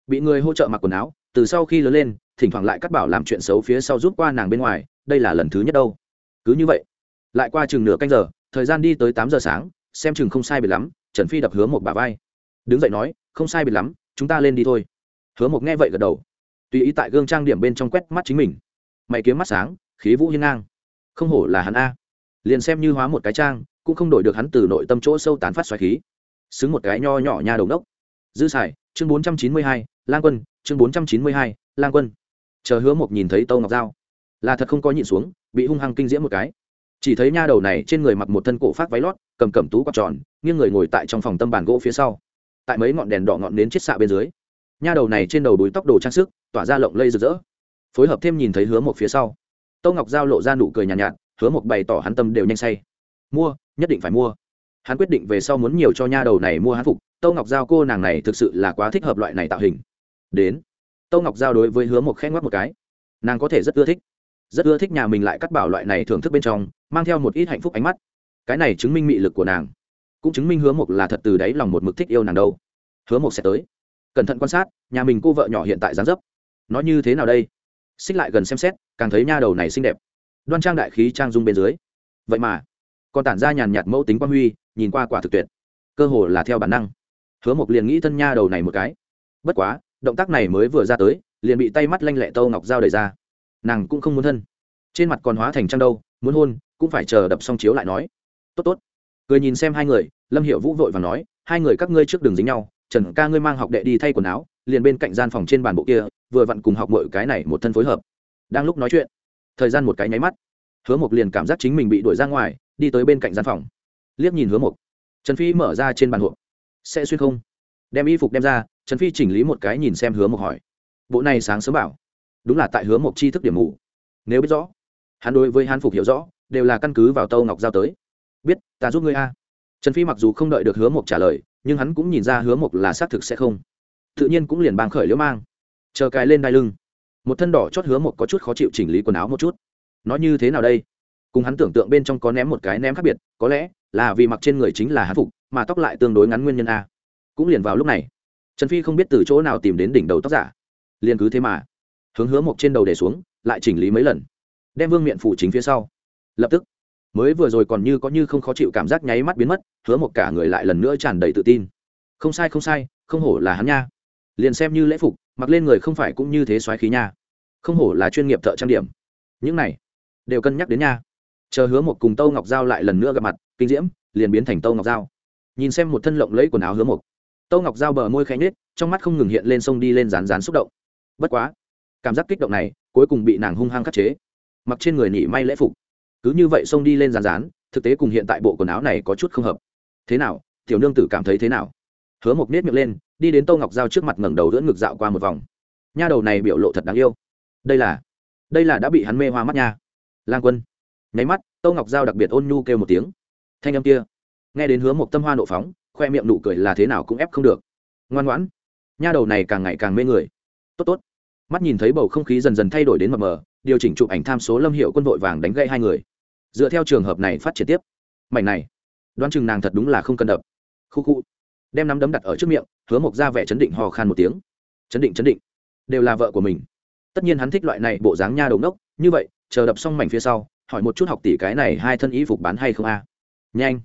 Speaker 1: bị người hỗ trợ mặc quần áo, từ sau khi lớn lên, thỉnh thoảng lại cắt bảo làm chuyện xấu phía sau rút qua nàng bên ngoài, đây là lần thứ nhất đâu. Cứ như vậy, lại qua chừng nửa canh giờ, thời gian đi tới tám giờ sáng, xem chừng không sai biệt lắm, trần phi đập hứa một bà vai đứng dậy nói, không sai biệt lắm, chúng ta lên đi thôi. Hứa mộc nghe vậy gật đầu. Tùy ý tại gương trang điểm bên trong quét mắt chính mình. Mày kiếm mắt sáng, khí vũ hiên ngang. Không hổ là hắn a. Liền xem như hóa một cái trang, cũng không đổi được hắn từ nội tâm chỗ sâu tán phát xoáy khí. Xứng một cái nho nhỏ nha đầu đốc dư sải, chương bốn trăm chín mươi hai, lang quân, chương bốn trăm chín mươi hai, lang quân. Chờ hứa mộc nhìn thấy tâu ngọc dao là thật không có nhịn xuống, bị hung hăng kinh diễm một cái. Chỉ thấy nha đầu này trên người mặc một thân cổ phát váy lót, cầm cầm tú quạt tròn, nghiêng người ngồi tại trong phòng tâm bàn gỗ phía sau tại mấy ngọn đèn đỏ ngọn đến chết xạ bên dưới. Nha đầu này trên đầu đuối tóc đồ trang sức tỏa ra lộng lây rực rỡ. Phối hợp thêm nhìn thấy hứa một phía sau. Tâu ngọc giao lộ ra nụ cười nhàn nhạt, nhạt hứa một bày tỏ hắn tâm đều nhanh say. Mua nhất định phải mua. Hắn quyết định về sau muốn nhiều cho nha đầu này mua hắn phục. Tâu ngọc giao cô nàng này thực sự là quá thích hợp loại này tạo hình. Đến. Tâu ngọc giao đối với hứa một khen ngoắc một cái. Nàng có thể rất ưa thích. Rất ưa thích nhà mình lại cắt bảo loại này thưởng thức bên trong mang theo một ít hạnh phúc ánh mắt. Cái này chứng minh mị lực của nàng cũng chứng minh hứa một là thật từ đáy lòng một mực thích yêu nàng đâu. Hứa một sẽ tới. Cẩn thận quan sát, nhà mình cô vợ nhỏ hiện tại dáng dấp. Nó như thế nào đây? Xích lại gần xem xét, càng thấy nha đầu này xinh đẹp. Đoan trang đại khí trang dung bên dưới. Vậy mà, còn tản ra nhàn nhạt mẫu tính quan huy, nhìn qua quả thực tuyệt. Cơ hồ là theo bản năng. Hứa một liền nghĩ thân nha đầu này một cái. Bất quá, động tác này mới vừa ra tới, liền bị tay mắt lanh lẹ tâu ngọc dao đẩy ra. Nàng cũng không muốn thân. Trên mặt còn hóa thành trăng đâu, muốn hôn, cũng phải chờ đập xong chiếu lại nói. Tốt tốt cười nhìn xem hai người, lâm hiệu vũ vội và nói, hai người các ngươi trước đường dính nhau, trần ca ngươi mang học đệ đi thay quần áo, liền bên cạnh gian phòng trên bàn bộ kia, vừa vặn cùng học mọi cái này một thân phối hợp. Đang lúc nói chuyện, thời gian một cái nháy mắt, hứa mộc liền cảm giác chính mình bị đuổi ra ngoài, đi tới bên cạnh gian phòng. Liếc nhìn hứa mộc, trần phi mở ra trên bàn hộp. Sẽ xuyên không? Đem y phục đem ra, trần phi chỉnh lý một cái nhìn xem hứa mộc hỏi. Bộ này sáng sớm bảo. Đúng là tại hứa mộc chi thức điểm mù. Nếu biết rõ, hắn đối với hán phục hiểu rõ, đều là căn cứ vào tâu ngọc giao tới biết, ta giúp ngươi a. Trần phi mặc dù không đợi được hứa mộc trả lời, nhưng hắn cũng nhìn ra hứa mộc là xác thực sẽ không. Tự nhiên cũng liền bàng khởi liễu mang. Chờ cài lên đai lưng. Một thân đỏ chót hứa mộc có chút khó chịu chỉnh lý quần áo một chút. Nó như thế nào đây? Cùng hắn tưởng tượng bên trong có ném một cái ném khác biệt, có lẽ là vì mặc trên người chính là hán phục, mà tóc lại tương đối ngắn nguyên nhân a. Cũng liền vào lúc này, trần phi không biết từ chỗ nào tìm đến đỉnh đầu tóc giả. Liền cứ thế mà, hướng hứa mộc trên đầu để xuống, lại chỉnh lý mấy lần, đem vương miện phủ chính phía sau. Lập tức mới vừa rồi còn như có như không khó chịu cảm giác nháy mắt biến mất, hứa một cả người lại lần nữa tràn đầy tự tin. Không sai không sai, không hổ là hắn nha. Liền xem như lễ phục, mặc lên người không phải cũng như thế xoáy khí nha. Không hổ là chuyên nghiệp thợ trang điểm. Những này đều cân nhắc đến nha. Chờ hứa một cùng tâu ngọc giao lại lần nữa gặp mặt, kinh diễm, liền biến thành tâu ngọc giao. Nhìn xem một thân lộng lẫy quần áo hứa một, tâu ngọc giao bờ môi khẽ nhết trong mắt không ngừng hiện lên sông đi lên rán rán xúc động. Bất quá, cảm giác kích động này cuối cùng bị nàng hung hăng khắc chế. Mặc trên người nỉ may lễ phục cứ như vậy xông đi lên rán rán, thực tế cùng hiện tại bộ quần áo này có chút không hợp. Thế nào, tiểu nương tử cảm thấy thế nào? Hứa mộc nết miệng lên, đi đến tô ngọc giao trước mặt ngẩng đầu đỡ ngực dạo qua một vòng. Nha đầu này biểu lộ thật đáng yêu. Đây là đây là đã bị hắn mê hoa mắt nha. Lang quân. Nháy mắt, tô ngọc giao đặc biệt ôn nhu kêu một tiếng. Thanh âm kia. Nghe đến hứa Mộc tâm hoa nộ phóng, khoe miệng nụ cười là thế nào cũng ép không được. Ngoan ngoãn. Nha đầu này càng ngày càng mê người. Tốt tốt. Mắt nhìn thấy bầu không khí dần dần thay đổi đến mờ mờ, điều chỉnh chụp ảnh tham số lâm hiệu quân vội vàng đánh gây hai người dựa theo trường hợp này phát triển tiếp. Mảnh này, đoán chừng nàng thật đúng là không cần đập. Khu khu. Đem nắm đấm đặt ở trước miệng, hứa mộc ra vẻ chấn định hò khan một tiếng. Chấn định chấn định. Đều là vợ của mình. Tất nhiên hắn thích loại này bộ dáng nha đầu đốc như vậy, chờ đập xong mảnh phía sau, hỏi một chút học tỷ cái này hai thân y phục bán hay không a? Nhanh.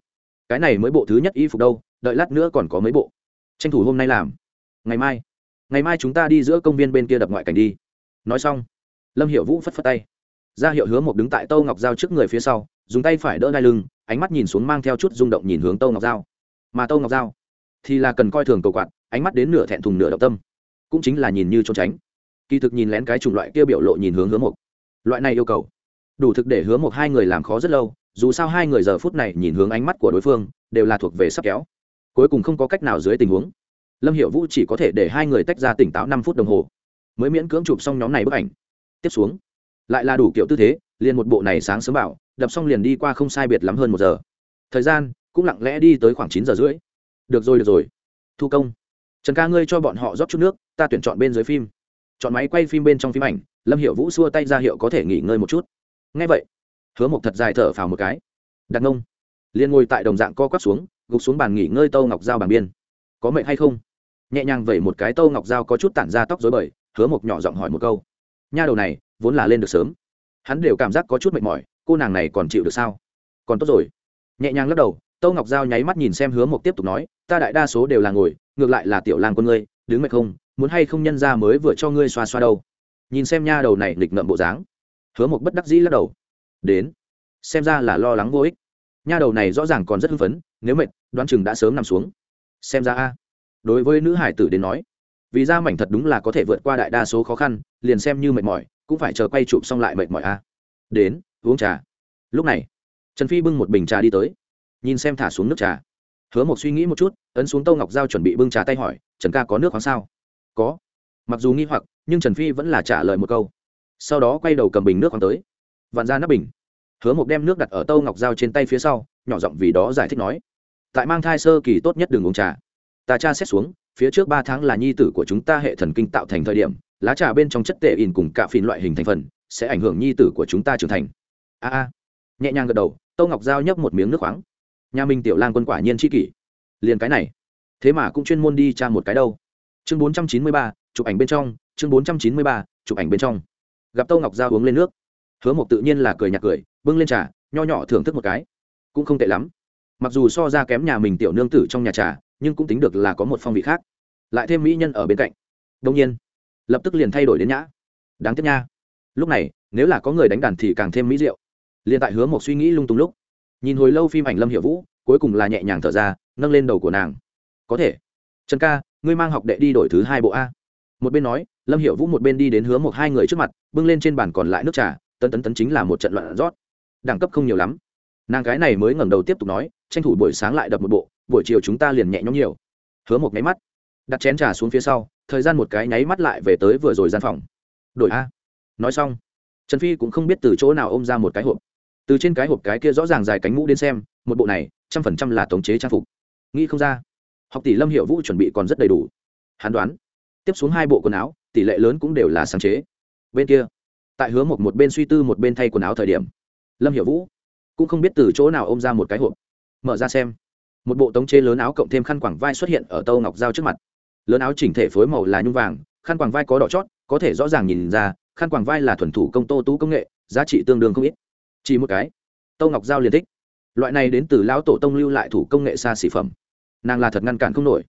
Speaker 1: Cái này mới bộ thứ nhất y phục đâu, đợi lát nữa còn có mấy bộ. Tranh thủ hôm nay làm. Ngày mai. Ngày mai chúng ta đi giữa công viên bên kia đập ngoại cảnh đi. Nói xong, lâm hiệu vũ phất phất tay ra hiệu hứa một đứng tại tâu ngọc giao trước người phía sau, dùng tay phải đỡ đai lưng, ánh mắt nhìn xuống mang theo chút rung động nhìn hướng tâu ngọc giao. Mà tâu ngọc giao thì là cần coi thường cầu quạt, ánh mắt đến nửa thẹn thùng nửa động tâm, cũng chính là nhìn như trốn tránh. Kỳ thực nhìn lén cái chủng loại kia biểu lộ nhìn hướng hứa một loại này yêu cầu, đủ thực để hứa một hai người làm khó rất lâu, dù sao hai người giờ phút này nhìn hướng ánh mắt của đối phương, đều là thuộc về sắp kéo. Cuối cùng không có cách nào dưới tình huống. Lâm hiệu vũ chỉ có thể để hai người tách ra tỉnh táo năm phút đồng hồ, mới miễn cưỡng chụp xong nhóm này bức ảnh. Tiếp xuống lại là đủ kiểu tư thế, liền một bộ này sáng sớm bảo, đập xong liền đi qua không sai biệt lắm hơn một giờ. Thời gian cũng lặng lẽ đi tới khoảng chín giờ rưỡi. Được rồi được rồi. Thu công. Trần ca ngươi cho bọn họ rót chút nước, ta tuyển chọn bên dưới phim. Chọn máy quay phim bên trong phim ảnh, lâm hiệu vũ xua tay ra hiệu có thể nghỉ ngơi một chút. Ngay vậy, hứa một thật dài thở phào một cái. Đặt ngông. Liền ngồi tại đồng dạng co quắp xuống, gục xuống bàn nghỉ ngơi tâu ngọc dao bàn biên. Có mệnh hay không? Nhẹ nhàng vẩy một cái tâu ngọc dao có chút tản ra tóc dối bời, hứa một nhỏ giọng hỏi một câu. Nha đầu này vốn là lên được sớm. Hắn đều cảm giác có chút mệt mỏi, cô nàng này còn chịu được sao? Còn tốt rồi. Nhẹ nhàng lắc đầu, tâu ngọc giao nháy mắt nhìn xem hứa mộc tiếp tục nói, ta đại đa số đều là ngồi, ngược lại là tiểu làng con ngươi, đứng mệt không? Muốn hay không nhân ra mới vừa cho ngươi xoa xoa đâu? Nhìn xem nha đầu này nghịch ngợm bộ dáng, hứa mộc bất đắc dĩ lắc đầu. Đến, xem ra là lo lắng vô ích. Nha đầu này rõ ràng còn rất hưng phấn, nếu mệt, đoán chừng đã sớm nằm xuống. Xem ra a. Đối với nữ hải tử đến nói, vì da mảnh thật đúng là có thể vượt qua đại đa số khó khăn, liền xem như mệt mỏi cũng phải chờ quay chụp xong lại mệt mỏi a đến, uống trà. Lúc này, trần phi bưng một bình trà đi tới. Nhìn xem thả xuống nước trà. Hứa một suy nghĩ một chút, ấn xuống tâu ngọc giao chuẩn bị bưng trà tay hỏi, trần ca có nước khoáng sao? Có. Mặc dù nghi hoặc, nhưng trần phi vẫn là trả lời một câu. Sau đó quay đầu cầm bình nước khoáng tới. Vặn ra nắp bình. Hứa một đem nước đặt ở tâu ngọc giao trên tay phía sau, nhỏ giọng vì đó giải thích nói, tại mang thai sơ kỳ tốt nhất đừng uống trà. Ta cha xét xuống, phía trước ba tháng là nhi tử của chúng ta hệ thần kinh tạo thành thời điểm lá trà bên trong chất tệ in cùng cả phìn loại hình thành phần, sẽ ảnh hưởng nhi tử của chúng ta trưởng thành. A a. Nhẹ nhàng gật đầu tâu ngọc giao nhấp một miếng nước khoáng. Nhà mình tiểu lang quân quả nhiên c h i kỷ. Liền cái này. Thế mà cũng chuyên môn đi tra một cái đâu. Chương bốn trăm chín mươi ba, chụp ảnh bên trong, chương bốn trăm chín mươi ba, chụp ảnh bên trong. Gặp tâu ngọc giao uống lên nước. Hứa mộc tự nhiên là cười nhạt cười, bưng lên trà, nho nhỏ thưởng thức một cái. Cũng không tệ lắm. Mặc dù so ra kém nhà mình tiểu nương tử trong nhà trà, nhưng cũng tính được là có một phong vị khác. Lại thêm mỹ nhân ở bên cạnh. Đông nhiên lập tức liền thay đổi đến nhã. Đáng tiếc nha. Lúc này, nếu là có người đánh đàn thì càng thêm mỹ diệu. Liền tại hứa một suy nghĩ lung tung lúc, nhìn hồi lâu phim ảnh lâm hiệu vũ, cuối cùng là nhẹ nhàng thở ra, nâng lên đầu của nàng. Có thể. Trần ca, ngươi mang học đệ đi đổi thứ hai bộ a. Một bên nói, lâm hiệu vũ một bên đi đến hứa một hai người trước mặt, bưng lên trên bàn còn lại nước trà, tấn tấn tấn chính là một trận loạn rót đẳng cấp không nhiều lắm. Nàng cái này mới ngẩng đầu tiếp tục nói, tranh thủ buổi sáng lại đập một bộ, buổi chiều chúng ta liền nhẹ nhõm nhiều. Hứa một nháy mắt, đặt chén trà xuống phía sau thời gian một cái nháy mắt lại về tới vừa rồi gian phòng. Đổi a. Nói xong, trần phi cũng không biết từ chỗ nào ôm ra một cái hộp. Từ trên cái hộp cái kia rõ ràng dài cánh mũ đến xem, một bộ này, trăm phần trăm là tống chế trang phục. Nghĩ không ra, học tỷ lâm hiệu vũ chuẩn bị còn rất đầy đủ. Hắn đoán, tiếp xuống hai bộ quần áo, tỷ lệ lớn cũng đều là sáng chế. Bên kia, tại hứa một một bên suy tư một bên thay quần áo thời điểm, lâm hiệu vũ cũng không biết từ chỗ nào ôm ra một cái hộp. Mở ra xem, một bộ tống chế lớn áo cộng thêm khăn quảng vai xuất hiện ở tâu ngọc giao trước mặt lớn áo chỉnh thể phối màu là nhung vàng, khăn quàng vai có đỏ chót, có thể rõ ràng nhìn ra, khăn quàng vai là thuần thủ công tô tú công nghệ, giá trị tương đương không ít. Chỉ một cái. Tâu ngọc giao liền thích. Loại này đến từ lão tổ tông lưu lại thủ công nghệ xa xỉ phẩm. Nàng là thật ngăn cản không nổi.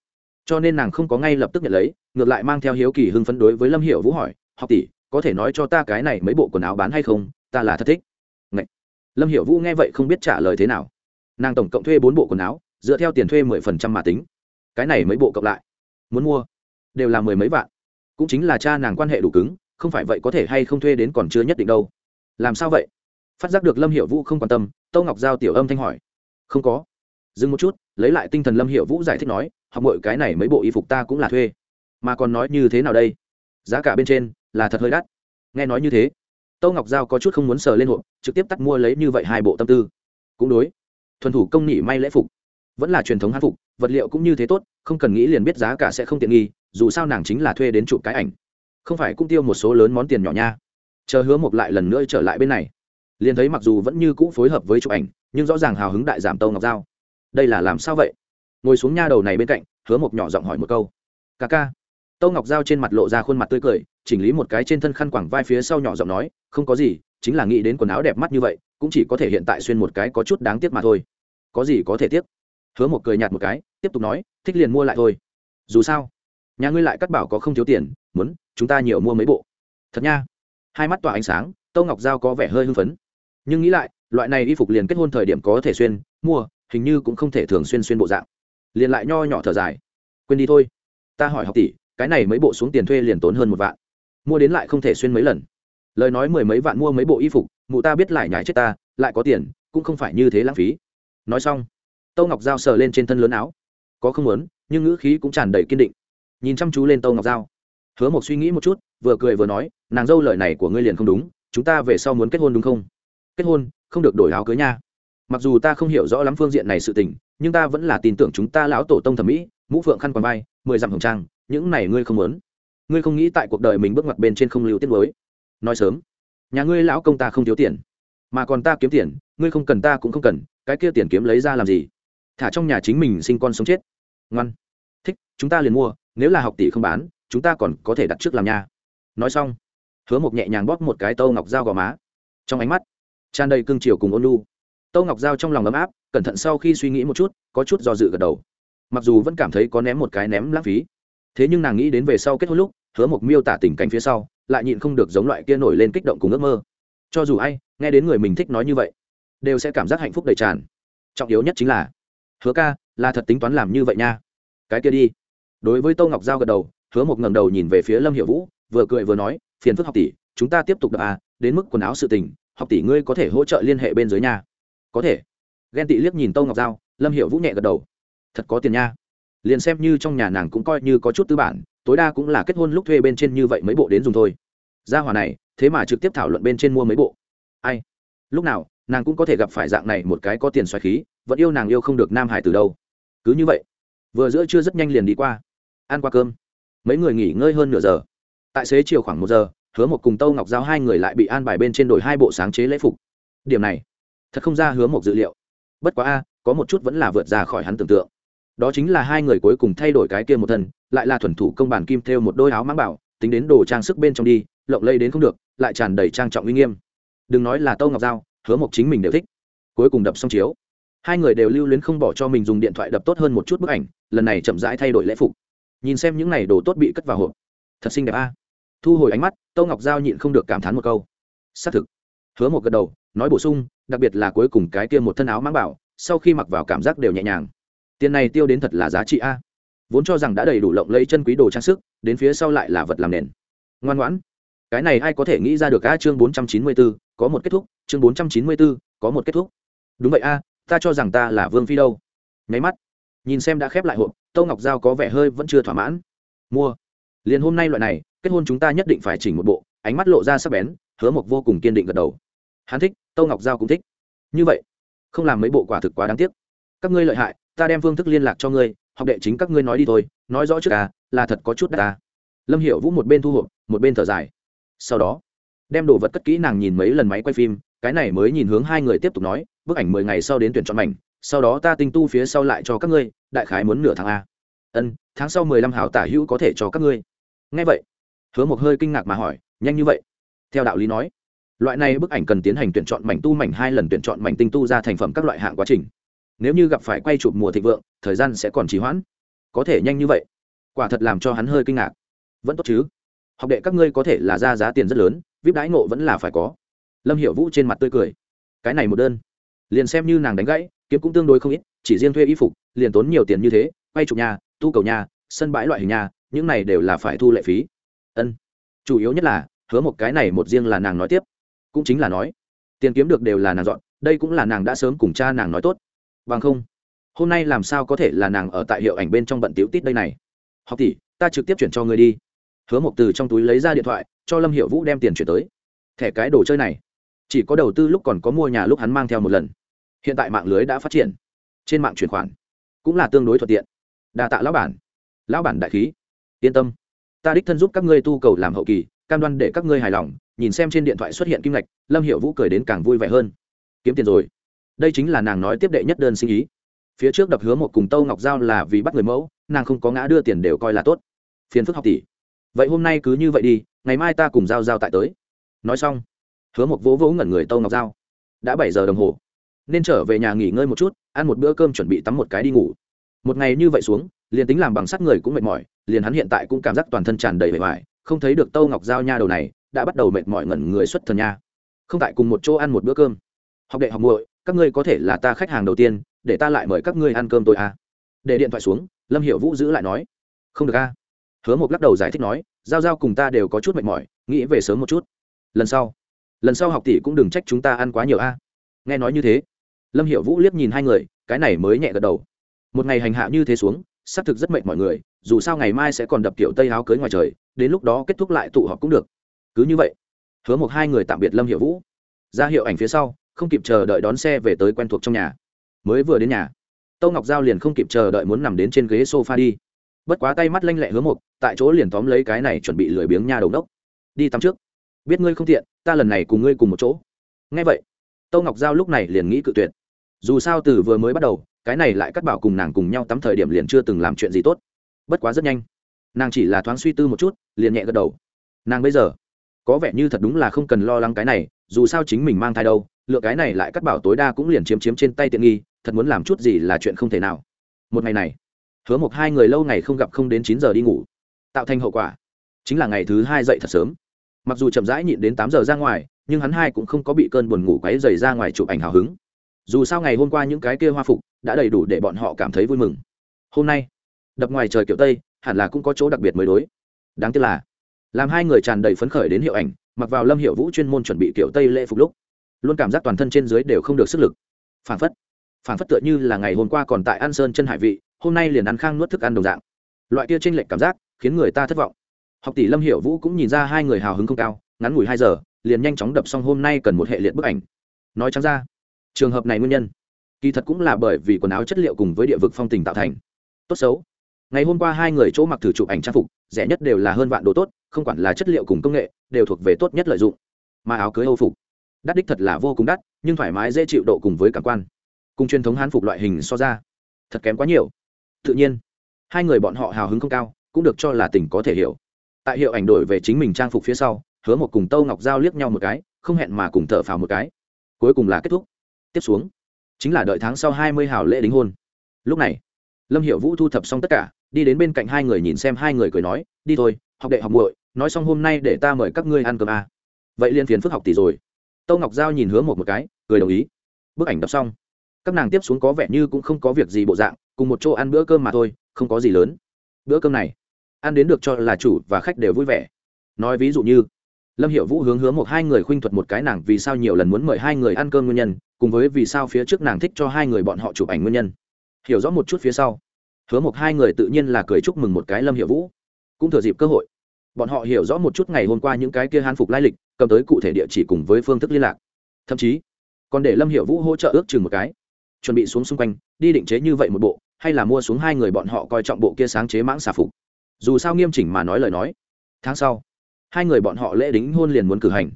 Speaker 1: Cho nên nàng không có ngay lập tức nhận lấy, ngược lại mang theo hiếu kỳ hưng phấn đối với lâm hiệu vũ hỏi, học tỷ, có thể nói cho ta cái này mấy bộ quần áo bán hay không? Ta là thật thích. Ngậy. lâm hiệu vũ nghe vậy không biết trả lời thế nào. Nàng tổng cộng thuê bốn bộ quần áo, dựa theo tiền thuê mười phần trăm mà tính. Cái này mấy bộ cộng lại muốn mua, đều là mười mấy vạn. Cũng chính là cha nàng quan hệ đủ cứng, không phải vậy có thể hay không thuê đến còn chưa nhất định đâu. Làm sao vậy? Phát giác được lâm hiệu vũ không quan tâm, tâu ngọc giao tiểu âm thanh hỏi. Không có. Dừng một chút, lấy lại tinh thần lâm hiệu vũ giải thích nói, học mọi cái này mấy bộ y phục ta cũng là thuê. Mà còn nói như thế nào đây? Giá cả bên trên là thật hơi đắt. Nghe nói như thế, tâu ngọc giao có chút không muốn sờ lên hộp, trực tiếp tắt mua lấy như vậy hai bộ tâm tư. Cũng đối. Thuần thủ công nhị may lễ phục vẫn là truyền thống hán phục, vật liệu cũng như thế tốt, không cần nghĩ liền biết giá cả sẽ không tiện nghi, dù sao nàng chính là thuê đến chụp cái ảnh. Không phải cũng tiêu một số lớn món tiền nhỏ nha. Chờ hứa một lại lần nữa trở lại bên này. Liền thấy mặc dù vẫn như cũ phối hợp với chụp ảnh, nhưng rõ ràng hào hứng đại giảm tâu ngọc giao đây là làm sao vậy? Ngồi xuống nha đầu này bên cạnh, hứa một nhỏ giọng hỏi một câu. Ca ca. Tâu ngọc giao trên mặt lộ ra khuôn mặt tươi cười, chỉnh lý một cái trên thân khăn quẳng vai phía sau nhỏ giọng nói, không có gì, chính là nghĩ đến quần áo đẹp mắt như vậy, cũng chỉ có thể hiện tại xuyên một cái có chút đáng tiếc mà thôi. Có gì có thể tiếc? Hứa một cười nhạt một cái, tiếp tục nói, thích liền mua lại thôi. Dù sao, nhà ngươi lại cắt bảo có không thiếu tiền, muốn, chúng ta nhiều mua mấy bộ. Thật nha. Hai mắt tỏa ánh sáng, tâu ngọc giao có vẻ hơi hưng phấn. Nhưng nghĩ lại, loại này y phục liền kết hôn thời điểm có thể xuyên, mua, hình như cũng không thể thường xuyên xuyên bộ dạng. Liền lại nho nhỏ thở dài. Quên đi thôi, ta hỏi học tỷ, cái này mấy bộ xuống tiền thuê liền tốn hơn một vạn, mua đến lại không thể xuyên mấy lần. Lời nói mười mấy vạn mua mấy bộ y phục, mụ ta biết lại nhái chết ta, lại có tiền, cũng không phải như thế lãng phí. Nói xong tâu ngọc giao sờ lên trên thân lớn áo. Có không muốn, nhưng ngữ khí cũng tràn đầy kiên định. Nhìn chăm chú lên tâu ngọc giao. Hứa một suy nghĩ một chút, vừa cười vừa nói, nàng dâu lời này của ngươi liền không đúng, chúng ta về sau muốn kết hôn đúng không? Kết hôn, không được đổi áo cưới nha. Mặc dù ta không hiểu rõ lắm phương diện này sự tình, nhưng ta vẫn là tin tưởng chúng ta lão tổ tông thẩm mỹ, mũ phượng khăn quàng vai, mười dặm hồng trang, những này ngươi không muốn. Ngươi không nghĩ tại cuộc đời mình bước ngoặt bên trên không lưu tiết mới nói sớm, nhà ngươi lão công ta không thiếu tiền, mà còn ta kiếm tiền, ngươi không cần ta cũng không cần, cái kia tiền kiếm lấy ra làm gì? Thả trong nhà chính mình sinh con sống chết. Ngoan. Thích, chúng ta liền mua, nếu là học tỷ không bán, chúng ta còn có thể đặt trước làm nhà. nói xong, hứa mộc nhẹ nhàng bóp một cái tâu ngọc dao gò má. Trong ánh mắt, tràn đầy cương chiều cùng ôn lu tâu ngọc dao trong lòng ấm áp, cẩn thận sau khi suy nghĩ một chút, có chút do dự gật đầu. Mặc dù vẫn cảm thấy có ném một cái ném lãng phí, thế nhưng nàng nghĩ đến về sau kết hôn lúc, hứa mộc miêu tả tình cảnh phía sau, lại nhịn không được giống loại kia nổi lên kích động cùng ước mơ. Cho dù ai, nghe đến người mình thích nói như vậy, đều sẽ cảm giác hạnh phúc đầy tràn. Trọng yếu nhất chính là hứa ca, là thật tính toán làm như vậy nha. Cái kia đi. Đối với tô ngọc giao gật đầu, hứa một ngầm đầu nhìn về phía lâm hiệu vũ, vừa cười vừa nói, phiền phức học tỷ, chúng ta tiếp tục đập à đến mức quần áo sự tình, học tỷ ngươi có thể hỗ trợ liên hệ bên dưới nhà có thể. Ghen tị liếc nhìn tô ngọc giao, lâm hiệu vũ nhẹ gật đầu. Thật có tiền nha. Liền xem như trong nhà nàng cũng coi như có chút tư bản, tối đa cũng là kết hôn lúc thuê bên trên như vậy mấy bộ đến dùng thôi. Gia hòa này, thế mà trực tiếp thảo luận bên trên mua mấy bộ. Ai? Lúc nào? Nàng cũng có thể gặp phải dạng này một cái có tiền xoài khí, vẫn yêu nàng yêu không được nam hải từ đâu. Cứ như vậy, vừa giữa trưa rất nhanh liền đi qua, ăn qua cơm. Mấy người nghỉ ngơi hơn nửa giờ. Tại xế chiều khoảng một giờ, hứa một cùng tâu ngọc giao hai người lại bị an bài bên trên đổi hai bộ sáng chế lễ phục. Điểm này, thật không ra hứa một dự liệu. Bất quá a, có một chút vẫn là vượt ra khỏi hắn tưởng tượng. Đó chính là hai người cuối cùng thay đổi cái kia một thân, lại là thuần thủ công bản kim theo một đôi áo mang bảo, tính đến đồ trang sức bên trong đi, lộng lây đến không được, lại tràn đầy trang trọng uy nghiêm. Đừng nói là tâu ngọc giao hứa mộc chính mình đều thích. Cuối cùng đập xong chiếu. Hai người đều lưu luyến không bỏ cho mình dùng điện thoại đập tốt hơn một chút bức ảnh, lần này chậm rãi thay đổi lễ phục. Nhìn xem những n à y đồ tốt bị cất vào hộp. Thật xinh đẹp a. Thu hồi ánh mắt tâu ngọc giao nhịn không được cảm thán một câu. Xác thực. Hứa một gật đầu, nói bổ sung, đặc biệt là cuối cùng cái tiêm một thân áo mang bảo, sau khi mặc vào cảm giác đều nhẹ nhàng. Tiền này tiêu đến thật là giá trị a. Vốn cho rằng đã đầy đủ lộng lấy chân quý đồ trang sức, đến phía sau lại là vật làm nền. Ngoan ngoãn. Cái này ai có thể nghĩ ra được a? Chương bốn trăm chín mươi b ố có một kết thúc chương bốn trăm chín mươi b ố có một kết thúc. Đúng vậy a, ta cho rằng ta là vương phi đâu. Nháy mắt, nhìn xem đã khép lại hộp, tâu ngọc giao có vẻ hơi vẫn chưa thỏa mãn. Mua. Liền hôm nay loại này, kết hôn chúng ta nhất định phải chỉnh một bộ, ánh mắt lộ ra sắc bén, hứa mộc vô cùng kiên định gật đầu. Hắn thích, tâu ngọc giao cũng thích. Như vậy, không làm mấy bộ quả thực quá đáng tiếc. Các ngươi lợi hại, ta đem phương thức liên lạc cho ngươi, học đệ chính các ngươi nói đi thôi, nói rõ trước à là thật có chút đắt ta lâm hiểu vũ một bên thu hộp, một bên thở dài. Sau đó, đem đồ vật cất kỹ nàng nhìn mấy lần máy quay phim cái này mới nhìn hướng hai người tiếp tục nói, bức ảnh mười ngày sau đến tuyển chọn mảnh, sau đó ta tinh tu phía sau lại cho các ngươi, đại khái muốn nửa tháng a. Ân, tháng sau mười lăm hảo tả hữu có thể cho các ngươi. Ngay vậy, hứa một hơi kinh ngạc mà hỏi, nhanh như vậy? Theo đạo lý nói, loại này bức ảnh cần tiến hành tuyển chọn mảnh tu mảnh hai lần tuyển chọn mảnh tinh tu ra thành phẩm các loại hạng quá trình. Nếu như gặp phải quay chụp mùa thịnh vượng, thời gian sẽ còn trì hoãn. Có thể nhanh như vậy. Quả thật làm cho hắn hơi kinh ngạc. Vẫn tốt chứ. Học đệ các ngươi có thể là ra giá tiền rất lớn, vip đãi ngộ vẫn là phải có lâm hiểu vũ trên mặt tươi cười. Cái này một đơn. Liền xem như nàng đánh gãy, kiếm cũng tương đối không ít, chỉ riêng thuê y phục, liền tốn nhiều tiền như thế, quay chụp nhà, tu cầu nhà, sân bãi loại hình nhà, những này đều là phải thu lệ phí. Ân. Chủ yếu nhất là, hứa một cái này một riêng là nàng nói tiếp. Cũng chính là nói, tiền kiếm được đều là nàng dọn, đây cũng là nàng đã sớm cùng cha nàng nói tốt. Bằng không, hôm nay làm sao có thể là nàng ở tại hiệu ảnh bên trong bận tiểu tít đây này? Học tỷ, ta trực tiếp chuyển cho người đi. Hứa một từ trong túi lấy ra điện thoại, cho lâm hiệu vũ đem tiền chuyển tới. Thẻ cái đồ chơi này chỉ có đầu tư lúc còn có mua nhà lúc hắn mang theo một lần. Hiện tại mạng lưới đã phát triển. Trên mạng chuyển khoản cũng là tương đối thuận tiện. Đa tạ lão bản. Lão bản đại khí. Yên tâm. Ta đích thân giúp các ngươi tu cầu làm hậu kỳ, cam đoan để các ngươi hài lòng, nhìn xem trên điện thoại xuất hiện kim lạch lâm hiệu vũ cười đến càng vui vẻ hơn. Kiếm tiền rồi. Đây chính là nàng nói tiếp đệ nhất đơn sinh ý. Phía trước đập hứa một cùng tâu ngọc giao là vì bắt người mẫu, nàng không có ngã đưa tiền đều coi là tốt. Phiền phức học tỷ. Vậy hôm nay cứ như vậy đi, ngày mai ta cùng giao giao tại tới. Nói xong hứa một vỗ vỗ ngẩn người tâu ngọc giao. Đã bảy giờ đồng hồ. Nên trở về nhà nghỉ ngơi một chút, ăn một bữa cơm chuẩn bị tắm một cái đi ngủ. Một ngày như vậy xuống, liền tính làm bằng sắt người cũng mệt mỏi, liền hắn hiện tại cũng cảm giác toàn thân tràn đầy vẻ vải, không thấy được tâu ngọc giao nha đầu này, đã bắt đầu mệt mỏi ngẩn người xuất thần nha. Không tại cùng một chỗ ăn một bữa cơm. Học đệ học muội, các ngươi có thể là ta khách hàng đầu tiên, để ta lại mời các ngươi ăn cơm tôi à. để điện thoại xuống, lâm hiệu vũ giữ lại nói. Không được a. À. hứa một lắc đầu giải thích nói, giao giao cùng ta đều có chút mệt mỏi, nghĩ về sớm một chút. Lần sau lần sau học tỷ cũng đừng trách chúng ta ăn quá nhiều a. Nghe nói như thế, lâm hiệu vũ liếc nhìn hai người, cái này mới nhẹ gật đầu. Một ngày hành hạ như thế xuống, xác thực rất mệt mọi người, dù sao ngày mai sẽ còn đập kiểu tây áo cưới ngoài trời, đến lúc đó kết thúc lại tụ họp cũng được. Cứ như vậy, hứa một hai người tạm biệt lâm hiệu vũ. Ra hiệu ảnh phía sau, không kịp chờ đợi đón xe về tới quen thuộc trong nhà. Mới vừa đến nhà, tâu ngọc giao liền không kịp chờ đợi muốn nằm đến trên ghế s o f a đi. Bất quá tay mắt lanh lẹ hứa một, tại chỗ liền tóm lấy cái này chuẩn bị lười biếng nhà đầu đốc. Đi tắm trước biết ngươi không tiện, ta lần này cùng ngươi cùng một chỗ. Ngay vậy, tâu ngọc giao lúc này liền nghĩ cự tuyệt. Dù sao từ vừa mới bắt đầu, cái này lại cắt bảo cùng nàng cùng nhau tắm thời điểm liền chưa từng làm chuyện gì tốt. Bất quá rất nhanh, nàng chỉ là thoáng suy tư một chút, liền nhẹ gật đầu. Nàng bây giờ, có vẻ như thật đúng là không cần lo lắng cái này, dù sao chính mình mang thai đâu, lựa cái này lại cắt bảo tối đa cũng liền chiếm chiếm trên tay tiện nghi, thật muốn làm chút gì là chuyện không thể nào. Một ngày này, hứa một hai người lâu ngày không gặp không đến chín giờ đi ngủ, tạo thành hậu quả. Chính là ngày thứ hai dậy thật sớm mặc dù chậm rãi nhịn đến tám giờ ra ngoài, nhưng hắn hai cũng không có bị cơn buồn ngủ quáy dày ra ngoài chụp ảnh hào hứng. Dù sao ngày hôm qua những cái kia hoa phục đã đầy đủ để bọn họ cảm thấy vui mừng. Hôm nay, đập ngoài trời kiểu tây, hẳn là cũng có chỗ đặc biệt mới đối. Đáng tiếc là, làm hai người tràn đầy phấn khởi đến hiệu ảnh, mặc vào lâm hiệu vũ chuyên môn chuẩn bị kiểu tây lễ phục lúc, luôn cảm giác toàn thân trên dưới đều không được sức lực. Phản phất phản phất tựa như là ngày hôm qua còn tại an sơn chân hải vị, hôm nay liền ăn khang nuốt thức ăn đồng dạng. Loại kia tranh lệch cảm giác khiến người ta thất vọng học tỷ lâm hiểu vũ cũng nhìn ra hai người hào hứng không cao, ngắn ngủi hai giờ, liền nhanh chóng đập xong hôm nay cần một hệ liệt bức ảnh. Nói chăng ra, trường hợp này nguyên nhân, kỳ thật cũng là bởi vì quần áo chất liệu cùng với địa vực phong tình tạo thành. Tốt xấu, ngày hôm qua hai người chỗ mặc thử chụp ảnh trang phục, rẻ nhất đều là hơn vạn đồ tốt, không quản là chất liệu cùng công nghệ, đều thuộc về tốt nhất lợi dụng. Mà áo cưới âu phục, đắt đích thật là vô cùng đắt, nhưng thoải mái dễ chịu độ cùng với cảm quan. Cùng truyền thống hán phục loại hình so ra, thật kém quá nhiều. Tự nhiên, hai người bọn họ hào hứng không cao, cũng được cho là tình có thể hiểu tại hiệu ảnh đổi về chính mình trang phục phía sau, hứa một cùng tâu ngọc giao liếc nhau một cái, không hẹn mà cùng thở phào một cái. Cuối cùng là kết thúc. Tiếp xuống, chính là đợi tháng sau hai mươi hào lễ đính hôn. Lúc này, lâm hiệu vũ thu thập xong tất cả, đi đến bên cạnh hai người nhìn xem hai người cười nói, đi thôi, học đệ học muội, nói xong hôm nay để ta mời các ngươi ăn cơm à. vậy liên phiền phức học tỷ rồi. Tâu ngọc giao nhìn hứa một một cái, cười đồng ý. Bức ảnh đọc xong, các nàng tiếp xuống có vẻ như cũng không có việc gì bộ dạng, cùng một chỗ ăn bữa cơm mà thôi, không có gì lớn. Bữa cơm này ăn đến được cho là chủ và khách đều vui vẻ. Nói ví dụ như, lâm hiệu vũ hướng hướng một hai người khuynh thuật một cái nàng vì sao nhiều lần muốn mời hai người ăn cơm nguyên nhân, cùng với vì sao phía trước nàng thích cho hai người bọn họ chụp ảnh nguyên nhân. Hiểu rõ một chút phía sau, hứa một hai người tự nhiên là cười chúc mừng một cái lâm hiệu vũ. Cũng thừa dịp cơ hội, bọn họ hiểu rõ một chút ngày hôm qua những cái kia hán phục lai lịch, cầm tới cụ thể địa chỉ cùng với phương thức liên lạc. Thậm chí, còn để lâm hiệu vũ hỗ trợ ước chừng một cái. Chuẩn bị xuống xung quanh, đi định chế như vậy một bộ, hay là mua xuống hai người bọn họ coi trọng bộ kia sáng chế mãng xà phục dù sao nghiêm chỉnh mà nói lời nói. Tháng sau, hai người bọn họ lễ đính hôn liền muốn cử hành.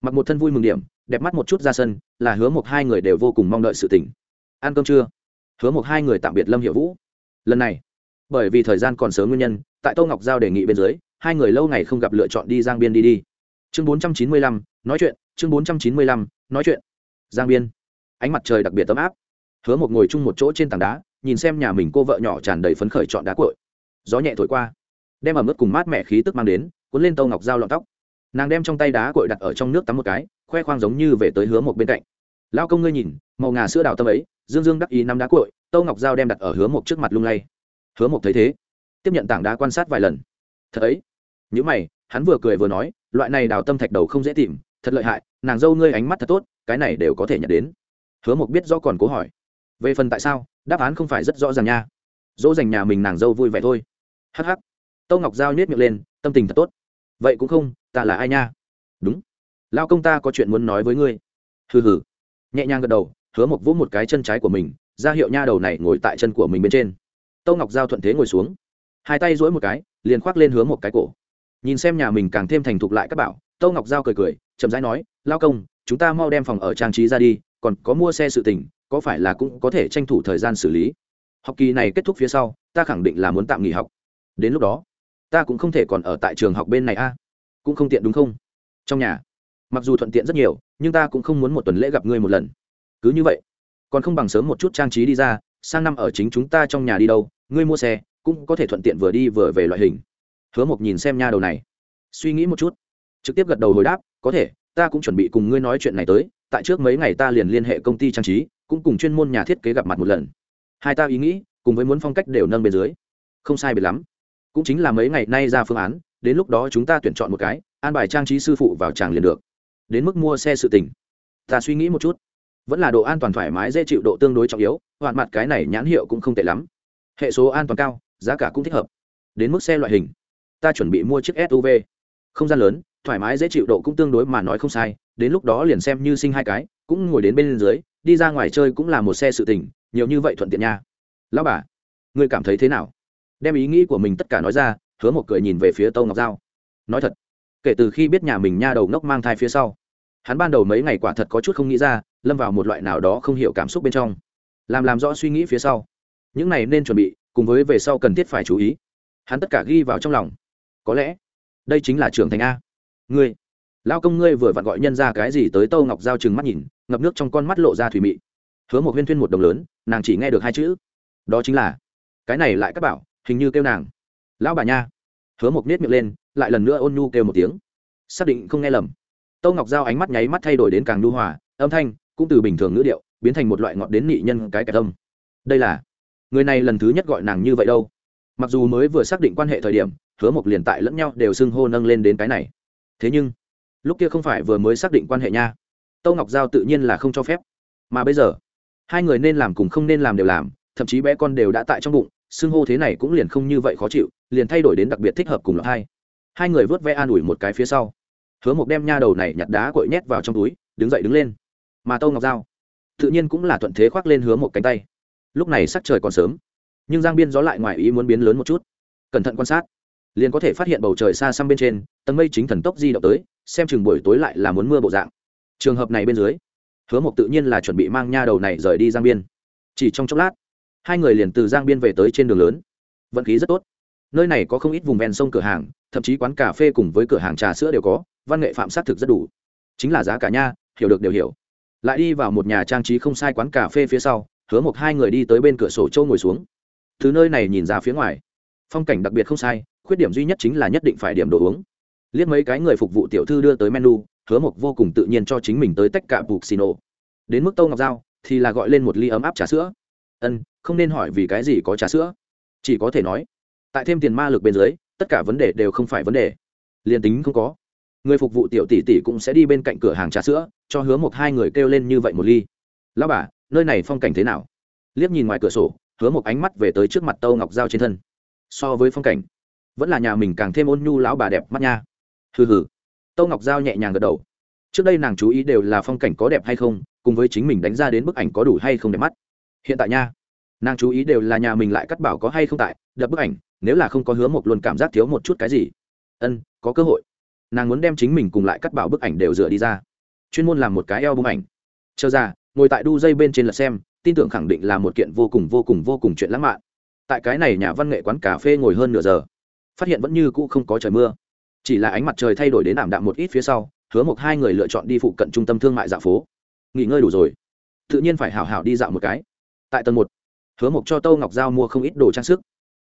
Speaker 1: Mặc một thân vui mừng điểm, đẹp mắt một chút ra sân, là hứa một hai người đều vô cùng mong đợi sự tỉnh ăn cơm trưa, hứa một hai người tạm biệt lâm hiệu vũ. Lần này, bởi vì thời gian còn sớm nguyên nhân, tại tô ngọc giao đề nghị bên dưới, hai người lâu ngày không gặp lựa chọn đi giang biên đi đi. Chương bốn trăm chín mươi lăm, nói chuyện, chương bốn trăm chín mươi lăm, nói chuyện. Giang biên, ánh mặt trời đặc biệt ấm áp. Hứa một ngồi chung một chỗ trên tảng đá, nhìn xem nhà mình cô vợ nhỏ tràn đầy phấn khởi chọn đá cội gió nhẹ thổi qua đem ẩm ướt cùng mát mẻ khí tức mang đến, cuốn lên tâu ngọc dao lọn tóc. Nàng đem trong tay đá cội đặt ở trong nước tắm một cái, khoe khoang giống như về tới hứa một bên cạnh. Lao công ngươi nhìn, màu ngà sữa đào tâm ấy, dương dương đắc ý năm đá cội tâu ngọc dao đem đặt ở hứa một trước mặt lung lay. Hứa một thấy thế, tiếp nhận tảng đá quan sát vài lần. Thật ấy? Những mày, hắn vừa cười vừa nói, loại này đào tâm thạch đầu không dễ tìm, thật lợi hại, nàng dâu ngươi ánh mắt thật tốt, cái này đều có thể nhận đến. Hứa một biết do còn cố hỏi. Về phần tại sao, đáp án không phải rất rõ ràng nha. Dỗ dành nhà mình nàng dâu vui vẻ thôi. Hh ắ c ắ c tâu ngọc giao nhét miệng lên, tâm tình thật tốt. Vậy cũng không, ta là ai nha? Đúng. Lao công ta có chuyện muốn nói với ngươi. Hừ hừ. Nhẹ nhàng gật đầu, hứa mộc vỗ một cái chân trái của mình, ra hiệu nha đầu này ngồi tại chân của mình bên trên. Tâu ngọc giao thuận thế ngồi xuống. Hai tay dỗi một cái, liền khoác lên hứa một cái cổ. Nhìn xem nhà mình càng thêm thành thục lại các bảo tâu ngọc giao cười cười, chậm rãi nói, lao công, chúng ta mau đem phòng ở trang trí ra đi, còn có mua xe sự tình, có phải là cũng có thể tranh thủ thời gian xử lý? Học kỳ này kết thúc phía sau, ta khẳng định là muốn tạm nghỉ học. Đến lúc đó ta cũng không thể còn ở tại trường học bên này a. Cũng không tiện đúng không? Trong nhà. Mặc dù thuận tiện rất nhiều, nhưng ta cũng không muốn một tuần lễ gặp ngươi một lần. Cứ như vậy. Còn không bằng sớm một chút trang trí đi ra, sang năm ở chính chúng ta trong nhà đi đâu, ngươi mua xe, cũng có thể thuận tiện vừa đi vừa về loại hình. Hứa mộc nhìn xem nha đầu này. Suy nghĩ một chút. Trực tiếp gật đầu hồi đáp, có thể, ta cũng chuẩn bị cùng ngươi nói chuyện này tới, tại trước mấy ngày ta liền liên hệ công ty trang trí, cũng cùng chuyên môn nhà thiết kế gặp mặt một lần. Hai ta ý nghĩ, cùng với muốn phong cách đều nâng bên dưới. Không sai biệt lắm cũng chính là mấy ngày nay ra phương án, đến lúc đó chúng ta tuyển chọn một cái, an bài trang trí sư phụ vào tràng liền được. Đến mức mua xe sự tình. Ta suy nghĩ một chút. Vẫn là độ an toàn thoải mái, dễ chịu độ tương đối trọng yếu hoạn mặt cái này nhãn hiệu cũng không tệ lắm. Hệ số an toàn cao, giá cả cũng thích hợp. Đến mức xe loại hình. Ta chuẩn bị mua chiếc suv không gian lớn, thoải mái, dễ chịu độ cũng tương đối mà nói không sai. Đến lúc đó liền xem như sinh hai cái, cũng ngồi đến bên dưới, đi ra ngoài chơi cũng là một xe sự tình, nhiều như vậy thuận tiện nha. Lão bà, ngươi cảm thấy thế nào? Đem ý nghĩ của mình tất cả nói ra, hứa một cười nhìn về phía tâu ngọc giao. Nói thật, kể từ khi biết nhà mình nha đầu ngốc mang thai phía sau, hắn ban đầu mấy ngày quả thật có chút không nghĩ ra, lâm vào một loại nào đó không hiểu cảm xúc bên trong. Làm làm rõ suy nghĩ phía sau. Những này nên chuẩn bị, cùng với về sau cần thiết phải chú ý. Hắn tất cả ghi vào trong lòng. Có lẽ, đây chính là trưởng thành a. Ngươi, lao công ngươi vừa vặn gọi nhân ra cái gì tới tâu ngọc giao chừng mắt nhìn, ngập nước trong con mắt lộ ra thủy mị. Hứa một huyên thuyên một đồng lớn, nàng chỉ nghe được hai chữ. Đó chính là, cái này lại các bảo hình như kêu nàng. Lão bà nha. Hứa một nết miệng lên, lại lần nữa ôn nhu kêu một tiếng. Xác định không nghe lầm. Tâu ngọc giao ánh mắt nháy mắt thay đổi đến càng nhu hòa, âm thanh cũng từ bình thường ngữ điệu biến thành một loại ngọt đến nị nhân cái kẻ tâm đây là, người này lần thứ nhất gọi nàng như vậy đâu. Mặc dù mới vừa xác định quan hệ thời điểm, hứa một liền tại lẫn nhau đều xưng hô nâng lên đến cái này. Thế nhưng, lúc kia không phải vừa mới xác định quan hệ nha. Tâu ngọc giao tự nhiên là không cho phép. Mà bây giờ, hai người nên làm cùng không nên làm đều làm, thậm chí bé con đều đã tại trong bụng xưng hô thế này cũng liền không như vậy khó chịu, liền thay đổi đến đặc biệt thích hợp cùng lọc hai. Hai người vớt ve an ủi một cái phía sau. Hứa một đem nha đầu này nhặt đá cội nhét vào trong túi, đứng dậy đứng lên. Mà tâu ngọc giao, tự nhiên cũng là thuận thế khoác lên hứa một cánh tay. Lúc này sắc trời còn sớm, nhưng giang biên gió lại ngoài ý muốn biến lớn một chút. Cẩn thận quan sát, liền có thể phát hiện bầu trời xa xăm bên trên, tầng mây chính thần tốc di động tới, xem chừng buổi tối lại là muốn mưa bộ dạng. Trường hợp này bên dưới, hứa mộc tự nhiên là chuẩn bị mang nha đầu này rời đi giang biên. Chỉ trong chốc lát hai người liền từ giang biên về tới trên đường lớn. Vận khí rất tốt. Nơi này có không ít vùng ven sông cửa hàng, thậm chí quán cà phê cùng với cửa hàng trà sữa đều có, văn nghệ phạm s á t thực rất đủ. Chính là giá cả nha, hiểu được đều hiểu. Lại đi vào một nhà trang trí không sai quán cà phê phía sau, hứa một hai người đi tới bên cửa sổ châu ngồi xuống. Từ nơi này nhìn ra phía ngoài. Phong cảnh đặc biệt không sai, khuyết điểm duy nhất chính là nhất định phải điểm đồ uống. Liếc mấy cái người phục vụ tiểu thư đưa tới menu, hứa mộc vô cùng tự nhiên cho chính mình tới tách cả buộc xì nổ. Đến mức tâu ngọc dao thì là gọi lên một ly ấm áp trà sữa ân, không nên hỏi vì cái gì có trà sữa. Chỉ có thể nói, tại thêm tiền ma lực bên dưới, tất cả vấn đề đều không phải vấn đề. Liền tính không có, người phục vụ tiểu tỷ tỷ cũng sẽ đi bên cạnh cửa hàng trà sữa, cho hứa một hai người kêu lên như vậy một ly. Lão bà, nơi này phong cảnh thế nào? Liếc nhìn ngoài cửa sổ, hứa một ánh mắt về tới trước mặt tâu ngọc dao trên thân. So với phong cảnh, vẫn là nhà mình càng thêm ôn nhu lão bà đẹp mắt nha. Hừ hừ. Tâu ngọc giao nhẹ nhàng gật đầu. Trước đây nàng chú ý đều là phong cảnh có đẹp hay không, cùng với chính mình đánh ra đến bức ảnh có đủ hay không đẹp mắt hiện tại nha, nàng chú ý đều là nhà mình lại cắt bảo có hay không tại, đập bức ảnh, nếu là không có hứa một luôn cảm giác thiếu một chút cái gì. Ân, có cơ hội. Nàng muốn đem chính mình cùng lại cắt bảo bức ảnh đều dựa đi ra. Chuyên môn làm một cái eo bức ảnh. Chờ ra, ngồi tại đu dây bên trên là xem, tin tưởng khẳng định là một kiện vô cùng vô cùng vô cùng chuyện lãng mạn. Tại cái này nhà văn nghệ quán cà phê ngồi hơn nửa giờ, phát hiện vẫn như cũ không có trời mưa. Chỉ là ánh mặt trời thay đổi đến ảm đạm một ít phía sau, hứa một hai người lựa chọn đi phụ cận trung tâm thương mại dạo phố. Nghỉ ngơi đủ rồi. Tự nhiên phải hảo hảo đi dạo một cái tại tầng một. Hứa mộc cho tâu ngọc giao mua không ít đồ trang sức.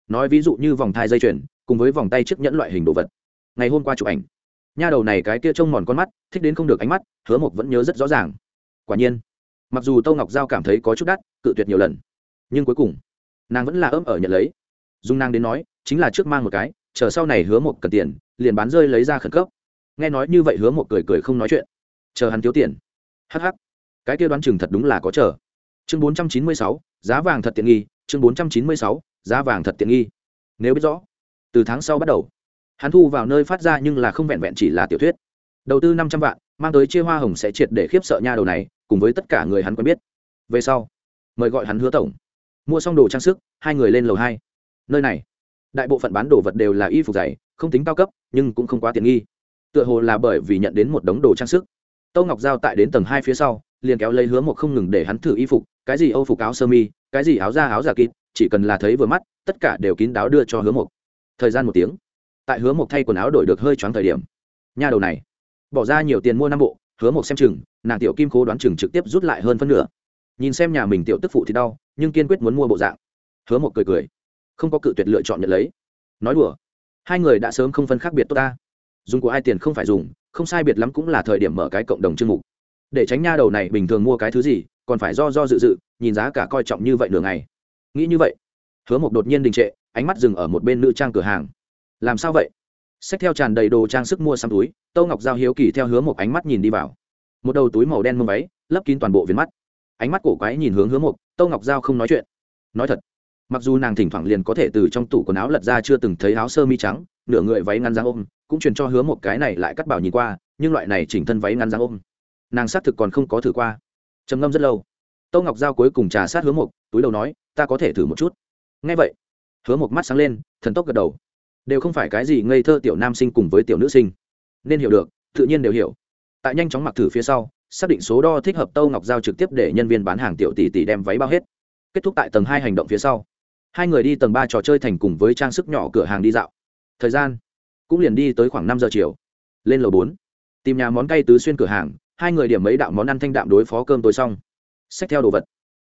Speaker 1: Nói ví dụ như vòng thai dây chuyền, cùng với vòng tay chiếc nhẫn loại hình đồ vật. Ngày hôm qua chụp ảnh. Nha đầu này cái kia trông mòn con mắt, thích đến không được ánh mắt, hứa mộc vẫn nhớ rất rõ ràng. Quả nhiên, mặc dù tâu ngọc giao cảm thấy có chút đắt, cự tuyệt nhiều lần, nhưng cuối cùng, nàng vẫn là ấm ở nhận lấy. Dung nàng đến nói, chính là trước mang một cái, chờ sau này hứa một cần tiền, liền bán rơi lấy ra khẩn cấp. Nghe nói như vậy hứa một cười cười không nói chuyện. Chờ hắn thiếu tiền. Hh cái kia đoán chừng thật đúng là có chờ chương bốn trăm chín mươi sáu, giá vàng thật tiện nghi. Chương bốn trăm chín mươi sáu, giá vàng thật tiện nghi. Nếu biết rõ, từ tháng sau bắt đầu, hắn thu vào nơi phát ra nhưng là không vẹn vẹn chỉ là tiểu thuyết. Đầu tư năm trăm vạn, mang tới chia hoa hồng sẽ triệt để khiếp sợ nha đầu này, cùng với tất cả người hắn quen biết. Về sau, mời gọi hắn hứa tổng. Mua xong đồ trang sức, hai người lên lầu hai. Nơi này, đại bộ phận bán đồ vật đều là y phục dày, không tính cao cấp, nhưng cũng không quá tiện nghi. Tựa hồ là bởi vì nhận đến một đống đồ trang sức. Tâu ngọc giao tại đến tầng hai phía sau, liền kéo lấy hứa một không ngừng để hắn thử y phục cái gì âu phục áo sơ mi, cái gì áo da áo giả kín chỉ cần là thấy vừa mắt, tất cả đều kín đáo đưa cho hứa một thời gian một tiếng, tại hứa một thay quần áo đổi được hơi choáng thời điểm, nha đầu này bỏ ra nhiều tiền mua năm bộ, hứa một xem chừng, nàng tiểu kim khố đoán chừng trực tiếp rút lại hơn phân nửa. Nhìn xem nhà mình tiểu tức phụ thì đau, nhưng kiên quyết muốn mua bộ dạng. Hứa một cười cười, không có cự tuyệt lựa chọn nhận lấy. Nói đùa, hai người đã sớm không phân khác biệt tốt ta. Dùng của ai tiền không phải dùng, không sai biệt lắm cũng là thời điểm mở cái cộng đồng chương mục. Để tránh nha đầu này bình thường mua cái thứ gì còn phải do do dự dự, nhìn giá cả coi trọng như vậy nửa ngày. Nghĩ như vậy, hứa một đột nhiên đình trệ, ánh mắt dừng ở một bên nữ trang cửa hàng. Làm sao vậy? Xách theo tràn đầy đồ trang sức mua xăm túi, tâu ngọc giao hiếu kỳ theo hứa một ánh mắt nhìn đi vào. Một đầu túi màu đen mông váy, lấp kín toàn bộ viền mắt. Ánh mắt cổ quái nhìn hướng hứa một tâu ngọc giao không nói chuyện. Nói thật, mặc dù nàng thỉnh thoảng liền có thể từ trong tủ quần áo lật ra chưa từng thấy áo sơ mi trắng, nửa người váy ngắn dáng ôm, cũng truyền cho hứa một cái này lại cắt bảo nhìn qua, nhưng loại này chỉnh thân váy ngắn dáng ôm, nàng xác thực còn không có thử qua trầm ngâm rất lâu. Tâu ngọc giao cuối cùng trà sát hứa một túi đầu nói, ta có thể thử một chút. Ngay vậy, hứa một mắt sáng lên, thần tốc gật đầu. Đều không phải cái gì ngây thơ tiểu nam sinh cùng với tiểu nữ sinh. Nên hiểu được, tự nhiên đều hiểu. Tại nhanh chóng mặc thử phía sau, xác định số đo thích hợp tâu ngọc giao trực tiếp để nhân viên bán hàng tiểu tỷ tỷ đem váy bao hết. Kết thúc tại tầng hai hành động phía sau, hai người đi tầng ba trò chơi thành cùng với trang sức nhỏ cửa hàng đi dạo. Thời gian cũng liền đi tới khoảng năm giờ chiều. Lên lầu bốn, tìm nhà món cay tứ xuyên cửa hàng hai người điểm mấy đạo món ăn thanh đạm đối phó cơm tối xong. Xách theo đồ vật.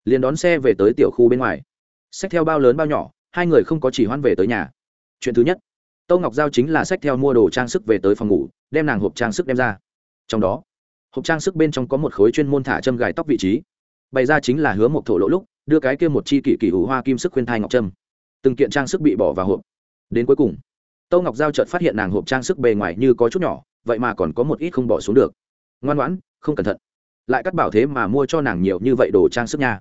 Speaker 1: Liền đón xe về tới tiểu khu bên ngoài. Xách theo bao lớn bao nhỏ, hai người không có chỉ hoan về tới nhà. Chuyện thứ nhất, tâu ngọc giao chính là xách theo mua đồ trang sức về tới phòng ngủ, đem nàng hộp trang sức đem ra. Trong đó, hộp trang sức bên trong có một khối chuyên môn thả châm gài tóc vị trí. Bày ra chính là hứa một thổ lỗ lúc, đưa cái kia một chi kỷ kỷ hủ hoa kim sức khuyên thai ngọc trâm từng kiện trang sức bị bỏ vào hộp. Đến cuối cùng, tâu ngọc giao chợt phát hiện nàng hộp trang sức bề ngoài như có chút nhỏ, vậy mà còn có một ít không bỏ xuống được ngoan ngoãn, không cẩn thận. Lại cắt bảo thế mà mua cho nàng nhiều như vậy đồ trang sức nha.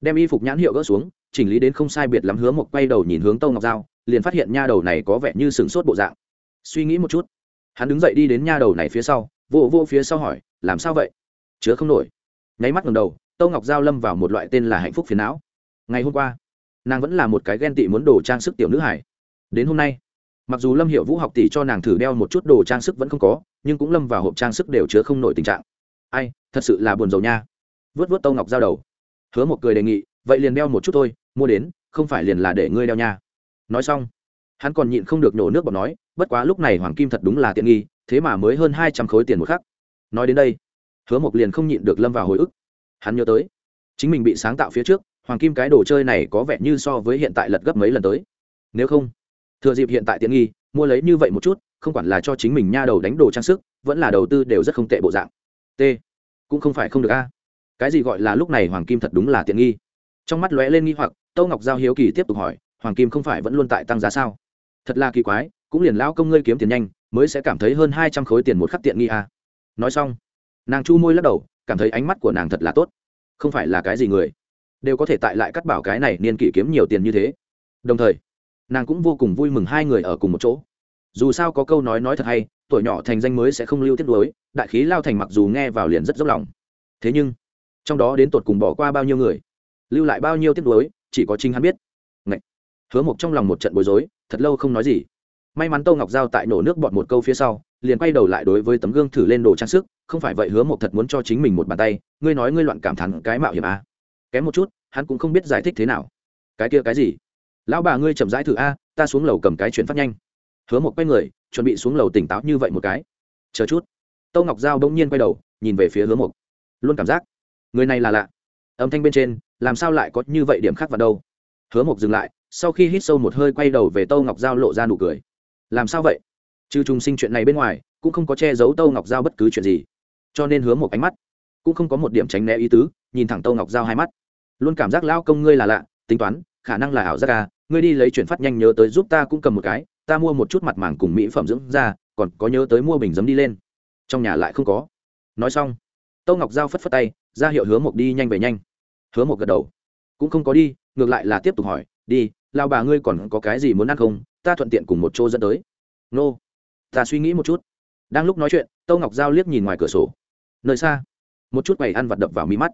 Speaker 1: Đem y phục nhãn hiệu gỡ xuống, chỉnh lý đến không sai biệt lắm hứa một quay đầu nhìn hướng tâu ngọc giao, liền phát hiện nha đầu này có vẻ như sửng sốt bộ dạng. Suy nghĩ một chút, hắn đứng dậy đi đến nha đầu này phía sau, vô vô phía sau hỏi, làm sao vậy? Chứa không nổi. Nháy mắt ngầm đầu, tâu ngọc giao lâm vào một loại tên là hạnh phúc phiền não. Ngày hôm qua, nàng vẫn là một cái ghen tị muốn đồ trang sức tiểu nữ hải đến hôm nay, mặc dù lâm hiệu vũ học tỷ cho nàng thử đeo một chút đồ trang sức vẫn không có nhưng cũng lâm vào hộp trang sức đều chứa không nổi tình trạng. Ai, thật sự là buồn rầu nha. Vớt vớt tâu ngọc giao đầu. Hứa một cười đề nghị, vậy liền đeo một chút thôi, mua đến, không phải liền là để ngươi đeo nha. Nói xong, hắn còn nhịn không được nhổ nước bọt nói, bất quá lúc này hoàng kim thật đúng là tiện nghi, thế mà mới hơn hai trăm khối tiền một khắc. Nói đến đây, hứa mộc liền không nhịn được lâm vào hồi ức. Hắn nhớ tới, chính mình bị sáng tạo phía trước, hoàng kim cái đồ chơi này có vẻ như so với hiện tại lật gấp mấy lần tới. Nếu không, thừa dịp hiện tại tiện nghi, mua lấy như vậy một chút không quản là cho chính mình nha đầu đánh đồ trang sức, vẫn là đầu tư đều rất không tệ bộ dạng. T, cũng không phải không được a. Cái gì gọi là lúc này hoàng kim thật đúng là tiện nghi. Trong mắt lóe lên nghi hoặc, tâu ngọc giao hiếu kỳ tiếp tục hỏi, hoàng kim không phải vẫn luôn tại tăng giá sao? Thật là kỳ quái, cũng liền lao công ngươi kiếm tiền nhanh, mới sẽ cảm thấy hơn hai trăm khối tiền một khắc tiện nghi a. Nói xong, nàng chu môi lắc đầu, cảm thấy ánh mắt của nàng thật là tốt. Không phải là cái gì người đều có thể tại lại cắt bảo cái này niên kỷ kiếm nhiều tiền như thế. Đồng thời, nàng cũng vô cùng vui mừng hai người ở cùng một chỗ dù sao có câu nói nói thật hay, tuổi nhỏ thành danh mới sẽ không lưu tiết đối đại khí lao thành mặc dù nghe vào liền rất dốc lòng. Thế nhưng, trong đó đến tột cùng bỏ qua bao nhiêu người, lưu lại bao nhiêu tiết đối chỉ có chính hắn biết. Ngậy. hứa mộc trong lòng một trận bối rối, thật lâu không nói gì. May mắn tô ngọc giao tại nổ nước bọt một câu phía sau, liền quay đầu lại đối với tấm gương thử lên đồ trang sức, không phải vậy hứa mộc thật muốn cho chính mình một bàn tay, ngươi nói ngươi loạn cảm thẳng cái mạo hiểm a. Kém một chút, hắn cũng không biết giải thích thế nào. Cái kia cái gì? Lão bà ngươi chậm rãi thử a, ta xuống lầu cầm cái chuyển phát nhanh hứa một quay người, chuẩn bị xuống lầu tỉnh táo như vậy một cái. Chờ chút. Tâu ngọc giao bỗng nhiên quay đầu, nhìn về phía hứa một luôn cảm giác, người này là lạ. Âm thanh bên trên, làm sao lại có như vậy điểm khác vào đâu? Hứa một dừng lại, sau khi hít sâu một hơi quay đầu về tâu ngọc giao lộ ra nụ cười. Làm sao vậy? Chứ trùng sinh chuyện này bên ngoài, cũng không có che giấu tâu ngọc giao bất cứ chuyện gì. Cho nên hứa một ánh mắt cũng không có một điểm tránh né ý tứ, nhìn thẳng tâu ngọc giao hai mắt. Luôn cảm giác lao công ngươi là lạ, tính toán, khả năng là ảo giác à ngươi đi lấy chuyển phát nhanh nhớ tới giúp ta cũng cầm một cái ta mua một chút mặt màng cùng mỹ phẩm dưỡng da, còn có nhớ tới mua bình giấm đi lên. Trong nhà lại không có. Nói xong tâu ngọc giao phất phất tay ra hiệu hứa mộc đi nhanh về nhanh. Hứa mộc gật đầu. Cũng không có đi ngược lại là tiếp tục hỏi đi lao bà ngươi còn có cái gì muốn ăn không? Ta thuận tiện cùng một chỗ dẫn tới. Nô ta suy nghĩ một chút. Đang lúc nói chuyện tâu ngọc giao liếc nhìn ngoài cửa sổ. Nơi xa. Một chút quầy ăn vặt đập vào mí mắt.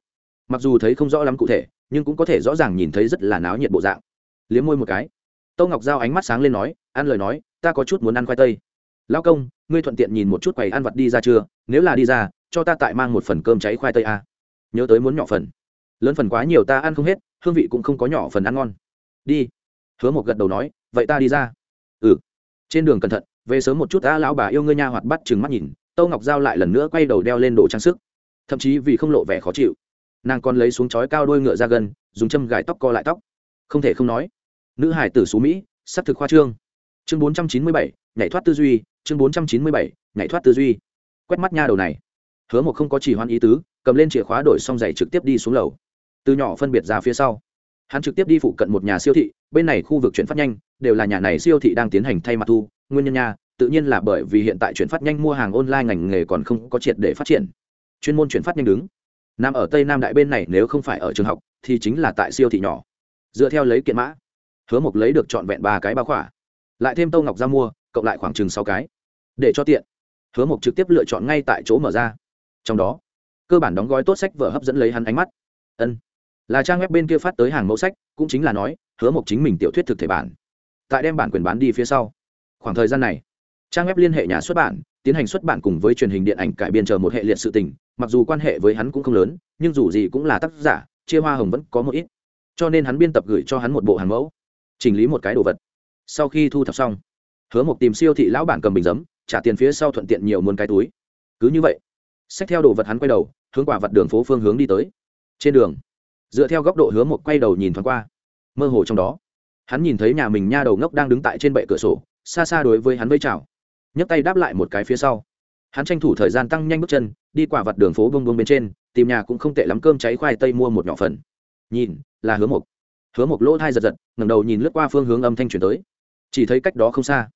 Speaker 1: Mặc dù thấy không rõ lắm cụ thể nhưng cũng có thể rõ ràng nhìn thấy rất là náo nhiệt bộ dạng. Liếm môi một cái tâu ngọc giao ánh mắt sáng lên nói, ăn lời nói, ta có chút muốn ăn khoai tây. Lão công, ngươi thuận tiện nhìn một chút quầy ăn vặt đi ra chưa? Nếu là đi ra, cho ta tại mang một phần cơm cháy khoai tây a nhớ tới muốn nhỏ phần. Lớn phần quá nhiều ta ăn không hết, hương vị cũng không có nhỏ phần ăn ngon. Đi. Hứa một gật đầu nói, vậy ta đi ra. Ừ. Trên đường cẩn thận, về sớm một chút ta lão bà yêu ngươi nha hoạt bắt chừng mắt nhìn tâu ngọc giao lại lần nữa quay đầu đeo lên đồ trang sức. Thậm chí vì không lộ vẻ khó chịu, nàng còn lấy xuống chói cao đôi ngựa ra gần dùng châm gài tóc co lại tóc. Không thể không nói nữ hải tử xú mỹ s ắ c thực khoa trương. Chương bốn trăm chín mươi bảy, nhảy thoát tư duy. Chương bốn trăm chín mươi bảy, nhảy thoát tư duy. Quét mắt nha đầu này. Hứa một không có chỉ hoan ý tứ, cầm lên chìa khóa đổi xong giày trực tiếp đi xuống lầu. Từ nhỏ phân biệt ra phía sau. Hắn trực tiếp đi phụ cận một nhà siêu thị, bên này khu vực chuyển phát nhanh, đều là nhà này siêu thị đang tiến hành thay mặt thu. Nguyên nhân nha, tự nhiên là bởi vì hiện tại chuyển phát nhanh mua hàng online ngành nghề còn không có triệt để phát triển. Chuyên môn chuyển phát nhanh đứng. Nằm ở tây nam đại bên này nếu không phải ở trường học, thì chính là tại siêu thị nhỏ. Dựa theo lấy kiện mã hứa mộc lấy được trọn vẹn ba cái bao khỏa. Lại thêm Tâu ngọc ra mua, cộng lại khoảng chừng sáu cái. Để cho tiện. Hứa mộc trực tiếp lựa chọn ngay tại chỗ mở ra. Trong đó, cơ bản đóng gói tốt sách vở hấp dẫn lấy hắn ánh mắt. Ân. Là trang web bên kia phát tới hàng mẫu sách, cũng chính là nói, hứa mộc chính mình tiểu thuyết thực thể bản. Tại đem bản quyền bán đi phía sau. Khoảng thời gian này, trang web liên hệ nhà xuất bản, tiến hành xuất bản cùng với truyền hình điện ảnh cải biên chờ một hệ liệt sự tình, mặc dù quan hệ với hắn cũng không lớn, nhưng dù gì cũng là tác giả, chia hoa hồng vẫn có một ít. Cho nên hắn biên tập gửi cho hắn một bộ hàng mẫu chỉnh lý một cái đồ vật. Sau khi thu thập xong, hứa mộc tìm siêu thị lão bản cầm bình giấm, trả tiền phía sau thuận tiện nhiều muôn cái túi. Cứ như vậy, xách theo đồ vật hắn quay đầu, hướng quả vật đường phố phương hướng đi tới. Trên đường, dựa theo góc độ hứa mộc quay đầu nhìn thoáng qua, mơ hồ trong đó, hắn nhìn thấy nhà mình nha đầu ngốc đang đứng tại trên bệ cửa sổ, xa xa đối với hắn vây chào, nhấc tay đáp lại một cái phía sau. Hắn tranh thủ thời gian tăng nhanh bước chân, đi quả vặt đường phố bông bông bên trên, tìm nhà cũng không tệ lắm cơm cháy khoai tây mua một nhỏ phần. Nhìn, là hứa mộc hứa một lỗ thai giật giật ngầm đầu nhìn lướt qua phương hướng âm thanh chuyển tới. Chỉ thấy cách đó không xa,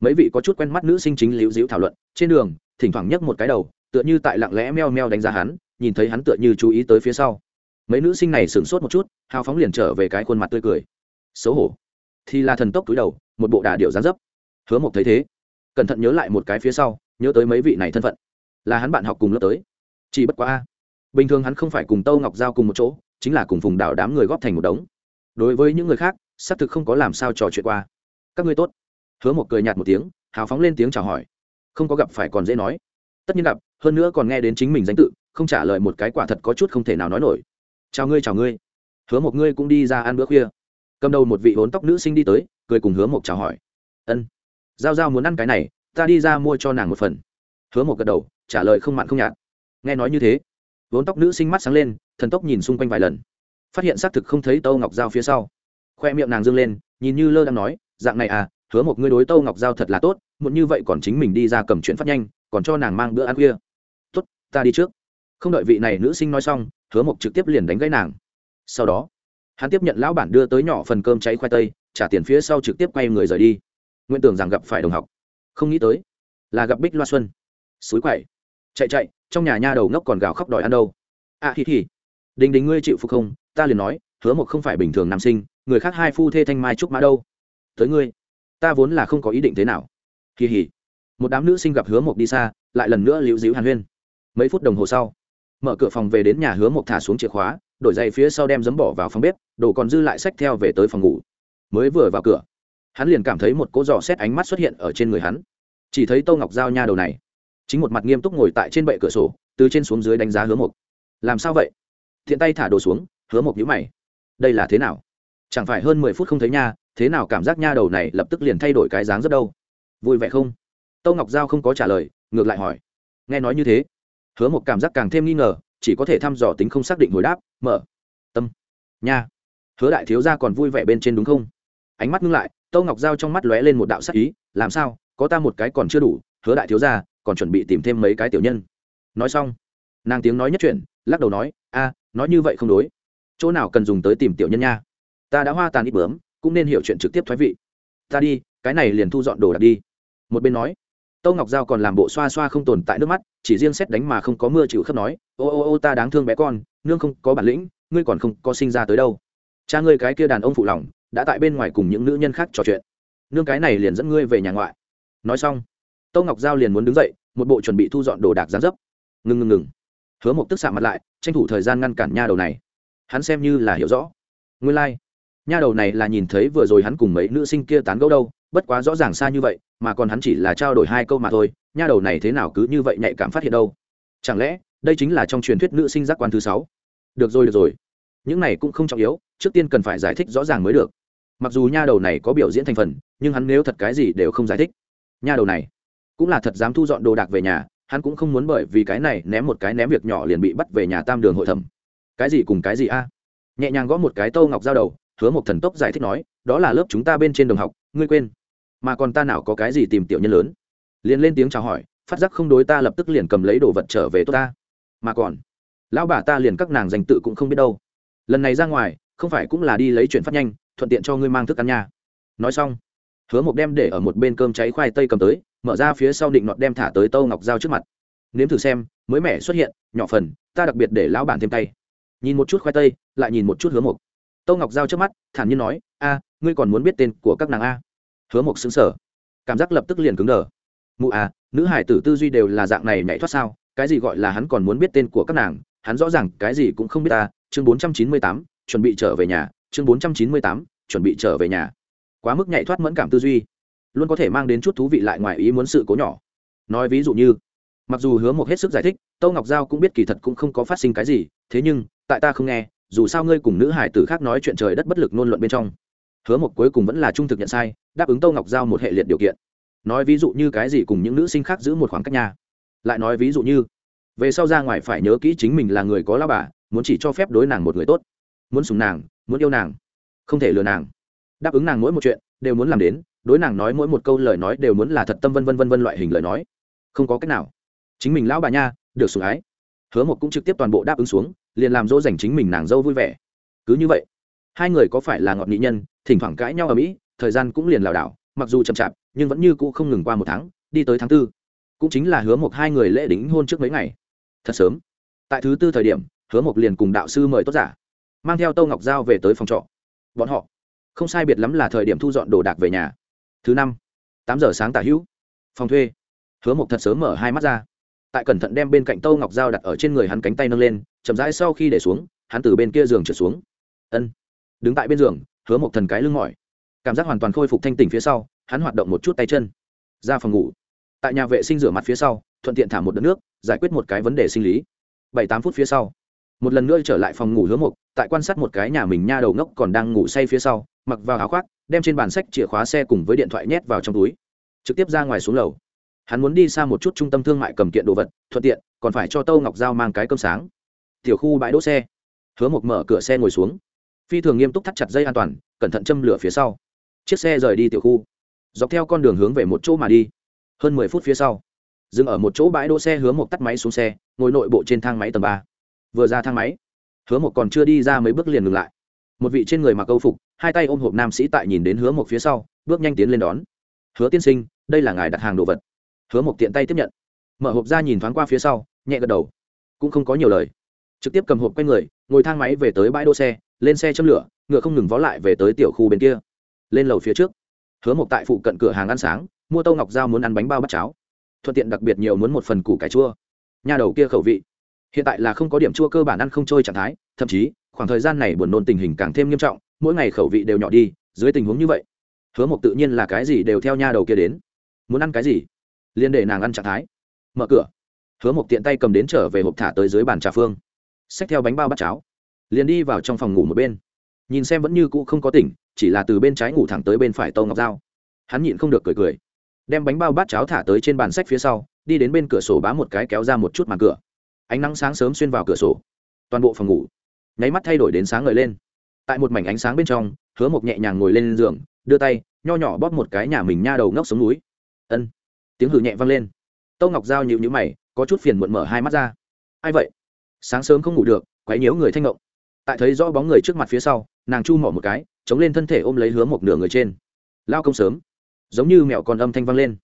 Speaker 1: mấy vị có chút quen mắt nữ sinh chính liễu diễu thảo luận, trên đường, thỉnh thoảng nhấc một cái đầu, tựa như tại lặng lẽ meo meo đánh giá hắn, nhìn thấy hắn tựa như chú ý tới phía sau. Mấy nữ sinh này sửng sốt một chút, hào phóng liền trở về cái khuôn mặt tươi cười. Xấu hổ. Thì là thần tốc túi đầu, một bộ đà điệu gián dấp. Hứa một thấy thế, cẩn thận nhớ lại một cái phía sau, nhớ tới mấy vị này thân phận. Là hắn bạn học cùng lớp tới. Chỉ bất quá a. Bình thường hắn không phải cùng tâu ngọc giao cùng một chỗ, chính là cùng phùng đảo đám người góp thành một đống đối với những người khác, xác thực không có làm sao trò chuyện qua. Các ngươi tốt. Hứa một cười nhạt một tiếng, hào phóng lên tiếng chào hỏi. Không có gặp phải còn dễ nói. Tất nhiên gặp, hơn nữa còn nghe đến chính mình danh tự, không trả lời một cái quả thật có chút không thể nào nói nổi. Chào ngươi chào ngươi. Hứa một ngươi cũng đi ra ăn bữa khuya. Cầm đầu một vị hốn tóc nữ sinh đi tới, cười cùng hứa một chào hỏi. Ân. Giao giao muốn ăn cái này, ta đi ra mua cho nàng một phần. Hứa một gật đầu, trả lời không mặn không nhạt. Nghe nói như thế vốn tóc nữ sinh mắt sáng lên, thần tốc nhìn xung quanh vài lần phát hiện xác thực không thấy tâu ngọc giao phía sau. Khoe miệng nàng dâng lên, nhìn như lơ đang nói, dạng này à hứa một ngươi đối tâu ngọc giao thật là tốt, muộn như vậy còn chính mình đi ra cầm chuyện phát nhanh, còn cho nàng mang bữa ăn khuya. Tốt, ta đi trước. Không đợi vị này nữ sinh nói xong, hứa mộc trực tiếp liền đánh gãy nàng. Sau đó, hắn tiếp nhận lão bản đưa tới nhỏ phần cơm cháy khoai tây, trả tiền phía sau trực tiếp quay người rời đi. Nguyện tưởng rằng gặp phải đồng học. Không nghĩ tới, là gặp bích loa xuân. Xúi quậy. Chạy chạy, trong nhà nha đầu ngốc còn gào khóc đòi ăn đâu. À thì thì đình đình ngươi chịu phục không? Ta liền nói, hứa một không phải bình thường nam sinh, người khác hai phu thê thanh mai trúc mã đâu. Tới ngươi, ta vốn là không có ý định thế nào. Kỳ hỉ. Một đám nữ sinh gặp hứa mộc đi xa, lại lần nữa liễu díu hàn huyên. Mấy phút đồng hồ sau, mở cửa phòng về đến nhà hứa mộc thả xuống chìa khóa, đổi giày phía sau đem giấm bỏ vào phòng bếp, đồ còn dư lại sách theo về tới phòng ngủ. Mới vừa vào cửa, hắn liền cảm thấy một cỗ giò xét ánh mắt xuất hiện ở trên người hắn. Chỉ thấy tô ngọc giao nha đầu này, chính một mặt nghiêm túc ngồi tại trên bệ cửa sổ, từ trên xuống dưới đánh giá hứa mộc. Làm sao vậy? Thiện tay thả đồ xuống hứa một nhữ mày. Đây là thế nào? Chẳng phải hơn mười phút không thấy nha thế nào cảm giác nha đầu này lập tức liền thay đổi cái dáng rất đâu? Vui vẻ không? Tâu ngọc giao không có trả lời ngược lại hỏi. Nghe nói như thế hứa một cảm giác càng thêm nghi ngờ chỉ có thể thăm dò tính không xác định hồi đáp mở tâm nha. Hứa đại thiếu gia còn vui vẻ bên trên đúng không? Ánh mắt ngưng lại tâu ngọc giao trong mắt lóe lên một đạo sắc ý làm sao? Có ta một cái còn chưa đủ hứa đại thiếu gia còn chuẩn bị tìm thêm mấy cái tiểu nhân. Nói xong nàng tiếng nói nhất chuyển, lắc đầu nói a nói như vậy không đối chỗ nào cần dùng tới tìm tiểu nhân nha. Ta đã hoa tàn ít bướm, cũng nên hiểu chuyện trực tiếp thoái vị. Ta đi, cái này liền thu dọn đồ đạc đi. Một bên nói. Tâu ngọc giao còn làm bộ xoa xoa không tồn tại nước mắt, chỉ riêng xét đánh mà không có mưa chịu khớp nói, ô ô ô, ta đáng thương bé con, nương không có bản lĩnh, ngươi còn không có sinh ra tới đâu. Cha ngươi cái kia đàn ông phụ lòng, đã tại bên ngoài cùng những nữ nhân khác trò chuyện. Nương cái này liền dẫn ngươi về nhà ngoại. Nói xong, tâu ngọc giao liền muốn đứng dậy, một bộ chuẩn bị thu dọn đồ đạc gián dấp. Ngừng ngừng ngừng. Hứa một tức xạ mặt lại, tranh thủ thời gian ngăn cản nha đầu này hắn xem như là hiểu rõ. Nguyên lai、like. nha đầu này là nhìn thấy vừa rồi hắn cùng mấy nữ sinh kia tán gẫu đâu, bất quá rõ ràng xa như vậy, mà còn hắn chỉ là trao đổi hai câu mà thôi, nha đầu này thế nào cứ như vậy nhạy cảm phát hiện đâu. Chẳng lẽ, đây chính là trong truyền thuyết nữ sinh giác quan thứ sáu? Được rồi được rồi. Những này cũng không trọng yếu, trước tiên cần phải giải thích rõ ràng mới được. Mặc dù nha đầu này có biểu diễn thành phần, nhưng hắn nếu thật cái gì đều không giải thích. Nha đầu này cũng là thật dám thu dọn đồ đạc về nhà, hắn cũng không muốn bởi vì cái này ném một cái ném việc nhỏ liền bị bắt về nhà tam đường hội thẩm cái gì cùng cái gì a? Nhẹ nhàng gõ một cái tâu ngọc giao đầu, hứa một thần tốc giải thích nói, đó là lớp chúng ta bên trên đồng học, ngươi quên. Mà còn ta nào có cái gì tìm tiểu nhân lớn? Liền lên tiếng chào hỏi, phát giác không đối ta lập tức liền cầm lấy đồ vật trở về tốt ta. Mà còn, lão bà ta liền các nàng danh tự cũng không biết đâu. Lần này ra ngoài, không phải cũng là đi lấy chuyện phát nhanh, thuận tiện cho ngươi mang thức ăn nha. Nói xong, hứa một đem để ở một bên cơm cháy khoai tây cầm tới, mở ra phía sau định nọt đem thả tới tâu ngọc dao trước mặt. Nếm thử xem, mới mẻ xuất hiện, nhỏ phần, ta đặc biệt để lão bản thêm tay nhìn một chút khoai tây, lại nhìn một chút hứa mộc. Tâu ngọc giao trước mắt, thản nhiên nói, a, ngươi còn muốn biết tên của các nàng a? Hứa mộc xứng sở cảm giác lập tức liền cứng đờ. Mụ à nữ hải tử tư duy đều là dạng này nhảy thoát sao? Cái gì gọi là hắn còn muốn biết tên của các nàng? Hắn rõ ràng cái gì cũng không biết ta. Chương bốn trăm chín mươi tám, chuẩn bị trở về nhà. Chương bốn trăm chín mươi tám, chuẩn bị trở về nhà. Quá mức nhảy thoát mẫn cảm tư duy, luôn có thể mang đến chút thú vị lại ngoài ý muốn sự cố nhỏ. Nói ví dụ như, mặc dù hứa một hết sức giải thích, tâu ngọc giao cũng biết kỳ thật cũng không có phát sinh cái gì, thế nhưng tại ta không nghe, dù sao ngươi cùng nữ hải tử khác nói chuyện trời đất bất lực nôn luận bên trong. Hứa một cuối cùng vẫn là trung thực nhận sai, đáp ứng tâu ngọc giao một hệ liệt điều kiện. Nói ví dụ như cái gì cùng những nữ sinh khác giữ một khoảng cách nhà lại nói ví dụ như, về sau ra ngoài phải nhớ kỹ chính mình là người có lao bà, muốn chỉ cho phép đối nàng một người tốt. Muốn sùng nàng, muốn yêu nàng, không thể lừa nàng. Đáp ứng nàng mỗi một chuyện, đều muốn làm đến, đối nàng nói mỗi một câu lời nói đều muốn là thật tâm vân vân vân vân loại hình lời nói. Không có cách nào. Chính mình lão bà nha, được sủng ái. Hứa một cũng trực tiếp toàn bộ đáp ứng xuống liền làm dỗ dành chính mình nàng dâu vui vẻ. Cứ như vậy, hai người có phải là ngọt nghị nhân, thỉnh thoảng cãi nhau ở mỹ, thời gian cũng liền lảo đảo, mặc dù chậm chạp, nhưng vẫn như cũ không ngừng qua một tháng, đi tới tháng tư. Cũng chính là hứa một hai người lễ đính hôn trước mấy ngày. Thật sớm. Tại thứ tư thời điểm, hứa một liền cùng đạo sư mời tốt giả, mang theo tâu ngọc giao về tới phòng trọ. Bọn họ, không sai biệt lắm là thời điểm thu dọn đồ đạc về nhà. Thứ năm, tám giờ sáng tả hữu, phòng thuê. Hứa một thật sớm mở hai mắt ra. Tại cẩn thận đem bên cạnh tâu ngọc dao đặt ở trên người hắn cánh tay nâng lên chậm rãi sau khi để xuống, hắn từ bên kia giường trở xuống. Ân. Đứng tại bên giường, hứa một thần cái lưng mỏi. Cảm giác hoàn toàn khôi phục thanh tỉnh phía sau, hắn hoạt động một chút tay chân. Ra phòng ngủ. Tại nhà vệ sinh rửa mặt phía sau, thuận tiện thả một đợt nước, giải quyết một cái vấn đề sinh lý. Bảy tám phút phía sau, một lần nữa trở lại phòng ngủ hứa một tại quan sát một cái nhà mình nha đầu ngốc còn đang ngủ say phía sau, mặc vào áo khoác, đem trên bàn sách chìa khóa xe cùng với điện thoại nhét vào trong túi. Trực tiếp ra ngoài xuống lầu. Hắn muốn đi xa một chút trung tâm thương mại cầm kiện đồ vật, thuận tiện, còn phải cho tâu ngọc giao mang cái cơm sáng tiểu khu bãi đỗ xe. Hứa một mở cửa xe ngồi xuống. Phi thường nghiêm túc thắt chặt dây an toàn, cẩn thận châm lửa phía sau. Chiếc xe rời đi tiểu khu. Dọc theo con đường hướng về một chỗ mà đi. Hơn mười phút phía sau, dừng ở một chỗ bãi đỗ xe, hứa một tắt máy xuống xe, ngồi nội bộ trên thang máy tầng ba. Vừa ra thang máy, hứa một còn chưa đi ra mấy bước liền ngừng lại. Một vị trên người mặc câu phục, hai tay ôm hộp nam sĩ tại nhìn đến hứa một phía sau, bước nhanh tiến lên đón. Hứa tiên sinh, đây là ngài đặt hàng đồ vật. Hứa một tiện tay tiếp nhận. Mở hộp ra nhìn thoáng qua phía sau, nhẹ gật đầu. Cũng không có nhiều lời trực tiếp cầm hộp quay người, ngồi thang máy về tới bãi đỗ xe, lên xe châm lửa, ngựa không ngừng vó lại về tới tiểu khu bên kia. Lên lầu phía trước, hứa Mộc tại phụ cận cửa hàng ăn sáng, mua tâu ngọc dao muốn ăn bánh bao bắt cháo. Thuận tiện đặc biệt nhiều muốn một phần củ cải chua. Nhà đầu kia khẩu vị. Hiện tại là không có điểm chua cơ bản ăn không trôi trạng thái, thậm chí, khoảng thời gian này buồn nôn tình hình càng thêm nghiêm trọng, mỗi ngày khẩu vị đều nhỏ đi, dưới tình huống như vậy, hứa Mộc tự nhiên là cái gì đều theo nha đầu kia đến. Muốn ăn cái gì? Liền để nàng ăn trạng thái. Mở cửa. Hứa Mộc tiện tay cầm đến trở về hộp thả tới dưới bàn trà phương xách theo bánh bao bắt cháo, liền đi vào trong phòng ngủ một bên. Nhìn xem vẫn như cũ không có tỉnh, chỉ là từ bên trái ngủ thẳng tới bên phải tâu ngọc dao hắn nhịn không được cười cười, đem bánh bao bát cháo thả tới trên bàn sách phía sau, đi đến bên cửa sổ bá một cái kéo ra một chút màn cửa. Ánh nắng sáng sớm xuyên vào cửa sổ, toàn bộ phòng ngủ, nháy mắt thay đổi đến sáng ngời lên. Tại một mảnh ánh sáng bên trong, hứa một nhẹ nhàng ngồi lên giường, đưa tay, nho nhỏ bóp một cái nhà mình nha đầu ngốc xuống núi. Ân, tiếng hử nhẹ vang lên. Tâu ngọc g nhịu nhữ mày, có chút phiền muộn mở hai mắt ra. Ai vậy? Sáng sớm không ngủ được, quấy nhiễu người thanh ngộng. Tại thấy rõ bóng người trước mặt phía sau, nàng chu mỏ một cái, chống lên thân thể ôm lấy hứa một nửa người trên. Lao công sớm. Giống như mẹo còn âm thanh vang lên.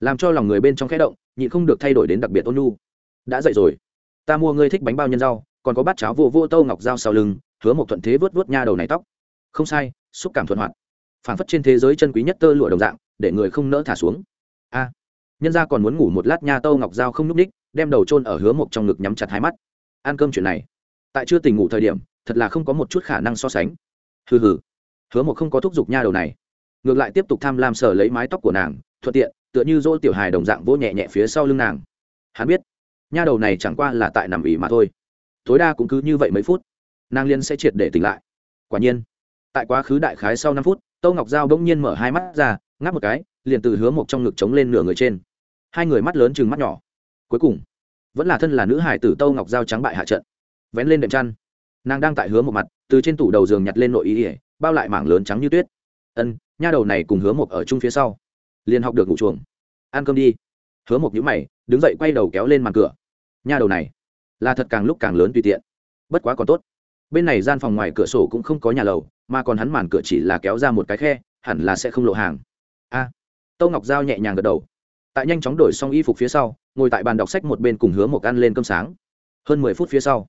Speaker 1: Làm cho lòng người bên trong khẽ động, nhịn không được thay đổi đến đặc biệt ôn nhu. Đã dậy rồi. Ta mua ngươi thích bánh bao nhân rau, còn có bát cháo vô vô tâu ngọc dao sau lưng, hứa một thuận thế vớt vớt nha đầu này tóc. Không sai, xúc cảm thuận hoạt. Phản phất trên thế giới chân quý nhất tơ lụa đồng dạng, để người không nỡ thả xuống. A. Nhân ra còn muốn ngủ một lát nha tâu ngọc dao không núp ních, đem đầu trôn ở hứa một trong ngực nhắm chặt hai mắt ăn cơm chuyện này. Tại chưa tỉnh ngủ thời điểm, thật là không có một chút khả năng so sánh. Hừ hừ, hứa một không có thúc giục nha đầu này. Ngược lại tiếp tục tham lam sờ lấy mái tóc của nàng, thuận tiện, tựa như dỗ tiểu hài đồng dạng vỗ nhẹ nhẹ phía sau lưng nàng. Hắn biết, nha đầu này chẳng qua là tại nằm ỉ mà thôi. Tối đa cũng cứ như vậy mấy phút, nàng liên sẽ triệt để tỉnh lại. Quả nhiên, tại quá khứ đại khái sau năm phút tâu ngọc giao bỗng nhiên mở hai mắt ra, ngáp một cái, liền từ hứa một trong ngực trống lên nửa người trên. Hai người mắt lớn chừng mắt nhỏ. Cuối cùng vẫn là thân là nữ hải tử tâu ngọc giao trắng bại hạ trận. Vén lên đệm chăn. Nàng đang tại hứa một mặt từ trên tủ đầu giường nhặt lên nội ý ỉa bao lại mảng lớn trắng như tuyết. Ân nha đầu này cùng hứa một ở chung phía sau. Liền học được ngủ chuồng. Ăn cơm đi. Hứa một nhũ mày đứng dậy quay đầu kéo lên màn cửa. Nha đầu này là thật càng lúc càng lớn tùy tiện. Bất quá còn tốt. Bên này gian phòng ngoài cửa sổ cũng không có nhà lầu mà còn hắn màn cửa chỉ là kéo ra một cái khe hẳn là sẽ không lộ hàng. A. À, tâu ngọc giao nhẹ nhàng gật đầu. Tại nhanh chóng đổi xong y phục phía sau ngồi tại bàn đọc sách một bên cùng hứa một ăn lên cơm sáng. Hơn mười phút phía sau,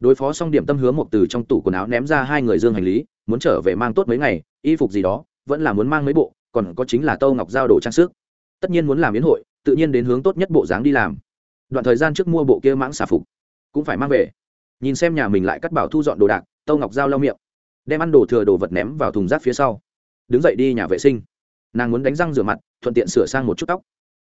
Speaker 1: đối phó xong điểm tâm hứa một từ trong tủ quần áo ném ra hai người dương hành lý, muốn trở về mang tốt mấy ngày, y phục gì đó, vẫn là muốn mang mấy bộ, còn có chính là tâu ngọc giao đồ trang sức. Tất nhiên muốn làm yến hội, tự nhiên đến hướng tốt nhất bộ dáng đi làm. Đoạn thời gian trước mua bộ kia mãng xà phục, cũng phải mang về. Nhìn xem nhà mình lại cắt bảo thu dọn đồ đạc, tâu ngọc giao lau miệng, đem ăn đồ thừa đồ vật ném vào thùng rác phía sau. Đứng dậy đi nhà vệ sinh. Nàng muốn đánh răng rửa mặt, thuận tiện sửa sang một chút tóc.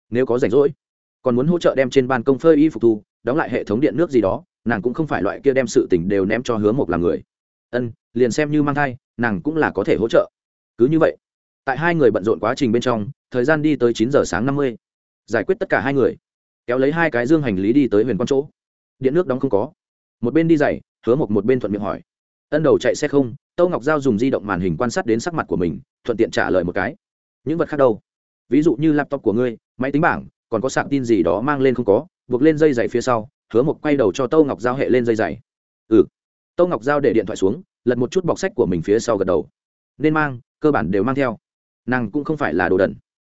Speaker 1: Nếu có rảnh rỗi còn muốn hỗ trợ đem trên ban công phơi y phục thu, đóng lại hệ thống điện nước gì đó, nàng cũng không phải loại kia đem sự tình đều ném cho hứa một làm người. Ân, liền xem như mang thai, nàng cũng là có thể hỗ trợ. Cứ như vậy, tại hai người bận rộn quá trình bên trong, thời gian đi tới chín giờ sáng năm mươi. Giải quyết tất cả hai người, kéo lấy hai cái dương hành lý đi tới huyền quan chỗ. Điện nước đóng không có. Một bên đi dày hứa một một bên thuận miệng hỏi. Ân đầu chạy xe không, tâu ngọc giao dùng di động màn hình quan sát đến sắc mặt của mình, thuận tiện trả lời một cái. Những vật khác đâu? Ví dụ như laptop của ngươi, máy tính bảng còn có sạc tin gì đó mang lên không có, buộc lên dây dày phía sau, hứa một quay đầu cho tâu ngọc giao hệ lên dây dày. Ừ. Tâu ngọc giao để điện thoại xuống, lật một chút bọc sách của mình phía sau gật đầu. Nên mang, cơ bản đều mang theo. Nàng cũng không phải là đồ đần.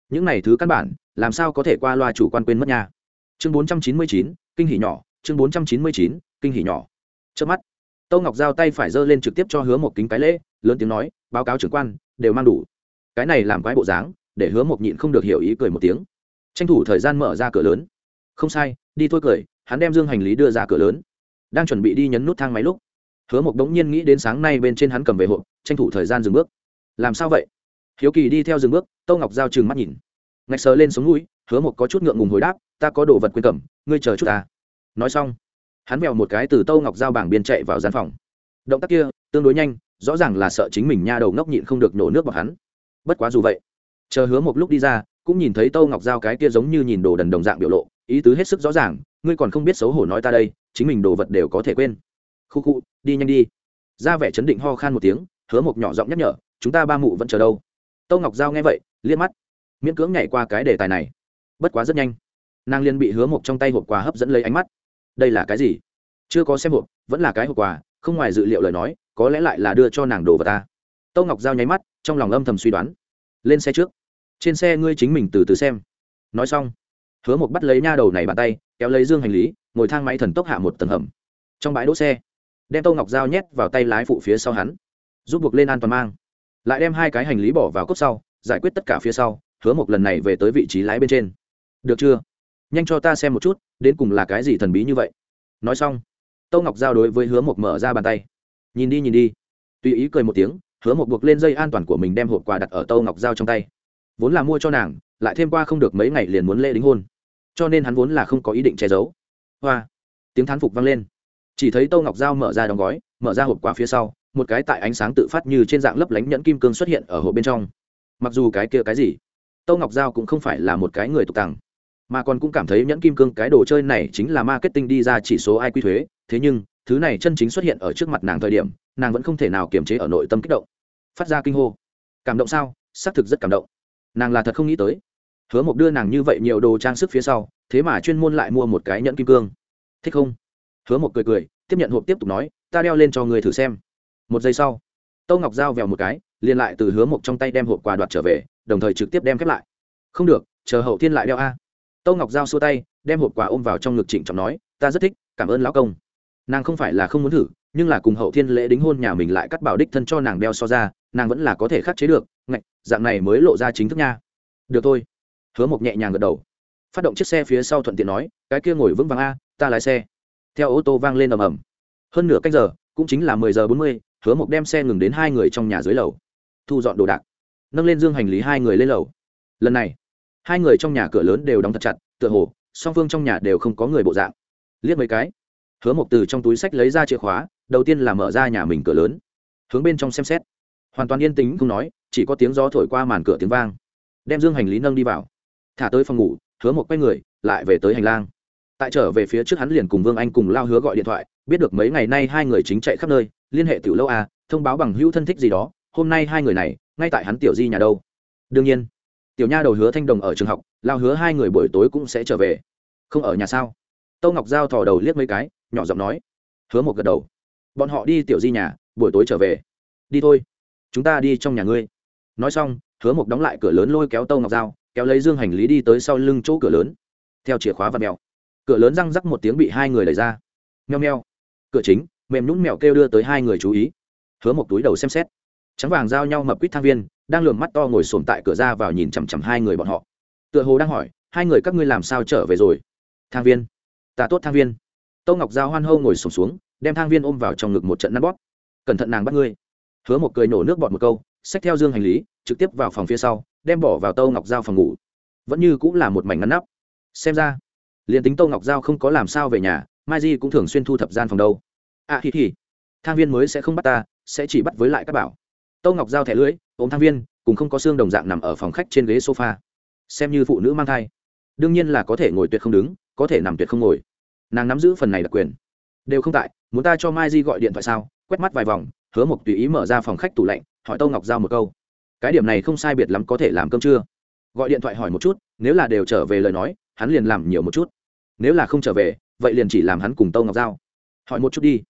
Speaker 1: Những này thứ căn bản, làm sao có thể qua loa chủ quan quên mất nha. Chương bốn trăm chín mươi chín, kinh hỉ nhỏ, chương bốn trăm chín mươi chín, kinh hỉ nhỏ. Trước mắt, tâu ngọc giao tay phải giơ lên trực tiếp cho hứa một kính cái lễ, lớn tiếng nói, báo cáo trưởng quan, đều mang đủ. Cái này làm quái bộ dáng, để hứa một nhịn không được hiểu ý cười một tiếng tranh thủ thời gian mở ra cửa lớn. Không sai, đi thôi cười, hắn đem dương hành lý đưa ra cửa lớn. Đang chuẩn bị đi nhấn nút thang máy lúc, hứa mộc đống nhiên nghĩ đến sáng nay bên trên hắn cầm về hộp, tranh thủ thời gian dừng bước. Làm sao vậy? Hiếu kỳ đi theo dừng bước tâu ngọc giao chừng mắt nhìn. Ngạch sờ lên sống mũi, hứa mộc có chút ngượng ngùng hồi đáp, ta có đồ vật quên cầm, ngươi chờ chút ta. Nói xong, hắn mèo một cái từ tâu ngọc giao bảng biên chạy vào gian phòng. Động tác kia, tương đối nhanh, rõ ràng là sợ chính mình nha đầu ngốc nhịn không được nổ nước vào hắn. Bất quá dù vậy, chờ hứa một lúc đi ra cũng nhìn thấy tâu ngọc giao cái kia giống như nhìn đồ đần đồng dạng biểu lộ, ý tứ hết sức rõ ràng, ngươi còn không biết xấu hổ nói ta đây, chính mình đồ vật đều có thể quên. Khu khu, đi nhanh đi. Ra vẻ chấn định ho khan một tiếng, hứa một nhỏ giọng nhắc nhở, chúng ta ba mụ vẫn chờ đâu. Tâu ngọc giao nghe vậy, liếc mắt, miễn cưỡng nhảy qua cái đề tài này. Bất quá rất nhanh, nàng liên bị hứa một trong tay hộp quà hấp dẫn lấy ánh mắt. Đây là cái gì? Chưa có xem hộp, vẫn là cái hộp quà, không ngoài dự liệu lời nói, có lẽ lại là đưa cho nàng đồ vật ta. Tâu ngọc giao nháy mắt, trong lòng âm thầm suy đoán. Lên xe trước trên xe ngươi chính mình từ từ xem. Nói xong, hứa một bắt lấy nha đầu này bàn tay, kéo lấy dương hành lý, ngồi thang máy thần tốc hạ một tầng hầm. Trong bãi đỗ xe, đem tô ngọc dao nhét vào tay lái phụ phía sau hắn giúp buộc lên an toàn mang. Lại đem hai cái hành lý bỏ vào cốc sau, giải quyết tất cả phía sau, hứa một lần này về tới vị trí lái bên trên. Được chưa? Nhanh cho ta xem một chút, đến cùng là cái gì thần bí như vậy. Nói xong, tô ngọc giao đối với hứa một mở ra bàn tay. Nhìn đi nhìn đi. Tùy ý cười một tiếng, hứa một buộc lên dây an toàn của mình đem hộp quà đặt ở tô ngọc giao trong tay vốn là mua cho nàng, lại thêm qua không được mấy ngày liền muốn lễ đính hôn. Cho nên hắn vốn là không có ý định che giấu. Hoa. Tiếng thán phục vang lên. Chỉ thấy tâu ngọc giao mở ra đóng gói, mở ra hộp quà phía sau, một cái tại ánh sáng tự phát như trên dạng lấp lánh nhẫn kim cương xuất hiện ở hộp bên trong. Mặc dù cái kia cái gì, tâu ngọc giao cũng không phải là một cái người tục tằng, mà còn cũng cảm thấy nhẫn kim cương cái đồ chơi này chính là marketing đi ra chỉ số ai quy thuế. Thế nhưng, thứ này chân chính xuất hiện ở trước mặt nàng thời điểm, nàng vẫn không thể nào kiềm chế ở nội tâm kích động. Phát ra kinh hô. Cảm động sao? Xác thực rất cảm động nàng là thật không nghĩ tới. Hứa mộc đưa nàng như vậy nhiều đồ trang sức phía sau, thế mà chuyên môn lại mua một cái nhẫn kim cương. Thích không? Hứa mộc cười cười, tiếp nhận hộp tiếp tục nói, ta đeo lên cho người thử xem. Một giây sau tâu ngọc giao vèo một cái, liền lại từ hứa mộc trong tay đem hộp quà đoạt trở về, đồng thời trực tiếp đem khép lại. Không được, chờ hậu thiên lại đeo a. Tâu ngọc giao xua tay, đem hộp quà ôm vào trong ngực trịnh trọng nói, ta rất thích, cảm ơn lão công. Nàng không phải là không muốn thử, nhưng là cùng hậu thiên lễ đính hôn nhà mình lại cắt bảo đích thân cho nàng đeo so ra, nàng vẫn là có thể khắc chế được dạng này mới lộ ra chính thức nha. Được thôi. Hứa mộc nhẹ nhàng gật đầu. Phát động chiếc xe phía sau thuận tiện nói, cái kia ngồi vững vàng a, ta lái xe. Theo ô tô vang lên ầm ầm. Hơn nửa cách giờ, cũng chính là mười giờ bốn mươi, hứa mộc đem xe ngừng đến hai người trong nhà dưới lầu. Thu dọn đồ đạc. Nâng lên dương hành lý hai người lên lầu. Lần này, hai người trong nhà cửa lớn đều đóng thật chặt, tựa hồ, song phương trong nhà đều không có người bộ dạng. Liếc mấy cái, hứa mộc từ trong túi sách lấy ra chìa khóa, đầu tiên là mở ra nhà mình cửa lớn. Hướng bên trong xem xét hoàn toàn yên tĩnh không nói, chỉ có tiếng gió thổi qua màn cửa tiếng vang. Đem dương hành lý nâng đi vào. Thả tới phòng ngủ, hứa một quay người, lại về tới hành lang. Tại trở về phía trước hắn liền cùng vương anh cùng lao hứa gọi điện thoại, biết được mấy ngày nay hai người chính chạy khắp nơi, liên hệ tiểu lâu a, thông báo bằng hữu thân thích gì đó, hôm nay hai người này, ngay tại hắn tiểu di nhà đâu. Đương nhiên, tiểu nha đầu hứa thanh đồng ở trường học, lao hứa hai người buổi tối cũng sẽ trở về. Không ở nhà sao? Tâu ngọc giao thò đầu liếc mấy cái, nhỏ giọng nói. Hứa một gật đầu. Bọn họ đi tiểu di nhà, buổi tối trở về. Đi thôi chúng ta đi trong nhà ngươi. Nói xong, hứa mộc đóng lại cửa lớn lôi kéo tâu ngọc dao kéo lấy dương hành lý đi tới sau lưng chỗ cửa lớn. Theo chìa khóa và mèo. Cửa lớn răng rắc một tiếng bị hai người đẩy ra. Meo meo cửa chính, mềm nhũng mèo kêu đưa tới hai người chú ý. Hứa một túi đầu xem xét. Trắng vàng giao nhau mập quýt thang viên, đang lườm mắt to ngồi sồn tại cửa ra vào nhìn chằm chằm hai người bọn họ. Tựa hồ đang hỏi, hai người các ngươi làm sao trở về rồi? Thang viên. Ta tốt thang viên. Tâu ngọc giao hoan hâu ngồi sổm xuống, đem thang viên ôm vào trong ngực một trận nắn bóp. Cẩn thận nàng bắt ngươi hứa một cười nổ nước bọt một câu, xách theo dương hành lý, trực tiếp vào phòng phía sau, đem bỏ vào tâu ngọc giao phòng ngủ. Vẫn như cũng là một mảnh ngăn nắp. Xem ra, liền tính tâu ngọc giao không có làm sao về nhà, mai di cũng thường xuyên thu thập gian phòng đâu. À thì thì thang viên mới sẽ không bắt ta, sẽ chỉ bắt với lại các bảo. Tâu ngọc giao thẻ lưỡi ôm thang viên, cùng không có xương đồng dạng nằm ở phòng khách trên ghế sofa. Xem như phụ nữ mang thai. Đương nhiên là có thể ngồi tuyệt không đứng, có thể nằm tuyệt không ngồi. Nàng nắm giữ phần này đặc quyền. Đều không tại, muốn ta cho mai di gọi điện thoại sao? Quét mắt vài vòng hứa mộc tùy ý mở ra phòng khách tủ lạnh, hỏi tâu ngọc giao một câu. Cái điểm này không sai biệt lắm có thể làm cơm chưa gọi điện thoại hỏi một chút, nếu là đều trở về lời nói, hắn liền làm nhiều một chút. Nếu là không trở về, vậy liền chỉ làm hắn cùng tâu ngọc giao. Hỏi một chút đi.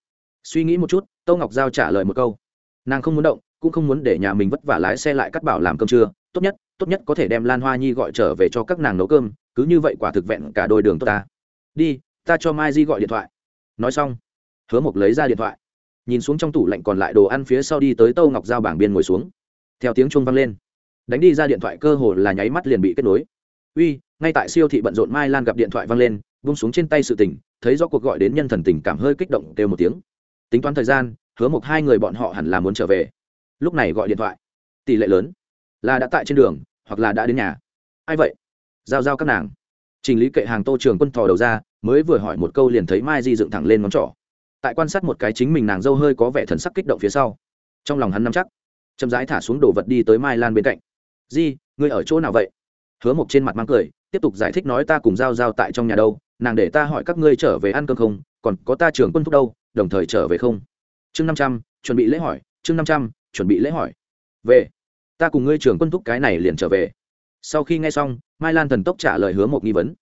Speaker 1: Suy nghĩ một chút, tâu ngọc giao trả lời một câu. Nàng không muốn động, cũng không muốn để nhà mình vất vả lái xe lại cắt bảo làm cơm trưa. Tốt nhất tốt nhất có thể đem lan hoa nhi gọi trở về cho các nàng nấu cơm, cứ như vậy quả thực vẹn cả đôi đường tốt ta. Đi, ta cho mai di gọi điện thoại. Nói xong, hứa mộc lấy ra điện thoại nhìn xuống trong tủ lạnh còn lại đồ ăn phía sau đi tới tâu ngọc giao bảng biên ngồi xuống. Theo tiếng chuông vang lên, đánh đi ra điện thoại cơ hồ là nháy mắt liền bị kết nối. Uy, ngay tại siêu thị bận rộn mai lan gặp điện thoại vang lên vung xuống trên tay sự tình, thấy do cuộc gọi đến nhân thần tình cảm hơi kích động kêu một tiếng. Tính toán thời gian, hứa một hai người bọn họ hẳn là muốn trở về. Lúc này gọi điện thoại. Tỷ lệ lớn. Là đã tại trên đường, hoặc là đã đến nhà. Ai vậy? Giao giao các nàng. Trình lý kệ hàng tô trường quân thò đầu ra, mới vừa hỏi một câu liền thấy mai di dựng thẳng lên ngón trỏ tại quan sát một cái chính mình nàng dâu hơi có vẻ thần sắc kích động phía sau. Trong lòng hắn nắm chắc, chậm rãi thả xuống đồ vật đi tới mai lan bên cạnh. Di, ngươi ở chỗ nào vậy? Hứa mộc trên mặt mang cười, tiếp tục giải thích nói, ta cùng giao giao tại trong nhà đâu, nàng để ta hỏi các ngươi trở về ăn cơm không, còn có ta trưởng quân thúc đâu, đồng thời trở về không? Chương năm trăm, chuẩn bị lễ hỏi, chương năm trăm, chuẩn bị lễ hỏi. Về, ta cùng ngươi trưởng quân thúc cái này liền trở về. Sau khi nghe xong, mai lan thần tốc trả lời hứa một nghi vấn.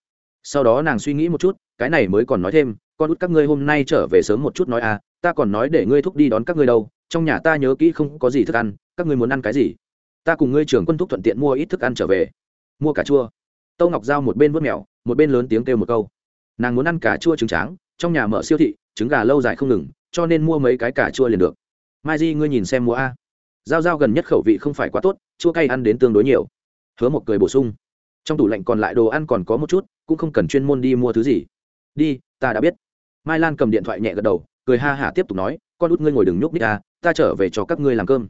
Speaker 1: Sau đó nàng suy nghĩ một chút, cái này mới còn nói thêm con út các ngươi hôm nay trở về sớm một chút nói à ta còn nói để ngươi thúc đi đón các ngươi đâu, trong nhà ta nhớ kỹ không có gì thức ăn, các ngươi muốn ăn cái gì? Ta cùng ngươi trưởng quân thúc thuận tiện mua ít thức ăn trở về. Mua cà chua. Tâu ngọc giao một bên vớt mèo, một bên lớn tiếng kêu một câu. Nàng muốn ăn cà chua trứng tráng, trong nhà mở siêu thị, trứng gà lâu dài không ngừng, cho nên mua mấy cái cà chua liền được. Mai di, ngươi nhìn xem mua a. Giao giao gần nhất khẩu vị không phải quá tốt, chua cay ăn đến tương đối nhiều. Hứa một cười bổ sung. Trong tủ lạnh còn lại đồ ăn còn có một chút, cũng không cần chuyên môn đi mua thứ gì. Đi, ta đã biết mai lan cầm điện thoại nhẹ gật đầu, cười ha hả tiếp tục nói, con út ngươi ngồi đừng nhúc nít ta à, ta trở về cho các ngươi làm cơm.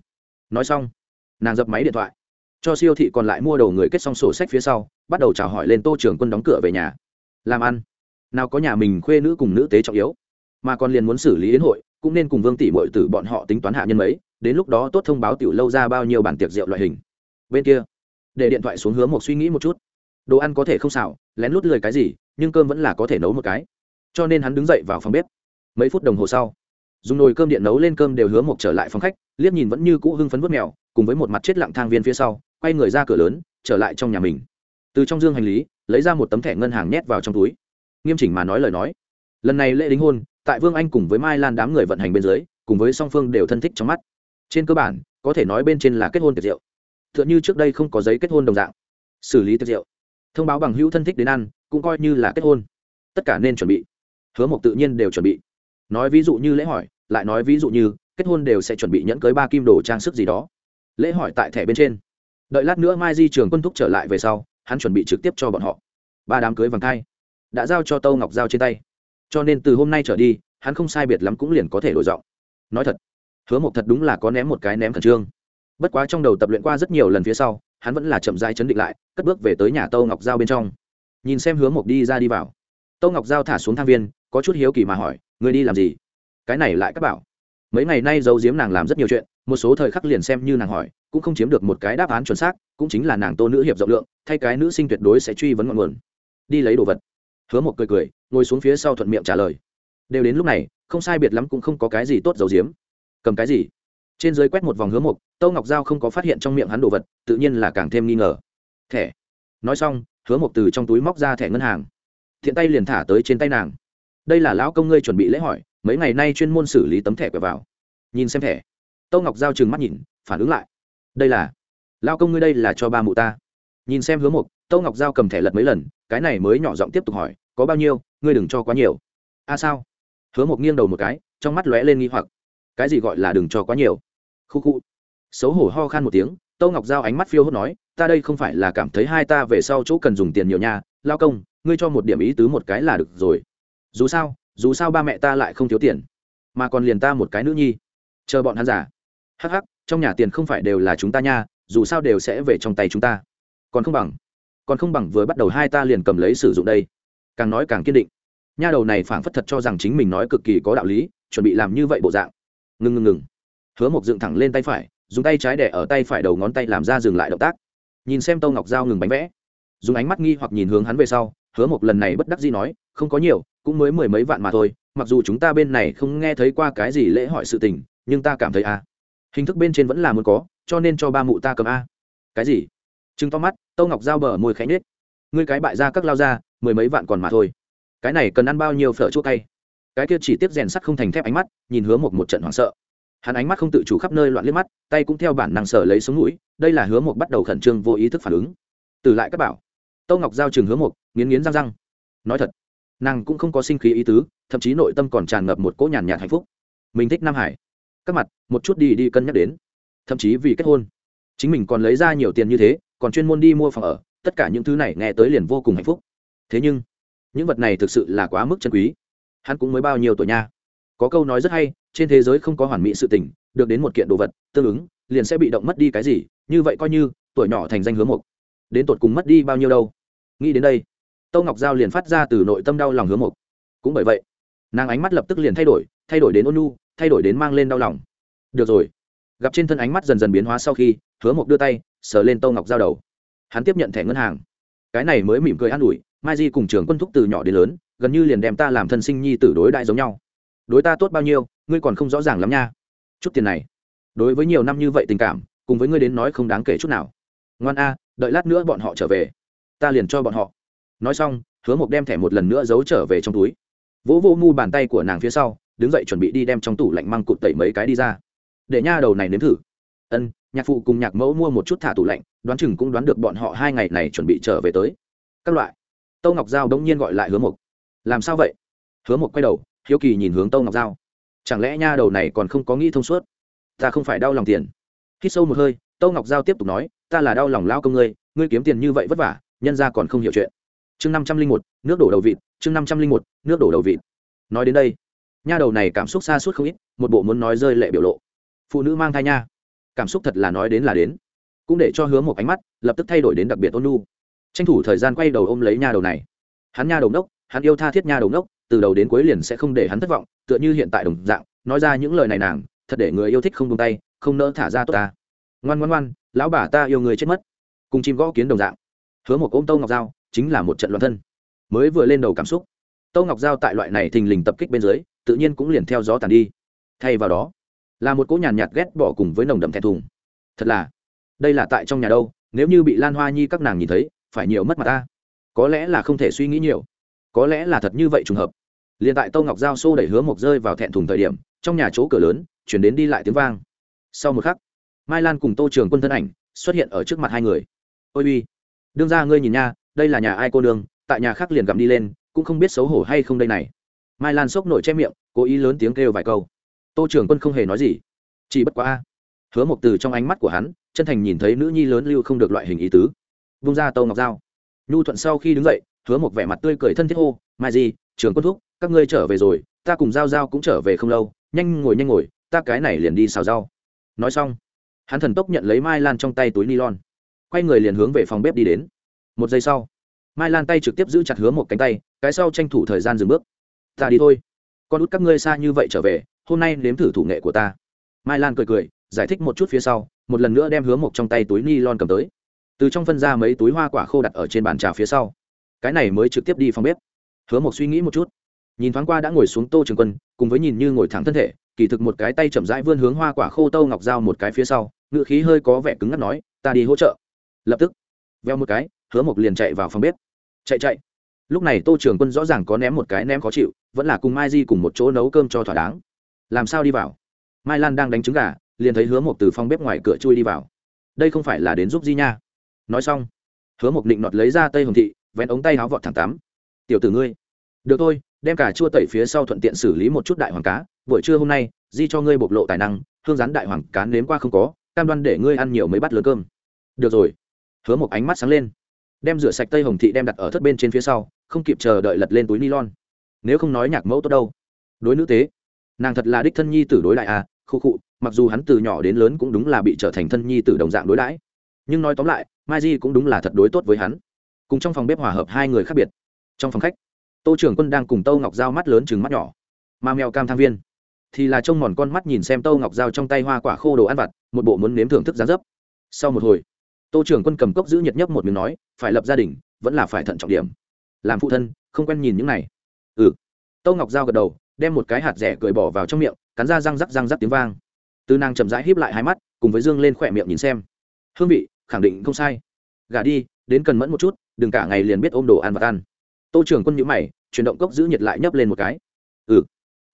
Speaker 1: Nói xong, nàng dập máy điện thoại. Cho siêu thị còn lại mua đồ người kết xong sổ sách phía sau, bắt đầu chào hỏi lên tô trưởng quân đóng cửa về nhà. Làm ăn. Nào có nhà mình khuê nữ cùng nữ tế trọng yếu. Mà còn liền muốn xử lý đến hội, cũng nên cùng vương tỷ bội tử bọn họ tính toán hạ nhân mấy, đến lúc đó tốt thông báo tiểu lâu ra bao nhiêu bản tiệc rượu loại hình. Bên kia, để điện thoại xuống hướng một suy nghĩ một chút. Đồ ăn có thể không xảo lén lút lười cái gì, nhưng cơm vẫn là có thể nấu một cái cho nên hắn đứng dậy vào phòng bếp. Mấy phút đồng hồ sau, dùng nồi cơm điện nấu lên cơm đều hứa một trở lại phòng khách, liếc nhìn vẫn như cũ hưng phấn vớt mèo, cùng với một mặt chết lặng thang viên phía sau, quay người ra cửa lớn, trở lại trong nhà mình. Từ trong dương hành lý, lấy ra một tấm thẻ ngân hàng nhét vào trong túi. Nghiêm chỉnh mà nói lời nói. Lần này lễ đính hôn, tại vương anh cùng với mai lan đám người vận hành bên dưới, cùng với song phương đều thân thích trong mắt. Trên cơ bản, có thể nói bên trên là kết hôn tiệc rượu. T h ư ợ n h ư trước đây không có giấy kết hôn đồng dạng. Xử lý tiệc rượu. Thông báo bằng hữu thân thích đến ăn, cũng coi như là kết hôn. Tất cả nên chuẩn bị hứa mộc tự nhiên đều chuẩn bị. Nói ví dụ như lễ hỏi, lại nói ví dụ như, kết hôn đều sẽ chuẩn bị nhẫn cưới ba kim đồ trang sức gì đó. Lễ hỏi tại thẻ bên trên. Đợi lát nữa mai di trường quân thúc trở lại về sau, hắn chuẩn bị trực tiếp cho bọn họ. Ba đám cưới vàng thai. Đã giao cho tâu ngọc giao trên tay. Cho nên từ hôm nay trở đi, hắn không sai biệt lắm cũng liền có thể đổi giọng. Nói thật, hứa mộc thật đúng là có ném một cái ném khẩn trương. Bất quá trong đầu tập luyện qua rất nhiều lần phía sau, hắn vẫn là chậm dai chấn định lại, cất bước về tới nhà tâu ngọc giao bên trong. Nhìn xem hứa mộc đi ra đi vào. Tâu ngọc giao thả xuống thang viên có chút hiếu kỳ mà hỏi người đi làm gì? Cái này lại các bảo. Mấy ngày nay giấu giếm nàng làm rất nhiều chuyện, một số thời khắc liền xem như nàng hỏi, cũng không chiếm được một cái đáp án chuẩn xác, cũng chính là nàng tô nữ hiệp rộng lượng, thay cái nữ sinh tuyệt đối sẽ truy vấn ngọn nguồn. Đi lấy đồ vật. Hứa một cười cười, ngồi xuống phía sau thuận miệng trả lời. Đều đến lúc này, không sai biệt lắm cũng không có cái gì tốt giấu giếm. Cầm cái gì? Trên dưới quét một vòng hứa một tâu ngọc giao không có phát hiện trong miệng hắn đồ vật, tự nhiên là càng thêm nghi ngờ. Thẻ. Nói xong, hứa một từ trong túi móc ra thẻ ngân hàng. Thiện tay liền thả tới trên tay nàng đây là lão công ngươi chuẩn bị lễ hỏi, mấy ngày nay chuyên môn xử lý tấm thẻ quẹt vào. Nhìn xem thẻ. Tâu ngọc giao trừng mắt nhìn, phản ứng lại. Đây là lao công ngươi đây là cho ba mụ ta. Nhìn xem hứa mục, tâu ngọc giao cầm thẻ lật mấy lần, cái này mới nhỏ giọng tiếp tục hỏi, có bao nhiêu, ngươi đừng cho quá nhiều. A à sao? Hứa mục nghiêng đầu một cái, trong mắt lóe lên nghi hoặc. Cái gì gọi là đừng cho quá nhiều? Khu khu. Xấu hổ ho khan một tiếng, tâu ngọc giao ánh mắt phiêu hốt nói, ta đây không phải là cảm thấy hai ta về sau chỗ cần dùng tiền nhiều nha. Lao công, ngươi cho một điểm ý tứ một cái là được rồi dù sao dù sao ba mẹ ta lại không thiếu tiền, mà còn liền ta một cái nữ nhi. Chờ bọn hắn giả hắc hắc, trong nhà tiền không phải đều là chúng ta nha, dù sao đều sẽ về trong tay chúng ta. Còn không bằng, còn không bằng vừa bắt đầu hai ta liền cầm lấy sử dụng đây. Càng nói càng kiên định. Nha đầu này phảng phất thật cho rằng chính mình nói cực kỳ có đạo lý, chuẩn bị làm như vậy bộ dạng. Ngừng ngừng ngừng. Hứa mộc dựng thẳng lên tay phải, dùng tay trái đẻ ở tay phải đầu ngón tay làm ra dừng lại động tác. Nhìn xem tâu ngọc g ngừng bánh vẽ. Dùng ánh mắt nghi hoặc nhìn hướng hắn về sau, hứa mộc lần này bất đắc gì nói, không có nhiều cũng mới mười mấy vạn mà thôi, mặc dù chúng ta bên này không nghe thấy qua cái gì lễ hỏi sự tình, nhưng ta cảm thấy a hình thức bên trên vẫn là muốn có, cho nên cho ba mụ ta cầm a. Cái gì? Chứng to mắt, tâu ngọc giao bờ môi khẽ nết ngươi cái bại ra các lao ra mười mấy vạn còn mà thôi. Cái này cần ăn bao nhiêu phở chua cay? Cái kia chỉ tiếp rèn sắt không thành thép ánh mắt, nhìn hứa một một trận hoảng sợ. Hắn ánh mắt không tự chủ khắp nơi loạn liếc mắt, tay cũng theo bản năng sở lấy xuống mũi, đây là hứa một bắt đầu khẩn trương vô ý thức phản ứng. Từ lại các bảo. Tâu ngọc giao trường hứa một nghiến nghiến răng răng. Nói thật nàng cũng không có sinh khí ý tứ, thậm chí nội tâm còn tràn ngập một cỗ nhàn nhạt hạnh phúc. Mình thích nam hải. Các mặt, một chút đi đi cân nhắc đến. Thậm chí vì kết hôn. Chính mình còn lấy ra nhiều tiền như thế, còn chuyên môn đi mua phòng ở, tất cả những thứ này nghe tới liền vô cùng hạnh phúc. Thế nhưng, những vật này thực sự là quá mức chân quý. Hắn cũng mới bao nhiêu tuổi nha. Có câu nói rất hay, trên thế giới không có hoàn mỹ sự tình, được đến một kiện đồ vật, tương ứng, liền sẽ bị động mất đi cái gì, như vậy coi như, tuổi nhỏ thành danh hướng mục. Đến tột cùng mất đi bao nhiêu đâu? Nghĩ đến đây tâu ngọc giao liền phát ra từ nội tâm đau lòng hướng mục cũng bởi vậy, nàng ánh mắt lập tức liền thay đổi thay đổi đến ôn nhu, thay đổi đến mang lên đau lòng. Được rồi. Gặp trên thân ánh mắt dần dần biến hóa sau khi, hứa mộc đưa tay, sờ lên tâu ngọc giao đầu. Hắn tiếp nhận thẻ ngân hàng. Cái này mới mỉm cười an ủi, mai di cùng trường quân thúc từ nhỏ đến lớn, gần như liền đem ta làm thân sinh nhi tử đối đại giống nhau. Đối ta tốt bao nhiêu, ngươi còn không rõ ràng lắm nha. Chút tiền này. Đối với nhiều năm như vậy tình cảm, cùng với ngươi đến nói không đáng kể chút nào. Ngoan a, đợi lát nữa bọn họ trở về. Ta liền cho bọn họ nói xong, hứa mộc đem thẻ một lần nữa giấu trở về trong túi. Vỗ vô mu bàn tay của nàng phía sau, đứng dậy chuẩn bị đi đem trong tủ lạnh măng cụt tẩy mấy cái đi ra. Để nha đầu này nếm thử. Ân, nhạc phụ cùng nhạc mẫu mua một chút thả tủ lạnh, đoán chừng cũng đoán được bọn họ hai ngày này chuẩn bị trở về tới. Các loại. Tâu ngọc giao đông nhiên gọi lại hứa mộc. Làm sao vậy? Hứa mộc quay đầu, hiếu kỳ nhìn hướng tâu ngọc giao. Chẳng lẽ nha đầu này còn không có nghĩ thông suốt? Ta không phải đau lòng tiền. Khi sâu một hơi, tâu ngọc giao tiếp tục nói, ta là đau lòng lao công ngươi ngươi kiếm tiền như vậy vất vả, nhân ra còn không hiểu chuyện chương năm trăm linh một, nước đổ đầu vịt, chương năm trăm linh một, nước đổ đầu vịt. Nói đến đây, nha đầu này cảm xúc xa suốt không ít, một bộ muốn nói rơi lệ biểu lộ. Phụ nữ mang thai nha. Cảm xúc thật là nói đến là đến. Cũng để cho hứa một ánh mắt lập tức thay đổi đến đặc biệt ôn nu tranh thủ thời gian quay đầu ôm lấy nha đầu này. Hắn nha đầu nốc hắn yêu tha thiết nha đầu nốc từ đầu đến cuối liền sẽ không để hắn thất vọng, tựa như hiện tại đồng dạng, nói ra những lời này nàng, thật để người yêu thích không buông tay, không nỡ thả ra tốt ta. Ngoan ngoan ngoan, lão bà ta yêu người chết mất. Cùng chim gõ kiến đồng dạng. Hứa một ôm tâu ngọc dao chính là một trận loạn thân. Mới vừa lên đầu cảm xúc tâu ngọc giao tại loại này thình lình tập kích bên dưới, tự nhiên cũng liền theo gió tàn đi. Thay vào đó, là một cỗ nhàn nhạt ghét bỏ cùng với nồng đậm thẹn thùng. Thật là, đây là tại trong nhà đâu, nếu như bị lan hoa nhi các nàng nhìn thấy, phải nhiều mất mặt ta. Có lẽ là không thể suy nghĩ nhiều. Có lẽ là thật như vậy trùng hợp. Liền tại tâu ngọc giao xô đẩy hứa mộc rơi vào thẹn thùng thời điểm, trong nhà chỗ cửa lớn, chuyển đến đi lại tiếng vang. Sau một khắc, mai lan cùng tô trường quân thân ảnh xuất hiện ở trước mặt hai người. Ôi uy, đương ra ngươi nhìn nha đây là nhà ai cô nương, tại nhà khác liền gặm đi lên, cũng không biết xấu hổ hay không đây này. Mai lan sốc nổi che miệng, cố ý lớn tiếng kêu vài câu. Tô trường quân không hề nói gì. Chỉ bất quá a hứa một từ trong ánh mắt của hắn, chân thành nhìn thấy nữ nhi lớn lưu không được loại hình ý tứ. Vung ra tâu ngọc dao nhu thuận sau khi đứng dậy, hứa một vẻ mặt tươi cười thân thiết hô, mai gì trường quân thúc, các ngươi trở về rồi, ta cùng giao giao cũng trở về không lâu, nhanh ngồi nhanh ngồi, ta cái này liền đi xào rau. Nói xong, hắn thần tốc nhận lấy mai lan trong tay túi ni lon, quay người liền hướng về phòng bếp đi đến một giây sau, mai lan tay trực tiếp giữ chặt hứa một cánh tay, cái sau tranh thủ thời gian dừng bước. Ta đi thôi. Con út các ngươi xa như vậy trở về, hôm nay nếm thử thủ nghệ của ta. Mai lan cười cười, giải thích một chút phía sau, một lần nữa đem hứa một trong tay túi ni lon cầm tới. Từ trong phân ra mấy túi hoa quả khô đặt ở trên bàn trà phía sau. Cái này mới trực tiếp đi phòng bếp. Hứa một suy nghĩ một chút. Nhìn thoáng qua đã ngồi xuống tô trường quân, cùng với nhìn như ngồi thẳng thân thể, kỳ thực một cái tay chậm rãi vươn hướng hoa quả khô tâu ngọc dao một cái phía sau ngựa khí hơi có vẻ cứng ngắt nói, ta đi hỗ trợ. Lập tức, veo một cái hứa mộc liền chạy vào phòng bếp. Chạy chạy. Lúc này tô trường quân rõ ràng có ném một cái ném khó chịu, vẫn là cùng mai di cùng một chỗ nấu cơm cho thỏa đáng. Làm sao đi vào? Mai lan đang đánh trứng gà, liền thấy hứa mộc từ phòng bếp ngoài cửa chui đi vào. Đây không phải là đến giúp di nha. Nói xong, hứa mộc định nọt lấy ra tây hồng thị, vén ống tay áo vọt thẳng tắm. Tiểu tử ngươi, được thôi, đem cả chua tẩy phía sau thuận tiện xử lý một chút đại hoàng cá. Buổi trưa hôm nay, di cho ngươi bộc lộ tài năng, hương rán đại hoàng cá nếm qua không có, cam đoan để ngươi ăn nhiều mấy bát lớn cơm. Được rồi. Hứa một ánh mắt sáng lên đem rửa sạch tây hồng thị đem đặt ở thất bên trên phía sau, không kịp chờ đợi lật lên túi nylon. Nếu không nói nhạc mẫu tốt đâu. Đối nữ tế, nàng thật là đích thân nhi tử đối đại à khu khụ mặc dù hắn từ nhỏ đến lớn cũng đúng là bị trở thành thân nhi tử đồng dạng đối đãi. Nhưng nói tóm lại, mai di cũng đúng là thật đối tốt với hắn. Cùng trong phòng bếp hòa hợp hai người khác biệt. Trong phòng khách, tô trưởng quân đang cùng tâu ngọc dao mắt lớn chừng mắt nhỏ. Mà mèo cam thang viên. Thì là trông mòn con mắt nhìn xem tâu ngọc dao trong tay hoa quả khô đồ ăn vặt, một bộ muốn nếm thưởng thức giá dấp. Sau một hồi tô trưởng quân cầm cốc giữ nhiệt nhấp một miếng nói, phải lập gia đình, vẫn là phải thận trọng điểm. Làm phụ thân, không quen nhìn những này. Ừ. Tô ngọc Giao gật đầu, đem một cái hạt rẻ cười bỏ vào trong miệng, cắn ra răng rắc răng rắc tiếng vang. Tư nàng chậm rãi híp lại hai mắt, cùng với dương lên khỏe miệng nhìn xem. Hương vị, khẳng định không sai. Gà đi, đến cần mẫn một chút, đừng cả ngày liền biết ôm đồ ăn và ăn. Tô trưởng quân nhữ mày, chuyển động cốc giữ nhiệt lại nhấp lên một cái. Ừ.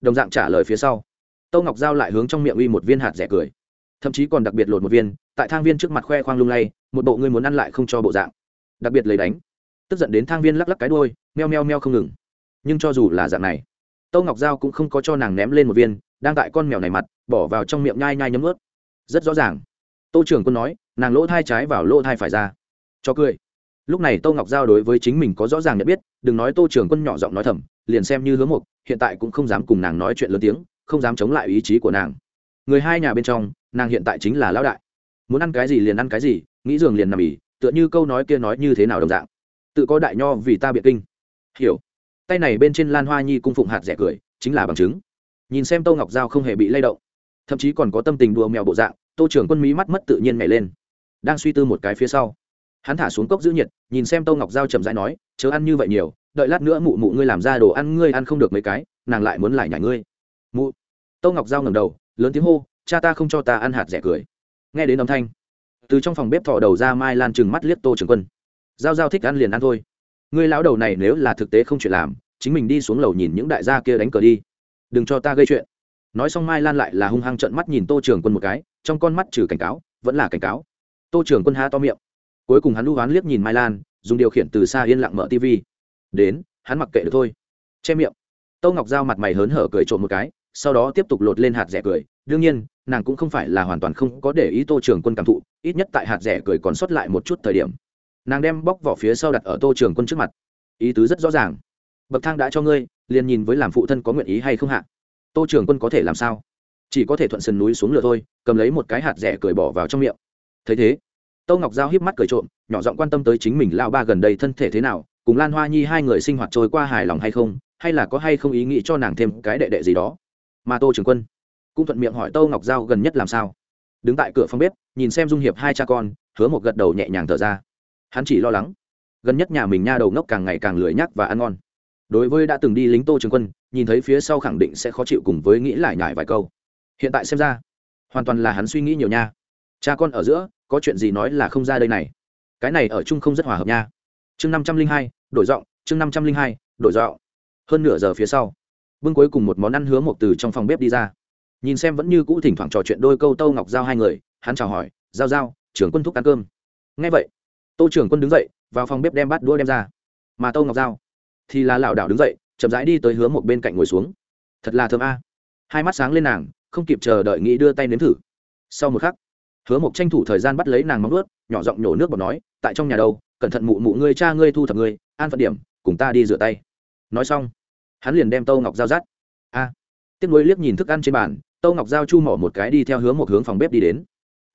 Speaker 1: Đồng dạng trả lời phía sau. Tô ngọc giao lại hướng trong miệng uy một viên hạt rẻ cười. Thậm chí còn đặc biệt lột một viên, tại thang viên trước mặt khoe khoang lung lay một bộ ngươi muốn ăn lại không cho bộ dạng. Đặc biệt lấy đánh. Tức giận đến thang viên lắc lắc cái đôi meo meo meo không ngừng. Nhưng cho dù là dạng này tâu ngọc giao cũng không có cho nàng ném lên một viên, đang tại con mèo này mặt, bỏ vào trong miệng nhai nhai nhấm ướt rất rõ ràng. Tô trưởng quân nói, nàng lỗ thai trái vào lỗ thai phải ra. Cho cười. Lúc này tô ngọc giao đối với chính mình có rõ ràng nhận biết, đừng nói tô trưởng quân nhỏ giọng nói thầm, liền xem như hứa mục, hiện tại cũng không dám cùng nàng nói chuyện lớn tiếng, không dám chống lại ý chí của nàng. Người hai nhà bên trong, nàng hiện tại chính là lão đại. Muốn ăn cái gì liền ăn cái gì nghĩ giường liền nằm ỉ, tựa như câu nói kia nói như thế nào đồng dạng. Tự có đại nho vì ta biện kinh. Hiểu. Tay này bên trên lan hoa nhi cung phụng hạt rẻ cười, chính là bằng chứng. Nhìn xem tô ngọc giao không hề bị lay động, thậm chí còn có tâm tình đùa mèo bộ dạng, tô trưởng quân mỹ mắt mất tự nhiên nhảy lên. Đang suy tư một cái phía sau, hắn thả xuống cốc giữ nhiệt, nhìn xem tô ngọc giao chậm rãi nói, chớ ăn như vậy nhiều, đợi lát nữa mụ mụ ngươi làm ra đồ ăn ngươi ăn không được mấy cái, nàng lại muốn lại nhảy ngươi. Mụ. Tô ngọc giao ngẩng đầu, lớn tiếng hô, cha ta không cho ta ăn hạt rẻ cười. Nghe đến âm thanh từ trong phòng bếp thò đầu ra mai lan chừng mắt liếc tô trường quân. Giao giao thích ăn liền ăn thôi. Ngươi lão đầu này nếu là thực tế không chuyện làm, chính mình đi xuống lầu nhìn những đại gia kia đánh cờ đi. Đừng cho ta gây chuyện. Nói xong mai lan lại là hung hăng trận mắt nhìn tô trường quân một cái, trong con mắt trừ cảnh cáo, vẫn là cảnh cáo. Tô trường quân há to miệng. Cuối cùng hắn lưu hoán liếc nhìn mai lan, dùng điều khiển từ xa yên lặng mở tv đến, hắn mặc kệ được thôi. Che miệng. Tâu ngọc giao mặt mày hớn hở cười trộm một cái, sau đó tiếp tục lột lên hạt rẻ cười đương nhiên, nàng cũng không phải là hoàn toàn không có để ý tô trường quân cảm thụ, ít nhất tại hạt rẻ cười còn sót lại một chút thời điểm. Nàng đem bóc vỏ phía sau đặt ở tô trường quân trước mặt. Ý tứ rất rõ ràng. Bậc thang đã cho ngươi, liền nhìn với làm phụ thân có nguyện ý hay không hạ. Tô trường quân có thể làm sao? Chỉ có thể thuận sườn núi xuống lửa thôi, cầm lấy một cái hạt rẻ cười bỏ vào trong miệng. Thấy thế, tô ngọc giao híp mắt cười trộm, nhỏ giọng quan tâm tới chính mình lao ba gần đây thân thể thế nào, cùng lan hoa nhi hai người sinh hoạt trôi qua hài lòng hay không, hay là có hay không ý nghĩ cho nàng thêm cái đệ đệ gì đó. Mà tô trường quân cũng thuận miệng hỏi tô ngọc giao gần nhất làm sao. Đứng tại cửa phòng bếp, nhìn xem dung hiệp hai cha con, hứa một gật đầu nhẹ nhàng thở ra. Hắn chỉ lo lắng. Gần nhất nhà mình nha đầu ngốc càng ngày càng lười nhắc và ăn ngon. Đối với đã từng đi lính tô trường quân, nhìn thấy phía sau khẳng định sẽ khó chịu cùng với nghĩ lại nhải vài câu. Hiện tại xem ra, hoàn toàn là hắn suy nghĩ nhiều nha. Cha con ở giữa, có chuyện gì nói là không ra đây này. Cái này ở chung không rất hòa hợp nha. Chương năm trăm linh hai, đổi giọng, chương năm trăm linh hai, đổi giọng. Hơn nửa giờ phía sau, bưng cuối cùng một món ăn hứa một từ trong phòng bếp đi ra nhìn xem vẫn như cũ thỉnh thoảng trò chuyện đôi câu tâu ngọc giao hai người, hắn chào hỏi, giao giao, trưởng quân thúc ăn cơm. Ngay vậy, tô trưởng quân đứng dậy, vào phòng bếp đem bát đũa đem ra. Mà tâu ngọc giao thì là lảo đảo đứng dậy, chậm rãi đi tới hứa một bên cạnh ngồi xuống. Thật là thơm a. Hai mắt sáng lên nàng, không kịp chờ đợi nghĩ đưa tay nếm thử. Sau một khắc, hứa một tranh thủ thời gian bắt lấy nàng móng ướt nhỏ giọng nhổ nước bọt nói, tại trong nhà đâu, cẩn thận mụ mụ ngươi, cha ngươi thu thập ngươi, an phận điểm, cùng ta đi rửa tay. Nói xong, hắn liền đem tâu ngọc giao dắt a. Tiếc nuối liếc nhìn thức ăn trên bàn Tô ngọc giao chu mỏ một cái đi theo hướng một hướng phòng bếp đi đến.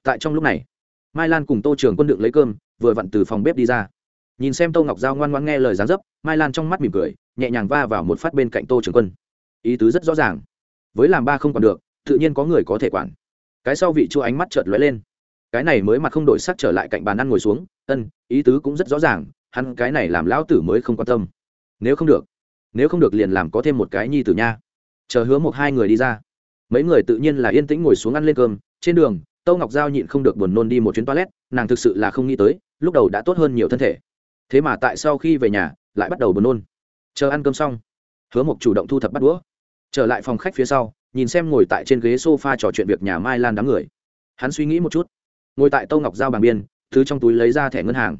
Speaker 1: Tại trong lúc này, mai lan cùng tô trường quân đựng lấy cơm, vừa vặn từ phòng bếp đi ra. Nhìn xem tô ngọc giao ngoan ngoan nghe lời gián dấp, mai lan trong mắt mỉm cười, nhẹ nhàng va vào một phát bên cạnh tô trường quân. Ý tứ rất rõ ràng. Với làm ba không còn được, tự nhiên có người có thể quản. Cái sau vị chua ánh mắt chợt lóe lên. Cái này mới mặt không đổi sắc trở lại cạnh bàn ăn ngồi xuống, ân, ý tứ cũng rất rõ ràng, hắn cái này làm lão tử mới không quan tâm. Nếu không được, nếu không được liền làm có thêm một cái nhi tử nha. Chờ hứa một hai người đi ra mấy người tự nhiên là yên tĩnh ngồi xuống ăn lên cơm, trên đường, tâu ngọc giao nhịn không được buồn nôn đi một chuyến toilet, nàng thực sự là không nghĩ tới, lúc đầu đã tốt hơn nhiều thân thể. Thế mà tại sau khi về nhà, lại bắt đầu buồn nôn. Chờ ăn cơm xong, hứa mộc chủ động thu thập bắt đũa. Trở lại phòng khách phía sau, nhìn xem ngồi tại trên ghế s o f a trò chuyện việc nhà mai lan đám người. Hắn suy nghĩ một chút. Ngồi tại tâu ngọc giao bàn biên, thứ trong túi lấy ra thẻ ngân hàng.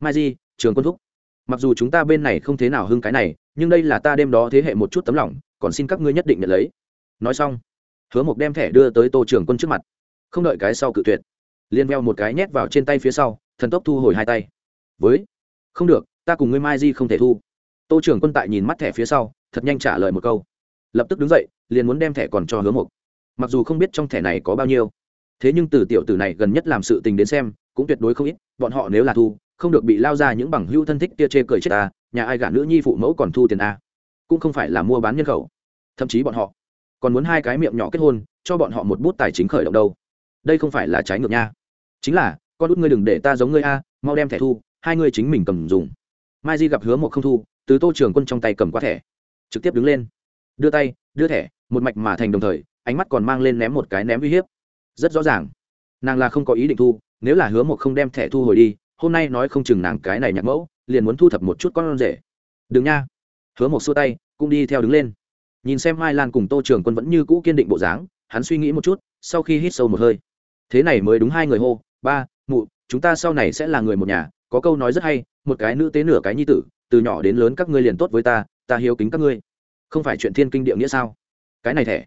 Speaker 1: Mai di, trường quân thúc. Mặc dù chúng ta bên này không thế nào hưng cái này, nhưng đây là ta đêm đó thế hệ một chút tấm lòng, còn xin các ngươi nhất định nhận lấy. Nói xong hứa mộc đem thẻ đưa tới tô trưởng quân trước mặt. Không đợi cái sau cự tuyệt, liền veo một cái nhét vào trên tay phía sau, thần tốc thu hồi hai tay. Với, không được, ta cùng ngươi mai di không thể thu. Tô trưởng quân tại nhìn mắt thẻ phía sau, thật nhanh trả lời một câu. Lập tức đứng dậy, liền muốn đem thẻ còn cho hứa mộc. Mặc dù không biết trong thẻ này có bao nhiêu, thế nhưng từ tiểu tử này gần nhất làm sự tình đến xem, cũng tuyệt đối không ít, bọn họ nếu là thu, không được bị lao ra những bằng hưu thân thích tia chê cười chết ta, nhà ai gả nữ nhi phụ mẫu còn thu tiền a? Cũng không phải là mua bán nhân khẩu. Thậm chí bọn họ còn muốn hai cái miệng nhỏ kết hôn, cho bọn họ một bút tài chính khởi động đâu. Đây không phải là trái ngược nha. Chính là, con út ngươi đừng để ta giống ngươi a, mau đem thẻ thu, hai ngươi chính mình cầm dùng. Mai di gặp hứa một không thu, từ tô trường quân trong tay cầm qua thẻ. Trực tiếp đứng lên. Đưa tay, đưa thẻ, một mạch mà thành đồng thời, ánh mắt còn mang lên ném một cái ném uy hiếp. Rất rõ ràng. Nàng là không có ý định thu, nếu là hứa một không đem thẻ thu hồi đi, hôm nay nói không chừng nàng cái này nhặt mẫu, liền muốn thu thập một chút con rể. Đừng nha. Hứa một xua tay, cũng đi theo đứng lên nhìn xem mai lan cùng tô trường quân vẫn như cũ kiên định bộ dáng, hắn suy nghĩ một chút, sau khi hít sâu một hơi. Thế này mới đúng hai người hô, ba, mụ, chúng ta sau này sẽ là người một nhà, có câu nói rất hay, một cái nữ tế nửa cái nhi tử, từ nhỏ đến lớn các ngươi liền tốt với ta ta hiếu kính các ngươi. Không phải chuyện thiên kinh địa nghĩa sao? Cái này thẻ,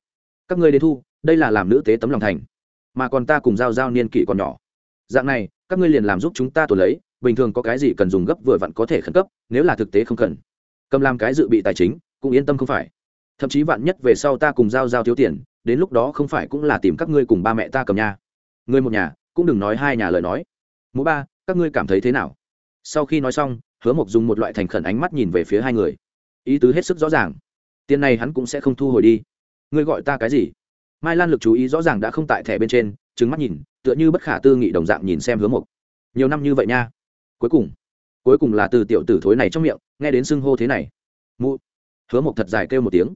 Speaker 1: các ngươi đến thu, đây là làm nữ tế tấm lòng thành, mà còn ta cùng giao giao niên kỷ còn nhỏ. Dạng này, các ngươi liền làm giúp chúng ta tổ lấy, bình thường có cái gì cần dùng gấp vừa vặn có thể khẩn cấp, nếu là thực tế không cần. Cầm làm cái dự bị tài chính, cũng yên tâm không phải thậm chí vạn nhất về sau ta cùng giao giao thiếu tiền, đến lúc đó không phải cũng là tìm các ngươi cùng ba mẹ ta cầm nhà người một nhà, cũng đừng nói hai nhà lời nói. Mũ ba, các ngươi cảm thấy thế nào? Sau khi nói xong, hứa mộc dùng một loại thành khẩn ánh mắt nhìn về phía hai người. Ý tứ hết sức rõ ràng. Tiền này hắn cũng sẽ không thu hồi đi. Ngươi gọi ta cái gì? Mai lan lực chú ý rõ ràng đã không tại thẻ bên trên trứng mắt nhìn, tựa như bất khả tư nghị đồng dạng nhìn xem hứa mộc. Nhiều năm như vậy nha. Cuối cùng cuối cùng là từ tiểu tử thối này trong miệng, nghe đến xưng hô thế này. Mụ, hứa mộc thật dài kêu một tiếng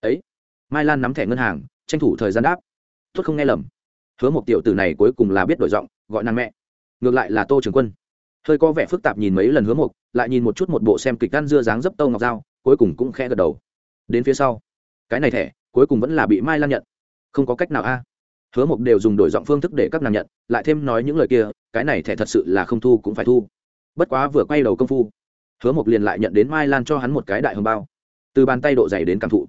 Speaker 1: ấy, mai lan nắm thẻ ngân hàng, tranh thủ thời gian đáp. Tuất không nghe lầm. Hứa một tiểu tử này cuối cùng là biết đổi giọng, gọi nàng mẹ. Ngược lại là tô trường quân. Hơi có vẻ phức tạp nhìn mấy lần hứa một lại nhìn một chút một bộ xem kịch ăn dưa dáng dấp tâu ngọc dao cuối cùng cũng khẽ gật đầu. Đến phía sau, cái này thẻ, cuối cùng vẫn là bị mai lan nhận. Không có cách nào a. Hứa mộc đều dùng đổi giọng phương thức để các nàng nhận, lại thêm nói những lời kia, cái này thẻ thật sự là không thu cũng phải thu. Bất quá vừa quay đầu công phu, hứa mộc liền lại nhận đến mai lan cho hắn một cái đại hồng bao. Từ bàn tay độ dày đến cảm thụ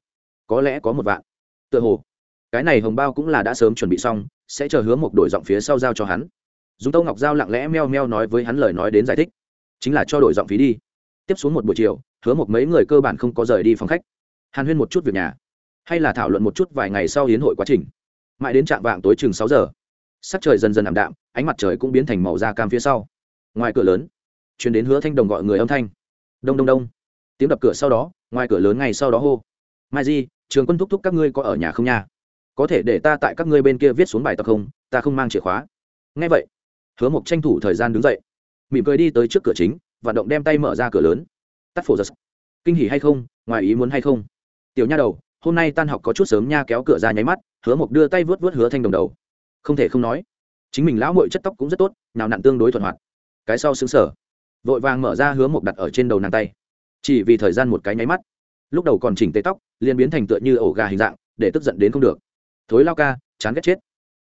Speaker 1: có lẽ có một vạn. Tựa hồ, cái này hồng bao cũng là đã sớm chuẩn bị xong, sẽ chờ hứa một đổi giọng phía sau giao cho hắn. Dùng tâu ngọc giao lặng lẽ meo meo nói với hắn lời nói đến giải thích. Chính là cho đổi giọng phí đi. Tiếp xuống một buổi chiều, hứa một mấy người cơ bản không có rời đi phòng khách. Hàn huyên một chút việc nhà, hay là thảo luận một chút vài ngày sau hiến hội quá trình. Mãi đến trạm vạng tối chừng sáu giờ, sắc trời dần dần ảm đạm, ánh mặt trời cũng biến thành màu da cam phía sau. Ngoài cửa lớn chuyển đến hứa thanh đồng gọi người âm thanh. Đông đông đông. Tiếng đập cửa sau đó, ngoài cửa lớn ngay sau đó hô. Mai di trường quân thúc thúc các ngươi có ở nhà không nha? Có thể để ta tại các ngươi bên kia viết xuống bài tập không? Ta không mang chìa khóa. Ngay vậy, hứa mộc tranh thủ thời gian đứng dậy, mỉm cười đi tới trước cửa chính và động đem tay mở ra cửa lớn. Tắt phổ giật. Kinh hỉ hay không? Ngoài ý muốn hay không? Tiểu nha đầu, hôm nay tan học có chút sớm nha, kéo cửa ra nháy mắt, hứa mộc đưa tay vớt vớt hứa thanh đồng đầu. Không thể không nói, chính mình lão mội chất tóc cũng rất tốt nào nặn tương đối thuận hoạt. Cái sau xứng sở vội vàng mở ra hứa mộc đặt ở trên đầu nàng tay. Chỉ vì thời gian một cái nháy mắt lúc đầu còn chỉnh tê tóc, liền biến thành tựa như ổ gà hình dạng, để tức giận đến không được. Thối lao ca, chán ghét chết.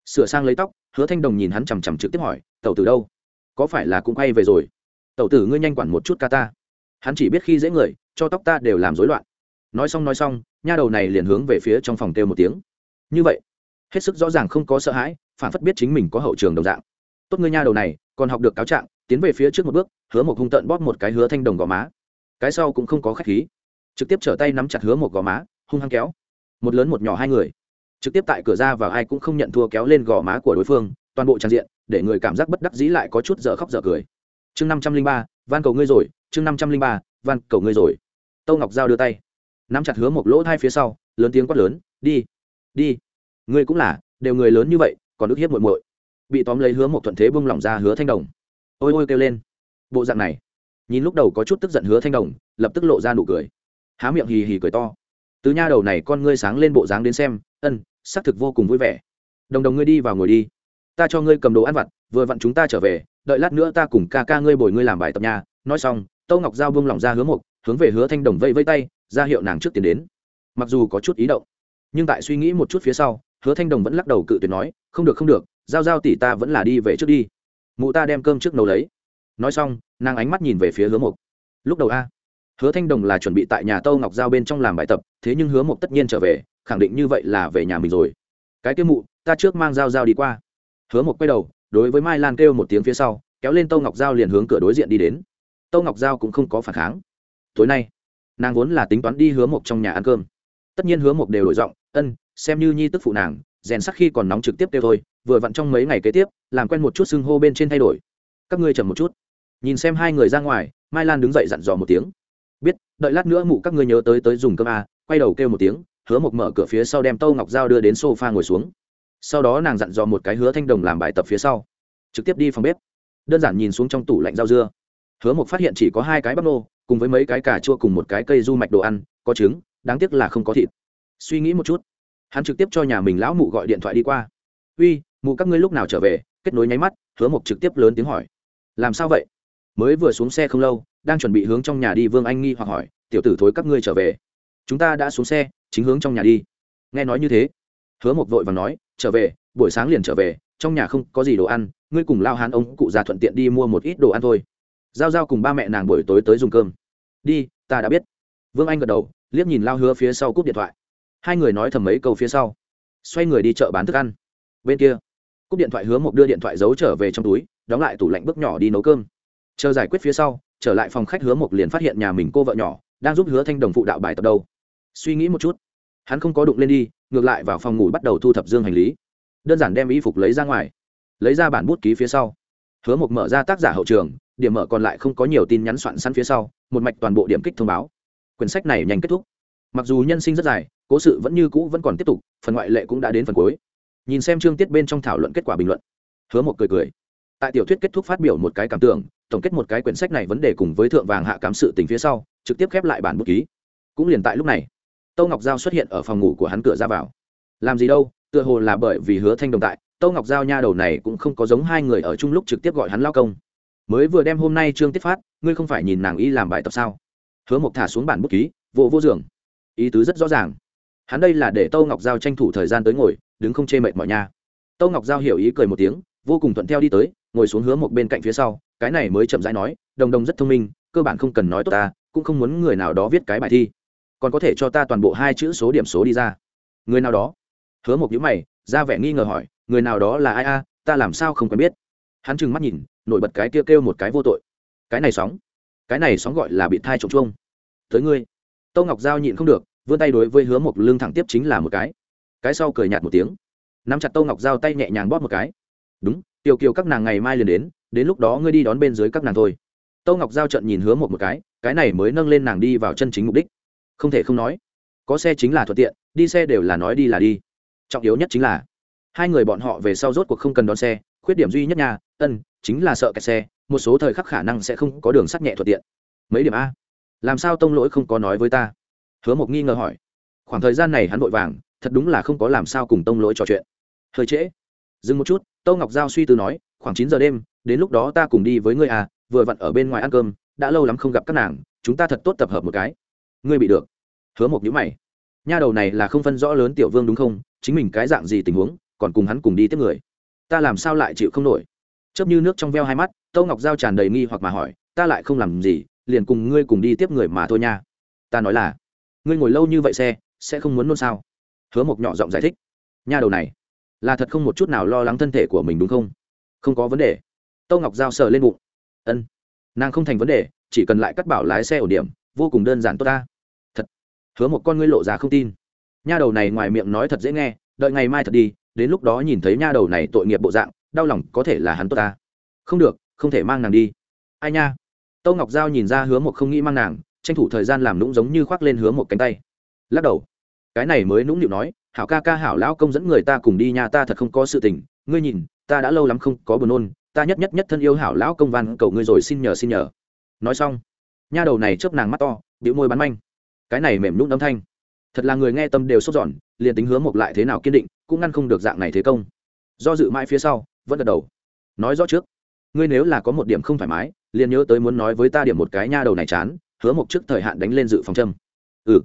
Speaker 1: Sửa sang lấy tóc, hứa thanh đồng nhìn hắn chằm chằm trực tiếp hỏi, tẩu tử đâu? Có phải là cũng quay về rồi? Tẩu tử ngươi nhanh quản một chút ca ta. Hắn chỉ biết khi dễ người, cho tóc ta đều làm rối loạn. Nói xong nói xong, nha đầu này liền hướng về phía trong phòng kêu một tiếng. Như vậy? Hết sức rõ ràng không có sợ hãi, phản phất biết chính mình có hậu trường đồng dạng. Tốt ngươi nha đầu này, còn học được cáo trạng, tiến về phía trước một bước. Hứa một hung tận bóp một cái hứa thanh đồng gò má. Cái sau cũng không có khách khí trực tiếp trở tay nắm chặt hứa một gò má, hung hăng kéo. Một lớn một nhỏ hai người. Trực tiếp tại cửa ra và ai cũng không nhận thua kéo lên gò má của đối phương, toàn bộ trang diện, để người cảm giác bất đắc dĩ lại có chút dở khóc dở cười. Chương năm trăm linh ba, van cầu ngươi rồi, chương năm trăm linh ba, van cầu ngươi rồi. Tâu ngọc giao đưa tay. Nắm chặt hứa một lỗ hai phía sau, lớn tiếng quát lớn, đi đi. Ngươi cũng là, đều người lớn như vậy, còn ức hiếp muội muội. Bị tóm lấy hứa một thuận thế bung lỏng ra hứa thanh đồng. Ôi ôi kêu lên. Bộ dạng này. Nhìn lúc đầu có chút tức giận hứa thanh đồng, lập tức lộ ra nụ cười há miệng hì hì cười to. Từ nha đầu này con ngươi sáng lên bộ dáng đến xem, ân, xác thực vô cùng vui vẻ. Đồng đồng ngươi đi vào ngồi đi. Ta cho ngươi cầm đồ ăn vặt, vừa vặn chúng ta trở về, đợi lát nữa ta cùng ca ca ngươi bồi ngươi làm bài tập nhà nói xong, tâu ngọc giao bông lỏng ra hứa mục, hướng về hứa thanh đồng vây vây tay, ra hiệu nàng trước tiến đến. Mặc dù có chút ý động, nhưng tại suy nghĩ một chút phía sau, hứa thanh đồng vẫn lắc đầu cự tuyệt nói, không được không được, giao giao tỷ ta vẫn là đi về trước đi. Mụ ta đem cơm trước nấu lấy. Nói xong, nàng ánh mắt nhìn về phía hứa mục. Lúc đầu a hứa thanh đồng là chuẩn bị tại nhà tâu ngọc giao bên trong làm bài tập, thế nhưng hứa Mộc tất nhiên trở về, khẳng định như vậy là về nhà mình rồi. Cái kia mụ, ta trước mang giao giao đi qua. Hứa Mộc quay đầu, đối với mai lan kêu một tiếng phía sau, kéo lên tâu ngọc giao liền hướng cửa đối diện đi đến. Tâu ngọc giao cũng không có phản kháng. Tối nay, nàng vốn là tính toán đi hứa mộc trong nhà ăn cơm. Tất nhiên hứa mộc đều đổi giọng, ân, xem như nhi tức phụ nàng, rèn sắc khi còn nóng trực tiếp kêu thôi, vừa vặn trong mấy ngày kế tiếp, làm quen một chút xưng hô bên trên thay đổi. Các ngươi chậm một chút. Nhìn xem hai người ra ngoài, mai lan đứng dậy dặn dò một tiếng đợi lát nữa mụ các ngươi nhớ tới tới dùng cơm a, quay đầu kêu một tiếng, hứa mộc mở cửa phía sau đem tâu ngọc dao đưa đến sofa ngồi xuống. Sau đó nàng dặn dò một cái hứa thanh đồng làm bài tập phía sau, trực tiếp đi phòng bếp. Đơn giản nhìn xuống trong tủ lạnh rau dưa. Hứa mộc phát hiện chỉ có hai cái bắp nô, cùng với mấy cái cà chua cùng một cái cây du mạch đồ ăn, có trứng, đáng tiếc là không có thịt. Suy nghĩ một chút, hắn trực tiếp cho nhà mình lão mụ gọi điện thoại đi qua. Uy, mụ các ngươi lúc nào trở về? Kết nối nháy mắt, hứa mộc trực tiếp lớn tiếng hỏi. Làm sao vậy? Mới vừa xuống xe không lâu đang chuẩn bị hướng trong nhà đi, vương anh nghi hoặc hỏi, tiểu tử thối các ngươi trở về. Chúng ta đã xuống xe, chính hướng trong nhà đi. Nghe nói như thế, hứa một vội và nói, trở về, buổi sáng liền trở về, trong nhà không có gì đồ ăn, ngươi cùng lao hán ông cụ già thuận tiện đi mua một ít đồ ăn thôi. Giao giao cùng ba mẹ nàng buổi tối tới dùng cơm. Đi, ta đã biết. Vương anh gật đầu, liếc nhìn lao hứa phía sau cúp điện thoại. Hai người nói thầm mấy câu phía sau. Xoay người đi chợ bán thức ăn. Bên kia, cúp điện thoại hứa một đưa điện thoại giấu trở về trong túi, đóng lại tủ lạnh bước nhỏ đi nấu cơm. Chờ giải quyết phía sau trở lại phòng khách hứa Mộc liền phát hiện nhà mình cô vợ nhỏ đang giúp hứa thanh đồng phụ đạo bài tập đâu. Suy nghĩ một chút, hắn không có đụng lên đi, ngược lại vào phòng ngủ bắt đầu thu thập dương hành lý. Đơn giản đem y phục lấy ra ngoài, lấy ra bản bút ký phía sau. Hứa Mộc mở ra tác giả hậu trường, điểm mở còn lại không có nhiều tin nhắn soạn sẵn phía sau, một mạch toàn bộ điểm kích thông báo. Quyển sách này nhanh kết thúc. Mặc dù nhân sinh rất dài, cố sự vẫn như cũ vẫn còn tiếp tục, phần ngoại lệ cũng đã đến phần cuối. Nhìn xem chương tiết bên trong thảo luận kết quả bình luận, hứa một cười cười. Tại tiểu thuyết kết thúc phát biểu một cái cảm tưởng tổng kết một cái quyển sách này vấn đề cùng với thượng vàng hạ cám sự tình phía sau, trực tiếp khép lại bản bút ký. Cũng liền tại lúc này, tâu ngọc giao xuất hiện ở phòng ngủ của hắn cửa ra vào. Làm gì đâu, tựa hồ là bởi vì hứa thanh đồng tại, tâu ngọc giao nha đầu này cũng không có giống hai người ở chung lúc trực tiếp gọi hắn lao công. Mới vừa đem hôm nay trương tiết phát, ngươi không phải nhìn nàng y làm bài tập sao? Hứa mộc thả xuống bản bút ký, vô vô giường. Ý tứ rất rõ ràng. Hắn đây là để tâu ngọc giao tranh thủ thời gian tới ngồi, đứng không chê mệt mọi nha. Tâu ngọc giao hiểu ý cười một tiếng, vô cùng thuận theo đi tới, ngồi xuống hứa một bên cạnh phía sau cái này mới chậm rãi nói đồng đồng rất thông minh cơ bản không cần nói tốt ta cũng không muốn người nào đó viết cái bài thi. Còn có thể cho ta toàn bộ hai chữ số điểm số đi ra. Người nào đó? Hứa một nhữ mày ra vẻ nghi ngờ hỏi người nào đó là ai a? Ta làm sao không quen biết? Hắn trừng mắt nhìn nổi bật cái kia kêu, kêu một cái vô tội. Cái này sóng cái này sóng gọi là bị thai trộm chuông. Tới ngươi. Tâu ngọc giao nhịn không được vươn tay đối với hứa một lương thẳng tiếp chính là một cái. Cái sau cười nhạt một tiếng. Nắm chặt tâu ngọc giao tay nhẹ nhàng bóp một cái. Đúng tiểu kiều các nàng ngày mai liền đến đến lúc đó ngươi đi đón bên dưới các nàng thôi. Tâu ngọc giao trận nhìn hứa một một cái cái này mới nâng lên nàng đi vào chân chính mục đích. Không thể không nói, có xe chính là thuận tiện, đi xe đều là nói đi là đi. Trọng yếu nhất chính là, hai người bọn họ về sau rốt cuộc không cần đón xe, khuyết điểm duy nhất nhà ân, chính là sợ kẹt xe, một số thời khắc khả năng sẽ không có đường sắt nhẹ thuận tiện. Mấy điểm a. Làm sao tông lỗi không có nói với ta? Hứa mộc nghi ngờ hỏi. Khoảng thời gian này hắn vội vàng, thật đúng là không có làm sao cùng tông lỗi trò chuyện. Hơi trễ. Dừng một chút, tâu ngọc giao suy tư nói, khoảng chín giờ đêm đến lúc đó ta cùng đi với ngươi à vừa vặn ở bên ngoài ăn cơm, đã lâu lắm không gặp các nàng, chúng ta thật tốt tập hợp một cái. Ngươi bị được. Hứa một nhữ mày. Nha đầu này là không phân rõ lớn tiểu vương đúng không, chính mình cái dạng gì tình huống, còn cùng hắn cùng đi tiếp người. Ta làm sao lại chịu không nổi? Chớp như nước trong veo hai mắt, tâu ngọc giao tràn đầy nghi hoặc mà hỏi, ta lại không làm gì, liền cùng ngươi cùng đi tiếp người mà thôi nha. Ta nói là, ngươi ngồi lâu như vậy xe, sẽ không muốn nôn sao? Hứa một nhỏ giọng giải thích. Nha đầu này, là thật không một chút nào lo lắng thân thể của mình đúng không? Không có vấn đề tâu ngọc giao sờ lên bụng. Ân, nàng không thành vấn đề, chỉ cần lại cắt bảo lái xe ổn điểm, vô cùng đơn giản tốt ta. Thật. Hứa một con ngươi lộ ra không tin. Nha đầu này ngoài miệng nói thật dễ nghe, đợi ngày mai thật đi, đến lúc đó nhìn thấy nha đầu này tội nghiệp bộ dạng, đau lòng có thể là hắn tốt ta. Không được, không thể mang nàng đi. Ai nha? Tâu ngọc giao nhìn ra hứa một không nghĩ mang nàng, tranh thủ thời gian làm nũng giống như khoác lên hứa một cánh tay. Lắc đầu. Cái này mới nũng nịu nói, hảo ca ca hảo lão công dẫn người ta cùng đi nhà ta thật không có sự tình, ngươi nhìn, ta đã lâu lắm không có buồn nôn ta nhất nhất nhất thân yêu hảo lão công văn, cầu ngươi rồi xin nhờ xin nhờ. Nói xong, nha đầu này chớp nàng mắt to, bĩu môi bắn manh. Cái này mềm nhũng âm thanh, thật là người nghe tâm đều sốt giòn liền tính hướng một lại thế nào kiên định, cũng ngăn không được dạng này thế công. Do dự mãi phía sau, vẫn gật đầu. Nói rõ trước, ngươi nếu là có một điểm không thoải mái, liền nhớ tới muốn nói với ta điểm một cái nha đầu này chán, hứa một trước thời hạn đánh lên dự phòng châm. Ừ.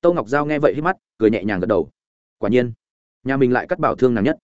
Speaker 1: Tâu ngọc giao nghe vậy hít mắt, cười nhẹ nhàng gật đầu. Quả nhiên, nhà mình lại cắt bảo thương nàng nhất.